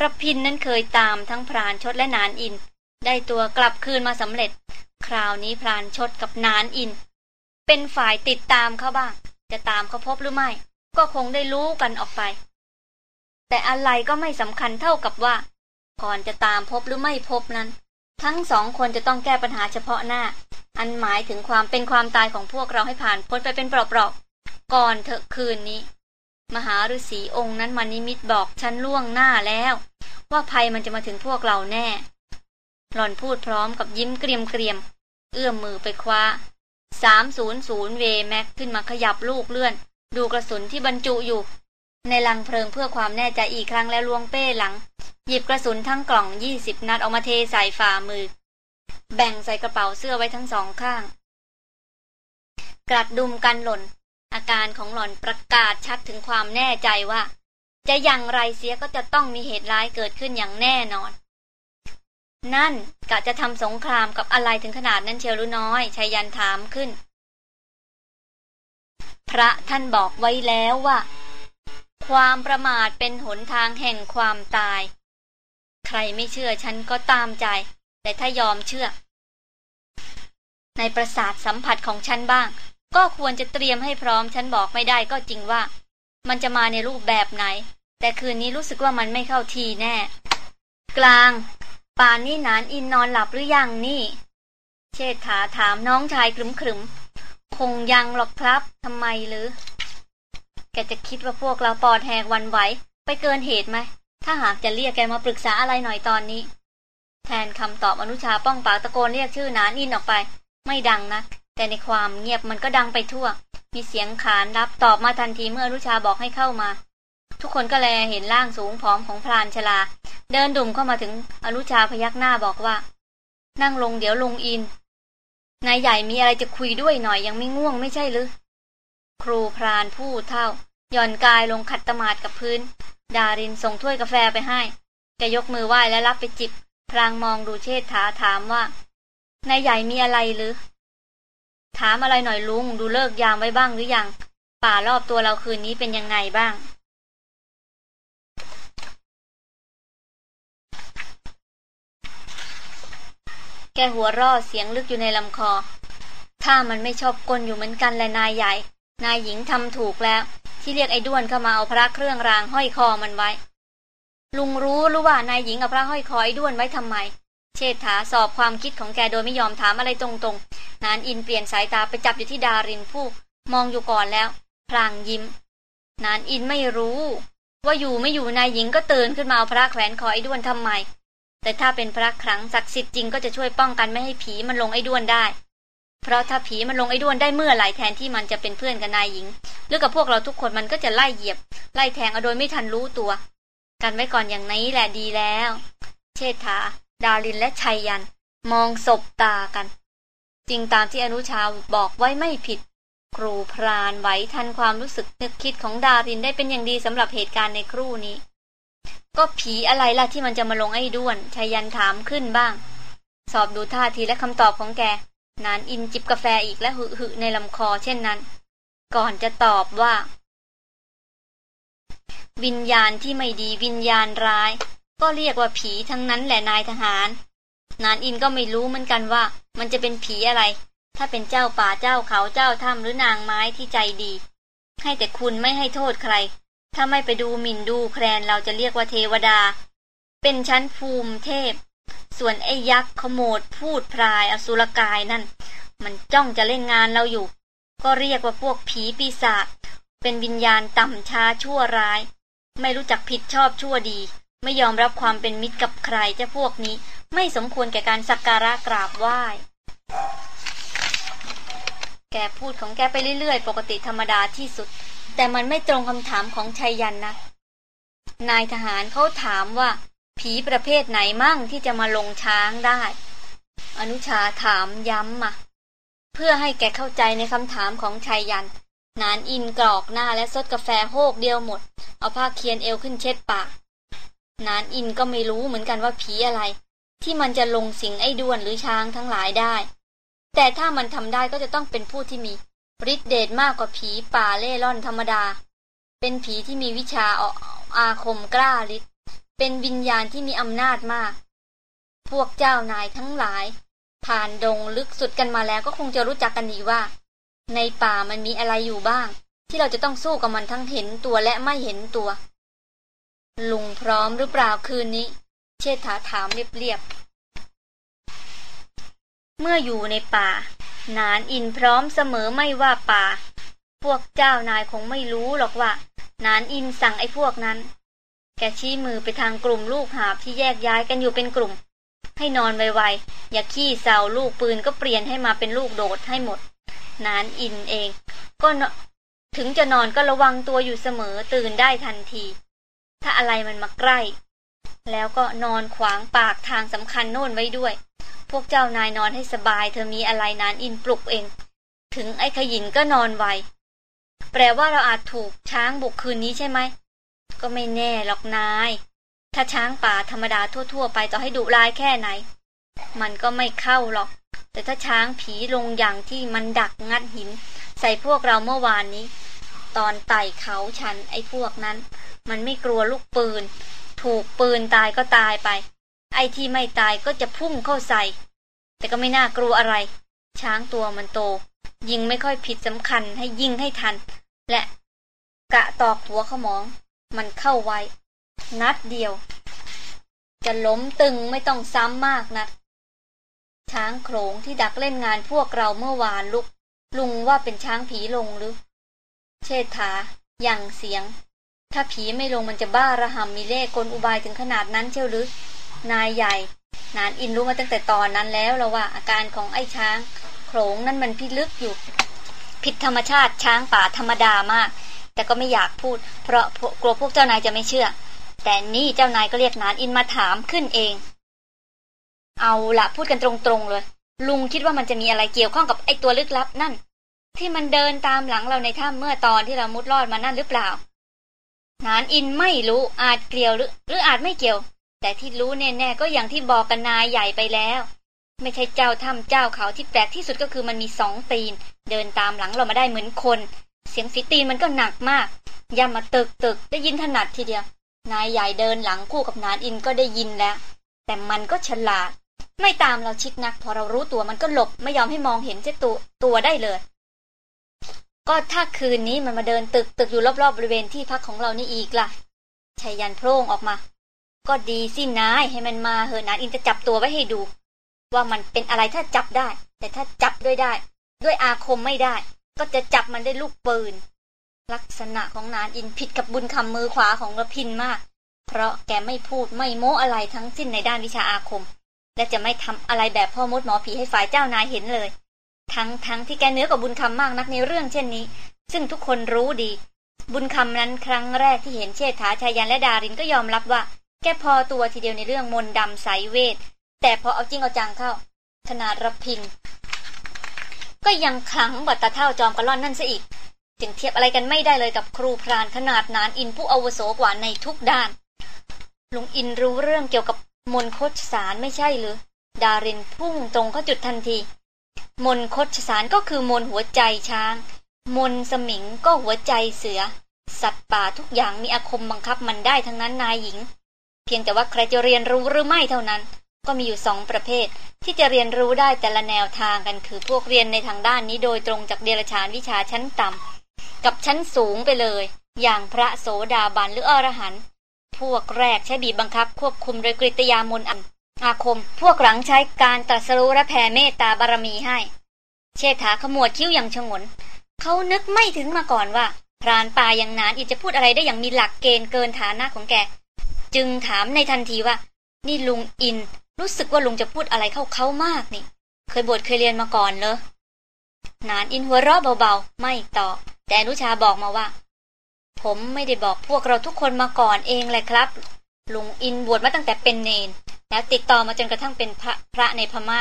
รพินนั้นเคยตามทั้งพรานชดและนานอิน ได้ตัวกลับคืนมาสำเร็จ คราวนี้พรานชดกับนานอิน เป็นฝ่ายติดตามเขาบ้าง จะตามเขาพบหรือไม่ ก็คงได้รู้กันออกไป แต่อะไรก็ไม่สำคัญเท่ากับว่า ก่อนจะตามพบหรือไม่พบนั้น ทั้งสองคนจะต้องแก้ปัญหาเฉพาะหน้า อันหมายถึงความเป็นความตายของพวกเราให้ผ่านพ้นไปเป็นเปราะๆก่อนเถอะคืนนี้ มหาฤาษีองค์นั้นมานิมิตบอกฉันล่วงหน้าแล้ว ว่าภัยมันจะมาถึงพวกเราแน่ หล่อนพูดพร้อมกับยิ้มเกรียมเกรียม เอื้อมมือไปคว้า 300 เวแม็กขึ้นมาขยับลูกเลื่อน ดูกระสุนที่บรรจุอยู่ ในลังเพลิงเพื่อความแน่ใจอีกครั้งแล้วลวงเป้หลัง หยิบกระสุนทั้งกล่องยี่สิบนัดออกมาเทใส่ฝ่ามือ แบ่งใส่กระเป๋าเสื้อไว้ทั้งสองข้าง กระดุมกันหล่น อาการของหล่อนประกาศชัดถึงความแน่ใจว่า จะอย่างไรเสียก็จะต้องมีเหตุร้ายเกิดขึ้นอย่างแน่นอน นั่นกะจะทำสงครามกับอะไรถึงขนาดนั้นเชียวรือน้อยชายันถามขึ้น พระท่านบอกไว้แล้วว่าความประมาทเป็นหนทางแห่งความตาย ใครไม่เชื่อฉันก็ตามใจ แต่ถ้ายอมเชื่อ ในประสาทสัมผัสของฉันบ้าง ก็ควรจะเตรียมให้พร้อมฉันบอกไม่ได้ก็จริงว่า มันจะมาในรูปแบบไหน แต่คืนนี้รู้สึกว่ามันไม่เข้าทีแน่ กลาง ป่านนี้นานอินนอนหลับหรือยังนี่ เชษฐาถามน้องชายครึมครึมคงยังหรอกครับทำไมหรือ แกจะคิดว่าพวกเราปอดแหกวันไหว ไปเกินเหตุไหม ถ้าหากจะเรียกแกมาปรึกษาอะไรหน่อยตอนนี้ แทนคำตอบอนุชาป้องปากตะโกนเรียกชื่อนานอินออกไป ไม่ดังนะแต่ในความเงียบมันก็ดังไปทั่ว มีเสียงขานรับตอบมาทันทีเมื่อรุชาบอกให้เข้ามา ทุกคนก็แลเห็นร่างสูงผอมของพรานชลา เดินดุ่มเข้ามาถึงอรุชาพยักหน้าบอกว่า นั่งลงเดี๋ยวลงอินนายใหญ่มีอะไรจะคุยด้วยหน่อยยังไม่ง่วงไม่ใช่หรือ ครูพรานผู้เท่าย่อนกายลงขัดตมาดกับพื้น ดารินส่งถ้วยกาแฟไปให้ แกยกมือไหว้และรับไปจิบพรางมองดูเชษฐาถามว่านายใหญ่มีอะไรหรือ ถามอะไรหน่อยลุงดูเลิกยามไว้บ้างหรือยัง ป่ารอบตัวเราคืนนี้เป็นยังไงบ้าง แกหัวรอดเสียงลึกอยู่ในลำคอ ถ้ามันไม่ชอบกลอยู่เหมือนกันแหละนายใหญ่ นายหญิงทำถูกแล้ว ที่เรียกไอ้ด้วนเข้ามาเอาพระเครื่องรางห้อยคอมันไว้ ลุงรู้รู้ว่านายหญิงเอาพระห้อยคอไอ้ด้วนไว้ทำไม เชษฐาสอบความคิดของแกโดยไม่ยอมถามอะไรตรงๆ นานอินเปลี่ยนสายตาไปจับอยู่ที่ดารินผู้มองอยู่ก่อนแล้ว พลางยิ้ม นานอินไม่รู้ ว่าอยู่ไม่อยู่นายหญิงก็ตื่นขึ้นมาเอาพระแขวนคอไอ้ด้วนทำไม แต่ถ้าเป็นพระครั้งศักดิ์สิทธิ์จริงก็จะช่วยป้องกันไม่ให้ผีมันลงไอ้ด้วนได้ เพราะถ้าผีมันลงไอ้ด้วนได้เมื่อไหร่แทนที่มันจะเป็นเพื่อนกับนายหญิง หรือกับพวกเราทุกคนมันก็จะไล่เหยียบ ไล่แทงเอาโดยไม่ทันรู้ตัว กันไว้ก่อนอย่างนี้แหละดีแล้ว เชษฐา ดารินและชัยยัน มองศบตากัน จริงตามที่อนุชาบอกไว้ไม่ผิด ครูพรานไหวทันความรู้สึกนึกคิดของดารินได้เป็นอย่างดีสำหรับเหตุการณ์ในครู่นี้ ก็ผีอะไรล่ะที่มันจะมาลงไอ้ด้วนชัยยันถามขึ้นบ้าง สอบดูท่าทีและคำตอบของแก นานอินจิบกาแฟอีกและหึหึในลำคอเช่นนั้น ก่อนจะตอบว่า วิญญาณที่ไม่ดีวิญญาณร้าย ก็เรียกว่าผีทั้งนั้นแหละนายทหาร นานอินก็ไม่รู้เหมือนกันว่า มันจะเป็นผีอะไร ถ้าเป็นเจ้าป่าเจ้าเขาเจ้าถ้ำหรือนางไม้ที่ใจดี ให้แต่คุณไม่ให้โทษใคร ถ้าไม่ไปดูหมิ่นดูแคลนเราจะเรียกว่าเทวดา เป็นชั้นภูมิเทพ ส่วนไอ้ยักษ์ขโมดพูดพรายอสุรกายนั่น มันจ้องจะเล่นงานเราอยู่ ก็เรียกว่าพวกผีปีศาจเป็นวิญญาณต่ำช้าชั่วร้าย ไม่รู้จักผิดชอบชั่วดี ไม่ยอมรับความเป็นมิตรกับใครเจ้าพวกนี้ ไม่สมควรแก่การสักการะกราบไหว้แกพูดของแกไปเรื่อยๆ ปกติธรรมดาที่สุด แต่มันไม่ตรงคำถามของชัยยันนะ นายทหารเขาถามว่า ผีประเภทไหนมั่งที่จะมาลงช้างได้ อนุชาถามย้ำมาเพื่อให้แกเข้าใจในคำถามของชัยยัน นานอินกรอกหน้าและซดกาแฟโฮกเดียวหมด เอาผ้าเคียนเอวขึ้นเช็ดปาก นานอินก็ไม่รู้เหมือนกันว่าผีอะไร ที่มันจะลงสิงไอ้ด้วนหรือช้างทั้งหลายได้ แต่ถ้ามันทำได้ก็จะต้องเป็นผู้ที่มีฤทธิเดชมากกว่าผีป่าเล่ร่อนธรรมดา เป็นผีที่มีวิชาอาคมกล้าฤทธิ์ เป็นวิญญาณที่มีอำนาจมาก พวกเจ้านายทั้งหลาย ผ่านดงลึกสุดกันมาแล้วก็คงจะรู้จักกันดีว่า ในป่ามันมีอะไรอยู่บ้าง ที่เราจะต้องสู้กับมันทั้งเห็นตัวและไม่เห็นตัว ลุงพร้อมหรือเปล่าคืนนี้ เชษฐาถามเรียบๆเมื่ออยู่ในป่า นานอินพร้อมเสมอไม่ว่าป่า พวกเจ้านายคงไม่รู้หรอกว่า นานอินสั่งไอ้พวกนั้น แกชี้มือไปทางกลุ่มลูกหาบที่แยกย้ายกันอยู่เป็นกลุ่ม ให้นอนไวๆ อย่าขี้เศร้าลูกปืนก็เปลี่ยนให้มาเป็นลูกโดดให้หมด นานอินเอง ก็ถึงจะนอนก็ระวังตัวอยู่เสมอตื่นได้ทันที ถ้าอะไรมันมาใกล้ แล้วก็นอนขวางปากทางสำคัญโน่นไว้ด้วย พวกเจ้านายนอนให้สบาย เธอมีอะไรนานอินปลุกเอง ถึงไอ้ขยินก็นอนไวแปลว่าเราอาจถูกช้างบุกคืนนี้ใช่ไหม ก็ไม่แน่หรอกนาย ถ้าช้างป่าธรรมดาทั่ว ๆ ไปจะให้ดุร้ายแค่ไหน มันก็ไม่เข้าหรอก แต่ถ้าช้างผีลงอย่างที่มันดักงัดหิน ใส่พวกเราเมื่อวานนี้ ตอนไต่เขาชันไอ้พวกนั้น มันไม่กลัวลูกปืน ถูกปืนตายก็ตายไป ไอ้ที่ไม่ตายก็จะพุ่งเข้าใส่ แต่ก็ไม่น่ากลัวอะไร ช้างตัวมันโต ยิงไม่ค่อยผิดสำคัญให้ยิงให้ทัน และกะตอกหัวขมอง มันเข้าไว้ นัดเดียว จะล้มตึงไม่ต้องซ้ำมากนะัก ช้างโขลงที่ดักเล่นงานพวกเราเมื่อวานลุก ลุงว่าเป็นช้างผีลงหรือ เชษฐาอย่างเสียง ถ้าผีไม่ลงมันจะบ้าระหำมีเล่กลอุบายถึงขนาดนั้นเชียวหรือ นายใหญ่ นานอินรู้มาตั้งแต่ตอนนั้นแล้วแล้วว่า อาการของไอ้ช้างโขลงนั่นมันพิลึกอยู่ ผิดธรรมชาติช้างป่าธรรมดามาก แต่ก็ไม่อยากพูด เพราะกลัวพวกเจ้านายจะไม่เชื่อ แต่นี่เจ้านายก็เรียกนานอินมาถามขึ้นเอง เอาละพูดกันตรงๆเลย ลุงคิดว่ามันจะมีอะไรเกี่ยวข้องกับไอ้ตัวลึกลับนั่น ที่มันเดินตามหลังเราในถ้ำเมื่อตอนที่เรามุดรอดมานั่นหรือเปล่านานอินไม่รู้อาจเกี่ยวหรือ หรืออาจไม่เกี่ยว แต่ที่รู้แน่ๆก็อย่างที่บอกกันนายใหญ่ไปแล้ว ไม่ใช่เจ้าถ้ำเจ้าเขาที่แปลกที่สุดก็คือมันมีสองตีน เดินตามหลังเรามาได้เหมือนคน เสียงสีตีนมันก็หนักมากย่ำมาตึกตึกได้ยินถนัดทีเดียว นายใหญ่เดินหลังคู่กับนานอินก็ได้ยินแล้ว แต่มันก็ฉลาด ไม่ตามเราชิดนัก พอเรารู้ตัวมันก็หลบไม่ยอมให้มองเห็นเจ้าตัวตัวได้เลย ก็ถ้าคืนนี้มันมาเดินตึกตึกอยู่รอบๆบบริเวณที่พักของเรานี่อีกล่ะชายันโพร่งออกมา ก็ดีสินายให้มันมาเฮอนานอินจะจับตัวไว้ให้ดู ว่ามันเป็นอะไรถ้าจับได้ แต่ถ้าจับด้วยได้ ด้วยอาคมไม่ได้ ก็จะจับมันได้ลูกปืน ลักษณะของนานอินผิดกับบุญคำมือขวาของระพินมาก เพราะแกไม่พูดไม่โม้อะไรทั้งสิ้นในด้านวิชาอาคม และจะไม่ทำอะไรแบบพ่อมดหมอผีให้ฝ่ายเจ้านายเห็นเลย ทั้งทั้งที่แกเนื้อกับบุญคำมากนักในเรื่องเช่นนี้ ซึ่งทุกคนรู้ดี บุญคำนั้นครั้งแรกที่เห็นเชษฐาชายันและดารินก็ยอมรับว่าแค่พอตัวทีเดียวในเรื่องมนดำสายเวทแต่พอเอาจริงเอาจังเข้าขนาดรพิน ก็ยังขังบัตตาเท่าจอมกระล่อนนั่นซะอีก จึงเทียบอะไรกันไม่ได้เลยกับครูพรานขนาดนานอินผู้อาวุโสกว่าในทุกด้าน ลุงอินรู้เรื่องเกี่ยวกับมนคดสารไม่ใช่หรือ ดารินพุ่งตรงเข้าจุดทันที มนคดสารก็คือมนหัวใจช้าง มนสมิงก็หัวใจเสือ สัตว์ป่าทุกอย่างมีอาคมบังคับมันได้ทั้งนั้นนายหญิง เพียงแต่ว่าใครจะเรียนรู้หรือไม่เท่านั้น ก็มีอยู่สองประเภท ที่จะเรียนรู้ได้แต่ละแนวทางกันคือพวกเรียนในทางด้านนี้โดยตรงจากเดรัจฉานวิชาชั้นต่ำกับชั้นสูงไปเลย อย่างพระโสดาบันหรืออรหันต์พวกแรกใช้บีบบังคับ ควบคุมโดยกริตยามนอันอาคม พวกหลังใช้การตรัสรู้และแผ่เมตตาบารมีให้ เชษฐาขมวดคิ้วอย่างชงนเขานึกไม่ถึงมาก่อนว่า พรานป่าอย่างนานอีจะพูดอะไรได้อย่างมีหลักเกณฑ์เกินฐานะของแก จึงถามในทันทีว่า นี่ลุงอิน รู้สึกว่าลุงจะพูดอะไรเข้าเขามากนี่ เคยบทเคยเรียนมาก่อนเลยนานอินหัวเราะเบาๆ ไม่ตอบ แต่นุชาบอกมาว่า ผมไม่ได้บอกพวกเราทุกคนมาก่อนเองเลยครับ ลุงอินบวชมาตั้งแต่เป็นเนน แล้วติดต่อมาจนกระทั่งเป็นพระพระในพมา่า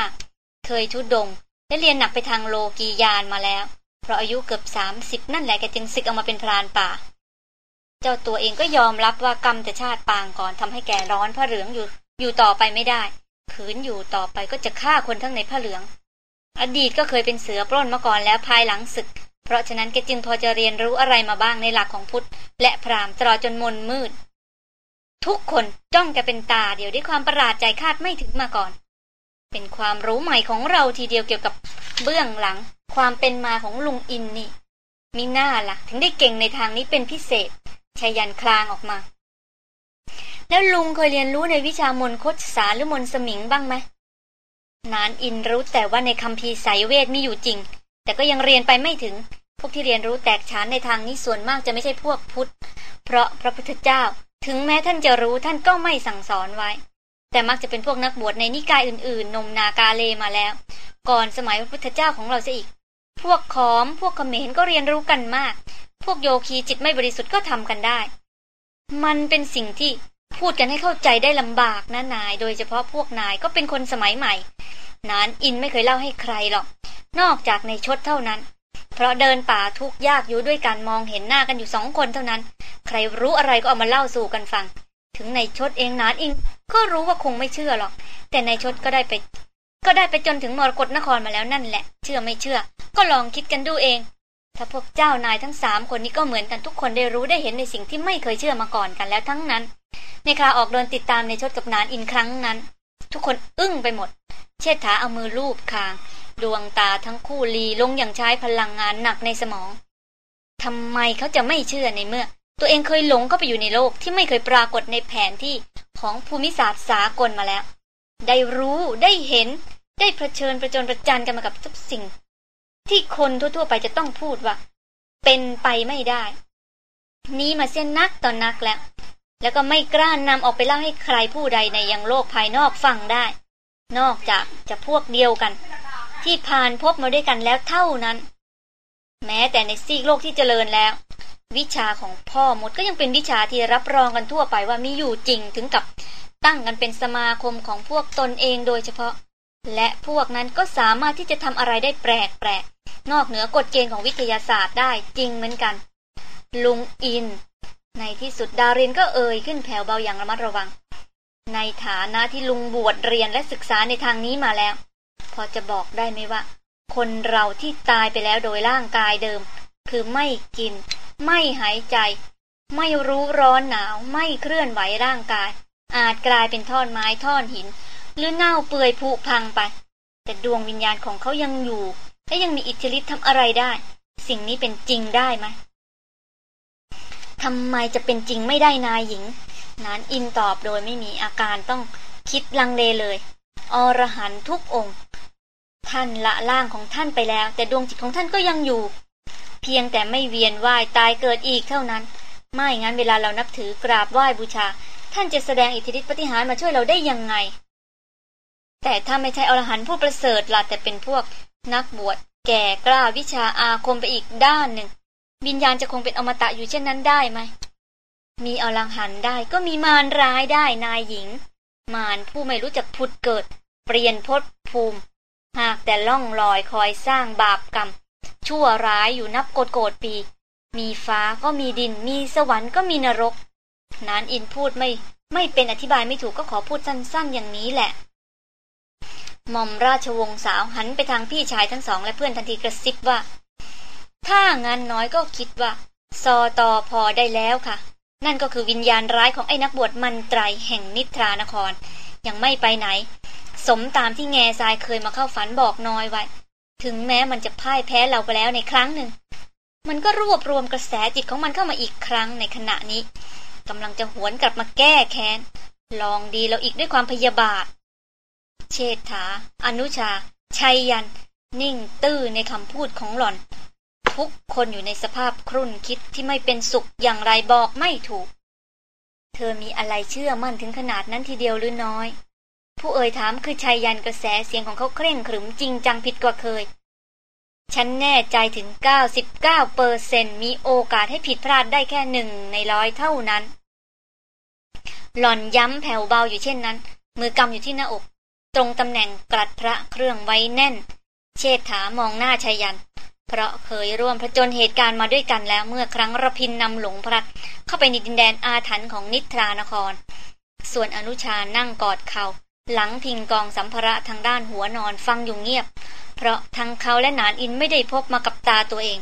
เคยทุดดง และเรียนหนักไปทางโลกียานมาแล้ว เพราะอายุเกือบสามสิบนั่นแหละแกจึงศึกออกมาเป็นพรานป่า เจ้าตัวเองก็ยอมรับว่ากรรมแต่ชาติปางก่อนทำให้แกร้อนผ้าเหลืองอยู่ อยู่ต่อไปไม่ได้ ขืนอยู่ต่อไปก็จะฆ่าคนทั้งในผ้าเหลือง อดีตก็เคยเป็นเสือปล้นมาก่อนแล้วภายหลังศึก เพราะฉะนั้นแกจึงพอจะเรียนรู้อะไรมาบ้างในหลักของพุทธ และพราหมณ์ตลอดจนมนมืด ทุกคนจ้องแกเป็นตาเดียวด้วยความประหลาดใจคาดไม่ถึงมาก่อน เป็นความรู้ใหม่ของเราทีเดียวเกี่ยวกับเบื้องหลัง ความเป็นมาของลุงอินนี่ มีหน้าละ่ะ ถึงได้เก่งในทางนี้เป็นพิเศษชายันคลางออกมา แล้วลุงเคยเรียนรู้ในวิชามนคตสาหรือมนสมิงบ้างไหมนานอินรู้แต่ว่าในคำพีสายเวทมีอยู่จริง แต่ก็ยังเรียนไปไม่ถึง พวกที่เรียนรู้แตกฉานในทางนี้ส่วนมากจะไม่ใช่พวกพุทธ เพราะพระพุทธเจ้า ถึงแม้ท่านจะรู้ท่านก็ไม่สั่งสอนไว้ แต่มักจะเป็นพวกนักบวชในนิกายอื่นๆ นมนากาเลมาแล้ว ก่อนสมัยพระพุทธเจ้าของเราเสียอีก พวกขอม พวกเขมรก็เรียนรู้กันมาก พวกโยคีจิตไม่บริสุทธิ์ก็ทำกันได้ มันเป็นสิ่งที่ พูดกันให้เข้าใจได้ลำบากนะนาย โดยเฉพาะพวกนายก็เป็นคนสมัยใหม่ นานอินไม่เคยเล่าให้ใครหรอก นอกจากในชดเท่านั้น เพราะเดินป่าทุกยากอยู่ด้วยการมองเห็นหน้ากันอยู่สองคนเท่านั้น ใครรู้อะไรก็เอามาเล่าสู่กันฟัง ถึงในชดเองนานอิง ก็รู้ว่าคงไม่เชื่อหรอก แต่ในชดก็ได้ไป ก็ได้ไปจนถึงมรกรนครมาแล้วนั่นแหละ เชื่อไม่เชื่อ ก็ลองคิดกันดูเอง ถ้าพวกเจ้านายทั้งสามคนนี้ก็เหมือนกันทุกคนได้รู้ได้เห็นในสิ่งที่ไม่เคยเชื่อมาก่อนกันแล้วทั้งนั้น ในคราออกเดินติดตามในชดกับนานอินครั้งนั้น ทุกคนอึ้งไปหมด เชิดาเอามือลูบคาง ดวงตาทั้งคู่ลีลงอย่างใช้พลังงานหนักในสมองทำไมเขาจะไม่เชื่อในเมื่อ ตัวเองเคยหลงเข้าไปอยู่ในโลกที่ไม่เคยปรากฏในแผนที่ของภูมิศาสตร์สากลมาแล้ว ได้รู้ได้เห็น ได้เผชิญประจนประจันกันมากับทุกสิ่ง ที่คนทั่วๆไปจะต้องพูดว่า เป็นไปไม่ได้ นี้มาเส้นนักตอนนักแล้ว แล้วก็ไม่กล้านนำออกไปเล่าให้ใครผู้ใดในยังโลกภายนอกฟังได้ นอกจากจะพวกเดียวกัน ที่ผ่านพบมาด้วยกันแล้วเท่านั้น แม้แต่ในซีกโลกที่เจริญแล้ว วิชาของพ่อมดก็ยังเป็นวิชาที่รับรองกันทั่วไปว่ามีอยู่จริงถึงกับตั้งกันเป็นสมาคมของพวกตนเองโดยเฉพาะ และพวกนั้นก็สามารถที่จะทำอะไรได้แปลกแปลกนอกเหนือกฎเกณฑ์ของวิทยาศาสตร์ได้จริงเหมือนกัน ลุงอิน ในที่สุดดารินก็เอ่ยขึ้นแผ่วเบาอย่างระมัดระวัง ในฐานะที่ลุงบวชเรียนและศึกษาในทางนี้มาแล้ว พอจะบอกได้ไหมว่า คนเราที่ตายไปแล้วโดยร่างกายเดิม คือไม่กิน ไม่หายใจ ไม่รู้ร้อนหนาว ไม่เคลื่อนไหวร่างกาย อาจกลายเป็นท่อนไม้ท่อนหิน หรือเน่าเปื่อยผุพังไป แต่ดวงวิญญาณของเขายังอยู่ และยังมีอิทธิฤทธิ์ทำอะไรได้ สิ่งนี้เป็นจริงได้ไหม ทำไมจะเป็นจริงไม่ได้นายหญิง นานอินตอบโดยไม่มีอาการต้องคิดลังเลเลย อรหันทุกองค์ ท่านละล่างของท่านไปแล้ว แต่ดวงจิตของท่านก็ยังอยู่ เพียงแต่ไม่เวียนว่ายตายเกิดอีกเท่านั้น ไม่งั้นเวลาเรานับถือกราบไหว้บูชา ท่านจะแสดงอิทธิฤทธิปฏิหารมาช่วยเราได้ยังไง แต่ถ้าไม่ใช่อรหันผู้ประเสริฐล่ะแต่เป็นพวกนักบวชแก่กล้าวิชาอาคมไปอีกด้านหนึ่ง วิญญาณจะคงเป็นอมตะอยู่เช่นนั้นได้ไหม มีอลังหันได้ก็มีมารร้ายได้นายหญิง มารผู้ไม่รู้จักพุดเกิด เปลี่ยนพศภูมิ หากแต่ล่องลอยคอยสร้างบาปกรรม ชั่วร้ายอยู่นับโกดโกดปี มีฟ้าก็มีดิน มีสวรรค์ก็มีนรก นานอินพูดไม่ไม่เป็นอธิบายไม่ถูกก็ขอพูดสั้น ๆ อย่างนี้แหละหม่อมราชวงศ์สาวหันไปทางพี่ชายทั้งสองและเพื่อนทันทีกระซิบว่า ถ้างานน้อยก็คิดว่า ซอตอพอได้แล้วค่ะ นั่นก็คือวิญญาณร้ายของไอ้นักบวชมันไตรแห่งนิทรานคร ยังไม่ไปไหน สมตามที่แง่ทรายเคยมาเข้าฝันบอกน้อยไว้ ถึงแม้มันจะพ่ายแพ้เราไปแล้วในครั้งหนึ่ง มันก็รวบรวมกระแสจิตของมันเข้ามาอีกครั้งในขณะนี้กำลังจะหวนกลับมาแก้แค้น ลองดีเราอีกด้วยความพยาบาท เชษฐา อนุชา ชัยยัน นิ่งตื้อในคำพูดของหล่อน ทุกคนอยู่ในสภาพครุ่นคิดที่ไม่เป็นสุขอย่างไรบอกไม่ถูก เธอมีอะไรเชื่อมั่นถึงขนาดนั้นทีเดียวหรือน้อย ผู้เอ่ยถามคือชัยยันกระแสเสียงของเขาเคร่งขรึมจริงจังผิดกว่าเคย ฉันแน่ใจถึง 99เปอร์เซนมีโอกาสให้ผิดพลาดได้แค่หนึ่งในร้อยเท่านั้น หล่อนย้ำแผ่วเบาอยู่เช่นนั้น มือกำอยู่ที่หน้าอก ตรงตำแหน่งกลัดพระเครื่องไว้แน่น เชษฐามองหน้าชายัน เพราะเคยร่วมผจญเหตุการณ์มาด้วยกันแล้วเมื่อครั้งระพินนำหลงพลัดเข้าไปในดินแดนอาถรรพ์ของนิทรานคร ส่วนอนุชานั่งกอดเขา หลังพิงกองสัมภาระทางด้านหัวนอนฟังอยู่เงียบ เพราะทั้งเขาและนานอินไม่ได้พบมากับตาตัวเอง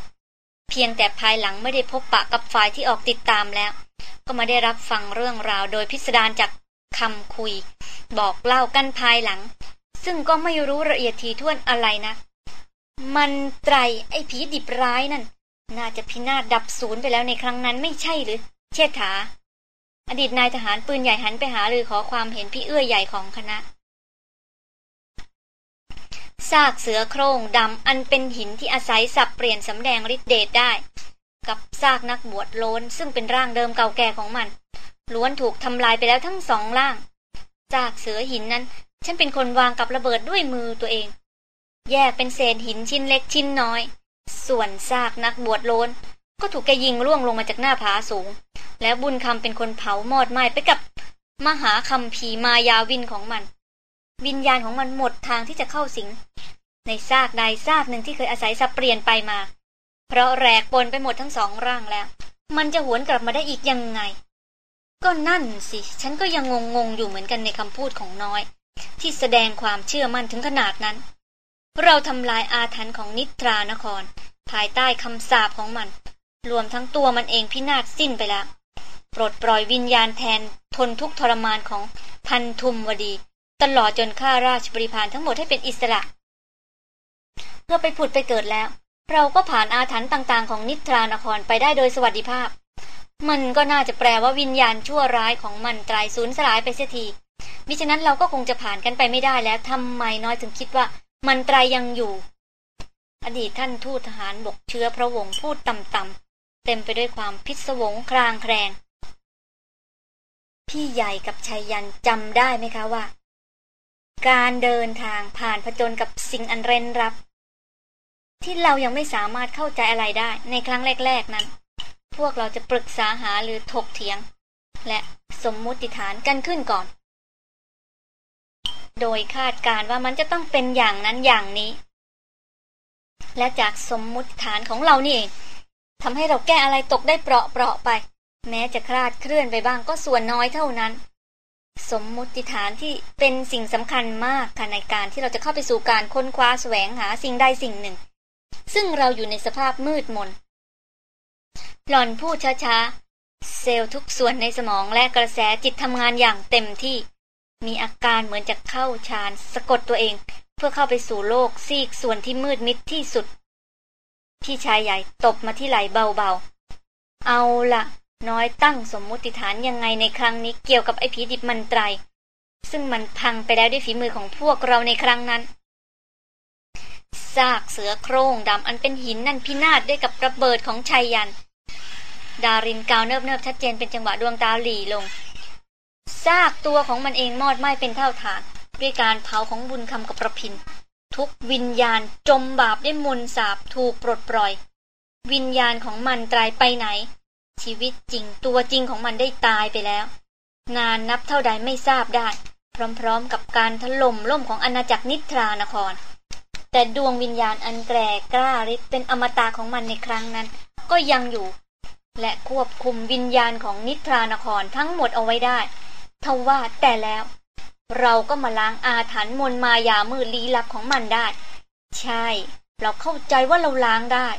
เพียงแต่ภายหลังไม่ได้พบปะกับฝ่ายที่ออกติดตามแล้ว ก็มาได้รับฟังเรื่องราวโดยพิสดารจากคำคุย บอกเล่ากันภายหลัง ซึ่งก็ไม่รู้ละเอียดทีท่วนอะไรนะ มันไตรไอ้ผีดิบร้ายนั่น น่าจะพินาศดับศูนย์ไปแล้วในครั้งนั้นไม่ใช่หรือ เชษฐา อดีตนายทหารปืนใหญ่หันไปหาหรือขอความเห็นพี่เอื้อใหญ่ของคณะซากเสือโครงดำอันเป็นหินที่อาศัยสับเปลี่ยนสำแดงฤทธิเดชได้ กับซากนักบวชโลนซึ่งเป็นร่างเดิมเก่าแก่ของมัน ล้วนถูกทำลายไปแล้วทั้งสองร่างซากเสือหินนั้น ฉันเป็นคนวางกับระเบิดด้วยมือตัวเอง แยกเป็นเศษหินชิ้นเล็กชิ้นน้อย ส่วนซากนักบวชโลน ก็ถูกแกยิงร่วงลงมาจากหน้าผาสูง แล้วบุญคำเป็นคนเผามอดไหม้ไปกับมหาคำพีมายาวินของมัน วิญญาณของมันหมดทางที่จะเข้าสิง ในซากใดซากหนึ่งที่เคยอาศัยสับเปลี่ยนไปมา เพราะแรกปนไปหมดทั้งสองร่างแล้ว มันจะหวนกลับมาได้อีกยังไง ก็นั่นสิ ฉันก็ยังงงงอยู่เหมือนกันในคำพูดของน้อย ที่แสดงความเชื่อมั่นถึงขนาดนั้น เราทำลายอาถรรพ์ของนิทรานคร ภายใต้คำสาปของมัน รวมทั้งตัวมันเองพินาศสิ้นไปแล้วปลดปล่อยวิญญาณแทนทนทุกทรมานของพันทุมวดี ตลอดจนข้าราชบริพารทั้งหมดให้เป็นอิสระเพื่อไปผุดไปเกิดแล้ว เราก็ผ่านอาถรรพ์ต่างๆ ของนิทรานครไปได้โดยสวัสดิภาพ มันก็น่าจะแปลว่าวิญญาณชั่วร้ายของมันตรายสูญสลายไปเสียทีมิฉะนั้นเราก็คงจะผ่านกันไปไม่ได้แล้วทำไมน้อยถึงคิดว่า มันตรายยังอยู่ อดีตท่านทูตทหารบกเชื้อพระวงศ์พูดต่ำๆ เต็มไปด้วยความพิศวงครางแครงพี่ใหญ่กับชายยันจำได้ไหมคะว่า การเดินทางผ่านผจญกับสิ่งอันเร้นรับ ที่เรายังไม่สามารถเข้าใจอะไรได้ในครั้งแรก ๆนั้น พวกเราจะปรึกษาหาหรือถกเถียง และสมมุติฐานกันขึ้นก่อน โดยคาดการว่ามันจะต้องเป็นอย่างนั้นอย่างนี้ และจากสมมุติฐานของเรานี่เองทำให้เราแก้อะไรตกได้เปราะๆไป แม้จะคลาดเคลื่อนไปบ้างก็ส่วนน้อยเท่านั้น สมมุติฐานที่เป็นสิ่งสำคัญมากค่ะในการที่เราจะเข้าไปสู่การค้นคว้าแสวงหาสิ่งใดสิ่งหนึ่ง ซึ่งเราอยู่ในสภาพมืดมนหล่อนพูดช้าๆ เซลล์ทุกส่วนในสมองและกระแสจิตทำงานอย่างเต็มที่ มีอาการเหมือนจะเข้าฌานสะกดตัวเอง เพื่อเข้าไปสู่โลกซีกส่วนที่มืดมิดที่สุด พี่ชายใหญ่ตบมาที่ไหลเบาๆ เอาละน้อยตั้งสมมุติฐานยังไงในครั้งนี้เกี่ยวกับไอ้ผีดิบมันไตร ซึ่งมันพังไปแล้วด้วยฝีมือของพวกเราในครั้งนั้นซากเสือโครงดำอันเป็นหินนั่นพินาศด้วยกับระเบิดของชายยัน ดารินกาวเนิบเนิบชัดเจนเป็นจังหวะดวงตาหลีลง ซากตัวของมันเองมอดไหม้เป็นเท่าฐาน ด้วยการเผาของบุญคำกับประพิน ทุกวิญญาณจมบาปได้มนสาบถูกปลดปล่อย วิญญาณของมันตายไปไหน ชีวิตจริงตัวจริงของมันได้ตายไปแล้ว นานนับเท่าใดไม่ทราบได้ พร้อมๆกับการถล่มล่มของอาณาจักรนิทรานคร แต่ดวงวิญญาณอันแกร่กล้าฤทธิ์เป็นอมตะของมันในครั้งนั้น ก็ยังอยู่ และควบคุมวิญญาณของนิทรานครทั้งหมดเอาไว้ได้ ทว่าแต่แล้ว เราก็มาล้างอาถรรพ์มนมายามือลี้ลับของมันได้ ใช่ เราเข้าใจว่าเราล้างได้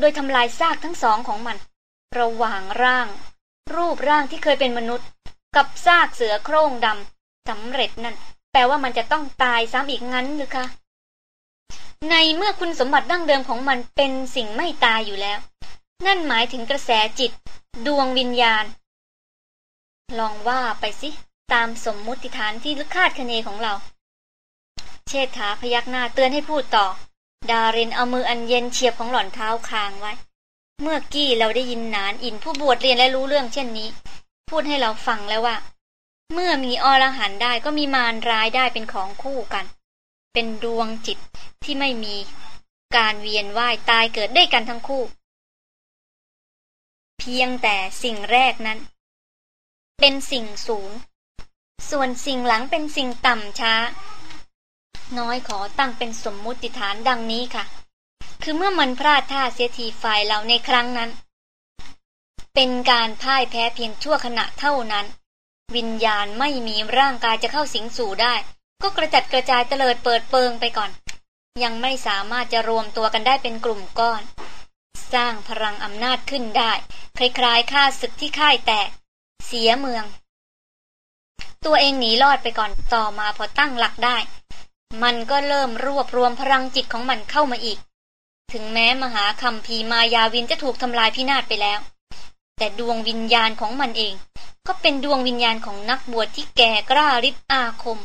โดยทำลายซากทั้งสองของมัน ระหว่างร่าง รูปร่างที่เคยเป็นมนุษย์ กับซากเสือโคร่งดำสำเร็จนั่นแปลว่ามันจะต้องตายซ้ำอีกงั้นหรือคะในเมื่อคุณสมบัติดั้งเดิมของมันเป็นสิ่งไม่ตายอยู่แล้ว นั่นหมายถึงกระแสจิต ดวงวิญญาณ ลองว่าไปสิ ตามสมมุติฐานที่ลึกคาดคะเนของเรา เชษฐาพยักหน้าเตือนให้พูดต่อ ดารินเอามืออันเย็นเฉียบของหล่อนเท้าคางไว้ เมื่อกี้เราได้ยินนานอินผู้บวชเรียนและรู้เรื่องเช่นนี้ พูดให้เราฟังแล้วว่า เมื่อมีอรหันได้ก็มีมารร้ายได้เป็นของคู่กัน เป็นดวงจิตที่ไม่มี การเวียนว่ายตายเกิดได้กันทั้งคู่ เพียงแต่สิ่งแรกนั้น เป็นสิ่งสูง ส่วนสิ่งหลังเป็นสิ่งต่ำช้า น้อยขอตั้งเป็นสมมุติฐานดังนี้ค่ะ คือเมื่อมันพลาดท่าเสียทีฝ่ายเราในครั้งนั้น เป็นการพ่ายแพ้เพียงชั่วขณะเท่านั้น วิญญาณไม่มีร่างกายจะเข้าสิงสู่ได้ ก็กระจัดกระจายเตลิดเปิดเปิงไปก่อน ยังไม่สามารถจะรวมตัวกันได้เป็นกลุ่มก้อน สร้างพลังอำนาจขึ้นได้ คล้ายๆข้าศึกที่ค่ายแตก เสียเมือง ตัวเองหนีรอดไปก่อนต่อมาพอตั้งหลักได้ มันก็เริ่มรวบรวมพลังจิตของมันเข้ามาอีก ถึงแม้มหาคำพีมายาวินจะถูกทำลายพินาศไปแล้ว แต่ดวงวิญญาณของมันเอง ก็เป็นดวงวิญญาณของนักบวชที่แก่กล้าฤทธิ์อาคม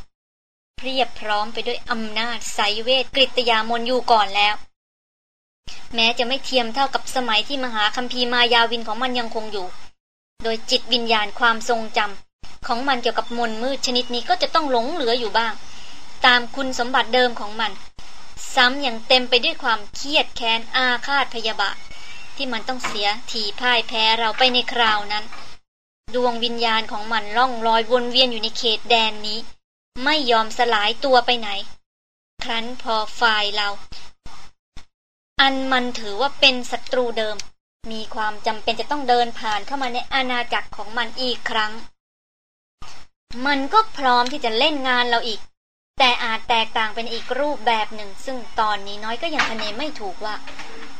เพียบพร้อมไปด้วยอำนาจไสยเวทกริตยามนอยู่ก่อนแล้ว แม้จะไม่เทียมเท่ากับสมัยที่มหาคัมภีร์มายาวินของมันยังคงอยู่ โดยจิตวิญญาณความทรงจำของมันเกี่ยวกับมนมืดชนิดนี้ก็จะต้องหลงเหลืออยู่บ้าง ตามคุณสมบัติเดิมของมัน ซ้ำอย่างเต็มไปด้วยความเครียดแค้นอาฆาตพยาบาทที่มันต้องเสียทีพ่ายแพ้เราไปในคราวนั้น ดวงวิญญาณของมันล่องลอยวนเวียนอยู่ในเขตแดนนี้ ไม่ยอมสลายตัวไปไหน ครั้นพอฝ่ายเรา อันมันถือว่าเป็นศัตรูเดิม มีความจำเป็นจะต้องเดินผ่านเข้ามาในอาณาจักรของมันอีกครั้ง มันก็พร้อมที่จะเล่นงานเราอีก แต่อาจแตกต่างเป็นอีกรูปแบบหนึ่ง ซึ่งตอนนี้น้อยก็ยังคะเนไม่ถูกว่า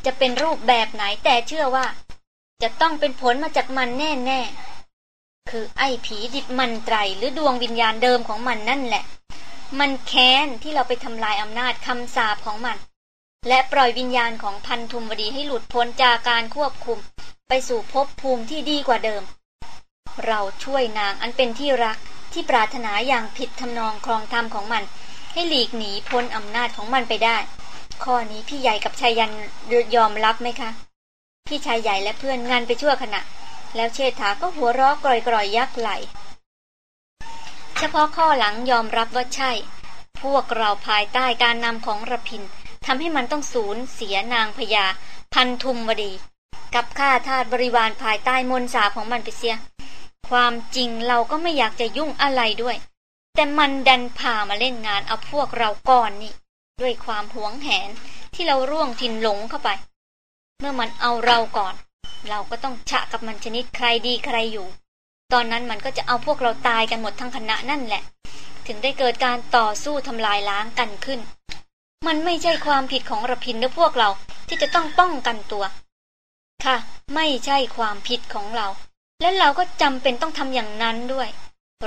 จะเป็นรูปแบบไหนแต่เชื่อว่า จะต้องเป็นผลมาจากมันแน่ๆ คือไอ้ผีดิบมันไตรหรือดวงวิญญาณเดิมของมันนั่นแหละ มันแค้นที่เราไปทำลายอำนาจคำสาปของมัน และปล่อยวิญญาณของพันธุมวดีให้หลุดพ้นจากการควบคุม ไปสู่ภพภูมิที่ดีกว่าเดิม เราช่วยนางอันเป็นที่รักที่ปรารถนาอย่างผิดทำนองครองธรรมของมัน ให้หลีกหนีพ้นอำนาจของมันไปได้ ข้อนี้พี่ใหญ่กับชายยันยอมรับไหมคะ พี่ชายใหญ่และเพื่อนงานไปชั่วขณะ แล้วเชษฐาก็หัวเราะกร่อยๆยักไหล เฉพาะข้อหลังยอมรับว่าใช่ พวกเราภายใต้การนำของระพิน ทำให้มันต้องสูญเสียนางพญาพันธุมวดี กับข้าทาสบริวารภายใต้มนสาของมันไปเสีย ความจริงเราก็ไม่อยากจะยุ่งอะไรด้วย แต่มันดันพามาเล่นงานเอาพวกเราก่อนนี่ ด้วยความหวงแหนที่เราร่วงทินหลงเข้าไป เมื่อมันเอาเราก่อน เราก็ต้องฉะกับมันชนิดใครดีใครอยู่ ตอนนั้นมันก็จะเอาพวกเราตายกันหมดทั้งคณะนั่นแหละ ถึงได้เกิดการต่อสู้ทำลายล้างกันขึ้น มันไม่ใช่ความผิดของระพินหรือพวกเราที่จะต้องป้องกันตัว ค่ะ ไม่ใช่ความผิดของเรา และเราก็จำเป็นต้องทำอย่างนั้นด้วย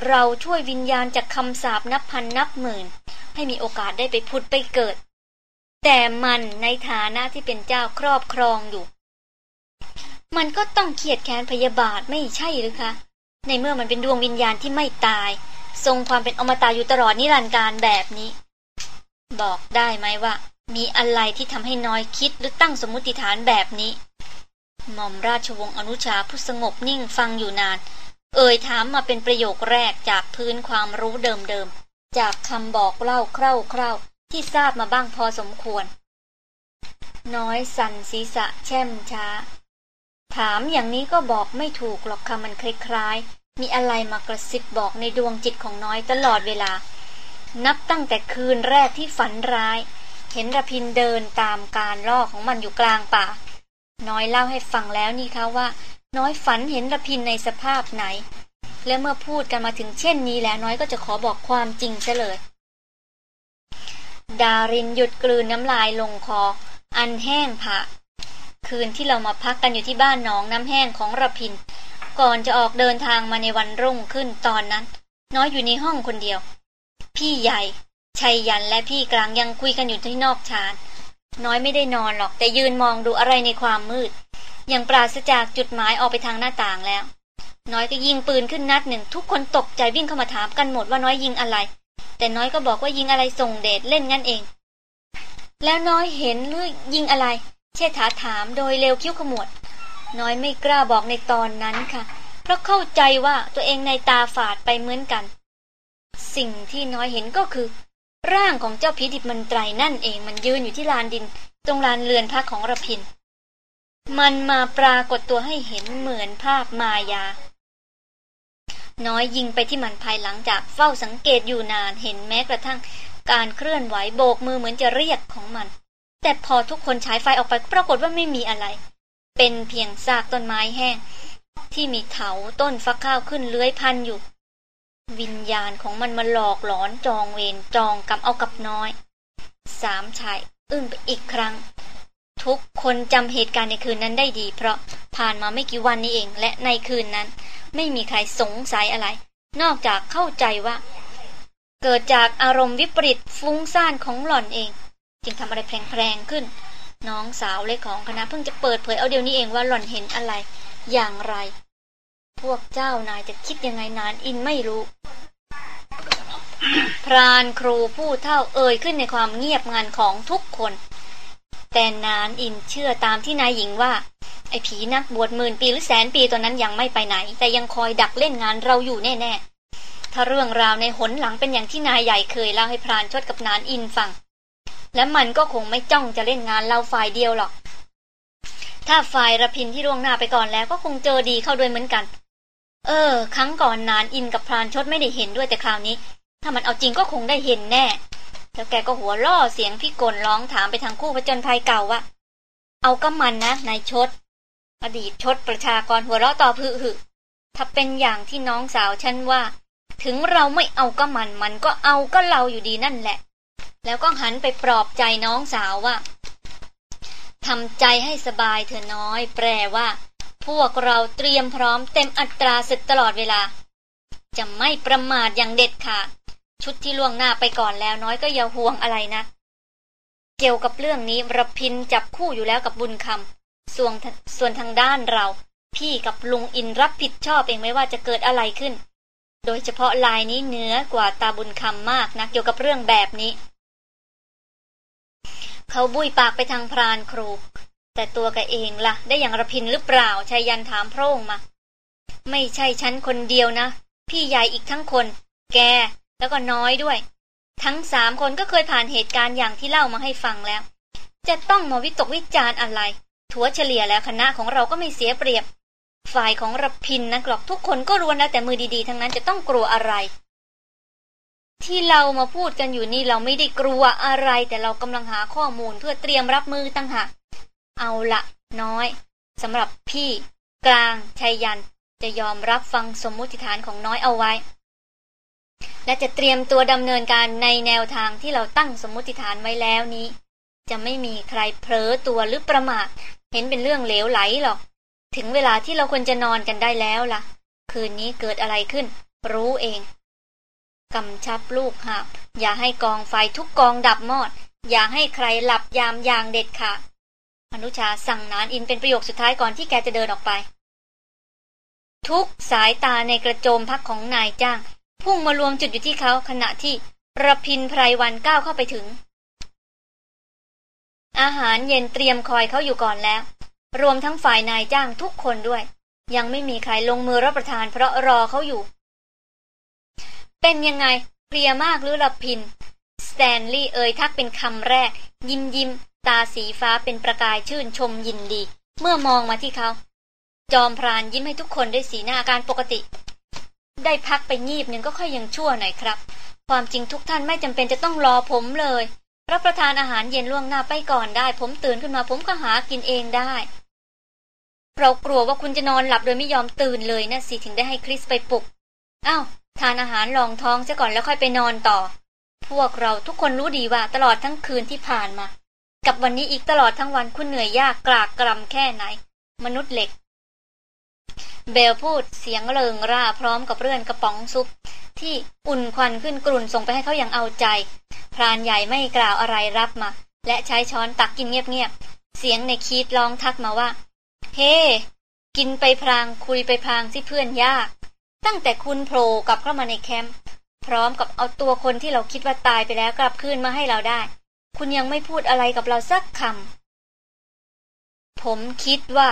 เราช่วยวิญญาณจากคำสาปนับพันนับหมื่น ให้มีโอกาสได้ไปพุดไปเกิด แต่มันในฐานะที่เป็นเจ้าครอบครองอยู่ มันก็ต้องเขียดแค้นพยาบาทไม่ใช่หรือคะ ในเมื่อมันเป็นดวงวิญญาณที่ไม่ตาย ทรงความเป็นอมตะอยู่ตลอดนิรันดร์การแบบนี้ บอกได้ไหมว่า มีอะไรที่ทำให้น้อยคิดหรือตั้งสมมติฐานแบบนี้ หม่อมราชวงศ์อนุชาผู้สงบนิ่งฟังอยู่นาน เอ่ยถามมาเป็นประโยคแรกจากพื้นความรู้เดิมๆ จากคำบอกเล่าคร่าวๆที่ทราบมาบ้างพอสมควร น้อยสั่นศีรษะแช่มช้า ถามอย่างนี้ก็บอกไม่ถูกหรอกค่ะมันคล้ายๆ มีอะไรมากระซิบบอกในดวงจิตของน้อยตลอดเวลา นับตั้งแต่คืนแรกที่ฝันร้าย เห็นระพินเดินตามการล่อของมันอยู่กลางป่า น้อยเล่าให้ฟังแล้วนี่คะว่า น้อยฝันเห็นระพินในสภาพไหน และเมื่อพูดกันมาถึงเช่นนี้แล้วน้อยก็จะขอบอกความจริงซะเลย ดารินหยุดกลืนน้ำลายลงคอ อันแห้งผะคืนที่เรามาพักกันอยู่ที่บ้านน้องน้ำแห้งของระพิน ก่อนจะออกเดินทางมาในวันรุ่งขึ้นตอนนั้น น้อยอยู่ในห้องคนเดียว พี่ใหญ่ชัยยันและพี่กลางยังคุยกันอยู่ที่นอกชานน้อยไม่ได้นอนหรอกแต่ยืนมองดูอะไรในความมืดยังปราศจากจุดหมายออกไปทางหน้าต่างแล้ว น้อยก็ยิงปืนขึ้นนัดหนึ่ง ทุกคนตกใจวิ่งเข้ามาถามกันหมดว่าน้อยยิงอะไร แต่น้อยก็บอกว่ายิงอะไรส่งเดชเล่นงั้นเอง แล้วน้อยเห็นหรือยิงอะไร เชษฐาถามโดยเร็วคิ้วขมวด น้อยไม่กล้าบอกในตอนนั้นค่ะ เพราะเข้าใจว่าตัวเองในตาฝาดไปเหมือนกัน สิ่งที่น้อยเห็นก็คือ ร่างของเจ้าผีดิบมันไตรนั่นเองมันยืนอยู่ที่ลานดิน ตรงลานเรือนพักของระพิน มันมาปรากฏตัวให้เห็นเหมือนภาพมายา น้อยยิงไปที่มันภายหลังจากเฝ้าสังเกตอยู่นานเห็นแม้กระทั่ง การเคลื่อนไหวโบกมือเหมือนจะเรียกของมัน แต่พอทุกคนฉายไฟออกไปปรากฏว่าไม่มีอะไร เป็นเพียงซากต้นไม้แห้งที่มีเถาต้นฟักข้าวขึ้นเลื้อยพันอยู่ วิญญาณของมันมาหลอกหลอนจองเวรจองกรรมเอากับน้อย สามชายอึ้งไปอีกครั้ง ทุกคนจำเหตุการณ์ในคืนนั้นได้ดี เพราะผ่านมาไม่กี่วันนี้เองและในคืนนั้น ไม่มีใครสงสัยอะไร นอกจากเข้าใจว่า เกิดจากอารมณ์วิปริตฟุ้งซ่านของหล่อนเอง จึงทำอะไรแพลงๆขึ้น น้องสาวเล็กของคณะเพิ่งจะเปิดเผยเอาเดี๋ยวนี้เองว่าหล่อนเห็นอะไร อย่างไร พวกเจ้านายจะคิดยังไงนานอินไม่รู้ พรานครูผู้เท่าเอ่ยขึ้นในความเงียบงันของทุกคน แต่นานอินเชื่อตามที่นายหญิงว่า ไอ้ผีนักบวชหมื่นปีหรือแสนปีตอนนั้นยังไม่ไปไหน แต่ยังคอยดักเล่นงานเราอยู่แน่ๆ ถ้าเรื่องราวในหนหลังเป็นอย่างที่นายใหญ่เคยเล่าให้พรานชดกับนานอินฟัง และมันก็คงไม่จ้องจะเล่นงานเราฝ่ายเดียวหรอกถ้าฝ่ายระพินที่ร่วงหน้าไปก่อนแล้วก็คงเจอดีเข้าด้วยเหมือนกัน เออ ครั้งก่อนนานอินกับพรานชดไม่ได้เห็นด้วยแต่คราวนี้ ถ้ามันเอาจริงก็คงได้เห็นแน่ แล้วแกก็หัวล่อเสียงพี่กลร้องถามไปทางคู่พจนภัยเก่าว่า เอาก็มันนะนายชด อดีตชดประชากรหัวเราะต่อพือหึถ้าเป็นอย่างที่น้องสาวฉันว่า ถึงเราไม่เอาก็มันมันก็เอาก็เราอยู่ดีนั่นแหละ แล้วก็หันไปปลอบใจน้องสาวว่าทำใจให้สบายเถอน้อย แปลว่า พวกเราเตรียมพร้อมเต็มอัตราศึกตลอดเวลา จะไม่ประมาทอย่างเด็ดขาดชุดที่ล่วงหน้าไปก่อนแล้วน้อยก็อย่าห่วงอะไรนะเกี่ยวกับเรื่องนี้รพินจับคู่อยู่แล้วกับบุญคำส่วนส่วนทางด้านเรา พี่กับลุงอินรับผิดชอบเองไม่ว่าจะเกิดอะไรขึ้น โดยเฉพาะลายนี้เหนือกว่าตาบุญคำมากนะเกี่ยวกับเรื่องแบบนี้ เขาบุยปากไปทางพรานครู แต่ตัวแกเองละ่ะ ได้อย่างระพินหรือเปล่าชายยันถามพร่งค์มา ไม่ใช่ฉันคนเดียวนะ พี่ใหญ่อีกทั้งคน แก แล้วก็น้อยด้วย ทั้งสามคนก็เคยผ่านเหตุการณ์อย่างที่เล่ามาให้ฟังแล้ว จะต้องมาวิตกวิจารณ์อะไร ถัวเฉลี่ยแล้วคณะของเราก็ไม่เสียเปรียบ ฝ่ายของระพินนะกรอกทุกคนก็รวนแล้วแต่มือดีๆ ทั้งนั้นจะต้องกลัวอะไรที่เรามาพูดกันอยู่นี่เราไม่ได้กลัวอะไร แต่เรากำลังหาข้อมูลเพื่อเตรียมรับมือตั้งหาก เอาละน้อยสำหรับพี่กลางชัยยันจะยอมรับฟังสมมุติฐานของน้อยเอาไว้ และจะเตรียมตัวดำเนินการในแนวทางที่เราตั้งสมมุติฐานไว้แล้วนี้ จะไม่มีใครเผลอตัวหรือประมาทเห็นเป็นเรื่องเหลวไหลหรอก ถึงเวลาที่เราควรจะนอนกันได้แล้วล่ะ คืนนี้เกิดอะไรขึ้น รู้เองกำชับลูกหาบอย่าให้กองไฟทุกกองดับมอด อย่าให้ใครหลับยามยางเด็ดขาด อนุชาสั่งนานอินเป็นประโยคสุดท้ายก่อนที่แกจะเดินออกไป ทุกสายตาในกระโจมพักของนายจ้าง พุ่งมารวมจุดอยู่ที่เขาขณะที่ระพินไพรวันก้าวเข้าไปถึง อาหารเย็นเตรียมคอยเขาอยู่ก่อนแล้ว รวมทั้งฝ่ายนายจ้างทุกคนด้วย ยังไม่มีใครลงมือรับประทานเพราะรอเขาอยู่ เป็นยังไงเพลียมากหรือละพิน สแตนลีย์เอ่ยทักเป็นคำแรก ยิ้มยิ้ม ตาสีฟ้าเป็นประกายชื่นชมยินดี เมื่อมองมาที่เขา จอมพรานยิ้มให้ทุกคนด้วยสีหน้าการปกติ ได้พักไปงีบหนึ่งก็ค่อยยังชั่วหน่อยครับ ความจริงทุกท่านไม่จำเป็นจะต้องรอผมเลยรับประทานอาหารเย็นล่วงหน้าไปก่อนได้ ผมตื่นขึ้นมาผมก็หากินเองได้ เรากลัวว่าคุณจะนอนหลับโดยไม่ยอมตื่นเลยนะสิถึงได้ให้คริสไปปลุกอ้าวทานอาหารรองท้องซะก่อนแล้วค่อยไปนอนต่อ พวกเราทุกคนรู้ดีว่าตลอดทั้งคืนที่ผ่านมา กับวันนี้อีกตลอดทั้งวันคุณเหนื่อยยากกรากกรำแค่ไหน มนุษย์เหล็ก เบลพูดเสียงเริงร่าพร้อมกับเรื่อนกระป๋องซุป ที่อุ่นควันขึ้นกลุ่นส่งไปให้เขาอย่างเอาใจ พรานใหญ่ไม่กล่าวอะไรรับมา และใช้ช้อนตักกินเงียบๆ เสียงในคีดร้องทักมาว่า เฮ้ hey, กินไปพรางคุยไปพรางสิเพื่อนยาก ตั้งแต่คุณโผล่กลับเข้ามาในแคมป์พร้อมกับเอาตัวคนที่เราคิดว่าตายไปแล้วกลับคืนมาให้เราได้ คุณยังไม่พูดอะไรกับเราสักคำ ผมคิดว่า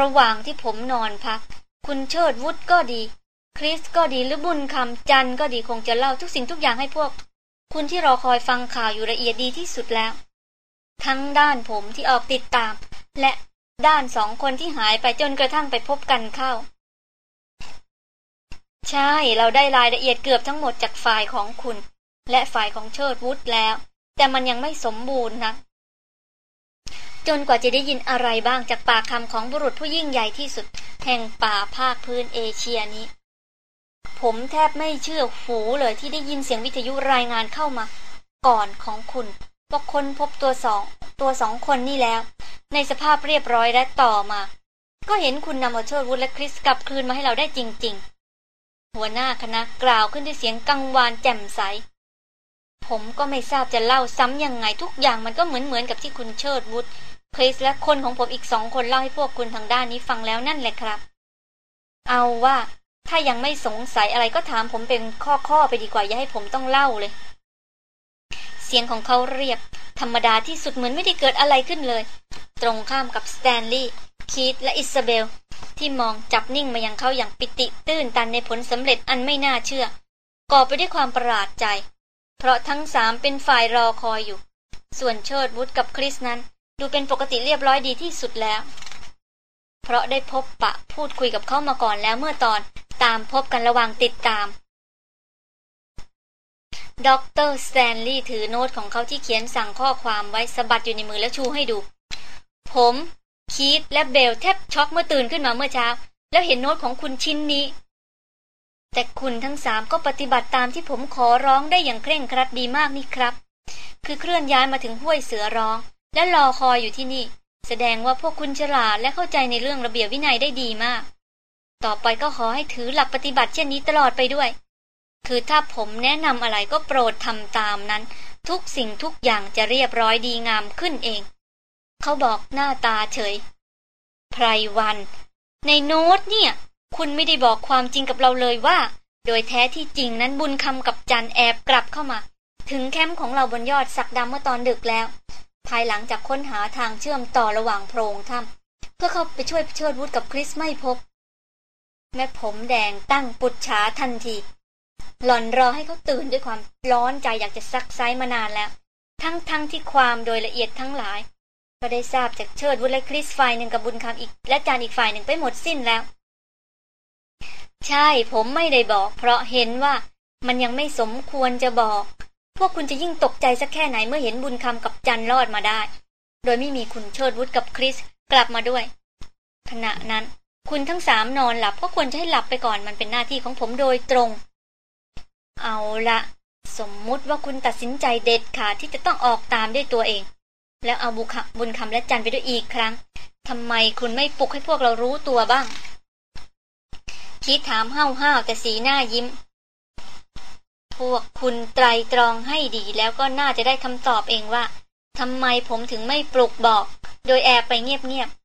ระหว่างที่ผมนอนพัก คุณเชิดวุฒก็ดี คริสก็ดีหรือบุญคำจันก็ดีคงจะเล่าทุกสิ่งทุกอย่างให้พวก คุณที่รอคอยฟังข่าวอยู่ละเอียดดีที่สุดแล้ว ทั้งด้านผมที่ออกติดตาม และด้านสองคนที่หายไปจนกระทั่งไปพบกันเข้า ใช่เราได้รายละเอียดเกือบทั้งหมดจากฝ่ายของคุณ และฝ่ายของเชิดวุฒแล้ว แต่มันยังไม่สมบูรณ์นะจนกว่าจะได้ยินอะไรบ้างจากปากคำของบุรุษผู้ยิ่งใหญ่ที่สุด แห่งป่าภาคพื้นเอเชียนี้ ผมแทบไม่เชื่อหูเลยที่ได้ยินเสียงวิทยุรายงานเข้ามา ก่อนของคุณว่าคนพบตัวสองตัวสองคนนี่แล้ว ในสภาพเรียบร้อยและต่อมา ก็เห็นคุณนำเอาเชิดวุฒและคริสกลับคืนมาให้เราได้จริง ๆ หัวหน้าคณะกล่าวขึ้นด้วยเสียงกังวานแจ่มใส ผมก็ไม่ทราบจะเล่าซ้ำยังไงทุกอย่างมันก็เหมือนเหมือนกับที่คุณเชิดวุฒคริสและคนของผมอีกสองคนเล่าให้พวกคุณทางด้านนี้ฟังแล้วนั่นแหละครับ เอาว่า ถ้ายังไม่สงสัยอะไรก็ถามผมเป็นข้อๆไปดีกว่าอย่าให้ผมต้องเล่าเลย เสียงของเขาเรียบ ธรรมดาที่สุดเหมือนไม่ได้เกิดอะไรขึ้นเลย ตรงข้ามกับสแตนลีย์คีตและอิซาเบล ที่มองจับนิ่งมายังเขาอย่างปิติตื้นตันในผลสำเร็จอันไม่น่าเชื่อกอปรไปด้วยความประหลาดใจ เพราะทั้งสามเป็นฝ่ายรอคอยอยู่ ส่วนเชิดวุฒกับคริสนั้น ดูเป็นปกติเรียบร้อยดีที่สุดแล้ว เพราะได้พบปะพูดคุยกับเขามาก่อนแล้วเมื่อตอนตามพบกันระหว่างติดตามด็อกเตอร์สแตนลีย์ถือโน้ตของเขาที่เขียนสั่งข้อความไว้สะบัดอยู่ในมือแล้วชูให้ดู ผม คีตและเบลแทบช็อกเมื่อตื่นขึ้นมาเมื่อเช้า แล้วเห็นโน้ตของคุณชิ้นนี้ แต่คุณทั้งสามก็ปฏิบัติตามที่ผมขอร้องได้อย่างเคร่งครัดดีมากนี่ครับ คือเคลื่อนย้ายมาถึงห้วยเสือร้อง และรอคอยอยู่ที่นี่ แสดงว่าพวกคุณฉลาดและเข้าใจในเรื่องระเบียบวินัยได้ดีมาก ต่อไปก็ขอให้ถือหลักปฏิบัติเช่นนี้ตลอดไปด้วย คือถ้าผมแนะนำอะไรก็โปรดทำตามนั้น ทุกสิ่งทุกอย่างจะเรียบร้อยดีงามขึ้นเอง เขาบอกหน้าตาเฉยไพรวัน ในโน้ตเนี่ย คุณไม่ได้บอกความจริงกับเราเลยว่า โดยแท้ที่จริงนั้นบุญคำกับจันแอบกลับเข้ามา ถึงแคมป์ของเราบนยอดสักดำเมื่อตอนดึกแล้ว ภายหลังจากค้นหาทางเชื่อมต่อระหว่างโพรงถ้ำเพื่อเข้าไปช่วยเชิดวุฒกับคริสไม่พบ แม่ผมแดงตั้งปุดช้าทันที หล่อนรอให้เขาตื่นด้วยความร้อนใจอยากจะซักไซมานานแล้ว ทั้งทั้งที่ความโดยละเอียดทั้งหลาย ก็ได้ทราบจากเชิดวุฒและคริสฝ่ายหนึ่งกับบุญคำอีกและจานอีกฝ่ายหนึ่งไปหมดสิ้นแล้ว ใช่ผมไม่ได้บอก เพราะเห็นว่ามันยังไม่สมควรจะบอก พวกคุณจะยิ่งตกใจสักแค่ไหนเมื่อเห็นบุญคำกับจันรอดมาได้ โดยไม่มีคุณเชิดวุฒิกับคริสกลับมาด้วย ขณะนั้นคุณทั้งสามนอนหลับก็ควรจะให้หลับไปก่อนมันเป็นหน้าที่ของผมโดยตรง เอาละสมมุติว่าคุณตัดสินใจเด็ดขาดที่จะต้องออกตามด้วยตัวเอง แล้วเอาบุคบุญคำและจันไปด้วยอีกครั้งทำไมคุณไม่ปลุกให้พวกเรารู้ตัวบ้าง คิดถามห้าวห้าวแต่สีหน้ายิ้ม พวกคุณไตรตรองให้ดีแล้วก็น่าจะได้คำตอบเองว่าทำไมผมถึงไม่ปลุกบอก โดยแอบไปเงียบๆ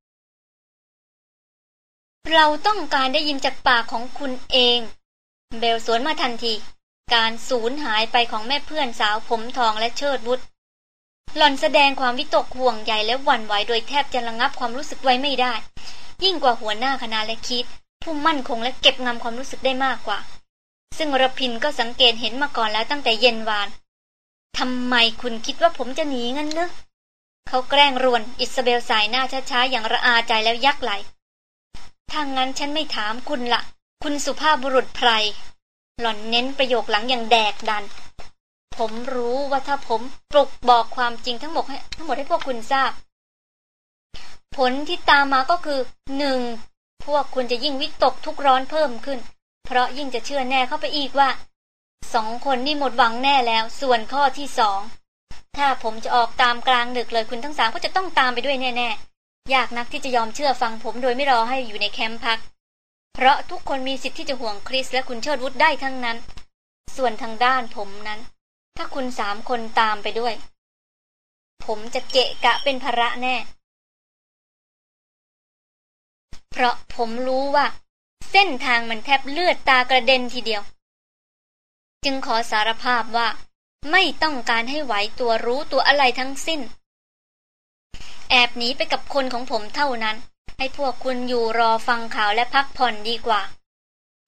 เราต้องการได้ยินจากปากของคุณเอง เบลสวนมาทันที การสูญหายไปของแม่เพื่อนสาวผมทองและเชิดบุตรหล่อนแสดงความวิตกห่วงใหญ่และหวั่นไหวโดยแทบจะระงับความรู้สึกไว้ไม่ได้ ยิ่งกว่าหัวหน้าคณะและคิด ผู้มั่นคงและเก็บงำความรู้สึกได้มากกว่า ซึ่งระพินก็สังเกตเห็นมาก่อนแล้วตั้งแต่เย็นวานทำไมคุณคิดว่าผมจะหนีงั้นเนอะเขาแกล้งรวนอิสเบลสายหน้าช้าๆอย่างระอาใจแล้วยักไหลถ้างั้นฉันไม่ถามคุณละคุณสุภาพบุรุษไพร หล่อนเน้นประโยคหลังอย่างแดกดัน ผมรู้ว่าถ้าผมปลุกบอกความจริงทั้งหมดให้ทั้งหมดให้พวกคุณทราบ ผลที่ตามมาก็คือหนึ่ง พวกคุณจะยิ่งวิตกทุกร้อนเพิ่มขึ้น เพราะยิ่งจะเชื่อแน่เข้าไปอีกว่า สองคนนี่หมดหวังแน่แล้ว ส่วนข้อที่สอง ถ้าผมจะออกตามกลางดึกเลยคุณทั้งสามก็จะต้องตามไปด้วยแน่ๆ ยากนักที่จะยอมเชื่อฟังผมโดยไม่รอให้อยู่ในแคมป์พัก เพราะทุกคนมีสิทธิ์ที่จะห่วงคริสและคุณเชิดวุฒได้ทั้งนั้น ส่วนทางด้านผมนั้น ถ้าคุณสามคนตามไปด้วย ผมจะเกะกะเป็นภาระแน่ เพราะผมรู้ว่า เส้นทางมันแทบเลือดตากระเด็นทีเดียว จึงขอสารภาพว่า ไม่ต้องการให้ไหวตัวรู้ตัวอะไรทั้งสิ้น แอบหนีไปกับคนของผมเท่านั้น ให้พวกคุณอยู่รอฟังข่าวและพักผ่อนดีกว่า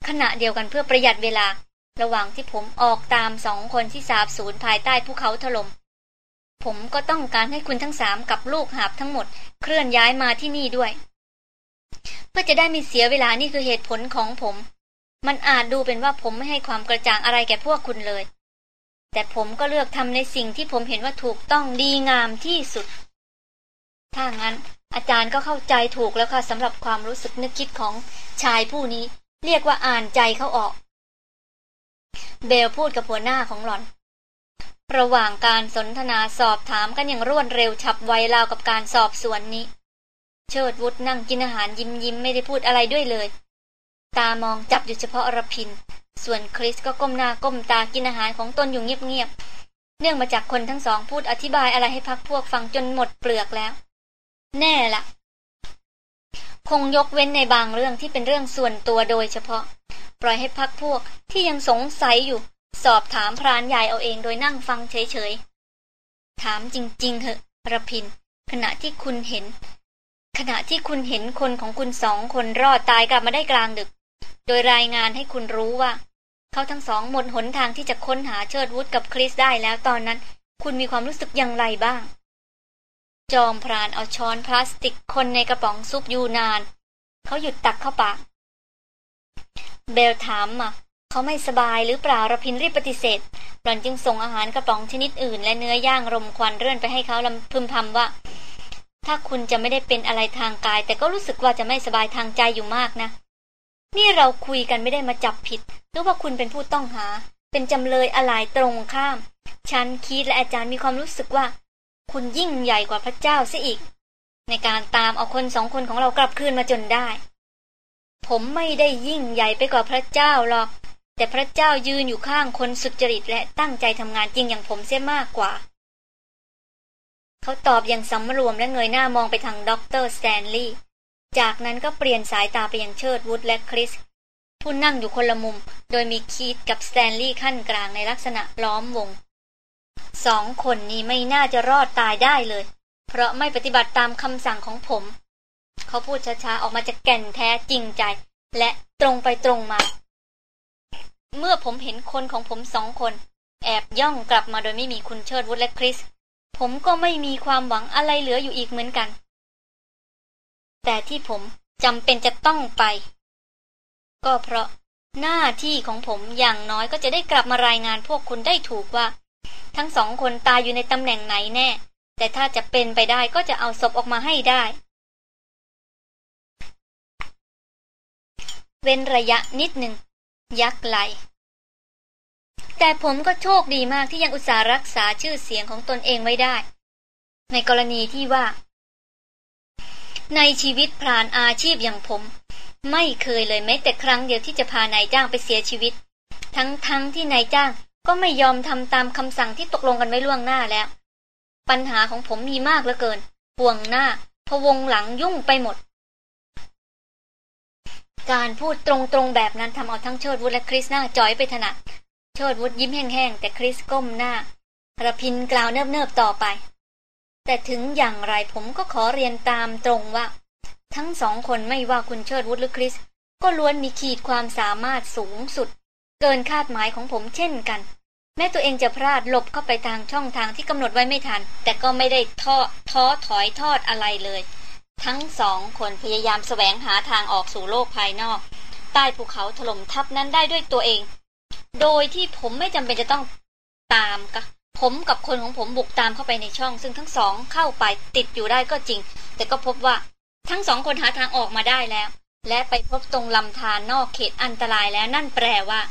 ขณะเดียวกันเพื่อประหยัดเวลา ระหว่างที่ผมออกตามสองคนที่สาบสูญภายใต้ภูเขาถลม่มผมก็ต้องการให้คุณทั้งสามกับลูกหาบทั้งหมด เคลื่อนย้ายมาที่นี่ด้วย เพื่อจะได้ไม่เสียเวลานี่คือเหตุผลของผม มันอาจดูเป็นว่าผมไม่ให้ความกระจ่างอะไรแก่พวกคุณเลย แต่ผมก็เลือกทำในสิ่งที่ผมเห็นว่าถูกต้องดีงามที่สุด ถ้างั้น อาจารย์ก็เข้าใจถูกแล้วค่ะสำหรับความรู้สึกนึกคิดของชายผู้นี้ เรียกว่าอ่านใจเขาออก เบลพูดกับหัวหน้าของหล่อนระหว่างการสนทนาสอบถามกันอย่างรวดเร็วฉับไวราวกับการสอบสวนนี้ เชิดวุฒนั่งกินอาหารยิ้มยิ้มไม่ได้พูดอะไรด้วยเลย ตามองจับอยู่เฉพาะอรพิน ส่วนคริสก็ก้มหน้าก้มตากินอาหารของตนอยู่เงียบๆ เนื่องมาจากคนทั้งสองพูดอธิบายอะไรให้พักพวกฟังจนหมดเปลือกแล้ว แน่ละคงยกเว้นในบางเรื่องที่เป็นเรื่องส่วนตัวโดยเฉพาะ ปล่อยให้พักพวกที่ยังสงสัยอยู่ สอบถามพรานใหญ่เอาเองโดยนั่งฟังเฉยๆ ถามจริงๆเหอะระพิน ขณะที่คุณเห็น ขณะที่คุณเห็นคนของคุณสองคนรอดตายกลับมาได้กลางดึก โดยรายงานให้คุณรู้ว่า เขาทั้งสองหมดหนทางที่จะค้นหาเชิดวุฒกับคริสได้แล้วตอนนั้น คุณมีความรู้สึกอย่างไรบ้าง จอมพรานเอาช้อนพลาสติกคนในกระป๋องซุปยูนาน เขาหยุดตักเข้าปาก เบลถามมาเขาไม่สบายหรือเปล่าระพินรีบปฏิเสธหล่อนจึงส่งอาหารกระป๋องชนิดอื่น และเนื้อย่างรมควันเรื่อนไปให้เขาลำพึมพำว่า ถ้าคุณจะไม่ได้เป็นอะไรทางกาย แต่ก็รู้สึกว่าจะไม่สบายทางใจอยู่มากนะ นี่เราคุยกันไม่ได้มาจับผิดหรือว่าคุณเป็นผู้ต้องหา เป็นจำเลยอะไรตรงข้าม ฉันคิดและอาจารย์มีความรู้สึกว่า คุณยิ่งใหญ่กว่าพระเจ้าซะอีก ในการตามเอาคนสองคนของเรากลับคืนมาจนได้ ผมไม่ได้ยิ่งใหญ่ไปกว่าพระเจ้าหรอก แต่พระเจ้ายืนอยู่ข้างคนสุจริตและตั้งใจทำงานจริงอย่างผมเสียมากกว่า เขาตอบอย่างสำรวมและเงยหน้ามองไปทางด็อกเตอร์สแตนลีย์จากนั้นก็เปลี่ยนสายตาไปยังเชิดวุฒและคริสผู้นั่งอยู่คนละมุม โดยมีคีตกับสแตนลีย์คั่นกลางในลักษณะล้อมวง สองคนนี้ไม่น่าจะรอดตายได้เลย เพราะไม่ปฏิบัติตามคำสั่งของผม เขาพูดช้าๆ ออกมาจากแก่นแท้จริงใจ และตรงไปตรงมา เมื่อผมเห็นคนของผมสองคน แอบย่องกลับมาโดยไม่มีคุณเชิดวุฒและคริส ผมก็ไม่มีความหวังอะไรเหลืออยู่อีกเหมือนกัน แต่ที่ผมจำเป็นจะต้องไป ก็เพราะหน้าที่ของผมอย่างน้อยก็จะได้กลับมารายงานพวกคุณได้ถูกว่า ทั้งสองคนตายอยู่ในตำแหน่งไหนแน่ แต่ถ้าจะเป็นไปได้ก็จะเอาศพออกมาให้ได้ เว้นระยะนิดหนึ่งยักไหล แต่ผมก็โชคดีมากที่ยังอุตส่าห์รักษาชื่อเสียงของตนเองไว้ได้ ในกรณีที่ว่า ในชีวิตพรานอาชีพอย่างผม ไม่เคยเลยแม้แต่ครั้งเดียวที่จะพานายจ้างไปเสียชีวิต ทั้งๆทที่นายจ้างก็ไม่ยอมทำตามคำสั่งที่ตกลงกันไว้ล่วงหน้าแล้ว ปัญหาของผมมีมากเหลือเกินห่วงหน้าพวงหลังยุ่งไปหมด การพูดตรงๆแบบนั้นทำเอาทั้งเชิดวุฒและคริสหน้าจอยไปถนัด เชิดวุฒยิ้มแห้งๆ แต่คริสก้มหน้าระพินกล่าวเนิบๆต่อไป แต่ถึงอย่างไรผมก็ขอเรียนตามตรงว่า ทั้งสองคนไม่ว่าคุณเชิดวุฒหรือคริส ก็ล้วนมีขีดความสามารถสูงสุด เกินคาดหมายของผมเช่นกัน แม้ตัวเองจะพลาดหลบเข้าไปทางช่องทางที่กำหนดไว้ไม่ทัน แต่ก็ไม่ได้ท้อท้อถอยทอดอะไรเลย ทั้งสองคนพยายามแสวงหาทางออกสู่โลกภายนอก ใต้ภูเขาถล่มทับนั้นได้ด้วยตัวเอง โดยที่ผมไม่จำเป็นจะต้องตามกับผมกับคนของผมบุกตามเข้าไปในช่อง ซึ่งทั้งสองเข้าไปติดอยู่ได้ก็จริง แต่ก็พบว่าทั้งสองคนหาทางออกมาได้แล้ว และไปพบตรงลำธารนนอกเขตอันตรายแล้วนั่นแปลว่า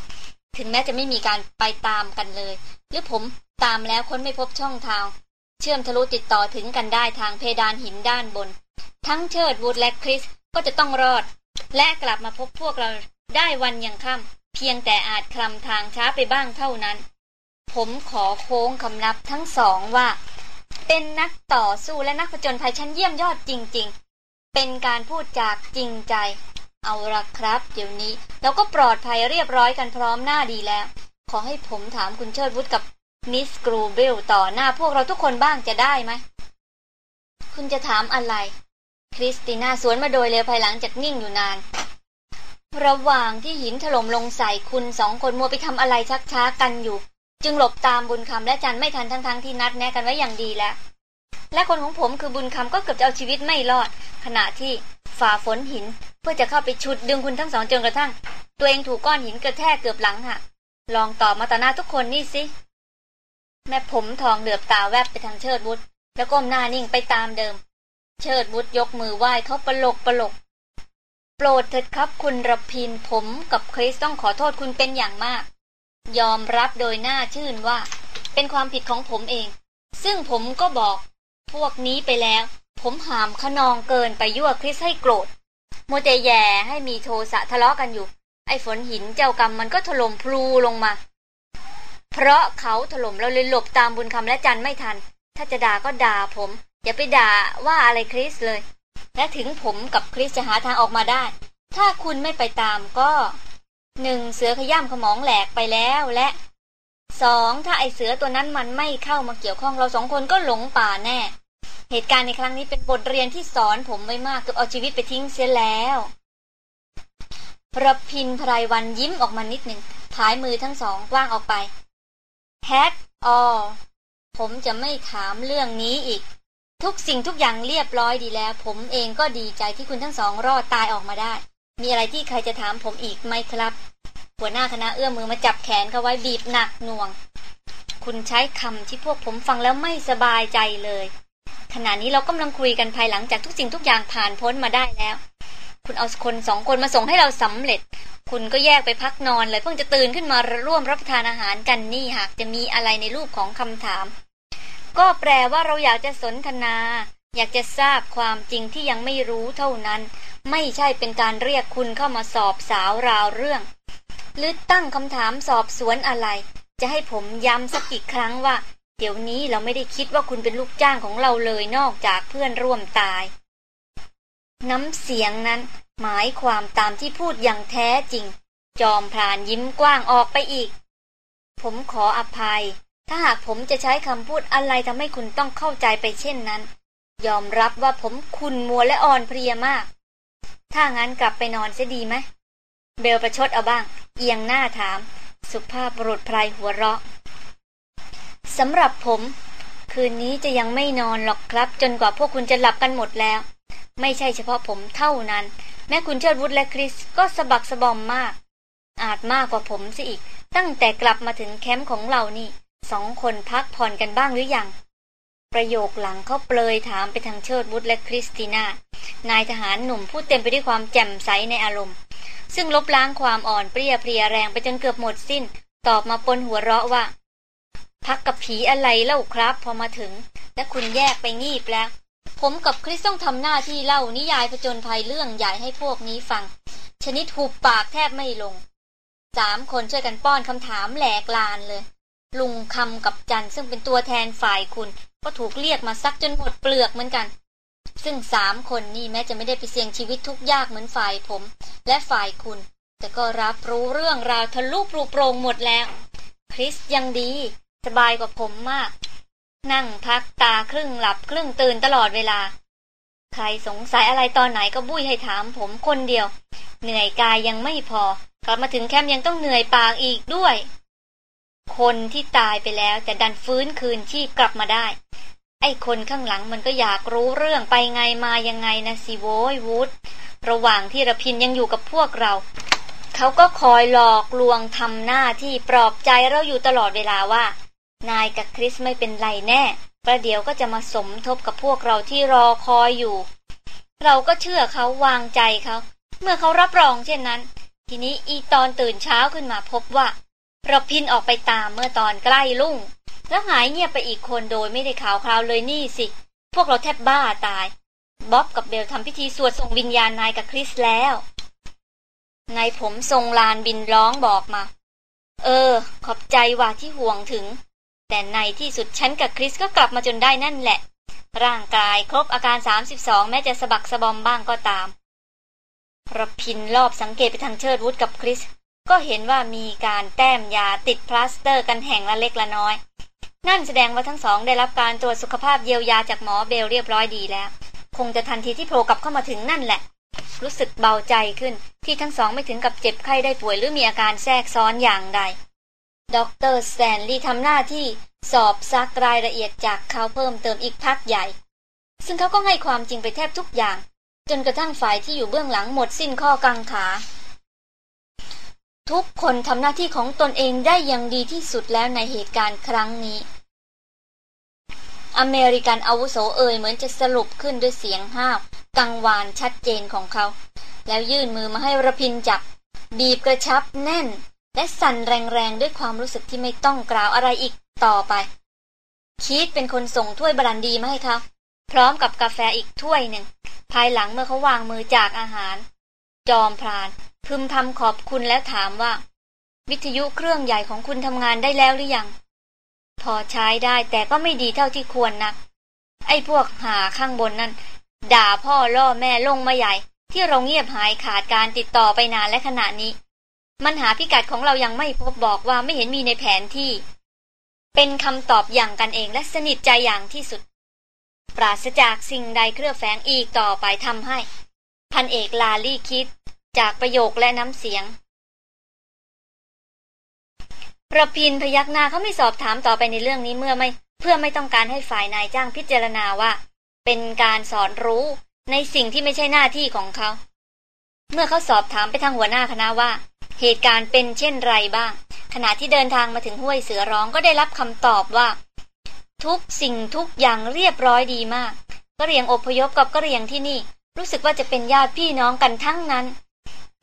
ถึงแม้จะไม่มีการไปตามกันเลย หรือผมตามแล้วค้นไม่พบช่องทาง เชื่อมทะลุติดต่อถึงกันได้ทางเพดานหินด้านบน ทั้งเชิดวูดและคริสก็จะต้องรอด และกลับมาพบพวกเราได้วันยังค่ำ เพียงแต่อาจคลำทางช้าไปบ้างเท่านั้น ผมขอโค้งคำนับทั้งสองว่า เป็นนักต่อสู้และนักผจญภัยชั้นเยี่ยมยอดจริง ๆ เป็นการพูดจากจริงใจ เอาละครับ เดี๋ยวนี้เราก็ปลอดภัยเรียบร้อยกันพร้อมหน้าดีแล้ว ขอให้ผมถามคุณเชิดวุฒิกับมิสกรูเบลต่อหน้าพวกเราทุกคนบ้างจะได้ไหม คุณจะถามอะไร คริสติน่าสวนมาโดยเร็วภายหลังจากนิ่งอยู่นาน ระหว่างที่หินถล่มลงใส่คุณสองคนมัวไปทำอะไรชักช้ากันอยู่ จึงหลบตามบุญคำและจันไม่ทันทั้งๆทที่นัดแนะกันไว้อย่างดีแล้ว และคนของผมคือบุญคำก็เกือบจะเอาชีวิตไม่รอด ขณะที่ฝ่าฝนหิน เพื่อจะเข้าไปชุดดึงคุณทั้งสองจนกระทั่ง ตัวเองถูกก้อนหินกระแทกเกือบหลังหักลองตอบมาต่อหน้าทุกคนนี่สิแม่ผมทองเหลือบตาแวบไปทางเชิดวุฒแล้วก้มหน้านิ่งไปตามเดิม เชิดบุตรยกมือไหว้เขาปลกปลก โปรดเถิดครับคุณรพินผมกับคริสต้องขอโทษคุณเป็นอย่างมาก ยอมรับโดยหน้าชื่นว่า เป็นความผิดของผมเอง ซึ่งผมก็บอก พวกนี้ไปแล้ว ผมหามขนองเกินไปยั่วคริสให้โกรธโมเตแย่ให้มีโทสะทะเลาะกันอยู่ ไอ้ฝนหินเจ้ากรรมมันก็ถล่มพลูลงมา เพราะเขาถล่มเราเลยหลบตามบุญคำและจันไม่ทัน ถ้าจะด่าก็ด่าผม อย่าไปด่าว่าอะไรคริสเลย และถึงผมกับคริสจะหาทางออกมาได้ ถ้าคุณไม่ไปตามก็หนึ่งเสือขย่ำขมองแหลกไปแล้วและสองถ้าไอเสือตัวนั้นมันไม่เข้ามาเกี่ยวข้องเราสองคนก็หลงป่าแน่ เหตุการณ์ในครั้งนี้เป็นบทเรียนที่สอนผมไว้มากเกือบเอาชีวิตไปทิ้งเสียแล้วระพินไพรวันยิ้มออกมานิดหนึ่งผายมือทั้งสองกว้างออกไปแฮกออผมจะไม่ถามเรื่องนี้อีก ทุกสิ่งทุกอย่างเรียบร้อยดีแล้ว ผมเองก็ดีใจที่คุณทั้งสองรอดตายออกมาได้ มีอะไรที่ใครจะถามผมอีกไหมครับ หัวหน้าคณะเอื้อมมือมาจับแขนเขาไว้บีบหนักหน่วง คุณใช้คำที่พวกผมฟังแล้วไม่สบายใจเลย ขณะนี้เรากำลังคุยกันภายหลังจากทุกสิ่งทุกอย่างผ่านพ้นมาได้แล้ว คุณเอาคนสองคนมาส่งให้เราสำเร็จ คุณก็แยกไปพักนอนเลยเพิ่งจะตื่นขึ้นมาร่วมรับประทานอาหารกันนี่หากจะมีอะไรในรูปของคำถาม ก็แปลว่าเราอยากจะสนทนา อยากจะทราบความจริงที่ยังไม่รู้เท่านั้น ไม่ใช่เป็นการเรียกคุณเข้ามาสอบสาวราวเรื่อง หรือตั้งคำถามสอบสวนอะไร จะให้ผมย้ำสักกี่ครั้งว่า เดี๋ยวนี้เราไม่ได้คิดว่าคุณเป็นลูกจ้างของเราเลยนอกจากเพื่อนร่วมตาย น้ำเสียงนั้น หมายความตามที่พูดอย่างแท้จริง จอมพรานยิ้มกว้างออกไปอีก ผมขออภัย ถ้าหากผมจะใช้คำพูดอะไรทำให้คุณต้องเข้าใจไปเช่นนั้น ยอมรับว่าผมคุณมัวและอ่อนเพลียมาก ถ้างั้นกลับไปนอนเสียดีไหม เบลประชดเอาบ้าง เอียงหน้าถาม สุภาพบุรุษไพรหัวเราะสำหรับผม คืนนี้จะยังไม่นอนหรอกครับ จนกว่าพวกคุณจะหลับกันหมดแล้ว ไม่ใช่เฉพาะผมเท่านั้น แม้คุณเชิดวุฒและคริสก็สะบักสะบอมมาก อาจมากกว่าผมซะอีก ตั้งแต่กลับมาถึงแคมป์ของเรานี่ สองคนพักผ่อนกันบ้างหรือยัง ประโยคหลังเขาเปรยถามไปทางเชิดวุฒและคริสติน่า นายทหารหนุ่มพูดเต็มไปด้วยความแจ่มใสในอารมณ์ ซึ่งลบล้างความอ่อนเปลี้ยเพลียแรงไปจนเกือบหมดสิ้น ตอบมาปนหัวเราะว่า พักกับผีอะไรเล่าครับ พอมาถึง และคุณแยกไปงีบแล้ว ผมกับคริสต้องทำหน้าที่เล่านิยายผจญภัยเรื่องใหญ่ให้พวกนี้ฟัง ชนิดหูปากแทบไม่ลงสามคนช่วยกันป้อนคำถามแหลกลานเลย ลุงคำกับจันซึ่งเป็นตัวแทนฝ่ายคุณ ก็ถูกเรียกมาซักจนหมดเปลือกเหมือนกัน ซึ่งสามคนนี่แม้จะไม่ได้ไปเสี่ยงชีวิตทุกยากเหมือนฝ่ายผม และฝ่ายคุณ แต่ก็รับรู้เรื่องราวทะลุปลุโปรงหมดแล้ว คริสยังดี สบายกว่าผมมาก นั่งพักตาครึ่งหลับครึ่งตื่นตลอดเวลา ใครสงสัยอะไรตอนไหนก็บุ้ยให้ถามผมคนเดียว เหนื่อยกายยังไม่พอกลับมาถึงแคมป์ยังต้องเหนื่อยปากอีกด้วย คนที่ตายไปแล้ว แต่ดันฟื้นคืนชีพกลับมาได้ ไอ้คนข้างหลังมันก็อยากรู้เรื่องไปไงมายังไงนะสิโว้ยวูดระหว่างที่ระพินยังอยู่กับพวกเรา เขาก็คอยหลอกลวงทำหน้าที่ปลอบใจเราอยู่ตลอดเวลาว่า นายกับคริสไม่เป็นไรแน่ ประเดี๋ยวก็จะมาสมทบกับพวกเราที่รอคอยอยู่ เราก็เชื่อเขาวางใจเขา เมื่อเขารับรองเช่นนั้น ทีนี้อีตอนตื่นเช้าขึ้นมาพบว่า ระพินออกไปตามเมื่อตอนใกล้ลุ่ง แล้วหายเงียบไปอีกคนโดยไม่ได้ข่าวคราวเลยนี่สิ พวกเราแทบบ้าตาย บ๊อบกับเบลทำพิธีสวดส่งวิญญาณนายกับคริสแล้วนายผมทรงลานบินร้องบอกมา เออ ขอบใจว่าที่ห่วงถึง แต่ในที่สุดฉันกับคริสก็กลับมาจนได้นั่นแหละ ร่างกายครบอาการ 32 แม้จะสะบักสะบอมบ้างก็ตามรพินทร์ลอบสังเกตไปทางเชิดวุฒกับคริส ก็เห็นว่ามีการแต้มยาติดพลาสเตอร์กันแห่งละเล็กละน้อย นั่นแสดงว่าทั้งสองได้รับการตรวจสุขภาพเยียวยาจากหมอเบลเรียบร้อยดีแล้ว คงจะทันทีที่โผล่กลับเข้ามาถึงนั่นแหละ รู้สึกเบาใจขึ้นที่ทั้งสองไม่ถึงกับเจ็บไข้ได้ป่วยหรือมีอาการแทรกซ้อนอย่างใดด็อกเตอร์สแตนลีย์ทำหน้าที่สอบซักรายละเอียดจากเขาเพิ่มเติมอีกพักใหญ่ ซึ่งเขาก็ให้ความจริงไปแทบทุกอย่าง จนกระทั่งฝ่ายที่อยู่เบื้องหลังหมดสิ้นข้อกังขา ทุกคนทำหน้าที่ของตนเองได้อย่างดีที่สุดแล้วในเหตุการณ์ครั้งนี้ อเมริกันอาวุโสเอ่ยเหมือนจะสรุปขึ้นด้วยเสียงห้าวกังวานชัดเจนของเขา แล้วยื่นมือมาให้ระพินจับ บีบกระชับแน่น และสั่นแรงๆ ด้วยความรู้สึกที่ไม่ต้องกล่าวอะไรอีกต่อไป คีดเป็นคนส่งถ้วยบรันดีมาให้เขาพร้อมกับกาแฟอีกถ้วยหนึ่ง ภายหลังเมื่อเขาวางมือจากอาหาร จอมพราน พึมพำขอบคุณแล้วถามว่า วิทยุเครื่องใหญ่ของคุณทำงานได้แล้วหรือยัง พอใช้ได้แต่ก็ไม่ดีเท่าที่ควรนะไอ้พวกหาข้างบนนั่น ด่าพ่อล่อแม่ลงมาใหญ่ ที่เราเงียบหายขาดการติดต่อไปนานและขณะนี้ มันหาพิกัดของเรายังไม่พบบอกว่าไม่เห็นมีในแผนที่ เป็นคำตอบอย่างกันเองและสนิทใจอย่างที่สุด ปราศจากสิ่งใดเครือแฝงอีกต่อไปทำให้ พันเอกลาลี่คิด จากประโยคและน้ำเสียงระพินพยักหน้าเขาไม่สอบถามต่อไปในเรื่องนี้เมื่อไม่เพื่อไม่ต้องการให้ฝ่ายนายจ้างพิจารณาว่า เป็นการสอนรู้ในสิ่งที่ไม่ใช่หน้าที่ของเขา เมื่อเขาสอบถามไปทางหัวหน้าคณะว่า เหตุการณ์เป็นเช่นไรบ้าง ขณะที่เดินทางมาถึงห้วยเสือร้องก็ได้รับคำตอบว่า ทุกสิ่งทุกอย่างเรียบร้อยดีมากก็เรียงอพยพกับก็เรียงที่นี่ รู้สึกว่าจะเป็นญาติพี่น้องกันทั้งนั้น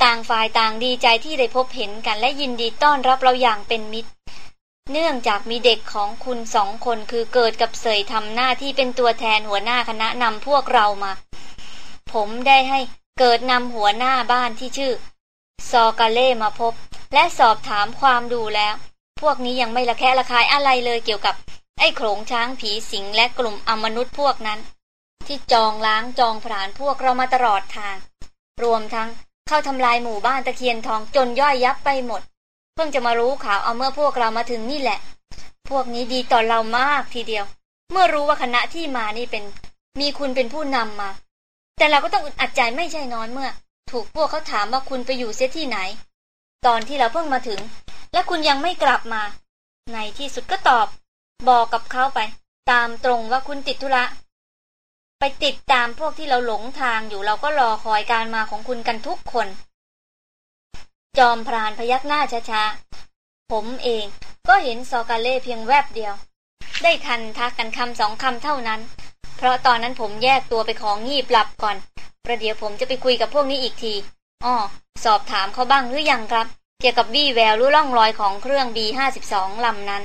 ต่างฝ่ายต่างดีใจที่ได้พบเห็นกันและยินดีต้อนรับเราอย่างเป็นมิตร เนื่องจากมีเด็กของคุณสองคนคือเกิดกับเสยทำหน้าที่เป็นตัวแทนหัวหน้าคณะนำพวกเรามา ผมได้ให้เกิดนำหัวหน้าบ้านที่ชื่อ ซอกาเล่มาพบ และสอบถามความดูแล้ว พวกนี้ยังไม่ละแคะละคายอะไรเลยเกี่ยวกับ ไอ้โขงช้างผีสิงและกลุ่มอมนุษย์พวกนั้น ที่จองล้างจองผานพวกเรามาตลอดทาง รวมทั้ง เข้าทำลายหมู่บ้านตะเคียนทองจนย่อยยับไปหมด เพิ่งจะมารู้ข่าวเอาเมื่อพวกเรามาถึงนี่แหละ พวกนี้ดีต่อเรามากทีเดียว เมื่อรู้ว่าคณะที่มานี่เป็น มีคุณเป็นผู้นำมา แต่เราก็ต้องอึดอัดใจไม่ใช่น้อยเมื่อ ถูกพวกเขาถามว่าคุณไปอยู่เสียที่ไหน ตอนที่เราเพิ่งมาถึง และคุณยังไม่กลับมา ในที่สุดก็ตอบ บอกกับเขาไป ตามตรงว่าคุณติดธุระ ไปติดตามพวกที่เราหลงทางอยู่เราก็รอคอยการมาของคุณกันทุกคน จอมพรานพยักหน้าช้าๆ ผมเองก็เห็นซอกาเล่เพียงแวบเดียว ได้ทันทักกันคำสองคำเท่านั้น เพราะตอนนั้นผมแยกตัวไปของงีบหลับก่อน ประเดี๋ยวผมจะไปคุยกับพวกนี้อีกทีอ้อสอบถามเขาบ้างหรือยังครับ เกี่ยวกับบี้แววรู้ล่องรอยของเครื่องบีห้าสิบสองลำนั้น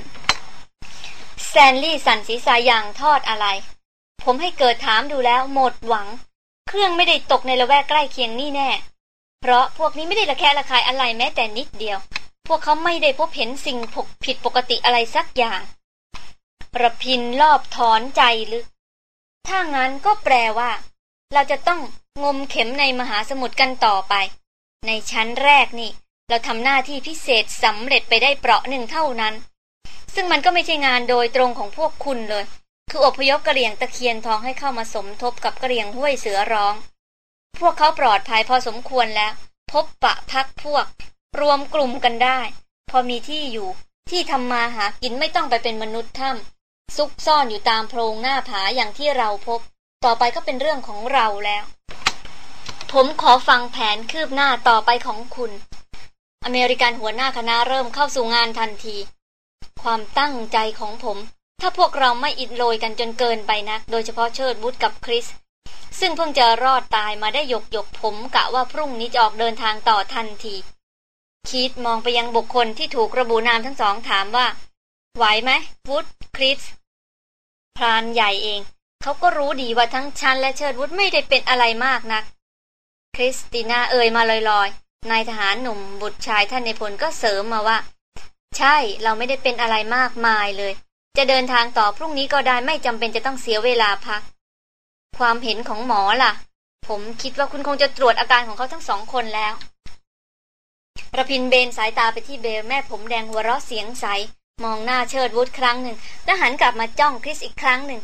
แซนลี่สันศีษาอย่างทอดอะไร ผมให้เกิดถามดูแล้วหมดหวัง เครื่องไม่ได้ตกในละแวกใกล้เคียงนี่แน่ เพราะพวกนี้ไม่ได้ระแคะระคายอะไรแม้แต่นิดเดียว พวกเขาไม่ได้พบเห็นสิ่งผิดปกติอะไรสักอย่างประพินรอบถอนใจลึก ถ้างั้นก็แปลว่า เราจะต้องงมเข็มในมหาสมุทรกันต่อไป ในชั้นแรกนี่ เราทำหน้าที่พิเศษสำเร็จไปได้เปราะหนึ่งเท่านั้น ซึ่งมันก็ไม่ใช่งานโดยตรงของพวกคุณเลย คืออพยพกระเหรี่ยงตะเคียนทองให้เข้ามาสมทบกับกระเหรี่ยงห้วยเสือร้อง พวกเขาปลอดภัยพอสมควรแล้ว พบปะพักพวก รวมกลุ่มกันได้ พอมีที่อยู่ ที่ทำมาหากินไม่ต้องไปเป็นมนุษย์ถ้ำซุกซ่อนอยู่ตามโพรงหน้าผาอย่างที่เราพบ ต่อไปก็เป็นเรื่องของเราแล้ว ผมขอฟังแผนคืบหน้าต่อไปของคุณ อเมริกันหัวหน้าคณะเริ่มเข้าสู่งานทันที ความตั้งใจของผม ถ้าพวกเราไม่อิดโรยกันจนเกินไปนัก โดยเฉพาะเชิดบุตรกับคริส ซึ่งเพิ่งจะรอดตายมาได้หยกหยกผมกะว่าพรุ่งนี้จะออกเดินทางต่อทันทีคิดมองไปยังบุคคลที่ถูกระบุนามทั้งสองถามว่า ไหวไหมวุฒคริสพรานใหญ่เอง เขาก็รู้ดีว่าทั้งฉันและเชิดวุฒไม่ได้เป็นอะไรมากนัก คริสติน่าเอ่ยมาลอยๆนายทหารหนุ่มบุตรชายท่านในพลก็เสริมมาว่า ใช่เราไม่ได้เป็นอะไรมากมายเลย จะเดินทางต่อพรุ่งนี้ก็ได้ไม่จำเป็นจะต้องเสียเวลาพัก ความเห็นของหมอล่ะ ผมคิดว่าคุณคงจะตรวจอาการของเขาทั้งสองคนแล้วระพินเบนสายตาไปที่เบลแม่ผมแดงหัวเราะเสียงใส มองหน้าเชิดวุฒครั้งหนึ่ง แล้วหันกลับมาจ้องคริสอีกครั้งหนึ่ง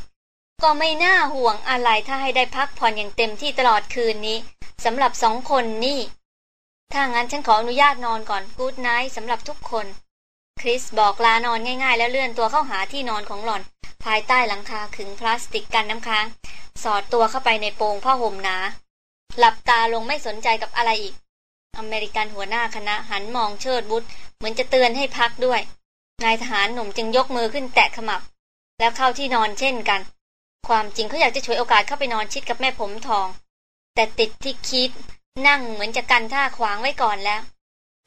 ก็ไม่น่าห่วงอะไรถ้าให้ได้พักผ่อนอย่างเต็มที่ตลอดคืนนี้สำหรับสองคนนี่ ถ้างั้นฉันขออนุญาตนอนก่อนกู๊ดไนท์สำหรับทุกคน คริสบอกลานอนง่ายๆ แล้วเลื่อนตัวเข้าหาที่นอนของหล่อน ภายใต้หลังคาขึงพลาสติกกันน้ำค้าง สอดตัวเข้าไปในโปงผ้าห่มหนา หลับตาลงไม่สนใจกับอะไรอีก อเมริกันหัวหน้าคณะหันมองเชิดบุตรเหมือนจะเตือนให้พักด้วย นายทหารหนุ่มจึงยกมือขึ้นแตะขมับ แล้วเข้าที่นอนเช่นกัน ความจริงเขาอยากจะฉวยโอกาสเข้าไปนอนชิดกับแม่ผมทอง แต่ติดที่คิดนั่งเหมือนจะกันท่าขวางไว้ก่อนแล้ว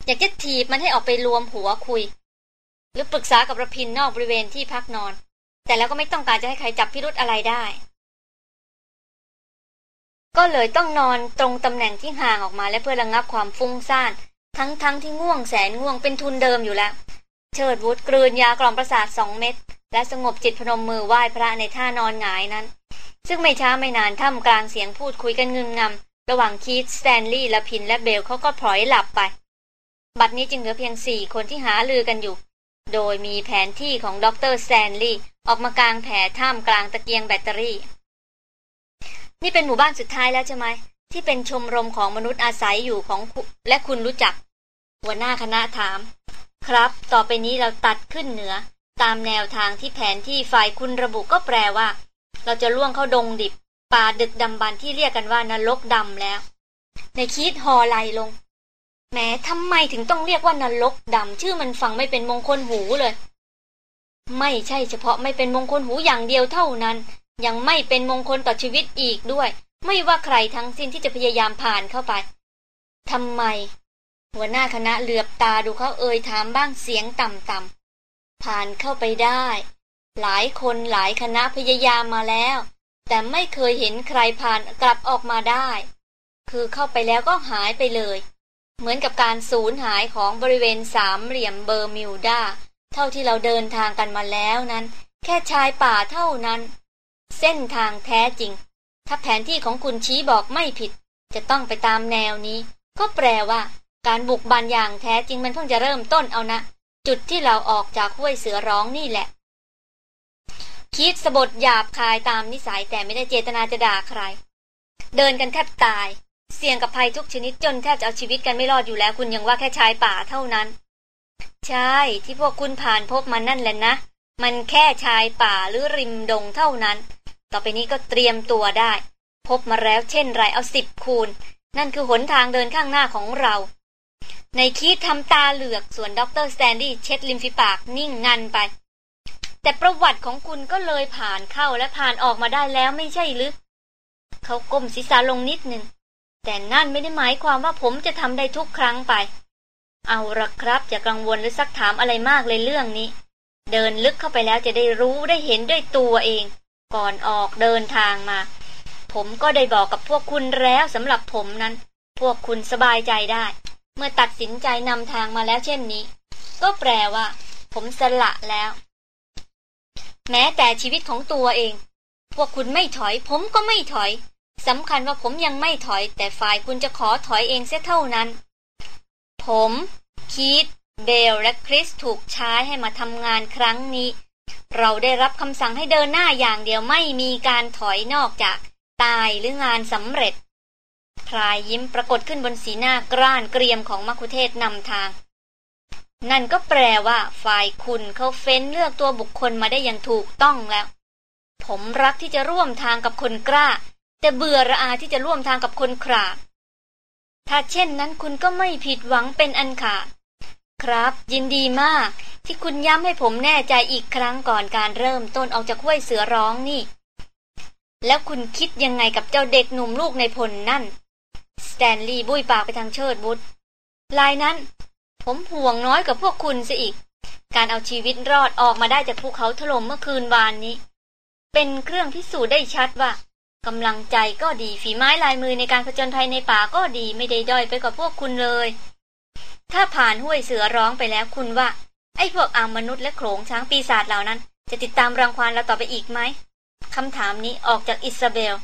อยากจะถีบมันให้ออกไปรวมหัวคุย หรือปรึกษากับระพินนอกบริเวณที่พักนอน แต่แล้วก็ไม่ต้องการจะให้ใครจับพิรุธอะไรได้ ก็เลยต้องนอนตรงตำแหน่งที่ห่างออกมาและเพื่อระงงับความฟุ้งซ่าน ทั้งๆทที่ง่วงแสนง่วงเป็นทุนเดิมอยู่แล้ว เชิดวุฒกลืนยากล่อมประสาทสองเม็ดและสงบจิตพนมมือไหว้พระในท่านอนหงายนั้น ซึ่งไม่ช้าไม่นานท่ามกลางเสียงพูดคุยกันเงึนงำระหว่างคีตสแตนลีย์ละพินและเบลเขาก็พลอยหลับไป บัดนี้จึงเหลือเพียงสี่คนที่หาลือกันอยู่ โดยมีแผนที่ของดรแตนลีย์ออกมากลางแผ่ท่ามกลางตะเกียงแบตเตอรี่ นี่เป็นหมู่บ้านสุดท้ายแล้วใช่ไหม ที่เป็นชมรมของมนุษย์อาศัยอยู่ของและคุณรู้จัก หัวหน้าคณะถาม ครับ ต่อไปนี้เราตัดขึ้นเหนือ ตามแนวทางที่แผนที่ฝ่ายคุณระบุก็แปลว่า เราจะล่วงเข้าดงดิบ ป่าดึกดำบรรที่เรียกกันว่านรกดำแล้ว ในคิดหอไหลลง แม้ทำไมถึงต้องเรียกว่านรกดำชื่อมันฟังไม่เป็นมงคลหูเลย ไม่ใช่เฉพาะไม่เป็นมงคลหูอย่างเดียวเท่านั้น ยังไม่เป็นมงคลต่อชีวิตอีกด้วย ไม่ว่าใครทั้งสิ้นที่จะพยายามผ่านเข้าไปทำไม หัวหน้าคณะเหลือบตาดูเขาเอ่ยถามบ้างเสียงต่ำๆผ่านเข้าไปได้ หลายคนหลายคณะพยายามมาแล้ว แต่ไม่เคยเห็นใครผ่านกลับออกมาได้ คือเข้าไปแล้วก็หายไปเลย เหมือนกับการสูญหายของบริเวณสามเหลี่ยมเบอร์มิวดา เท่าที่เราเดินทางกันมาแล้วนั้น แค่ชายป่าเท่านั้น เส้นทางแท้จริง ถ้าแผนที่ของคุณชี้บอกไม่ผิด จะต้องไปตามแนวนี้ ก็แปลว่า การบุกบันอย่างแท้จริงมันเพิ่งจะเริ่มต้นเอานะ จุดที่เราออกจากห้วยเสือร้องนี่แหละ คีตสบถหยาบคายตามนิสัยแต่ไม่ได้เจตนาจะด่าใคร เดินกันแทบตาย เสี่ยงกับภัยทุกชนิดจนแทบจะเอาชีวิตกันไม่รอดอยู่แล้วคุณยังว่าแค่ชายป่าเท่านั้น ใช่ที่พวกคุณผ่านพบมันนั่นแหละนะ มันแค่ชายป่าหรือริมดงเท่านั้น ต่อไปนี้ก็เตรียมตัวได้ พบมาแล้วเช่นไรเอาสิบคูณ นั่นคือหนทางเดินข้างหน้าของเรา นายคีตทำตาเหลือกส่วนด็อกเตอร์สแตนลีย์เช็ดริมฝีปากนิ่งงันไป แต่ประวัติของคุณก็เลยผ่านเข้าและผ่านออกมาได้แล้วไม่ใช่หรือเขาก้มศีรษะลงนิดหนึ่ง แต่นั่นไม่ได้หมายความว่าผมจะทำได้ทุกครั้งไป เอาละครับอย่ากังวลหรือซักถามอะไรมากเลยเรื่องนี้ เดินลึกเข้าไปแล้วจะได้รู้ได้เห็นด้วยตัวเอง ก่อนออกเดินทางมา ผมก็ได้บอกกับพวกคุณแล้วสำหรับผมนั้น พวกคุณสบายใจได้ เมื่อตัดสินใจนำทางมาแล้วเช่นนี้ ก็แปลว่า ผมสละแล้ว แม้แต่ชีวิตของตัวเอง พวกคุณไม่ถอย ผมก็ไม่ถอย สำคัญว่าผมยังไม่ถอยแต่ฝ่ายคุณจะขอถอยเองเสียเท่านั้น ผม คีตเบลและคริสถูกใช้ให้มาทำงานครั้งนี้ เราได้รับคำสั่งให้เดินหน้าอย่างเดียวไม่มีการถอยนอกจาก ตายหรืองานสำเร็จพลายยิ้มปรากฏขึ้นบนสีหน้ากร้านเกรียมของมัคุเทศนำทาง นั่นก็แปลว่า ฝ่ายคุณเขาเฟ้นเลือกตัวบุคคลมาได้อย่างถูกต้องแล้ว ผมรักที่จะร่วมทางกับคนกล้า แต่เบื่อระอาที่จะร่วมทางกับคนขาดถ้าเช่นนั้นคุณก็ไม่ผิดหวังเป็นอันขาดครับ ยินดีมาก ที่คุณย้ำให้ผมแน่ใจอีกครั้งก่อนการเริ่มต้นออกจากห้วยเสือร้องนี่ แล้วคุณคิดยังไงกับเจ้าเด็กหนุ่มลูกในพลนั่น สแตนลีย์บุยปากไปทางเชิดบุตรลายนั้น ผมห่วงน้อยกับพวกคุณซะอีก การเอาชีวิตรอดออกมาได้จากภูเขาถล่มเมื่อคืนวานนี้ เป็นเครื่องพิสูจน์ได้ชัดว่า กำลังใจก็ดีฝีไม้ลายมือในการผจญภัยในป่าก็ดีไม่ได้ด้อยไปกว่าพวกคุณเลย ถ้าผ่านห้วยเสือร้องไปแล้วคุณว่า ไอ้พวกอามนุษย์และโขงช้างปีศาจเหล่านั้น จะติดตามรังควานเราต่อไปอีกไหมคำถามนี้ออกจากอิซาเบล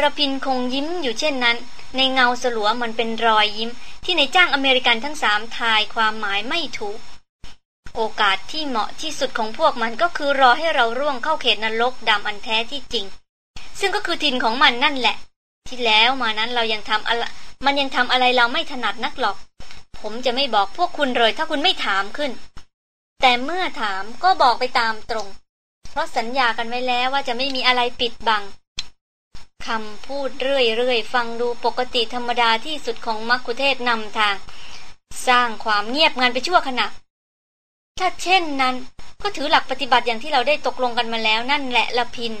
ระพินคงยิ้มอยู่เช่นนั้น ในเงาสลัวมันเป็นรอยยิ้ม ที่ในจ้างอเมริกันทั้งสามทายความหมายไม่ถูก โอกาสที่เหมาะที่สุดของพวกมันก็คือรอให้เราร่วงเข้าเขตนรกดำอันแท้ที่จริง ซึ่งก็คือทินของมันนั่นแหละ ที่แล้วมานั้นเรายังทำอะไรมันยังทำอะไรเราไม่ถนัดนักหรอก ผมจะไม่บอกพวกคุณเลยถ้าคุณไม่ถามขึ้น แต่เมื่อถามก็บอกไปตามตรง เพราะสัญญากันไว้แล้วว่าจะไม่มีอะไรปิดบังคำพูดเรื่อยๆฟังดูปกติธรรมดาที่สุดของมักคุเทศนำทาง สร้างความเงียบงันไปชั่วขณะ ถ้าเช่นนั้น ก็ถือหลักปฏิบัติอย่างที่เราได้ตกลงกันมาแล้วนั่นแหละละพิน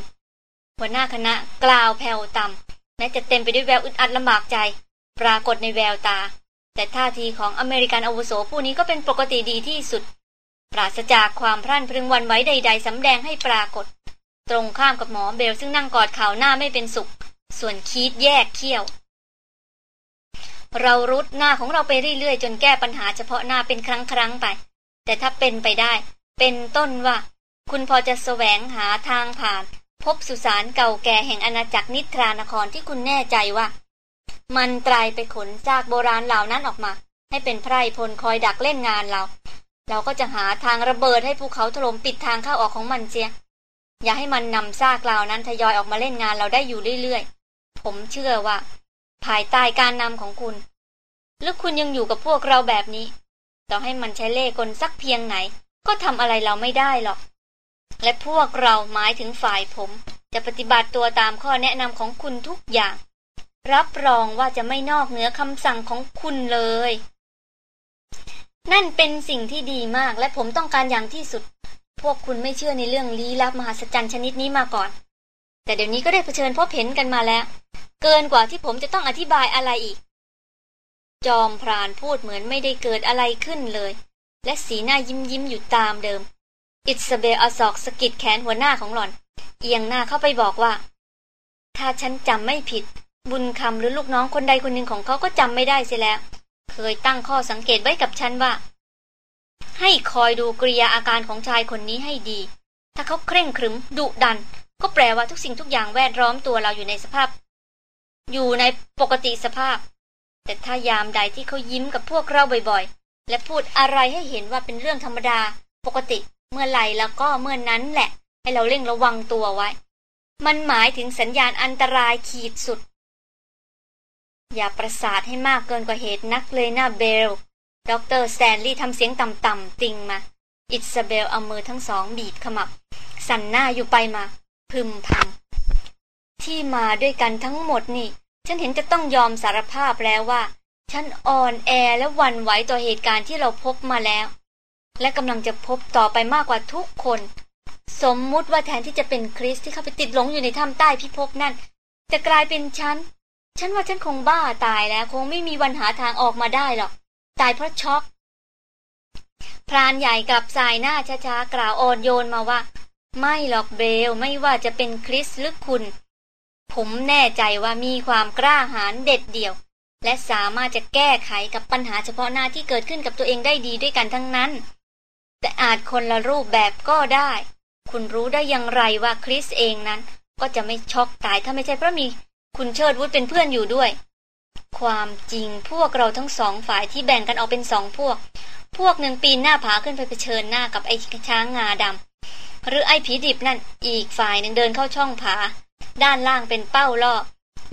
หัวหน้าคณะกล่าวแผ่วต่ำแม้จะเต็มไปด้วยแววอึดอัดลำบากใจ ปรากฏในแววตา แต่ท่าทีของอเมริกันอาวุโสผู้นี้ก็เป็นปกติดีที่สุด ปราศจากความพรั่นพรึงวันไหวใด ๆสำแดงให้ปรากฏ ตรงข้ามกับหมอเบลซึ่งนั่งกอดข่าวหน้าไม่เป็นสุข ส่วนคีดแยกเขี้ยวเรารุดหน้าของเราไปเรื่อยๆ จนแก้ปัญหาเฉพาะหน้าเป็นครั้งๆไป แต่ถ้าเป็นไปได้ เป็นต้นว่า คุณพอจะแสวงหาทางผ่าน พบสุสานเก่าแก่แห่งอาณาจักรนิทรานครที่คุณแน่ใจว่า มันตรายไปขนจากโบราณเหล่านั้นออกมา ให้เป็นไพร่พลคอยดักเล่นงานเรา เราก็จะหาทางระเบิดให้ภูเขาถล่มปิดทางเข้าออกของมันเสียอย่าให้มันนำซากเหล่านั้นทยอยออกมาเล่นงานเราได้อยู่เรื่อยๆ ผมเชื่อว่า ภายใต้การนำของคุณ หรือคุณยังอยู่กับพวกเราแบบนี้ ต่อให้มันใช้เล่กลสักเพียงไหน ก็ทำอะไรเราไม่ได้หรอก และพวกเราหมายถึงฝ่ายผม จะปฏิบัติตัวตามข้อแนะนำของคุณทุกอย่าง รับรองว่าจะไม่นอกเหนือคำสั่งของคุณเลย นั่นเป็นสิ่งที่ดีมากและผมต้องการอย่างที่สุด พวกคุณไม่เชื่อในเรื่องลี้ลับมหัศจรรย์ชนิดนี้มาก่อน แต่เดี๋ยวนี้ก็ได้เผชิญพบเห็นกันมาแล้ว เกินกว่าที่ผมจะต้องอธิบายอะไรอีก จอมพรานพูดเหมือนไม่ได้เกิดอะไรขึ้นเลย และสีหน้ายิ้มยิ้มอยู่ตามเดิม อิสเบลอาศอกสกิดแขนหัวหน้าของหล่อน เอียงหน้าเข้าไปบอกว่า ถ้าฉันจำไม่ผิด บุญคำหรือลูกน้องคนใดคนหนึ่งของเขาก็จำไม่ได้เสียแล้ว เคยตั้งข้อสังเกตไว้กับฉันว่า ให้คอยดูกริยาอาการของชายคนนี้ให้ดี ถ้าเขาเคร่งครึมดุดัน ก็แปลว่าทุกสิ่งทุกอย่างแวดล้อมตัวเราอยู่ในสภาพ อยู่ในปกติสภาพ แต่ถ้ายามใดที่เขายิ้มกับพวกเราบ่อยๆ และพูดอะไรให้เห็นว่าเป็นเรื่องธรรมดา ปกติเมื่อไหร่แล้วก็เมื่อนั้นแหละ ให้เราเร่งระวังตัวไว้ มันหมายถึงสัญญาณอันตรายขีดสุด อย่าประสาทให้มากเกินกว่าเหตุนักเลยนะเบลด็อกเตอร์สแตนลีย์ทำเสียงต่ำๆติงมา อิซาเบลเอามือทั้งสองบีบขมับ สั่นหน้าอยู่ไปมา พึมพำที่มาด้วยกันทั้งหมดนี่ ฉันเห็นจะต้องยอมสารภาพแล้วว่า ฉันอ่อนแอและวันไหวต่อเหตุการณ์ที่เราพบมาแล้ว และกำลังจะพบต่อไปมากกว่าทุกคน สมมุติว่าแทนที่จะเป็นคริสที่เข้าไปติดหลงอยู่ในถ้ำใต้พิภพนั่นจะกลายเป็นฉัน ฉันว่าฉันคงบ้าตายแล้ว คงไม่มีวันหาทางออกมาได้หรอก ตายเพราะช็อก พรานใหญ่กลับสายหน้าช้าๆกล่าวอ่อนโยนมาว่า ไม่หรอกเบล ไม่ว่าจะเป็นคริสหรือคุณ ผมแน่ใจว่ามีความกล้าหาญเด็ดเดี่ยว และสามารถจะแก้ไขกับปัญหาเฉพาะหน้าที่เกิดขึ้นกับตัวเองได้ดีด้วยกันทั้งนั้น แต่อาจคนละรูปแบบก็ได้ คุณรู้ได้อย่างไรว่าคริสเองนั้น ก็จะไม่ช็อกตายถ้าไม่ใช่เพราะมี คุณเชิดวุฒเป็นเพื่อนอยู่ด้วย ความจริงพวกเราทั้งสองฝ่ายที่แบ่งกันออกเป็นสองพวก พวกหนึ่งปีนหน้าผาขึ้นไปเผชิญหน้ากับไอ้ช้างงาดำหรือไอ้ผีดิบนั่นอีกฝ่ายหนึ่งเดินเข้าช่องผา ด้านล่างเป็นเป้าล่อ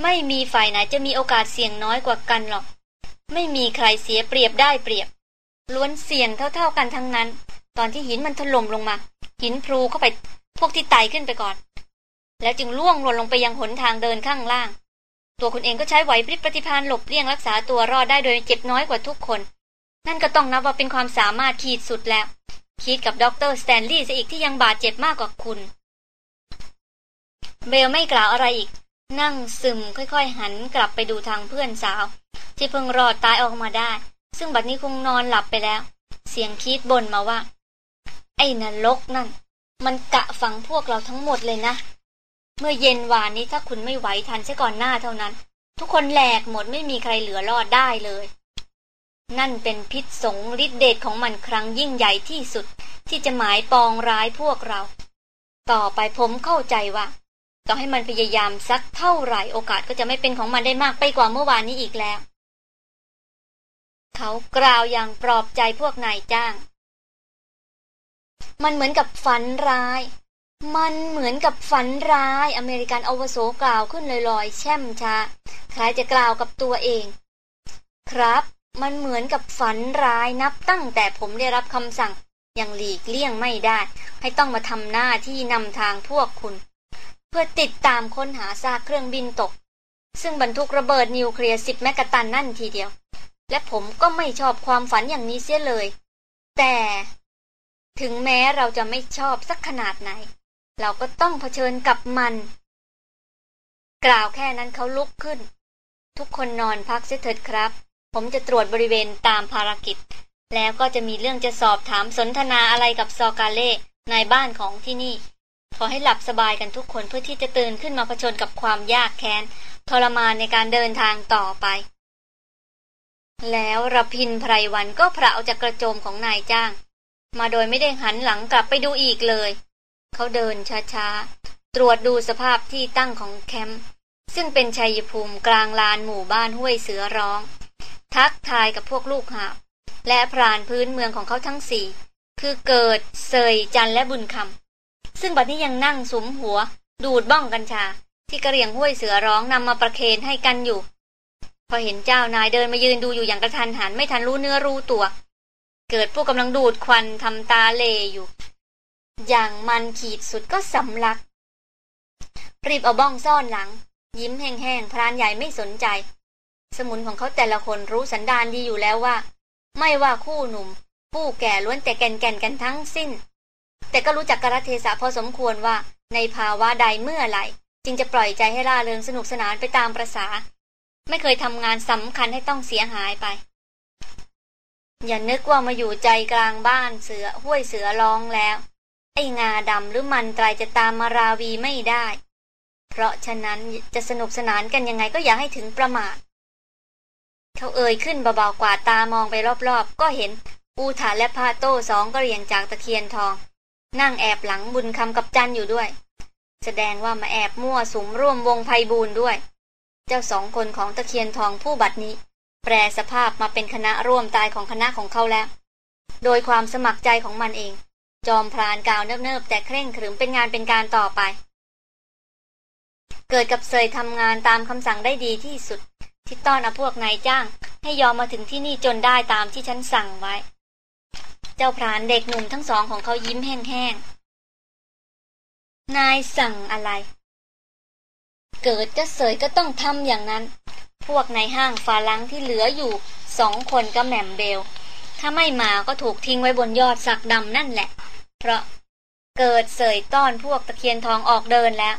ไม่มีฝ่ายไหนจะมีโอกาสเสี่ยงน้อยกว่ากันหรอก ไม่มีใครเสียเปรียบได้เปรียบ ล้วนเสี่ยงเท่าๆกันทั้งนั้น ตอนที่หินมันถล่มลงมา หินพลูเข้าไปพวกที่ไต่ขึ้นไปก่อน แล้วจึงล่วงหล่นลงไปยังหนทางเดินข้างล่าง ตัวคุณเองก็ใช้ไหวพริบปฏิพานหลบเลี่ยงรักษาตัวรอดได้โดยเจ็บน้อยกว่าทุกคน นั่นก็ต้องนับว่าเป็นความสามารถขีดสุดแล้ว คีตกับด็อกเตอร์สแตนลีย์ซะอีกที่ยังบาดเจ็บมากกว่าคุณ เบลไม่กล่าวอะไรอีก นั่งซึมค่อยๆ หันกลับไปดูทางเพื่อนสาว ที่เพิ่งรอดตายออกมาได้ ซึ่งบัดนี้คงนอนหลับไปแล้ว เสียงคีตบ่นมาว่า ไอ้นรกนั่น มันกะฝังพวกเราทั้งหมดเลยนะ เมื่อเย็นวานนี้ถ้าคุณไม่ไหวทันซะก่อนหน้าเท่านั้น ทุกคนแหลกหมดไม่มีใครเหลือรอดได้เลยนั่นเป็นพิษสงฤทธิเดชของมันครั้งยิ่งใหญ่ที่สุด ที่จะหมายปองร้ายพวกเรา ต่อไปผมเข้าใจว่า ต่อให้มันพยายามสักเท่าไหร่โอกาสก็จะไม่เป็นของมันได้มากไปกว่าเมื่อวานนี้อีกแล้ว เขากล่าวอย่างปลอบใจพวกนายจ้าง มันเหมือนกับฝันร้าย มันเหมือนกับฝันร้าย อเมริกันอวโสกล่าวขึ้นลอยๆ แช่มช้าคล้ายจะกล่าวกับตัวเอง ครับ มันเหมือนกับฝันร้ายนับตั้งแต่ผมได้รับคำสั่งอย่างหลีกเลี่ยงไม่ได้ ให้ต้องมาทำหน้าที่นำทางพวกคุณ เพื่อติดตามค้นหาซากเครื่องบินตก ซึ่งบรรทุกระเบิดนิวเคลียร์สิบแมกกาตันนั่นทีเดียว และผมก็ไม่ชอบความฝันอย่างนี้เสียเลย แต่ถึงแม้เราจะไม่ชอบสักขนาดไหน เราก็ต้องเผชิญกับมัน กล่าวแค่นั้นเขาลุกขึ้น ทุกคนนอนพักเสียเถิดครับ ผมจะตรวจบริเวณตามภารกิจ แล้วก็จะมีเรื่องจะสอบถามสนทนาอะไรกับซอกาเล่ในบ้านของที่นี่ ขอให้หลับสบายกันทุกคนเพื่อที่จะตื่นขึ้นมาเผชิญกับความยากแค้นทรมานในการเดินทางต่อไป แล้วรพินไพรวันก็พระเอาจากกระโจมของนายจ้าง มาโดยไม่ได้หันหลังกลับไปดูอีกเลย เขาเดินช้าๆ ตรวจดูสภาพที่ตั้งของแคมป์ซึ่งเป็นชัยภูมิกลางลานหมู่บ้านห้วยเสือร้อง ทักทายกับพวกลูกหาบและพรานพื้นเมืองของเขาทั้งสี่ คือเกิดเซยจันและบุญคำ ซึ่งบัดนี้ยังนั่งสุมหัว ดูดบ้องกัญชา ที่กระเรียงห้วยเสือร้องนำมาประเคนให้กันอยู่ พอเห็นเจ้านายเดินมายืนดูอยู่อย่างกระทันหันไม่ทันรู้เนื้อรู้ตัว เกิดผู้กำลังดูดควันทำตาเลอยู่ อย่างมันขีดสุดก็สำลัก รีบเอาบ้องซ่อนหลัง ยิ้มแห้งๆพรานใหญ่ไม่สนใจ สมุนของเขาแต่ละคนรู้สันดานดีอยู่แล้วว่า ไม่ว่าคู่หนุ่มผู้แก่ล้วนแต่แก่นแก่นกันทั้งสิ้น แต่ก็รู้จักกระเทศะพอสมควรว่าในภาวะใดเมื่อไหร่ จึงจะปล่อยใจให้ล่าเริงสนุกสนานไปตามประษา ไม่เคยทำงานสำคัญให้ต้องเสียหายไป อย่านึกว่ามาอยู่ใจกลางบ้านเสือห้วยเสือร้องแล้ว ไอ้งาดำหรือมันตรายจะตามมาราวีไม่ได้ เพราะฉะนั้นจะสนุกสนานกันยังไงก็อย่าให้ถึงประมาทเขาเอ่ยขึ้นเบาๆกว่าตามองไปรอบๆ ก็เห็นอูถาและพาโต้สองก็เรียงจากตะเคียนทอง นั่งแอบหลังบุญคำกับจันอยู่ด้วย แสดงว่ามาแอบมั่วสุมร่วมวงไพบูนด้วย เจ้าสองคนของตะเคียนทองผู้บัดนี้ แปรสภาพมาเป็นคณะร่วมตายของคณะของเขาแล้ว โดยความสมัครใจของมันเอง จอมพรานกาวเนิบๆแต่เคร่งขรึมเป็นงานเป็นการต่อไป เกิดกับเซยทำงานตามคำสั่งได้ดีที่สุดที่ต้อนเอาพวกนายจ้าง ให้ยอมมาถึงที่นี่จนได้ตามที่ฉันสั่งไว้ เจ้าพรานเด็กหนุ่มทั้งสองของเขายิ้มแห้งๆ นายสั่งอะไร เกิดจะเสยก็ต้องทำอย่างนั้น พวกในห้างฟาลังที่เหลืออยู่สองคนก็แหม่มเบล ถ้าไม่มาก็ถูกทิ้งไว้บนยอดสักดำนั่นแหละ เพราะเกิดเสยต้อนพวกตะเคียนทองออกเดินแล้ว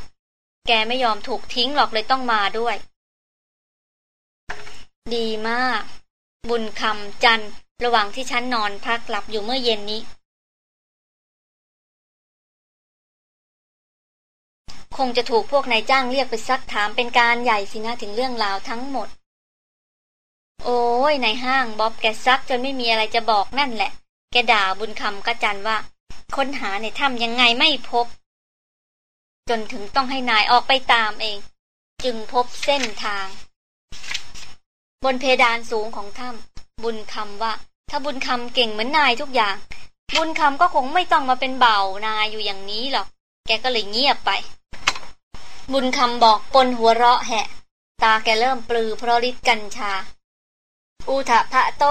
แกไม่ยอมถูกทิ้งหรอกเลยต้องมาด้วย ดีมาก บุญคำจัน ระหว่างที่ฉันนอนพักหลับอยู่เมื่อเย็นนี้ คงจะถูกพวกนายจ้างเรียกไปซักถามเป็นการใหญ่สินะถึงเรื่องราวทั้งหมด โอ้ยในห้างบ๊อบแกซักจนไม่มีอะไรจะบอกนั่นแหละ แกด่าบุญคำกระจันว่า ค้นหาในถ้ำยังไงไม่พบ จนถึงต้องให้นายออกไปตามเอง จึงพบเส้นทาง บนเพดานสูงของถ้ำบุญคำว่า ถ้าบุญคำเก่งเหมือนนายทุกอย่าง บุญคำก็คงไม่ต้องมาเป็นเบานายอยู่อย่างนี้หรอก แกก็เลยเงียบไป บุญคำบอกปนหัวเราะแหะ ตาแกเริ่มปลือเพราะฤทธิ์กัญชา อูทะพระโต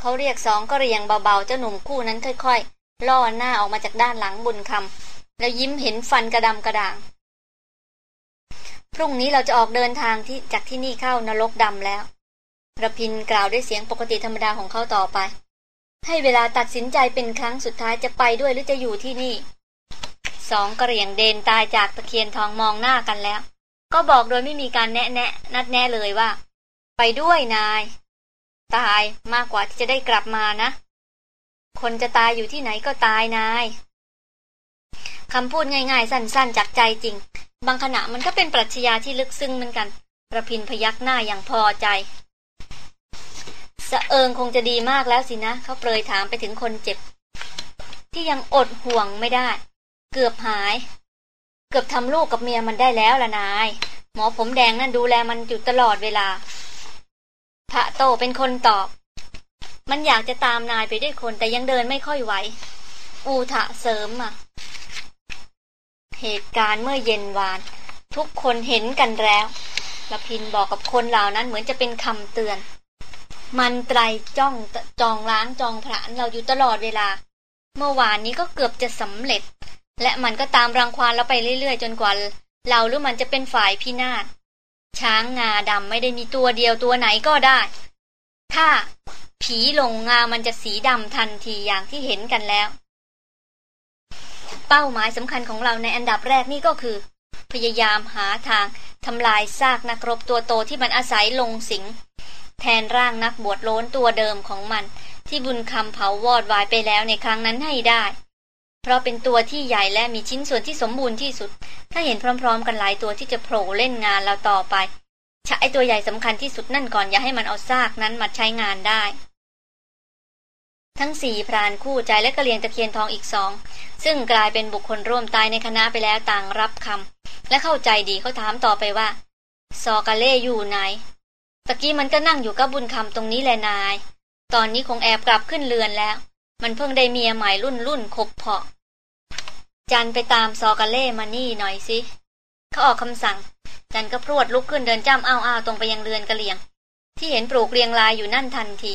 เขาเรียกสองก็เรียงเบาๆ เจ้าหนุ่มคู่นั้นค่อยๆ ล่อหน้าออกมาจากด้านหลังบุญคำแล้วยิ้มเห็นฟันกระดำกระด่าง พรุ่งนี้เราจะออกเดินทางที่จากที่นี่เข้านรกดำแล้ว ระพินกล่าวด้วยเสียงปกติธรรมดาของเขาต่อไป ให้เวลาตัดสินใจเป็นครั้งสุดท้ายจะไปด้วยหรือจะอยู่ที่นี่ สองกระเหรี่ยงเดนตายจากตะเคียนทองมองหน้ากันแล้ว ก็บอกโดยไม่มีการแนะแนะนัดแน่เลยว่า ไปด้วยนาย ตายมากกว่าที่จะได้กลับมานะ คนจะตายอยู่ที่ไหนก็ตายนายคำพูดง่ายๆ สั้นๆ จากใจจริง บางขณะมันก็เป็นปรัชญาที่ลึกซึ้งเหมือนกันระพินพยักหน้าอย่างพอใจ สะเอิงคงจะดีมากแล้วสินะเขาเปรยถามไปถึงคนเจ็บ ที่ยังอดห่วงไม่ได้ เกือบหาย เกือบทำลูกกับเมียมันได้แล้วล่ะนาย หมอผมแดงนั่นดูแลมันอยู่ตลอดเวลาพระโตเป็นคนตอบ มันอยากจะตามนายไปด้วยคนแต่ยังเดินไม่ค่อยไหว อูทะเสริมอะ เหตุการณ์เมื่อเย็นวาน ทุกคนเห็นกันแล้วละพินบอกกับคนเหล่านั้นเหมือนจะเป็นคำเตือน มันไตรจ้องจองล้างจองผลานเราอยู่ตลอดเวลา เมื่อวานนี้ก็เกือบจะสำเร็จ และมันก็ตามรังควานเราไปเรื่อยๆ จนกว่าเราหรือมันจะเป็นฝ่ายพินาศช้างงาดำไม่ได้มีตัวเดียวตัวไหนก็ได้ ถ้าผีลงงามันจะสีดำทันทีอย่างที่เห็นกันแล้ว เป้าหมายสำคัญของเราในอันดับแรกนี่ก็คือ พยายามหาทางทำลายซากนักรบตัวโตที่มันอาศัยลงสิง แทนร่างนักบวชโล้นตัวเดิมของมัน ที่บุญคำเผาวอดวายไปแล้วในครั้งนั้นให้ได้ เพราะเป็นตัวที่ใหญ่และมีชิ้นส่วนที่สมบูรณ์ที่สุด ถ้าเห็นพร้อมๆ กันหลายตัวที่จะโผล่เล่นงานเราต่อไปใช้ตัวใหญ่สำคัญที่สุดนั่นก่อนอย่าให้มันเอาซากนั้นมาใช้งานได้ ทั้งสี่พรานคู่ใจและกระเลียงตะเคียนทองอีกสอง ซึ่งกลายเป็นบุคคลร่วมตายในคณะไปแล้วต่างรับคำและเข้าใจดีเขาถามต่อไปว่า ซอกาเล่อยู่ไหน ตะกี้มันก็นั่งอยู่กับบุญคำตรงนี้แหละนาย ตอนนี้คงแอบกลับขึ้นเรือนแล้ว มันเพิ่งได้เมียใหม่รุ่นรุ่นคบเพาะ จันไปตามซอกาเล่มานี่หน่อยสิเขาออกคำสั่ง จันก็พรวดลุกขึ้นเดินจ้ำอ้าวๆตรงไปยังเรือนกระเลียง ที่เห็นปลูกเรียงรายอยู่นั่นทันที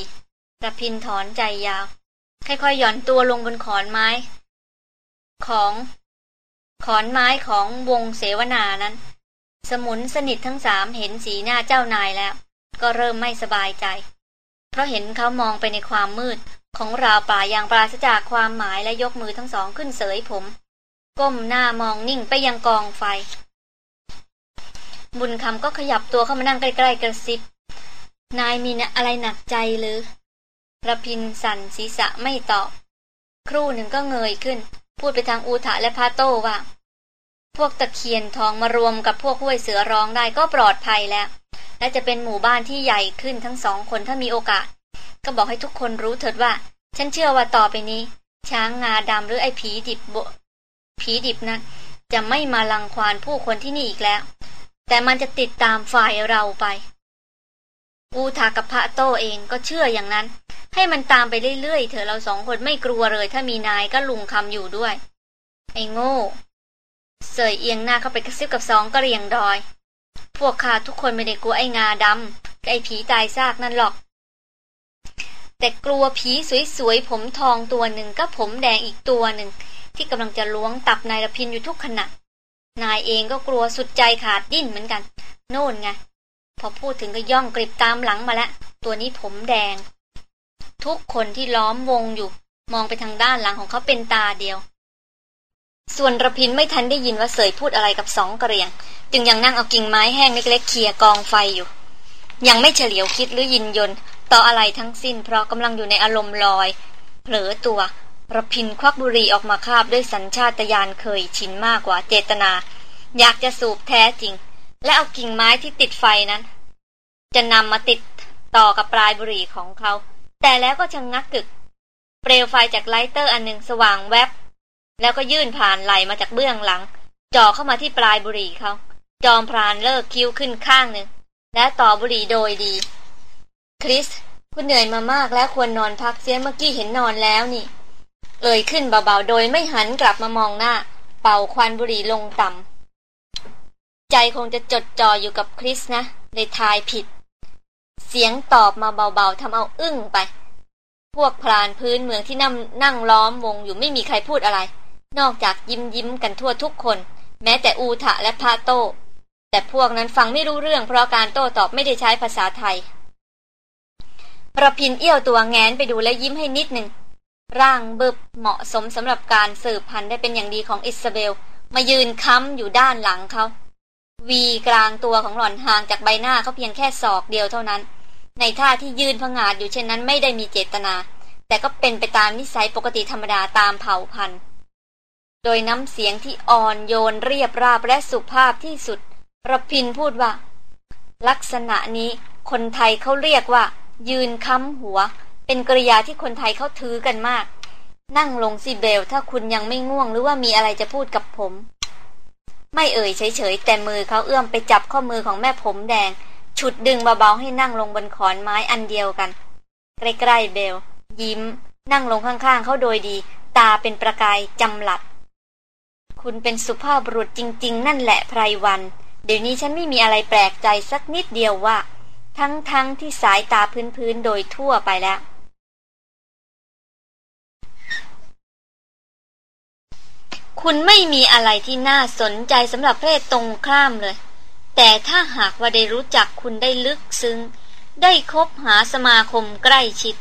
ระพินถอนใจยาว ค่อยๆหย่อนตัวลงบนขอนไม้ ของ ขอนไม้ของวงเสวนานั้น สมุนสนิททั้งสามเห็นสีหน้าเจ้านายแล้ว ก็เริ่มไม่สบายใจ เพราะเห็นเขามองไปในความมืด ของราวป่าอย่างปราศจากความหมายและยกมือทั้งสองขึ้นเสยผม ก้มหน้ามองนิ่งไปยังกองไฟ บุญคำก็ขยับตัวเข้ามานั่งใกล้ๆกระซิบ นายมีอะไรหนักใจหรือระพินสั่นศีรษะไม่ตอบ ครู่หนึ่งก็เงยขึ้น พูดไปทางอูทะและพาโต้ว่า พวกตะเคียนทองมารวมกับพวกห้วยเสือร้องได้ก็ปลอดภัยแล้ว และจะเป็นหมู่บ้านที่ใหญ่ขึ้นทั้งสองคนถ้ามีโอกาส ก็บอกให้ทุกคนรู้เถิดว่า ฉันเชื่อว่าต่อไปนี้ ช้างงาดำหรือไอ้ผีดิบโบผีดิบนะจะไม่มาลังควานผู้คนที่นี่อีกแล้ว แต่มันจะติดตามฝ่ายเราไป อูทากับพระโตเองก็เชื่ออย่างนั้น ให้มันตามไปเรื่อยๆเถอะเราสองคนไม่กลัวเลย ถ้ามีนายก็ลุงคำอยู่ด้วย ไอ้โง่ เสยเอียงหน้าเข้าไปกระซิบกับสองกระเรียงดอย พวกข้าทุกคนไม่ได้กลัวไอ้งาดำไอ้ผีตายซากนั่นหรอก แต่กลัวผีสวยๆผมทองตัวหนึ่งก็ผมแดงอีกตัวหนึ่ง ที่กำลังจะล้วงตับนายรพินอยู่ทุกขณะ นายเองก็กลัวสุดใจขาดดิ้นเหมือนกัน โน่นไง พอพูดถึงก็ย่องกริบตามหลังมาแล้วตัวนี้ผมแดง ทุกคนที่ล้อมวงอยู่ มองไปทางด้านหลังของเขาเป็นตาเดียว ส่วนระพินไม่ทันได้ยินว่าเสยพูดอะไรกับสองกระเรียง จึงยังนั่งเอากิ่งไม้แห้งเล็กๆเคลียกองไฟอยู่ ยังไม่เฉลียวคิดหรือยินยนต่ออะไรทั้งสิ้น เพราะกำลังอยู่ในอารมณ์ลอย เผลอตัวระพินควักบุหรี่ออกมาคาบด้วยสัญชาตญาณเคยชินมากกว่าเจตนา อยากจะสูบแท้จริง และเอากิ่งไม้ที่ติดไฟนั้น จะนำมาติดต่อกับปลายบุหรี่ของเขา แต่แล้วก็ชะงงักกึก เปลวไฟจากไลเตอร์อันหนึ่งสว่างแวบ แล้วก็ยื่นผ่านไหลมาจากเบื้องหลัง จ่อเข้ามาที่ปลายบุหรี่เขาจอมพรานเลิกคิ้วขึ้นข้างหนึ่ง และต่อบุหรี่โดยดี คริส คุณเหนื่อยมามากแล้วควรนอนพักเสียเมื่อกี้เห็นนอนแล้วนี่ เอ่ยขึ้นเบาๆโดยไม่หันกลับมามองหน้า เป่าควันบุหรี่ลงต่ำใจคงจะจดจ่ออยู่กับคริสนะเลยทายผิด เสียงตอบมาเบาๆทำเอาอึ้งไป พวกพรานพื้นเมืองที่นั่งนั่งล้อมวงอยู่ไม่มีใครพูดอะไร นอกจากยิ้มยิ้มกันทั่วทุกคน แม้แต่อูทะและพาโต แต่พวกนั้นฟังไม่รู้เรื่องเพราะการโต้ตอบไม่ได้ใช้ภาษาไทย ประพินเอี้ยวตัวแงนไปดูและยิ้มให้นิดหนึ่ง ร่างบึบเหมาะสมสำหรับการสืบพันธุ์ได้เป็นอย่างดีของอิสเบล มายืนค้ำอยู่ด้านหลังเขาวีกลางตัวของหล่อนห่างจากใบหน้าเขาเพียงแค่ศอกเดียวเท่านั้น ในท่าที่ยืนพงาดอยู่เช่นนั้นไม่ได้มีเจตนา แต่ก็เป็นไปตามนิสัยปกติธรรมดาตามเผ่าพันธุ์ โดยน้ำเสียงที่อ่อนโยนเรียบราบและสุภาพที่สุดระพินพูดว่า ลักษณะนี้คนไทยเขาเรียกว่า ยืนค้ำหัว เป็นกริยาที่คนไทยเขาถือกันมาก นั่งลงสิเบล ถ้าคุณยังไม่ง่วงหรือว่ามีอะไรจะพูดกับผม ไม่เอ่ยเฉยๆ แต่มือเขาเอื้อมไปจับข้อมือของแม่ผมแดง ฉุดดึงเบาๆให้นั่งลงบนขอนไม้อันเดียวกัน ใกล้ๆเบล ยิ้ม นั่งลงข้างๆเขาโดยดี ตาเป็นประกายจำหลัด คุณเป็นสุภาพบุรุษจริง ๆ นั่นแหละไพรวัน เดี๋ยวนี้ฉันไม่มีอะไรแปลกใจสักนิดเดียวว่า ทั้งๆทที่สายตาพื้นๆโดยทั่วไปแล้ว คุณไม่มีอะไรที่น่าสนใจสำหรับเพศตรงข้ามเลย แต่ถ้าหากว่าได้รู้จักคุณได้ลึกซึ้ง ได้คบหาสมาคมใกล้ชิด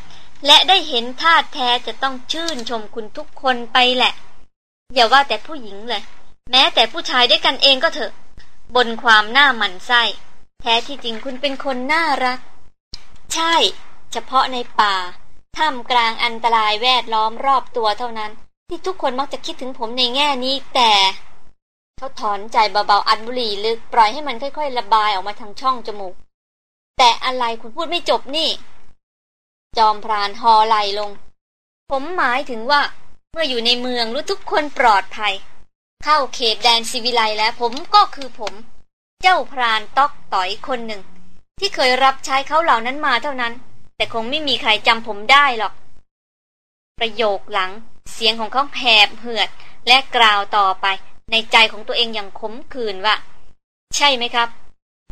และได้เห็นท่าแท้จะต้องชื่นชมคุณทุกคนไปแหละ อย่าว่าแต่ผู้หญิงเลย แม้แต่ผู้ชายด้วยกันเองก็เถอะ บนความหน้าหมันไส้ แท้ที่จริงคุณเป็นคนน่ารัก ใช่ เฉพาะในป่าท่ามกลางอันตรายแวดล้อมรอบตัวเท่านั้น ที่ทุกคนมักจะคิดถึงผมในแง่นี้แต่ เขาถอนใจเบาๆอัดบุหรี่ลึกปล่อยให้มันค่อยๆ ระบายออกมาทางช่องจมูก แต่อะไรคุณพูดไม่จบนี่ จอมพรานหอไหลลง ผมหมายถึงว่า เมื่ออยู่ในเมืองรู้ทุกคนปลอดภัย เข้าเขตแดนซิวิไลแล้วผมก็คือผม เจ้าพรานต๊อกต่อยคนหนึ่ง ที่เคยรับใช้เขาเหล่านั้นมาเท่านั้น แต่คงไม่มีใครจำผมได้หรอก ประโยคหลัง เสียงของเขาแหบเหือด และกล่าวต่อไป ในใจของตัวเองอย่างขมขื่นว่า ใช่ไหมครับ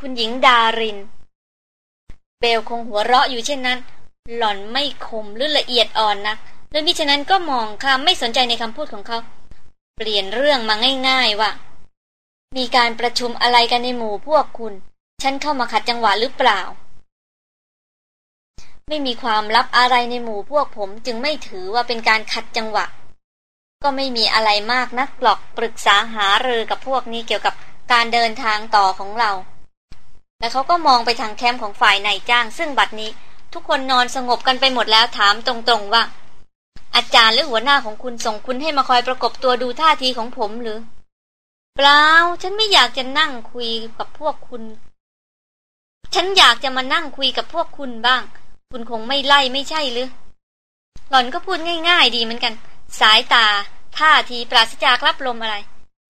คุณหญิงดาริน เบลคงหัวเราะอยู่เช่นนั้น หล่อนไม่คมหรือละเอียดอ่อนนัก และมิฉะนั้นก็มองข้ามไม่สนใจในคำพูดของเขา เปลี่ยนเรื่องมาง่าย ๆ ว่า มีการประชุมอะไรกันในหมู่พวกคุณ ฉันเข้ามาขัดจังหวะหรือเปล่า ไม่มีความลับอะไรในหมู่พวกผมจึงไม่ถือว่าเป็นการขัดจังหวะ ก็ไม่มีอะไรมากนักหรอกปรึกษาหารือกับพวกนี้เกี่ยวกับการเดินทางต่อของเรา แล้วเขาก็มองไปทางแคมป์ของฝ่ายนายจ้าง ซึ่งบัดนี้ ทุกคนนอนสงบกันไปหมดแล้วถามตรงๆว่า อาจารย์หรือหัวหน้าของคุณส่งคุณให้มาคอยประกบตัวดูท่าทีของผมหรือ เปล่า ฉันไม่อยากจะนั่งคุยกับพวกคุณ ฉันอยากจะมานั่งคุยกับพวกคุณบ้าง คุณคงไม่ไล่ไม่ใช่หรือ หล่อนก็พูดง่าย ๆ ดีเหมือนกัน สายตา ท่าทีปราศจากรับลมอะไร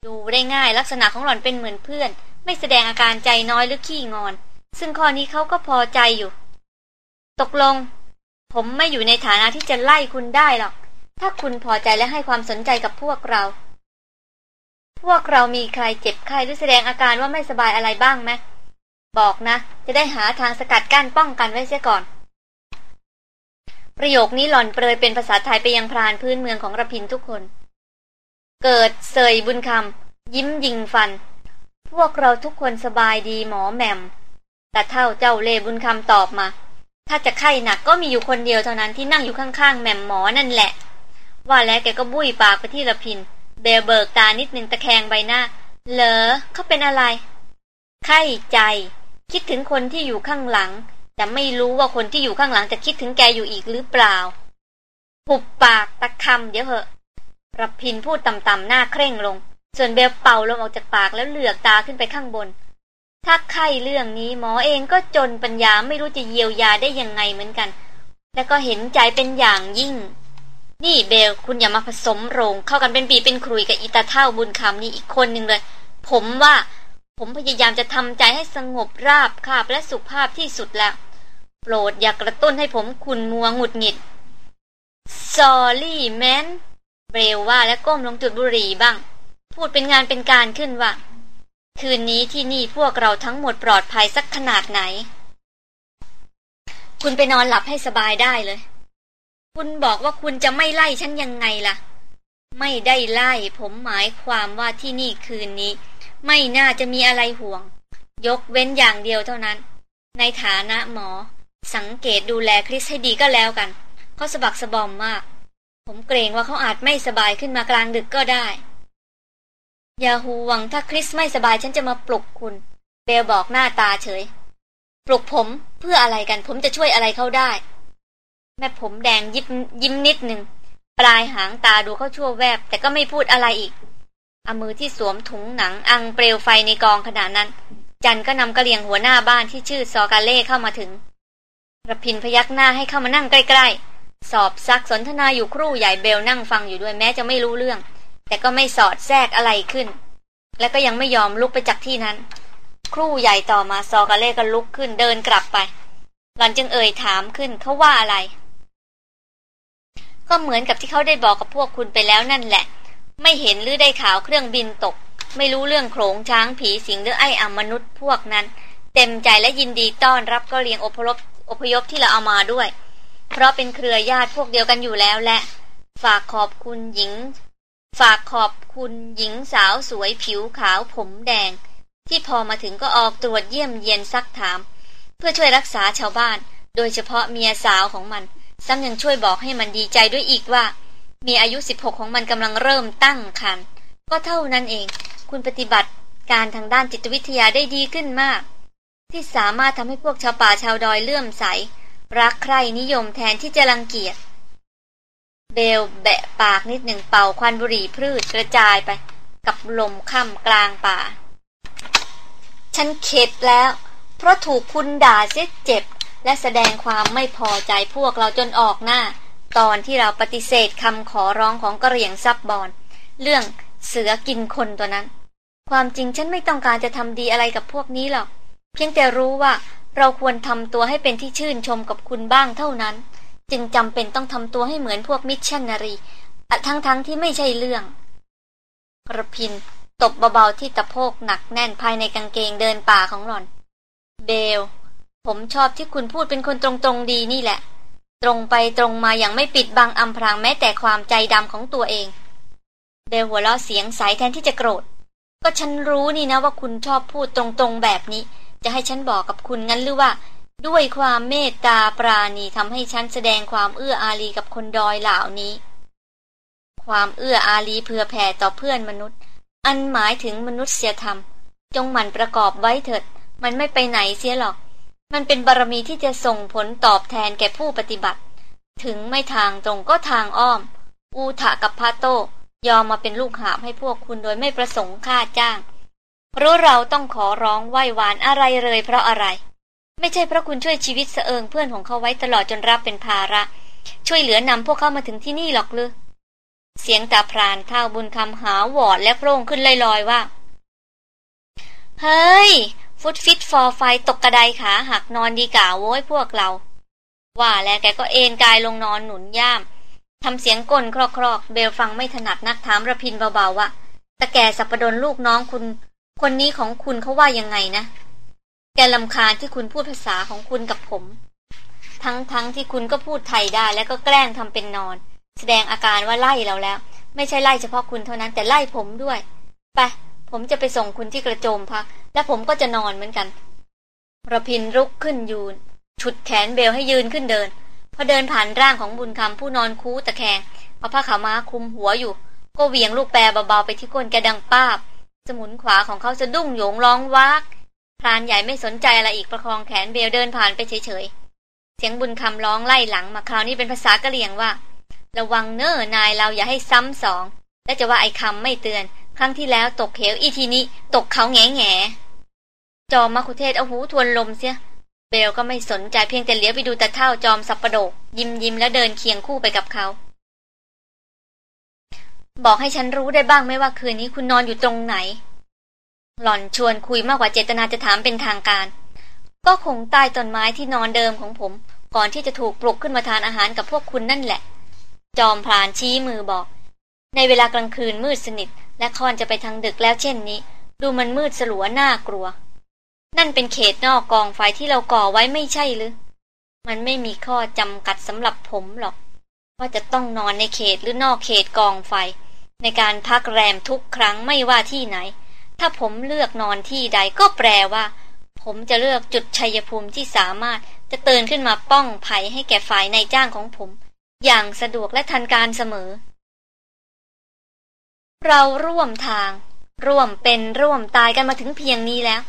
ดูได้ง่ายลักษณะของหล่อนเป็นเหมือนเพื่อน ไม่แสดงอาการใจน้อยหรือขี้งอน ซึ่งข้อนี้เขาก็พอใจอยู่ ตกลง ผมไม่อยู่ในฐานะที่จะไล่คุณได้หรอก ถ้าคุณพอใจและให้ความสนใจกับพวกเรา พวกเรามีใครเจ็บไข้หรือแสดงอาการว่าไม่สบายอะไรบ้างไหมบอกนะ จะได้หาทางสกัดกั้นป้องกันไว้เสียก่อน ประโยคนี้หล่อนเปรยเป็นภาษาไทยไปยังพรานพื้นเมืองของระพินทุกคน เกิดเสยบุญคำยิ้มยิงฟัน พวกเราทุกคนสบายดีหมอแหม่ม แต่เท่าเจ้าเลบุญคำตอบมา ถ้าจะไข้หนักก็มีอยู่คนเดียวเท่านั้นที่นั่งอยู่ข้างๆแหม่มหมอนั่นแหละ ว่าแล้วแกก็บุ้ยปากไปที่ระพิน เบลเบิกตานิดหนึ่งตะแคงใบหน้า เหรอเขาเป็นอะไร ไข้ใจ คิดถึงคนที่อยู่ข้างหลัง แต่ไม่รู้ว่าคนที่อยู่ข้างหลังจะคิดถึงแกอยู่อีกหรือเปล่าปุบปากตะคำเดี๋ยวเหอะรพินพูดต่ำๆหน้าเคร่งลง ส่วนเบลเป่าลมออกจากปากแล้วเหลือกตาขึ้นไปข้างบน ถ้าไข้เรื่องนี้หมอเองก็จนปัญญาไม่รู้จะเยียวยาได้ยังไงเหมือนกัน แล้วก็เห็นใจเป็นอย่างยิ่ง นี่เบลคุณอย่ามาผสมโรง เข้ากันเป็นปีเป็นครุยกับอีตาเท่าบุญคำนี่อีกคนหนึ่งเลย ผมว่าผมพยายามจะทำใจให้สงบราบคาบและสุภาพที่สุดแล้ว โปรดอย่ากระตุ้นให้ผมขุนมัวหงุดหงิด sorry man เบลว่าและก้มลงจุดบุหรี่บ้าง พูดเป็นงานเป็นการขึ้นว่า คืนนี้ที่นี่พวกเราทั้งหมดปลอดภัยสักขนาดไหน คุณไปนอนหลับให้สบายได้เลย คุณบอกว่าคุณจะไม่ไล่ฉันยังไงล่ะ ไม่ได้ไล่ ผมหมายความว่าที่นี่คืนนี้ ไม่น่าจะมีอะไรห่วง ยกเว้นอย่างเดียวเท่านั้น ในฐานะหมอ สังเกตดูแลคริสให้ดีก็แล้วกันเขาสะบักสะบอมมาก ผมเกรงว่าเขาอาจไม่สบายขึ้นมากลางดึกก็ได้ ย่าห่วงถ้าคริสไม่สบายฉันจะมาปลุกคุณ เบลบอกหน้าตาเฉย ปลุกผมเพื่ออะไรกัน ผมจะช่วยอะไรเขาได้ แม่ผมแดงยิบยิ้มนิดหนึ่ง ปลายหางตาดูเขาชั่วแวบ แต่ก็ไม่พูดอะไรอีกเอามือที่สวมถุงหนังอังเปลวไฟในกองขณะนั้น จันก็นำกระเลียงหัวหน้าบ้านที่ชื่อซอกาเล่เข้ามาถึงระพินพยักหน้าให้เข้ามานั่งใกล้ ๆ สอบซักสนทนาอยู่ครู่ใหญ่เบลนั่งฟังอยู่ด้วยแม้จะไม่รู้เรื่อง แต่ก็ไม่สอดแทรกอะไรขึ้น และก็ยังไม่ยอมลุกไปจากที่นั้น ครู่ใหญ่ต่อมาซอกาเล่ก็ลุกขึ้นเดินกลับไป หลันจึงเอ่ยถามขึ้นเขาว่าอะไร ก็เหมือนกับที่เขาได้บอกกับพวกคุณไปแล้วนั่นแหละ ไม่เห็นหรือได้ข่าวเครื่องบินตก ไม่รู้เรื่องโขงช้างผีสิงหรือไอ้อมนุษย์พวกนั้น เต็มใจและยินดีต้อนรับก็เลี้ยงอพยพอพยพที่เราเอามาด้วย เพราะเป็นเครือญาติพวกเดียวกันอยู่แล้วและ ฝากขอบคุณหญิง ฝากขอบคุณหญิงสาวสวยผิวขาวผมแดง ที่พอมาถึงก็ออกตรวจเยี่ยมเยียนซักถาม เพื่อช่วยรักษาชาวบ้าน โดยเฉพาะเมียสาวของมัน ซ้ำยังช่วยบอกให้มันดีใจด้วยอีกว่า มีอายุ 16 ของมันกำลังเริ่มตั้งคันก็เท่านั้นเอง คุณปฏิบัติการทางด้านจิตวิทยาได้ดีขึ้นมาก ที่สามารถทำให้พวกชาวป่าชาวดอยเลื่อมใส รักใคร่นิยมแทนที่จะรังเกียจ เบลแบะปากนิดหนึ่งเป่าควันบุหรี่พืชกระจายไป กับลมค่ำกลางป่า ฉันเข็ดแล้ว เพราะถูกคุณด่าเสียเจ็บ และแสดงความไม่พอใจพวกเราจนออกหน้า ตอนที่เราปฏิเสธคำขอร้องของกระเหรี่ยงซับบอน เรื่องเสือกินคนตัวนั้น ความจริงฉันไม่ต้องการจะทำดีอะไรกับพวกนี้หรอก เพียงแต่รู้ว่าเราควรทำตัวให้เป็นที่ชื่นชมกับคุณบ้างเท่านั้น จึงจำเป็นต้องทำตัวให้เหมือนพวกมิชชันนารีทั้งๆทที่ไม่ใช่เรื่องกระพินตบเบาๆที่ตะโพกหนักแน่นภายในกางเกงเดินป่าของหล่อน เบล ผมชอบที่คุณพูดเป็นคนตรงๆดีนี่แหละ ตรงไปตรงมาอย่างไม่ปิดบังอำพรางแม้แต่ความใจดำของตัวเอง เบลหัวเราะเสียงใสแทนที่จะโกรธ ก็ฉันรู้นี่นะว่าคุณชอบพูดตรงๆแบบนี้ จะให้ฉันบอกกับคุณงั้นหรือว่า ด้วยความเมตตาปราณีทำให้ฉันแสดงความเอื้ออารีกับคนดอยเหล่านี้ ความเอื้ออารีเพื่อแผ่ต่อเพื่อนมนุษย์ อันหมายถึงมนุษยธรรม จงหมั่นประกอบไว้เถิด มันไม่ไปไหนเสียหรอก มันเป็นบารมีที่จะส่งผลตอบแทนแก่ผู้ปฏิบัติ ถึงไม่ทางตรงก็ทางอ้อม อูทะกับพาโต ยอมมาเป็นลูกหาบให้พวกคุณโดยไม่ประสงค์ค่าจ้าง เพราะเราต้องขอร้องไหว้วานอะไรเลยเพราะอะไร ไม่ใช่เพราะคุณช่วยชีวิตเสเอิงเพื่อนของเขาไว้ตลอดจนรับเป็นภาระ ช่วยเหลือนำพวกเขามาถึงที่นี่หรอกเลยเสียงตาพรานเท่าบุญคำหาวอดและโพร่งขึ้นลอยๆว่า เฮ้ย ฟุตฟิตฟอร์ไฟตกกระไดขาหักนอนดีกาโว้ยพวกเรา ว่าแล้วแกก็เอนกายลงนอนหนุนย่ามทำเสียงก้นครอกๆ เบลฟังไม่ถนัดนักถามระพินเบาๆว่าตะแกสัปดนลูกน้องคุณ คนนี้ของคุณเขาว่ายังไงนะ แกลำคาญที่คุณพูดภาษาของคุณกับผม ทั้งๆทที่คุณก็พูดไทยได้ แล้วก็แกล้งทำเป็นนอน แสดงอาการว่าไล่เราแล้ว ไม่ใช่ไล่เฉพาะคุณเท่านั้นแต่ไล่ผมด้วย ไป ผมจะไปส่งคุณที่กระโจมพัก และผมก็จะนอนเหมือนกันระพินรุกขึ้นยืน ฉุดแขนเบลให้ยืนขึ้นเดิน พอเดินผ่านร่างของบุญคำผู้นอนคูตะแคงเอาผ้าขาวม้าคลุมหัวอยู่ ก็เหวี่ยงลูกแปรเบาๆไปที่ก้นแกดังป้าบ สมุนขวาของเขาจะดุ้งโยงร้องวาก พรานใหญ่ไม่สนใจอะไรอีกประคองแขนเบลเดินผ่านไปเฉยๆ เสียงบุญคำร้องไล่หลังมาคราวนี้เป็นภาษากะเหรี่ยงว่า ระวังเน้อนายเราอย่าให้ซ้ำสอง และจะว่าไอ้คำไม่เตือน ครั้งที่แล้วตกเหวอีทีนี้ ตกเขาแง่แง่จอมมาคุเทศเอาหูทวนลมเสีย เบลก็ไม่สนใจเพียงแต่เลี้ยวไปดูตาเท่าจอมสับประโดก ยิ้มยิ้มแล้วเดินเคียงคู่ไปกับเขา บอกให้ฉันรู้ได้บ้างไหมว่าคืนนี้คุณนอนอยู่ตรงไหน หล่อนชวนคุยมากกว่าเจตนาจะถามเป็นทางการ ก็คงใต้ต้นไม้ที่นอนเดิมของผม ก่อนที่จะถูกปลุกขึ้นมาทานอาหารกับพวกคุณนั่นแหละ จอมพรานชี้มือบอก ในเวลากลางคืนมืดสนิท และคอนจะไปทางดึกแล้วเช่นนี้ ดูมันมืดสลัวน่ากลัว นั่นเป็นเขตนอกกองไฟที่เราก่อไว้ไม่ใช่หรือ มันไม่มีข้อจำกัดสำหรับผมหรอก ว่าจะต้องนอนในเขตหรือนอกเขตกองไฟ ในการพักแรมทุกครั้งไม่ว่าที่ไหน ถ้าผมเลือกนอนที่ใดก็แปลว่า ผมจะเลือกจุดชัยภูมิที่สามารถจะเตือนขึ้นมาป้องภัยให้แก่ฝ่ายในจ้างของผม อย่างสะดวกและทันการเสมอ เราร่วมทาง ร่วมเป็นร่วมตายกันมาถึงเพียงนี้แล้ว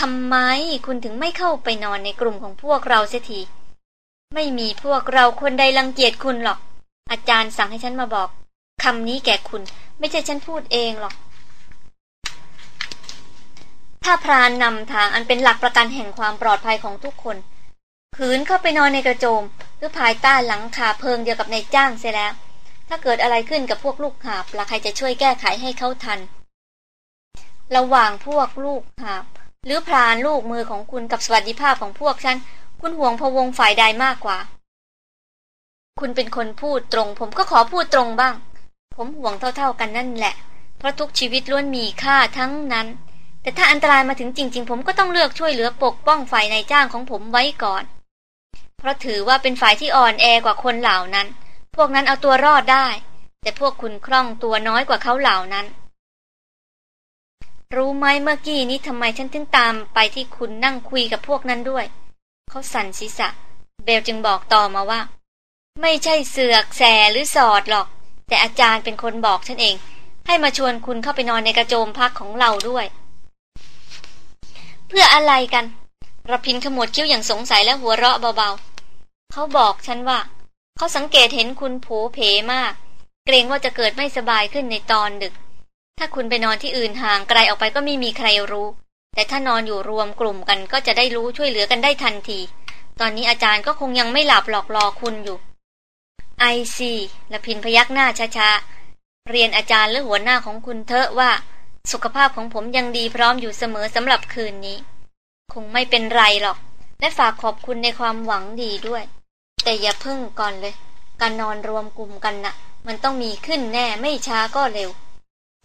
ทำไมคุณถึงไม่เข้าไปนอนในกลุ่มของพวกเราเสียทีไม่มีพวกเราคนใดรังเกียจคุณหรอก อาจารย์สั่งให้ฉันมาบอกคำนี้แก่คุณ ไม่ใช่ฉันพูดเองหรอก ถ้าพรานนำทางอันเป็นหลักประกันแห่งความปลอดภัยของทุกคน ขืนเข้าไปนอนในกระโจม หรือภายใต้หลังคาเพิงเดียวกับในจ้างเสียแล้ว ถ้าเกิดอะไรขึ้นกับพวกลูกหาบละใครจะช่วยแก้ไขให้เขาทัน ระหว่างพวกลูกหาบ หรือพรานลูกมือของคุณกับสวัสดิภาพของพวกฉัน คุณห่วงพวงฝ่ายใดมากกว่า คุณเป็นคนพูดตรง ผมก็ขอพูดตรงบ้าง ผมห่วงเท่าๆกันนั่นแหละ เพราะทุกชีวิตล้วนมีค่าทั้งนั้น แต่ถ้าอันตรายมาถึงจริง ๆ ผมก็ต้องเลือกช่วยเหลือปกป้องฝ่ายในจ้างของผมไว้ก่อน เพราะถือว่าเป็นฝ่ายที่อ่อนแอกว่าคนเหล่านั้น พวกนั้นเอาตัวรอดได้ แต่พวกคุณคล่องตัวน้อยกว่าเขาเหล่านั้น รู้ไหมเมื่อกี้นี้ทำไมฉันถึงตามไปที่คุณนั่งคุยกับพวกนั้นด้วย เขาสั่นศีรษะ เบลจึงบอกต่อมาว่า ไม่ใช่เสือกแสหรือสอดหรอก แต่อาจารย์เป็นคนบอกฉันเอง ให้มาชวนคุณเข้าไปนอนในกระโจมพักของเราด้วย พื่ออะไรกันระพินขมวดคิ้วอย่างสงสัยและหัวเราะเบาๆ เขาบอกฉันว่า เขาสังเกตเห็นคุณโผเพมาก เกรงว่าจะเกิดไม่สบายขึ้นในตอนดึก ถ้าคุณไปนอนที่อื่นห่างไกลออกไปก็ไม่มีใครรู้ แต่ถ้านอนอยู่รวมกลุ่มกันก็จะได้รู้ช่วยเหลือกันได้ทันที ตอนนี้อาจารย์ก็คงยังไม่หลับหลอกรอคุณอยู่ ไอซีละพินพยักหน้าช้าๆ เรียนอาจารย์หรือหัวหน้าของคุณเถอะว่า สุขภาพของผมยังดีพร้อมอยู่เสมอสำหรับคืนนี้ คงไม่เป็นไรหรอก และฝากขอบคุณในความหวังดีด้วย แต่อย่าพึ่งก่อนเลย การนอนรวมกลุ่มกันนะ่ะ มันต้องมีขึ้นแน่ไม่ช้าก็เร็ว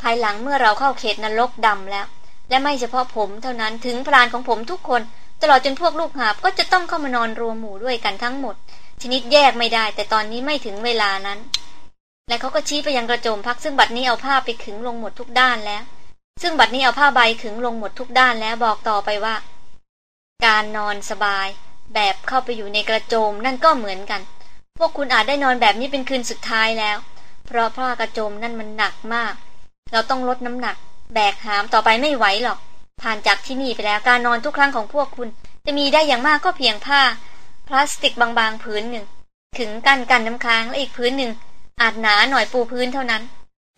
ภายหลังเมื่อเราเข้าเขตนรกดำแล้ว และไม่เฉพาะผมเท่านั้นถึงพรานของผมทุกคน ตลอดจนพวกลูกหาบก็จะต้องเข้ามานอนรวมหมู่ด้วยกันทั้งหมด ชนิดแยกไม่ได้ แต่ตอนนี้ไม่ถึงเวลานั้น และเขาก็ชี้ไปยังกระโจมพักซึ่งบัดนี้เอาผ้าไปขึงลงหมดทุกด้านแล้ว ซึ่งบัดนี้เอาผ้าใบขึงลงหมดทุกด้านแล้วบอกต่อไปว่า การนอนสบาย แบบเข้าไปอยู่ในกระโจมนั่นก็เหมือนกัน พวกคุณอาจได้นอนแบบนี้เป็นคืนสุดท้ายแล้ว เพราะผ้ากระโจมนั่นมันหนักมาก เราต้องลดน้ำหนัก แบกหามต่อไปไม่ไหวหรอก ผ่านจากที่นี่ไปแล้วการนอนทุกครั้งของพวกคุณ จะมีได้อย่างมากก็เพียงผ้า พลาสติกบางๆผืนหนึ่งขึงกั้นกันน้ำค้างและอีกพื้นหนึ่งอาจหนาหน่อยปูพื้นเท่านั้น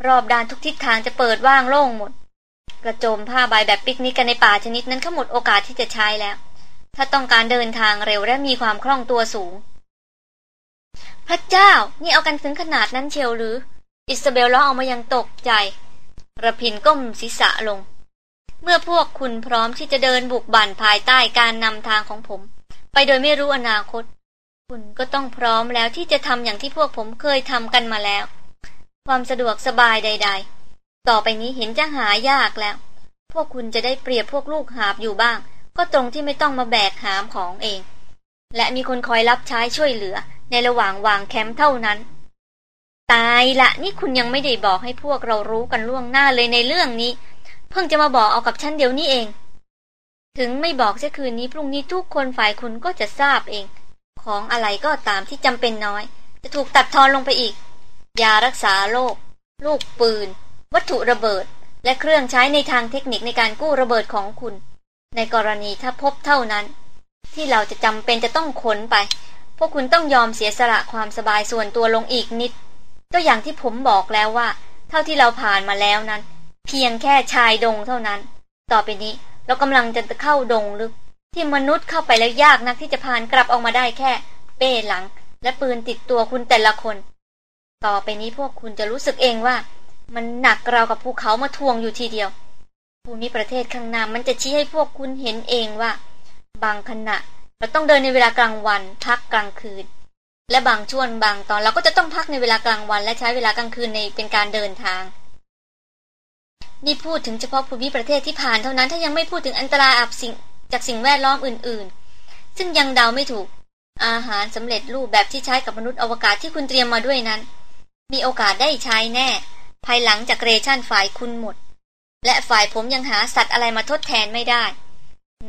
รอบด้านทุกทิศทางจะเปิดว่างโล่งหมด กระโจมผ้าใบแบบปิกนิกกันในป่าชนิดนั้นก็หมดโอกาสที่จะใช้แล้ว ถ้าต้องการเดินทางเร็วและมีความคล่องตัวสูง พระเจ้า นี่เอากันถึงขนาดนั้นเชียวหรือ อิสเบลร้องออกมายังตกใจระพินก้มศีรษะลง เมื่อพวกคุณพร้อมที่จะเดินบุกบั่นภายใต้การนำทางของผม ไปโดยไม่รู้อนาคต คุณก็ต้องพร้อมแล้วที่จะทำอย่างที่พวกผมเคยทำกันมาแล้ว ความสะดวกสบายใด ๆ ต่อไปนี้เห็นจะหายากแล้ว พวกคุณจะได้เปรียบพวกลูกหาบอยู่บ้าง ก็ตรงที่ไม่ต้องมาแบกหามของเอง และมีคนคอยรับใช้ช่วยเหลือ ในระหว่างวางแคมป์เท่านั้น ตายละนี่คุณยังไม่ได้บอกให้พวกเรารู้กันล่วงหน้าเลยในเรื่องนี้ เพิ่งจะมาบอกเอากับฉันเดี๋ยวนี้เอง ถึงไม่บอกเช่คืนนี้พรุ่งนี้ทุกคนฝ่ายคุณก็จะทราบเอง ของอะไรก็ตามที่จำเป็นน้อย จะถูกตัดทอนลงไปอีก ยารักษาโรคลูกปืน วัตถุระเบิด และเครื่องใช้ในทางเทคนิคในการกู้ระเบิดของคุณ ในกรณีถ้าพบเท่านั้น ที่เราจะจำเป็นจะต้องขนไป พวกคุณต้องยอมเสียสละความสบายส่วนตัวลงอีกนิดก็อย่างที่ผมบอกแล้วว่า เท่าที่เราผ่านมาแล้วนั้น เพียงแค่ชายดงเท่านั้น ต่อไปนี้เรากำลังจะเข้าดงลึก ที่มนุษย์เข้าไปแล้วยากนักที่จะผ่านกลับออกมาได้แค่ เป้หลัง และปืนติดตัวคุณแต่ละคน ต่อไปนี้พวกคุณจะรู้สึกเองว่า มันหนักเรากับภูเขามาทวงอยู่ทีเดียวภูมิประเทศข้างหน้ามันจะชี้ให้พวกคุณเห็นเองว่า บางขณะเราต้องเดินในเวลากลางวัน พักกลางคืน และบางช่วงบางตอนเราก็จะต้องพักในเวลากลางวัน และใช้เวลากลางคืนในเป็นการเดินทาง นี่พูดถึงเฉพาะภูมิประเทศที่ผ่านเท่านั้นถ้ายังไม่พูดถึงอันตรายอับสิ่งจากสิ่งแวดล้อมอื่น ๆ ซึ่งยังเดาไม่ถูก อาหารสำเร็จรูปแบบที่ใช้กับมนุษย์อวกาศที่คุณเตรียมมาด้วยนั้น มีโอกาสได้ใช้แน่ ภายหลังจากเรชั่นฝ่ายคุณหมด และฝ่ายผมยังหาสัตว์อะไรมาทดแทนไม่ได้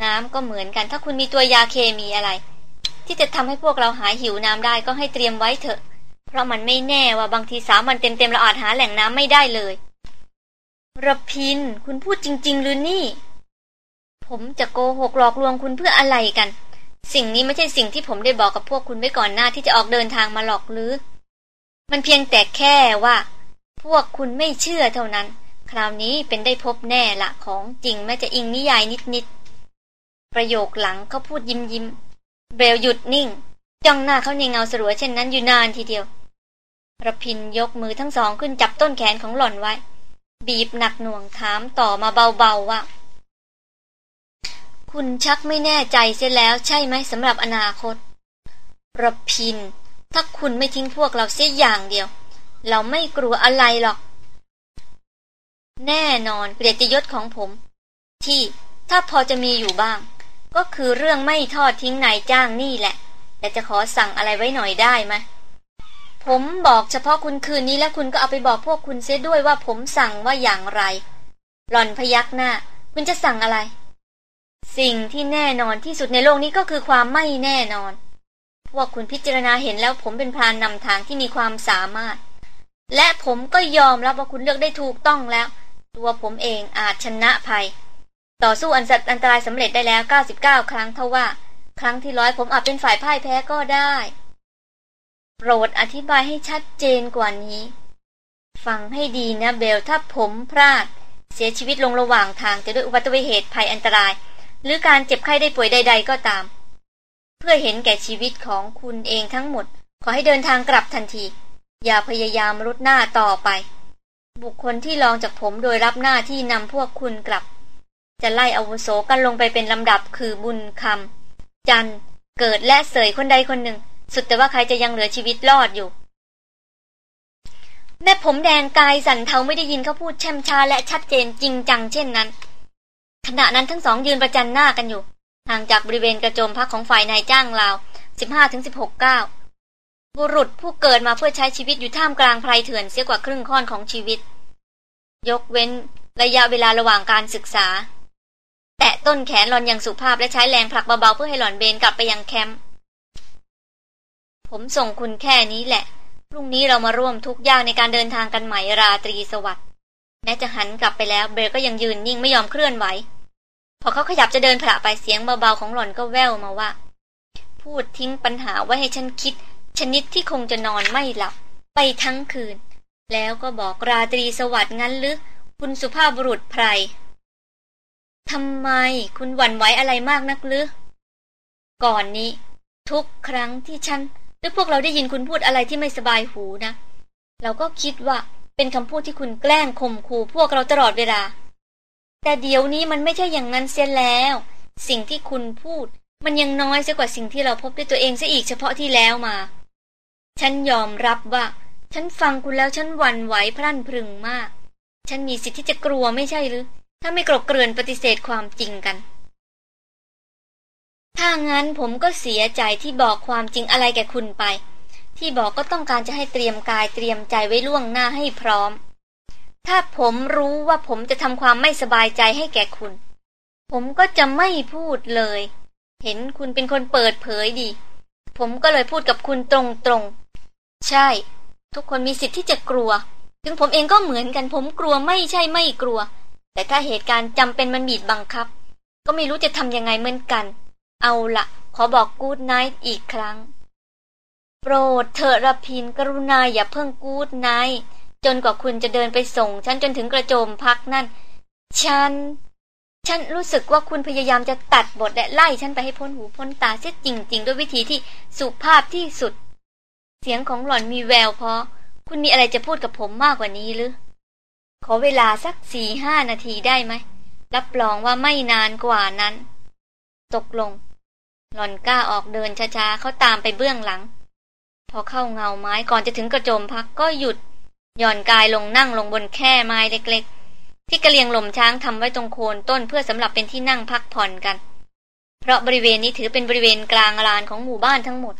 น้ำก็เหมือนกันถ้าคุณมีตัวยาเคมีอะไร ที่จะทำให้พวกเราหายหิวน้ำได้ก็ให้เตรียมไว้เถอะ เพราะมันไม่แน่ว่าบางทีสามวันเต็มๆเราอาจหาแหล่งน้ำไม่ได้เลยระพิน คุณพูดจริง ๆ หรือนี่ ผมจะโกหกหลอกลวงคุณเพื่ออะไรกัน สิ่งนี้ไม่ใช่สิ่งที่ผมได้บอกกับพวกคุณไว้ก่อนหน้าที่จะออกเดินทางมาหลอกหรือ มันเพียงแต่แค่ว่า พวกคุณไม่เชื่อเท่านั้น คราวนี้เป็นได้พบแน่ละของจริงแม้จะอิงนิยายนิดๆ ประโยคหลังเขาพูดยิ้มยิ้มเบลหยุดนิ่ง จ้องหน้าเขาในเงาสลัวเช่นนั้นอยู่นานทีเดียวระพินยกมือทั้งสองขึ้นจับต้นแขนของหล่อนไว้ บีบหนักหน่วงถามต่อมาเบาๆว่า คุณชักไม่แน่ใจเสียแล้วใช่ไหมสำหรับอนาคตระพิน ถ้าคุณไม่ทิ้งพวกเราเสียอย่างเดียว เราไม่กลัวอะไรหรอก แน่นอนเกียรติยศของผม ที่ถ้าพอจะมีอยู่บ้าง ก็คือเรื่องไม่ทอดทิ้งนายจ้างนี่แหละ แต่จะขอสั่งอะไรไว้หน่อยได้ไหมผมบอกเฉพาะคุณคืนนี้และคุณก็เอาไปบอกพวกคุณเสียด้วยว่าผมสั่งว่าอย่างไร หล่อนพยักหน้า คุณจะสั่งอะไร สิ่งที่แน่นอนที่สุดในโลกนี้ก็คือความไม่แน่นอน พวกคุณพิจารณาเห็นแล้วผมเป็นพรานนำทางที่มีความสามารถ และผมก็ยอมรับว่าคุณเลือกได้ถูกต้องแล้ว ตัวผมเองอาจชนะภัย ต่อสู้อันสัตอันตรายสำเร็จได้แล้ว 99 ครั้งเท่าว่า ครั้งที่ร้อยผมอาจเป็นฝ่ายพ่ายแพ้ก็ได้โปรดอธิบายให้ชัดเจนกว่านี้ ฟังให้ดีนะเบลถ้าผมพลาด เสียชีวิตลงระหว่างทางจะด้วยอุบัติเหตุภัยอันตราย หรือการเจ็บไข้ได้ป่วยใด ๆ ก็ตาม เพื่อเห็นแก่ชีวิตของคุณเองทั้งหมด ขอให้เดินทางกลับทันที อย่าพยายามรุดหน้าต่อไป บุคคลที่รองจากผมโดยรับหน้าที่นำพวกคุณกลับ จะไล่อาวุโสกันลงไปเป็นลำดับคือบุญคำจันเกิดและเสยคนใดคนหนึ่ง สุดแต่ว่าใครจะยังเหลือชีวิตรอดอยู่ แม่ผมแดงกายสันเทาไม่ได้ยินเขาพูดแช่มชาและชัดเจนจริงจังเช่นนั้น ขณะนั้นทั้งสองยืนประจันหน้ากันอยู่ห่างจากบริเวณกระโจมพักของฝ่ายนายจ้างราว 15-16ก้าว บุรุษผู้เกิดมาเพื่อใช้ชีวิตอยู่ท่ามกลางไพรเถื่อนเสียกว่าครึ่งค่อนของชีวิต ยกเว้นระยะเวลาระหว่างการศึกษา แตะต้นแขนหลอนอย่างสุภาพและใช้แรงผลักเบาๆเพื่อให้หลอนเบนกลับไปยังแคมป์ผมส่งคุณแค่นี้แหละ พรุ่งนี้เรามาร่วมทุกอย่างในการเดินทางกันใหม่ราตรีสวัสดิ์แม้จะหันกลับไปแล้วเบลก็ยังยืนนิ่งไม่ยอมเคลื่อนไหว พอเขาขยับจะเดินผ่าไปเสียงเบาๆของหล่อนก็แว่วมาว่า พูดทิ้งปัญหาไว้ให้ฉันคิด ชนิดที่คงจะนอนไม่หลับ ไปทั้งคืน แล้วก็บอกราตรีสวัสดิ์งั้นหรือคุณสุภาพบุรุษไพรทำไมคุณหวั่นไหวอะไรมากนักหรือก่อนนี้ ทุกครั้งที่ฉันหรือพวกเราได้ยินคุณพูดอะไรที่ไม่สบายหูนะ เราก็คิดว่าเป็นคำพูดที่คุณแกล้งข่มขู่พวกเราตลอดเวลา แต่เดี๋ยวนี้มันไม่ใช่อย่างนั้นเสียแล้ว สิ่งที่คุณพูด มันยังน้อยเสียกว่าสิ่งที่เราพบด้วยตัวเองซะอีกเฉพาะที่แล้วมา ฉันยอมรับว่า ฉันฟังคุณแล้วฉันหวั่นไหวพรั่นพรึงมาก ฉันมีสิทธิ์ที่จะกลัวไม่ใช่หรือ ถ้าไม่กรบเกลื่อนปฏิเสธความจริงกัน ถ้างั้นผมก็เสียใจที่บอกความจริงอะไรแก่คุณไป ที่บอกก็ต้องการจะให้เตรียมกายเตรียมใจไว้ล่วงหน้าให้พร้อม ถ้าผมรู้ว่าผมจะทำความไม่สบายใจให้แก่คุณ ผมก็จะไม่พูดเลย เห็นคุณเป็นคนเปิดเผยดี ผมก็เลยพูดกับคุณตรง ใช่ ทุกคนมีสิทธิ์ที่จะกลัว ถึงผมเองก็เหมือนกันผมกลัวไม่ใช่ไม่กลัว แต่ถ้าเหตุการณ์จำเป็นมันบีบบังคับ ก็ไม่รู้จะทำยังไงเหมือนกัน เอาละขอบอกกูดไนท์อีกครั้ง โปรดเถอะระพินกรุณาอย่าเพิ่งกูดไนท์จนกว่าคุณจะเดินไปส่ง ฉันจนถึงกระโจมพักนั่น ฉัน ฉันรู้สึกว่าคุณพยายามจะตัดบทและไล่ฉันไปให้พ้นหูพ้นตาเสียจริง ๆ ด้วยวิธีที่สุภาพที่สุด เสียงของหล่อนมีแววพอ คุณมีอะไรจะพูดกับผมมากกว่านี้หรือ ขอเวลาสักสี่ห้านาทีได้ไหม รับรองว่าไม่นานกว่านั้น ตกลง หล่อนกล้าออกเดินช้าๆ เขาตามไปเบื้องหลัง พอเข้าเงาไม้ก่อนจะถึงกระโจมพักก็หยุด หย่อนกายลงนั่งลงบนแค่ไม้เล็กๆ ที่กระเลียงหล่มช้างทำไว้ตรงโคนต้นเพื่อสำหรับเป็นที่นั่งพักผ่อนกัน เพราะบริเวณนี้ถือเป็นบริเวณกลางลานของหมู่บ้านทั้งหมด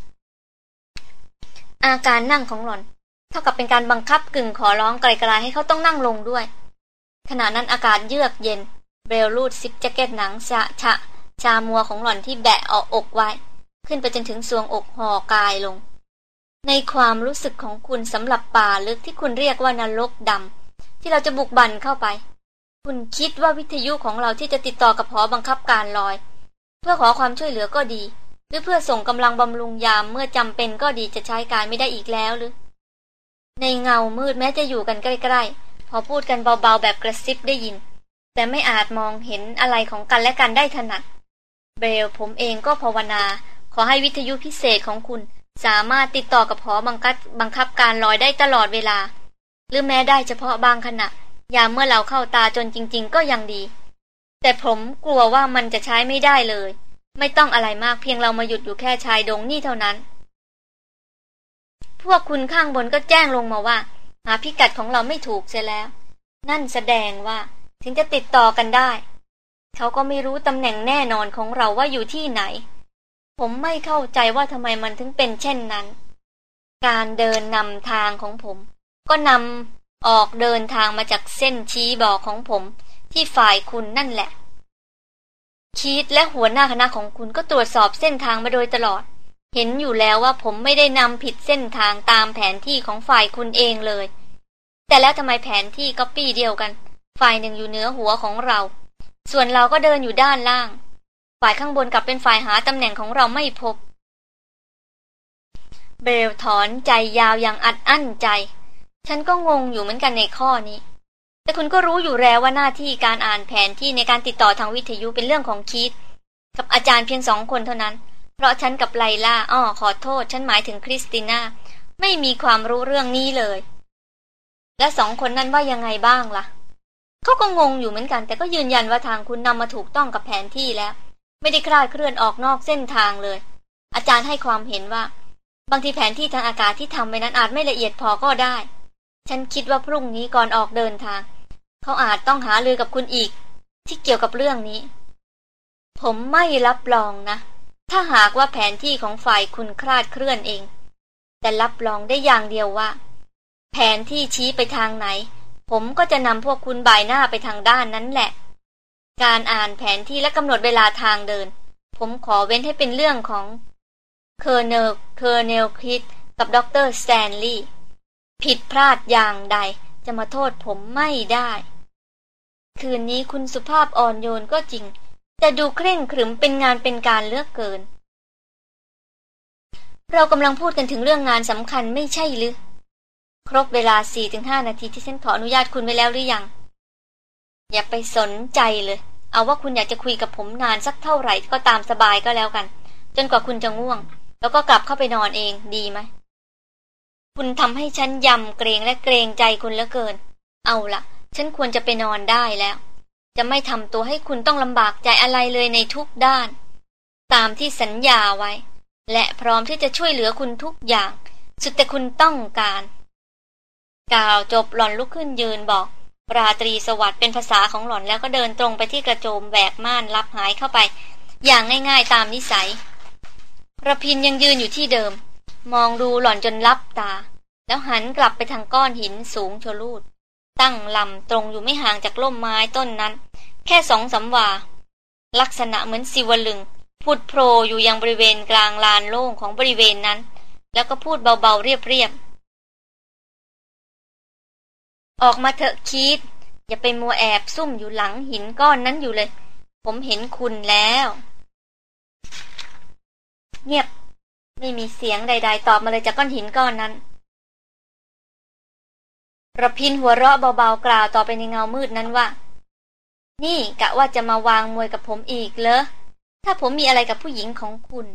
อาการนั่งของหล่อน เท่ากับเป็นการบังคับกึ่งขอร้องไกลๆให้เขาต้องนั่งลงด้วย ขณะนั้นอากาศเยือกเย็น เบลลูดซิปแจ็คเก็ตหนังชะชะชามัวของหล่อนที่แบะออกอกไว้ ขึ้นไปจนถึงสวงอกห่อกายลง ในความรู้สึกของคุณสำหรับป่าลึกที่คุณเรียกว่านรกดำที่เราจะบุกบันเข้าไป คุณคิดว่าวิทยุของเราที่จะติดต่อกับหอบังคับการลอย เพื่อขอความช่วยเหลือก็ดี หรือเพื่อส่งกำลังบำรุงยามเมื่อจำเป็นก็ดีจะใช้การไม่ได้อีกแล้วหรือ ในเงามืดแม้จะอยู่กันใกล้ๆ พอพูดกันเบาๆแบบกระซิบได้ยิน แต่ไม่อาจมองเห็นอะไรของกันและกันได้ถนัด เบลผมเองก็ภาวนา ขอให้วิทยุพิเศษของคุณ สามารถติดต่อกับหอบังคับบังคับการลอยได้ตลอดเวลา หรือแม้ได้เฉพาะบางขณะ ยามเมื่อเราเข้าตาจนจริง ๆ ก็ยังดี แต่ผมกลัวว่ามันจะใช้ไม่ได้เลย ไม่ต้องอะไรมากเพียงเรามาหยุดอยู่แค่ชายดงนี่เท่านั้น พวกคุณข้างบนก็แจ้งลงมาว่า หาพิกัดของเราไม่ถูกเสียแล้ว นั่นแสดงว่า ถึงจะติดต่อกันได้ เขาก็ไม่รู้ตำแหน่งแน่นอนของเราว่าอยู่ที่ไหน ผมไม่เข้าใจว่าทำไมมันถึงเป็นเช่นนั้น การเดินนำทางของผม ก็นำออกเดินทางมาจากเส้นชี้บอกของผม ที่ฝ่ายคุณนั่นแหละ ชีตและหัวหน้าคณะของคุณก็ตรวจสอบเส้นทางมาโดยตลอด เห็นอยู่แล้วว่าผมไม่ได้นำผิดเส้นทางตามแผนที่ของฝ่ายคุณเองเลย แต่แล้วทำไมแผนที่ก็ปี้เดียวกัน ฝ่ายหนึ่งอยู่เหนือหัวของเรา ส่วนเราก็เดินอยู่ด้านล่าง ฝ่ายข้างบนกลับเป็นฝ่ายหาตำแหน่งของเราไม่พบ เบลถอนใจยาวอย่างอัดอั้นใจ ฉันก็งงอยู่เหมือนกันในข้อนี้ แต่คุณก็รู้อยู่แล้วว่าหน้าที่การอ่านแผนที่ในการติดต่อทางวิทยุเป็นเรื่องของคีตกับอาจารย์เพียงสองคนเท่านั้น เพราะฉันกับไลล่าอ้อขอโทษ ฉันหมายถึงคริสติน่าไม่มีความรู้เรื่องนี้เลย และสองคนนั้นว่ายังไงบ้างละ่ะเขาก็งงอยู่เหมือนกัน แต่ก็ยืนยันว่าทางคุณนำมาถูกต้องกับแผนที่แล้ว ไม่ได้คลาดเคลื่อนออกนอกเส้นทางเลย อาจารย์ให้ความเห็นว่า บางทีแผนที่ทางอากาศที่ทำไว้นั้นอาจไม่ละเอียดพอก็ได้ ฉันคิดว่าพรุ่งนี้ก่อนออกเดินทาง เขาอาจต้องหาลือกับคุณอีก ที่เกี่ยวกับเรื่องนี้ ผมไม่รับรองนะ ถ้าหากว่าแผนที่ของฝ่ายคุณคลาดเคลื่อนเอง แต่รับรองได้อย่างเดียวว่า แผนที่ชี้ไปทางไหน ผมก็จะนำพวกคุณบ่ายหน้าไปทางด้านนั้นแหละ การอ่านแผนที่และกำหนดเวลาทางเดิน ผมขอเว้นให้เป็นเรื่องของ Colonel Colonel คริสกับด็อกเตอร์สแตนลีย์ ผิดพลาดอย่างใดจะมาโทษผมไม่ได้ คืนนี้คุณสุภาพอ่อนโยนก็จริง แต่ดูเคร่งขรึมเป็นงานเป็นการเหลือเกิน เรากำลังพูดกันถึงเรื่องงานสำคัญไม่ใช่หรือ ครบเวลาสี่ถึงห้านาทีที่ฉันขออนุญาตคุณไว้แล้วหรือยัง อย่าไปสนใจเลย เอาว่าคุณอยากจะคุยกับผมนานสักเท่าไหร่ก็ตามสบายก็แล้วกัน จนกว่าคุณจะง่วง แล้วก็กลับเข้าไปนอนเองดีไหม คุณทำให้ฉันยำเกรงและเกรงใจคุณเหลือเกิน เอาละ ฉันควรจะไปนอนได้แล้ว จะไม่ทำตัวให้คุณต้องลำบากใจอะไรเลยในทุกด้าน ตามที่สัญญาไว้ และพร้อมที่จะช่วยเหลือคุณทุกอย่าง สุดแต่คุณต้องการ กล่าวจบหล่อนลุกขึ้นยืนบอก ราตรีสวัสดิ์เป็นภาษาของหล่อนแล้วก็เดินตรงไปที่กระโจมแบกม่านรับหายเข้าไป อย่างง่ายๆตามนิสัยระพินยังยืนอยู่ที่เดิม มองดูหล่อนจนลับตา แล้วหันกลับไปทางก้อนหินสูงชลูด ตั้งลำตรงอยู่ไม่ห่างจากล่มไม้ต้นนั้น แค่สองสาวา ลักษณะเหมือนสิวลึงพูดโผล่อยู่ยังบริเวณกลางลานโล่งของบริเวณนั้น แล้วก็พูดเบาๆเรียบๆ ออกมาเถอะคิด อย่าไปมัวแอบซุ่มอยู่หลังหินก้อนนั้นอยู่เลย ผมเห็นคุณแล้ว เงียบ ไม่มีเสียงใด ๆ ตอบมาเลยจากก้อนหินก้อนนั้นระพินหัวเราะเบาๆกล่าวต่อไปในเงามืดนั้นว่า นี่กะว่าจะมาวางมวยกับผมอีกเหรอ ถ้าผมมีอะไรกับผู้หญิงของคุณ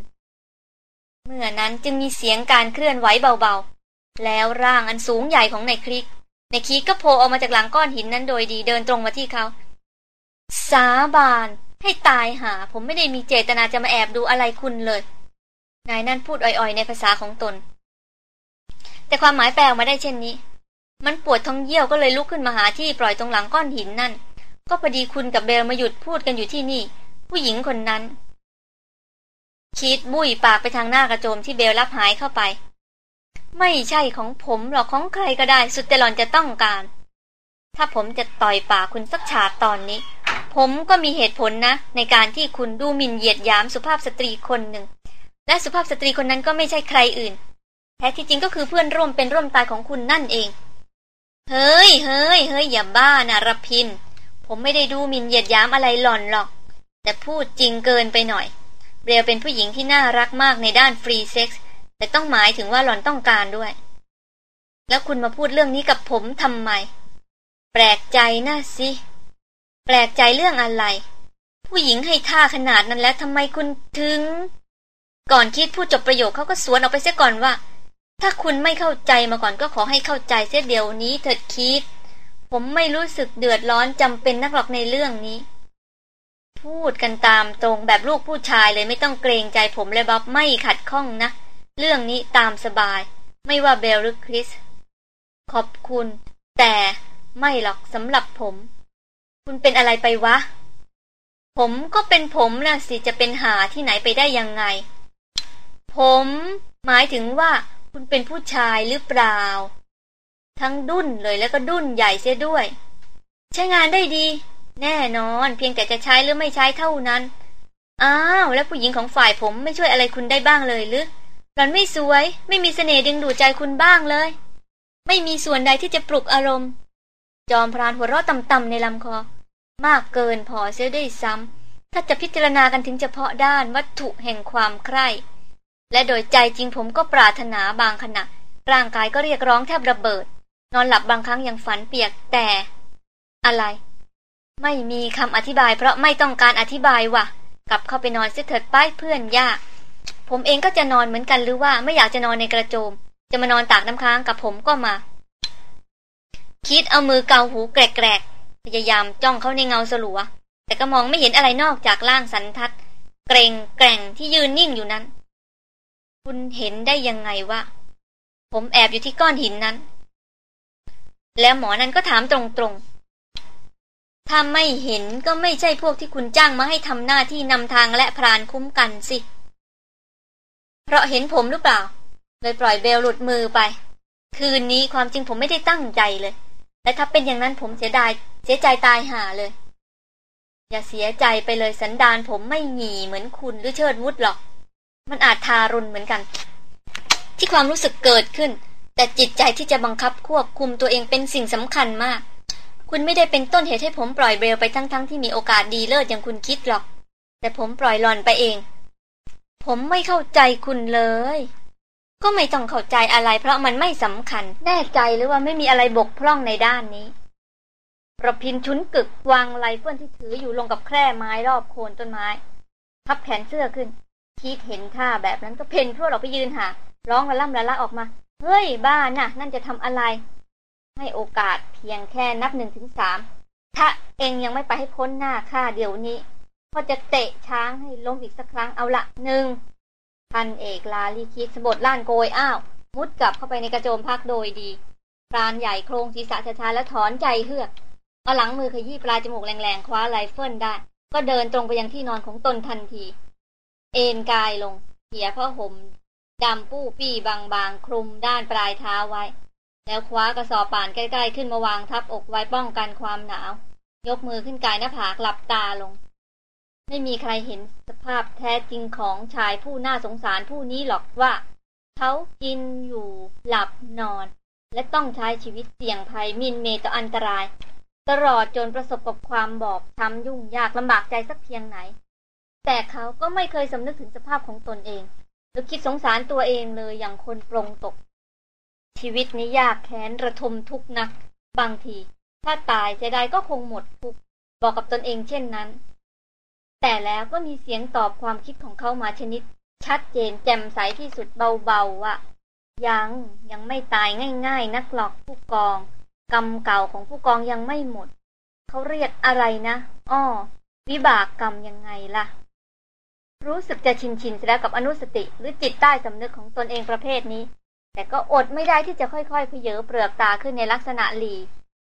เมื่อนั้นจึงมีเสียงการเคลื่อนไหวเบาๆ แล้วร่างอันสูงใหญ่ของนายคลิกนายคลิกก็โผล่ออกมาจากหลังก้อนหินนั้นโดยดีเดินตรงมาที่เขา สาบาน ให้ตายหา ผมไม่ได้มีเจตนาจะมาแอบดูอะไรคุณเลย นายนั่นพูดอ่อยๆ ในภาษาของตน แต่ความหมายแปลออกมาได้เช่นนี้ มันปวดท้องเยี่ยวก็เลยลุกขึ้นมาหาที่ปล่อยตรงหลังก้อนหินนั่น ก็พอดีคุณกับเบลมาหยุดพูดกันอยู่ที่นี่ ผู้หญิงคนนั้น คิดบุ้ยปากไปทางหน้ากระโจมที่เบลรับหายเข้าไป ไม่ใช่ของผมหรอกของใครก็ได้ สุดแต่หลอนจะต้องการ ถ้าผมจะต่อยปากคุณสักฉาดตอนนี้ ผมก็มีเหตุผลนะ ในการที่คุณดูหมิ่นเหยียดยามสุภาพสตรีคนหนึ่ง และสุภาพสตรีคนนั้นก็ไม่ใช่ใครอื่น แท้ที่จริงก็คือเพื่อนร่วมเป็นร่วมตายของคุณนั่นเอง เฮ้ย เฮ้ย เฮ้ย อย่าบ้านะรพิน ผมไม่ได้ดูมินเหยียดย้ำอะไรหล่อนหรอก แต่พูดจริงเกินไปหน่อย เบลเป็นผู้หญิงที่น่ารักมากในด้านฟรีเซ็กซ์แต่ต้องหมายถึงว่าหล่อนต้องการด้วย แล้วคุณมาพูดเรื่องนี้กับผมทำไม แปลกใจนะสิ แปลกใจเรื่องอะไร ผู้หญิงให้ท่าขนาดนั้นแล้วทำไมคุณถึง ก่อนคิดพูดจบประโยคเขาก็สวนออกไปเสียก่อนว่า ถ้าคุณไม่เข้าใจมาก่อนก็ขอให้เข้าใจเสียเดี๋ยวนี้เถิดคิด ผมไม่รู้สึกเดือดร้อนจำเป็นนักหรอกในเรื่องนี้ พูดกันตามตรงแบบลูกผู้ชายเลยไม่ต้องเกรงใจผมเลยบ๊อบไม่ขัดข้องนะ เรื่องนี้ตามสบาย ไม่ว่าเบลหรือคริส ขอบคุณ แต่ไม่หรอกสำหรับผม คุณเป็นอะไรไปวะ ผมก็เป็นผมนะสิจะเป็นหาที่ไหนไปได้ยังไง ผม หมายถึงว่าคุณเป็นผู้ชายหรือเปล่า ทั้งดุนเลยแล้วก็ดุนใหญ่เสียด้วย ใช้งานได้ดี แน่นอน เพียงแต่จะใช้หรือไม่ใช้เท่านั้น อ้าว แล้วผู้หญิงของฝ่ายผมไม่ช่วยอะไรคุณได้บ้างเลยหรือหล่อนไม่สวย ไม่มีเสน่ห์ดึงดูดใจคุณบ้างเลย ไม่มีส่วนใดที่จะปลุกอารมณ์ จอมพรานหัวเราะต่ำๆในลำคอ มากเกินพอเสียได้ซ้ำถ้าจะพิจารณากันถึงเฉพาะด้านวัตถุแห่งความใคร่ และโดยใจจริงผมก็ปรารถนาบางขณะ ร่างกายก็เรียกร้องแทบระเบิด นอนหลับบางครั้งยังฝันเปียกแต่ อะไร ไม่มีคำอธิบาย เพราะไม่ต้องการอธิบายว่ะ กลับเข้าไปนอนเสียเถิดป้ายเพื่อนยาก ผมเองก็จะนอนเหมือนกันหรือว่าไม่อยากจะนอนในกระโจม จะมานอนตากน้ำค้างกับผมก็มา คิดเอามือเกาหูแกรกๆพยายามจ้องเข้าในเงาสลัวแต่ก็มองไม่เห็นอะไรนอกจากร่างสันทัด เกรงแกร่งที่ยืนนิ่งอยู่นั้น คุณเห็นได้ยังไงวะ ผมแอบอยู่ที่ก้อนหินนั้น แล้วหมอนั้นก็ถามตรงๆ ถ้าไม่เห็นก็ไม่ใช่พวกที่คุณจ้างมาให้ทำหน้าที่นำทางและพรานคุ้มกันสิ เพราะเห็นผมหรือเปล่าเลยปล่อยเบลหลุดมือไป คืนนี้ความจริงผมไม่ได้ตั้งใจเลย และถ้าเป็นอย่างนั้นผมเสียดาย เสียใจตายห่าเลย อย่าเสียใจไปเลยสันดานผมไม่หงีเหมือนคุณหรือเชิดวุฒหรอก มันอาจทารุณเหมือนกัน ที่ความรู้สึกเกิดขึ้น แต่จิตใจที่จะบังคับควบคุมตัวเองเป็นสิ่งสำคัญมาก คุณไม่ได้เป็นต้นเหตุให้ผมปล่อยเบลไปทั้งๆทที่มีโอกาสดีเลิศอย่างคุณคิดหรอก แต่ผมปล่อยหลอนไปเอง ผมไม่เข้าใจคุณเลย ก็ไม่ต้องเข้าใจอะไร เพราะมันไม่สำคัญ แน่ใจหรือว่าไม่มีอะไรบกพร่องในด้านนี้ประพินชุนกึกวางไรเฟิลที่ถืออยู่ลงกับแคร่ไม้รอบโคนต้นไม้ พับแขนเสื้อขึ้น คิดเห็นท่าแบบนั้นก็เพ่นพรวกเราไปยืนหาร้องระล่ำระละออกมา เฮ้ย บ้าน่ะ นั่นจะทำอะไร ให้โอกาสเพียงแค่นับหนึ่งถึงสามถ้าเองยังไม่ไปให้พ้นหน้าข้าเดี๋ยวนี้ก็จะเตะช้างให้ล้มอีกสักครั้งเอาละหนึ่งพันเอกลาลีคิดสะบดล้านโกยอ้าว มุดกลับเข้าไปในกระโจมพักโดยดีพรานใหญ่โครงศีรษะช้าๆแล้วถอนใจเฮือกเอาหลังมือขยี้ปลายจมูกแรงๆคว้าไรเฟิลได้ ก็เดินตรงไปยังที่นอนของตนทันที เอนกายลงเหียผ้าห่มดำปู้ปี้บางๆ คลุมด้านปลายเท้าไว้ แล้วคว้ากระสอบป่านใกล้ๆ ขึ้นมาวางทับอกไว้ป้องกันความหนาว ยกมือขึ้นกายหน้าผากหลับตาลง ไม่มีใครเห็นสภาพแท้จริงของชายผู้น่าสงสารผู้นี้หรอกว่า เขากินอยู่หลับนอน และต้องใช้ชีวิตเสี่ยงภัยมินเมต่ออันตราย ตลอดจนประสบกับความบอบช้ำยุ่งยากลำบากใจสักเพียงไหน แต่เขาก็ไม่เคยสำนึกถึงสภาพของตนเอง หรือคิดสงสารตัวเองเลยอย่างคนปรงตก ชีวิตนี้ยากแค้นระทมทุกนัก บางที ถ้าตายจะได้ก็คงหมดทุกบอกกับตนเองเช่นนั้น แต่แล้วก็มีเสียงตอบความคิดของเขามาชนิด ชัดเจนแจ่มใสที่สุดเบาๆว่า ยังยังไม่ตายง่าย ๆ นักหรอกผู้กอง กรรมเก่าของผู้กองยังไม่หมด เขาเรียกอะไรนะอ้อวิบากกรรมยังไงล่ะ รู้สึกจะชินชินแล้วกับอนุสติหรือจิตใต้สำนึกของตนเองประเภทนี้ แต่ก็อดไม่ได้ที่จะค่อยๆเพเยอเปลือกตาขึ้นในลักษณะหลี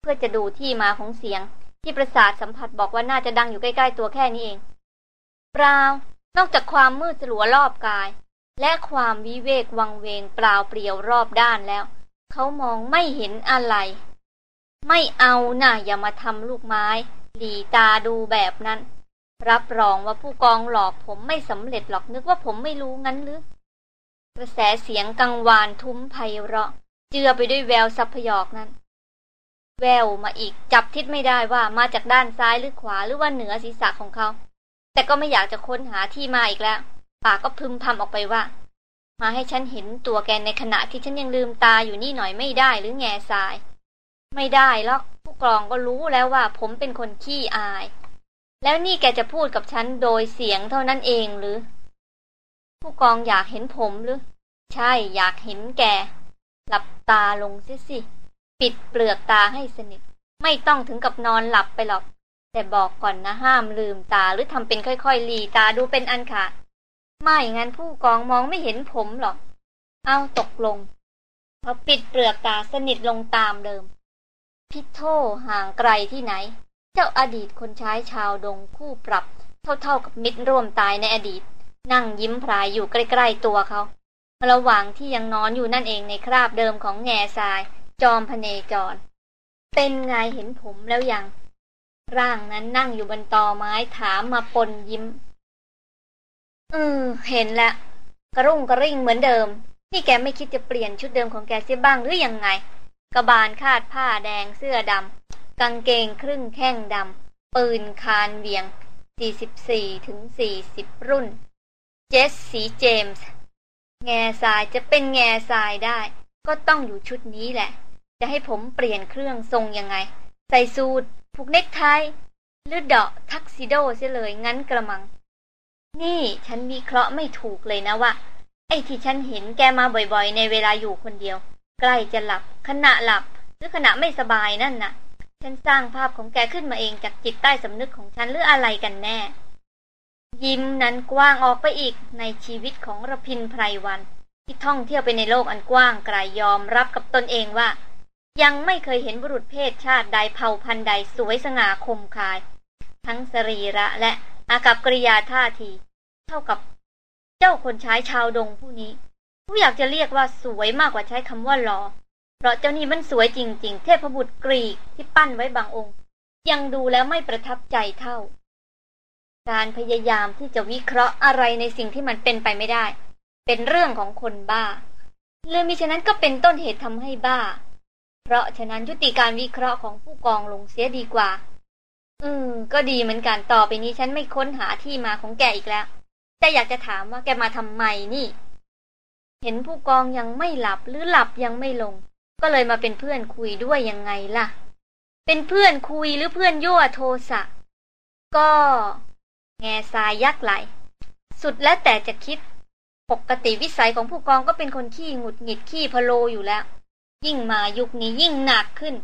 เพื่อจะดูที่มาของเสียง ที่ประสาทสัมผัสบอกว่าน่าจะดังอยู่ใกล้ๆตัวแค่นี้เองเปล่านอกจากความมืดสลัวรอบกาย และความวิเวกวังเวงเปล่าเปลี่ยวรอบด้านแล้ว เขามองไม่เห็นอะไร ไม่เอานะ่ะอย่ามาทำลูกไม้ หลีตาดูแบบนั้น รับรองว่าผู้กองหลอกผมไม่สำเร็จหรอกนึกว่าผมไม่รู้งั้นหรือ กระแสเสียงกังวานทุ้มไพเราะ เจือไปด้วยแววสัพยอกนั้น แววมาอีกจับทิศไม่ได้ว่ามาจากด้านซ้ายหรือขวาหรือว่าเหนือศีรษะของเขา แต่ก็ไม่อยากจะค้นหาที่มาอีกแล้ว ปากก็พึมพำออกไปว่า มาให้ฉันเห็นตัวแกในขณะที่ฉันยังลืมตาอยู่นี่หน่อยไม่ได้หรือแง่ทราย ไม่ได้หรอกผู้กองก็รู้แล้วว่า ผมเป็นคนขี้อาย แล้วนี่แกจะพูดกับฉันโดยเสียงเท่านั้นเองหรือ ผู้กองอยากเห็นผมหรือ ใช่อยากเห็นแก หลับตาลงสิสิ ปิดเปลือกตาให้สนิท ไม่ต้องถึงกับนอนหลับไปหรอก แต่บอกก่อนนะห้ามลืมตาหรือทำเป็นค่อยๆหลีตาดูเป็นอันขาด ไม่งั้นผู้กองมองไม่เห็นผมหรอก เอาตกลงพอปิดเปลือกตาสนิทลงตามเดิม พิโทห่างไกลที่ไหน เจ้าอดีตคนใช้ชาวดงคู่ปรับ เท่าๆกับมิตรร่วมตายในอดีต นั่งยิ้มพรายอยู่ใกล้ๆตัวเขาระหว่างที่ยังนอนอยู่นั่นเองในคราบเดิมของแง่ทราย จอมพเนจร เป็นไงเห็นผมแล้วยัง ร่างนั้นนั่งอยู่บนตอไม้ถามมาปนยิ้ม อืม เห็นละ กระรุ่งกระริ่งเหมือนเดิม นี่แกไม่คิดจะเปลี่ยนชุดเดิมของแกเสียบ้างหรืออยังไง กระบาลคาดผ้าแดงเสื้อดำ กางเกงครึ่งแข้งดำ ปืนคานเวียง 44ถึง40 รุ่น เจสสีเจมส์ แง่ทรายจะเป็นแง่ทรายได้ ก็ต้องอยู่ชุดนี้แหละ จะให้ผมเปลี่ยนเครื่องทรงยังไง ใส่สูทผูกเน็กไทหรือเดาะทักซิโดเสียเลยงั้นกระมัง นี่ฉันวิเคราะห์ไม่ถูกเลยนะว่า ไอ้ที่ฉันเห็นแกมาบ่อยๆ ในเวลาอยู่คนเดียว ใกล้จะหลับขณะหลับ หรือขณะไม่สบายนั่นนะ่ะ ฉันสร้างภาพของแกขึ้นมาเองจากจิตใต้สำนึกของฉันหรืออะไรกันแน่ ยิ้มนั้นกว้างออกไปอีกในชีวิตของระพินไพรวัน ที่ท่องเที่ยวไปในโลกอันกว้างไกลยยอมรับกับตนเองว่า ยังไม่เคยเห็นบุรุษเพศชาติใดเผ่าพันธุ์ใดสวยสง่าคมคาย ทั้งสรีระและอากับกริยาท่าที เท่ากับเจ้าคนใช้ชาวดงผู้นี้ ผู้อยากจะเรียกว่าสวยมากกว่าใช้คำว่าหลอ เพราะเจ้านี้มันสวยจริง ๆ เทพบุตรกรีกที่ปั้นไว้บางองค์ ยังดูแล้วไม่ประทับใจเท่า การพยายามที่จะวิเคราะห์อะไรในสิ่งที่มันเป็นไปไม่ได้ เป็นเรื่องของคนบ้าเรื่องมิฉะนั้นก็เป็นต้นเหตุทำให้บ้า เพราะฉะนั้นยุติการวิเคราะห์ของผู้กองลงเสียดีกว่า อืม ก็ดีเหมือนกันต่อไปนี้ฉันไม่ค้นหาที่มาของแกอีกแล้ว แต่อยากจะถามว่าแกมาทำไมนี่ เห็นผู้กองยังไม่หลับหรือหลับยังไม่ลง ก็เลยมาเป็นเพื่อนคุยด้วยยังไงล่ะ เป็นเพื่อนคุยหรือเพื่อนยั่วโทสะ ก็ แง่ทรายยักไหล สุดแล้วแต่จะคิด ปกติวิสัยของผู้กองก็เป็นคนขี้หงุดหงิดขี้พะโลอยู่แล้ว ยิ่งมายุคนี้ยิ่งหนักขึ้น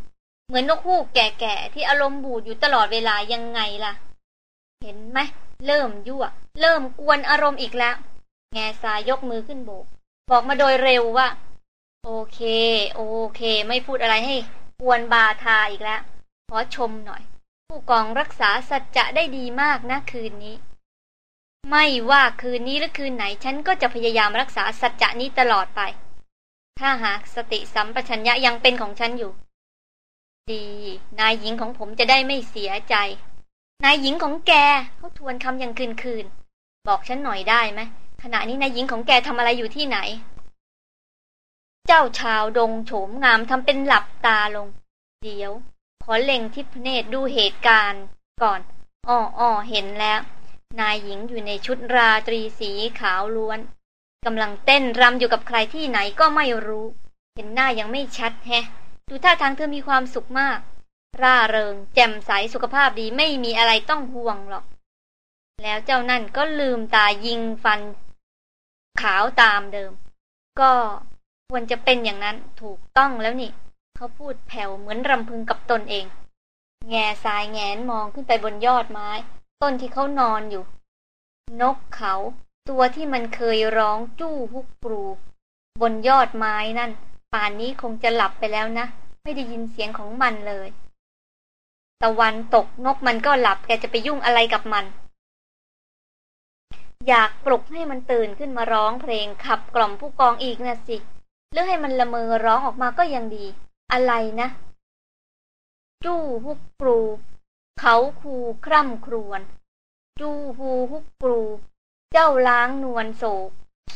เหมือนนกฮูกแก่ๆที่อารมณ์บูดอยู่ตลอดเวลายังไงล่ะ เห็นไหมเริ่มยั่ว เริ่มกวนอารมณ์อีกแล้ว แง่สายยกมือขึ้นโบก บอกมาโดยเร็วว่า โอเค โอเค ไม่พูดอะไรให้กวนบาทาอีกแล้ว ขอชมหน่อย ผู้กองรักษาสัจจะได้ดีมากนะคืนนี้ ไม่ว่าคืนนี้หรือคืนไหน ฉันก็จะพยายามรักษาสัจจะนี้ตลอดไป ถ้าหากสติสัมปชัญญะยังเป็นของฉันอยู่ ดี นายหญิงของผมจะได้ไม่เสียใจ นายหญิงของแกเขาทวนคำอย่างคืนคืน บอกฉันหน่อยได้ไหมขณะนี้นายหญิงของแกทำอะไรอยู่ที่ไหน เจ้าชาวดงโฉมงามทำเป็นหลับตาลง เดี๋ยว ขอเล็งทิพเนตรดูเหตุการณ์ก่อน อ้ออ้อเห็นแล้ว นายหญิงอยู่ในชุดราตรีสีขาวล้วนกำลังเต้นรำอยู่กับใครที่ไหนก็ไม่รู้ เห็นหน้ายังไม่ชัดแฮะ ดูท่าทางเธอมีความสุขมาก ร่าเริง แจ่มใสสุขภาพดีไม่มีอะไรต้องห่วงหรอก แล้วเจ้านั่นก็ลืมตายิงฟัน ขาวตามเดิม ก็ ควรจะเป็นอย่างนั้นถูกต้องแล้วนี่ เขาพูดแผ่วเหมือนรำพึงกับตนเอง แง่สายแงนมองขึ้นไปบนยอดไม้ ต้นที่เขานอนอยู่ นกเขา ตัวที่มันเคยร้องจู้ฮุกปรู บนยอดไม้นั่น ป่านนี้คงจะหลับไปแล้วนะ ไม่ได้ยินเสียงของมันเลยตะวันตกนกมันก็หลับแกจะไปยุ่งอะไรกับมัน อยากปลุกให้มันตื่นขึ้นมาร้องเพลงขับกล่อมผู้กองอีกนะสิ หรือให้มันละเมอร้องออกมาก็ยังดี อะไรนะ จู้ฮุกปรู เขาคูคร่ำครวญจู้ฮูฮุกปรู เจ้าล้างนวลโศก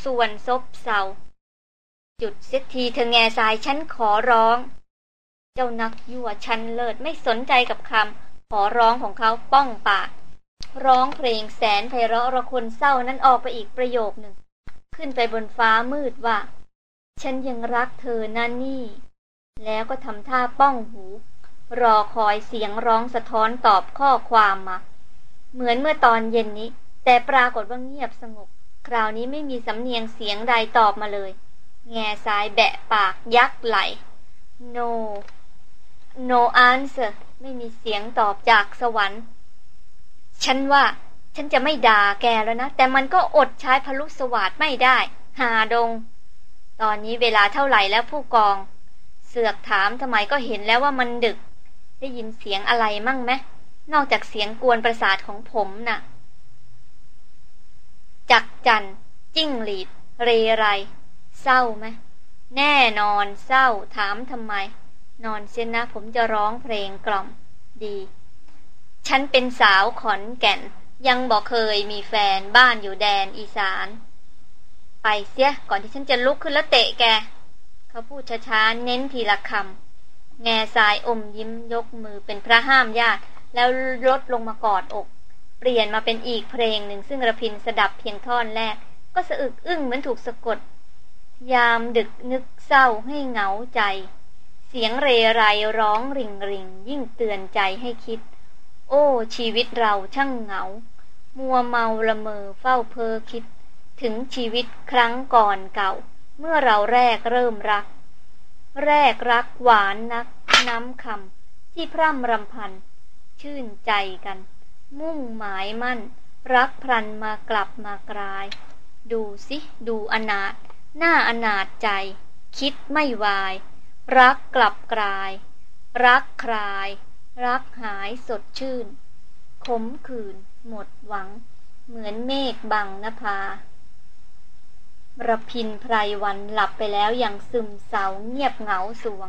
ส่วนซบเศร้าจุดเสียทีเธอแง่สายฉันขอร้อง เจ้านักยั่วชันเลิศไม่สนใจกับคำขอร้องของเขาป้องปาก ร้องเพลงแสนไพเราะระคนเศร้านั้นออกไปอีกประโยคหนึ่ง ขึ้นไปบนฟ้ามืดว่า ฉันยังรักเธอนั่นนี่ แล้วก็ทำท่าป้องหู รอคอยเสียงร้องสะท้อนตอบข้อความมา เหมือนเมื่อตอนเย็นนี้ แต่ปรากฏว่าเงียบสงบ คราวนี้ไม่มีสำเนียงเสียงใดตอบมาเลย แง่ซ้ายแบะปากยักไหล no no answer ไม่มีเสียงตอบจากสวรรค์ ฉันว่า ฉันจะไม่ด่าแกแล้วนะ แต่มันก็อดใช้พลุสวัสดไม่ได้ หาดง ตอนนี้เวลาเท่าไหร่แล้วผู้กอง เสือกถามทำไมก็เห็นแล้วว่ามันดึก ได้ยินเสียงอะไรมั่งไหมนอกจากเสียงกวนประสาทของผมนะ่ะ จักจัน จิ้งหลีด เรไร เศร้าไหมแน่นอนเศร้าถามทำไม นอนเสียนะ ผมจะร้องเพลงกล่อม ดี ฉันเป็นสาวขอนแก่น ยังบอกเคยมีแฟนบ้านอยู่แดนอีสาน ไปเสียก่อนที่ฉันจะลุกขึ้นแล้วเตะแก เขาพูดช้าๆ เน้นทีละคำ แง่ทรายอมยิ้มยกมือเป็นพระห้ามญาติ แล้วลดลงมากอดอก เปลี่ยนมาเป็นอีกเพลงหนึ่งซึ่งระพินสดับเพียงท่อนแรก ก็สะอึกอึ้งเหมือนถูกสะกด ยามดึกนึกเศร้าให้เหงาใจ เสียงเรไรร้องริงริงยิ่งเตือนใจให้คิด โอ้ ชีวิตเราช่างเหงา มัวเมาละเมอเฝ้าเพ้อคิด ถึงชีวิตครั้งก่อนเก่า เมื่อเราแรกเริ่มรัก แรกรักหวานนัก น้ำคำที่พร่ำรำพัน ชื่นใจกัน มุ่งหมายมั่น รักพรันมากลับมากลาย ดูสิ ดูอนาถหน้าอนาถใจ คิดไม่วาย รักกลับกลาย รักคลาย รักหายสดชื่น ขมขื่น หมดหวัง เหมือนเมฆบังนภา ระพินไพรวันหลับไปแล้วอย่างซึมเศร้าเงียบเหงาสวง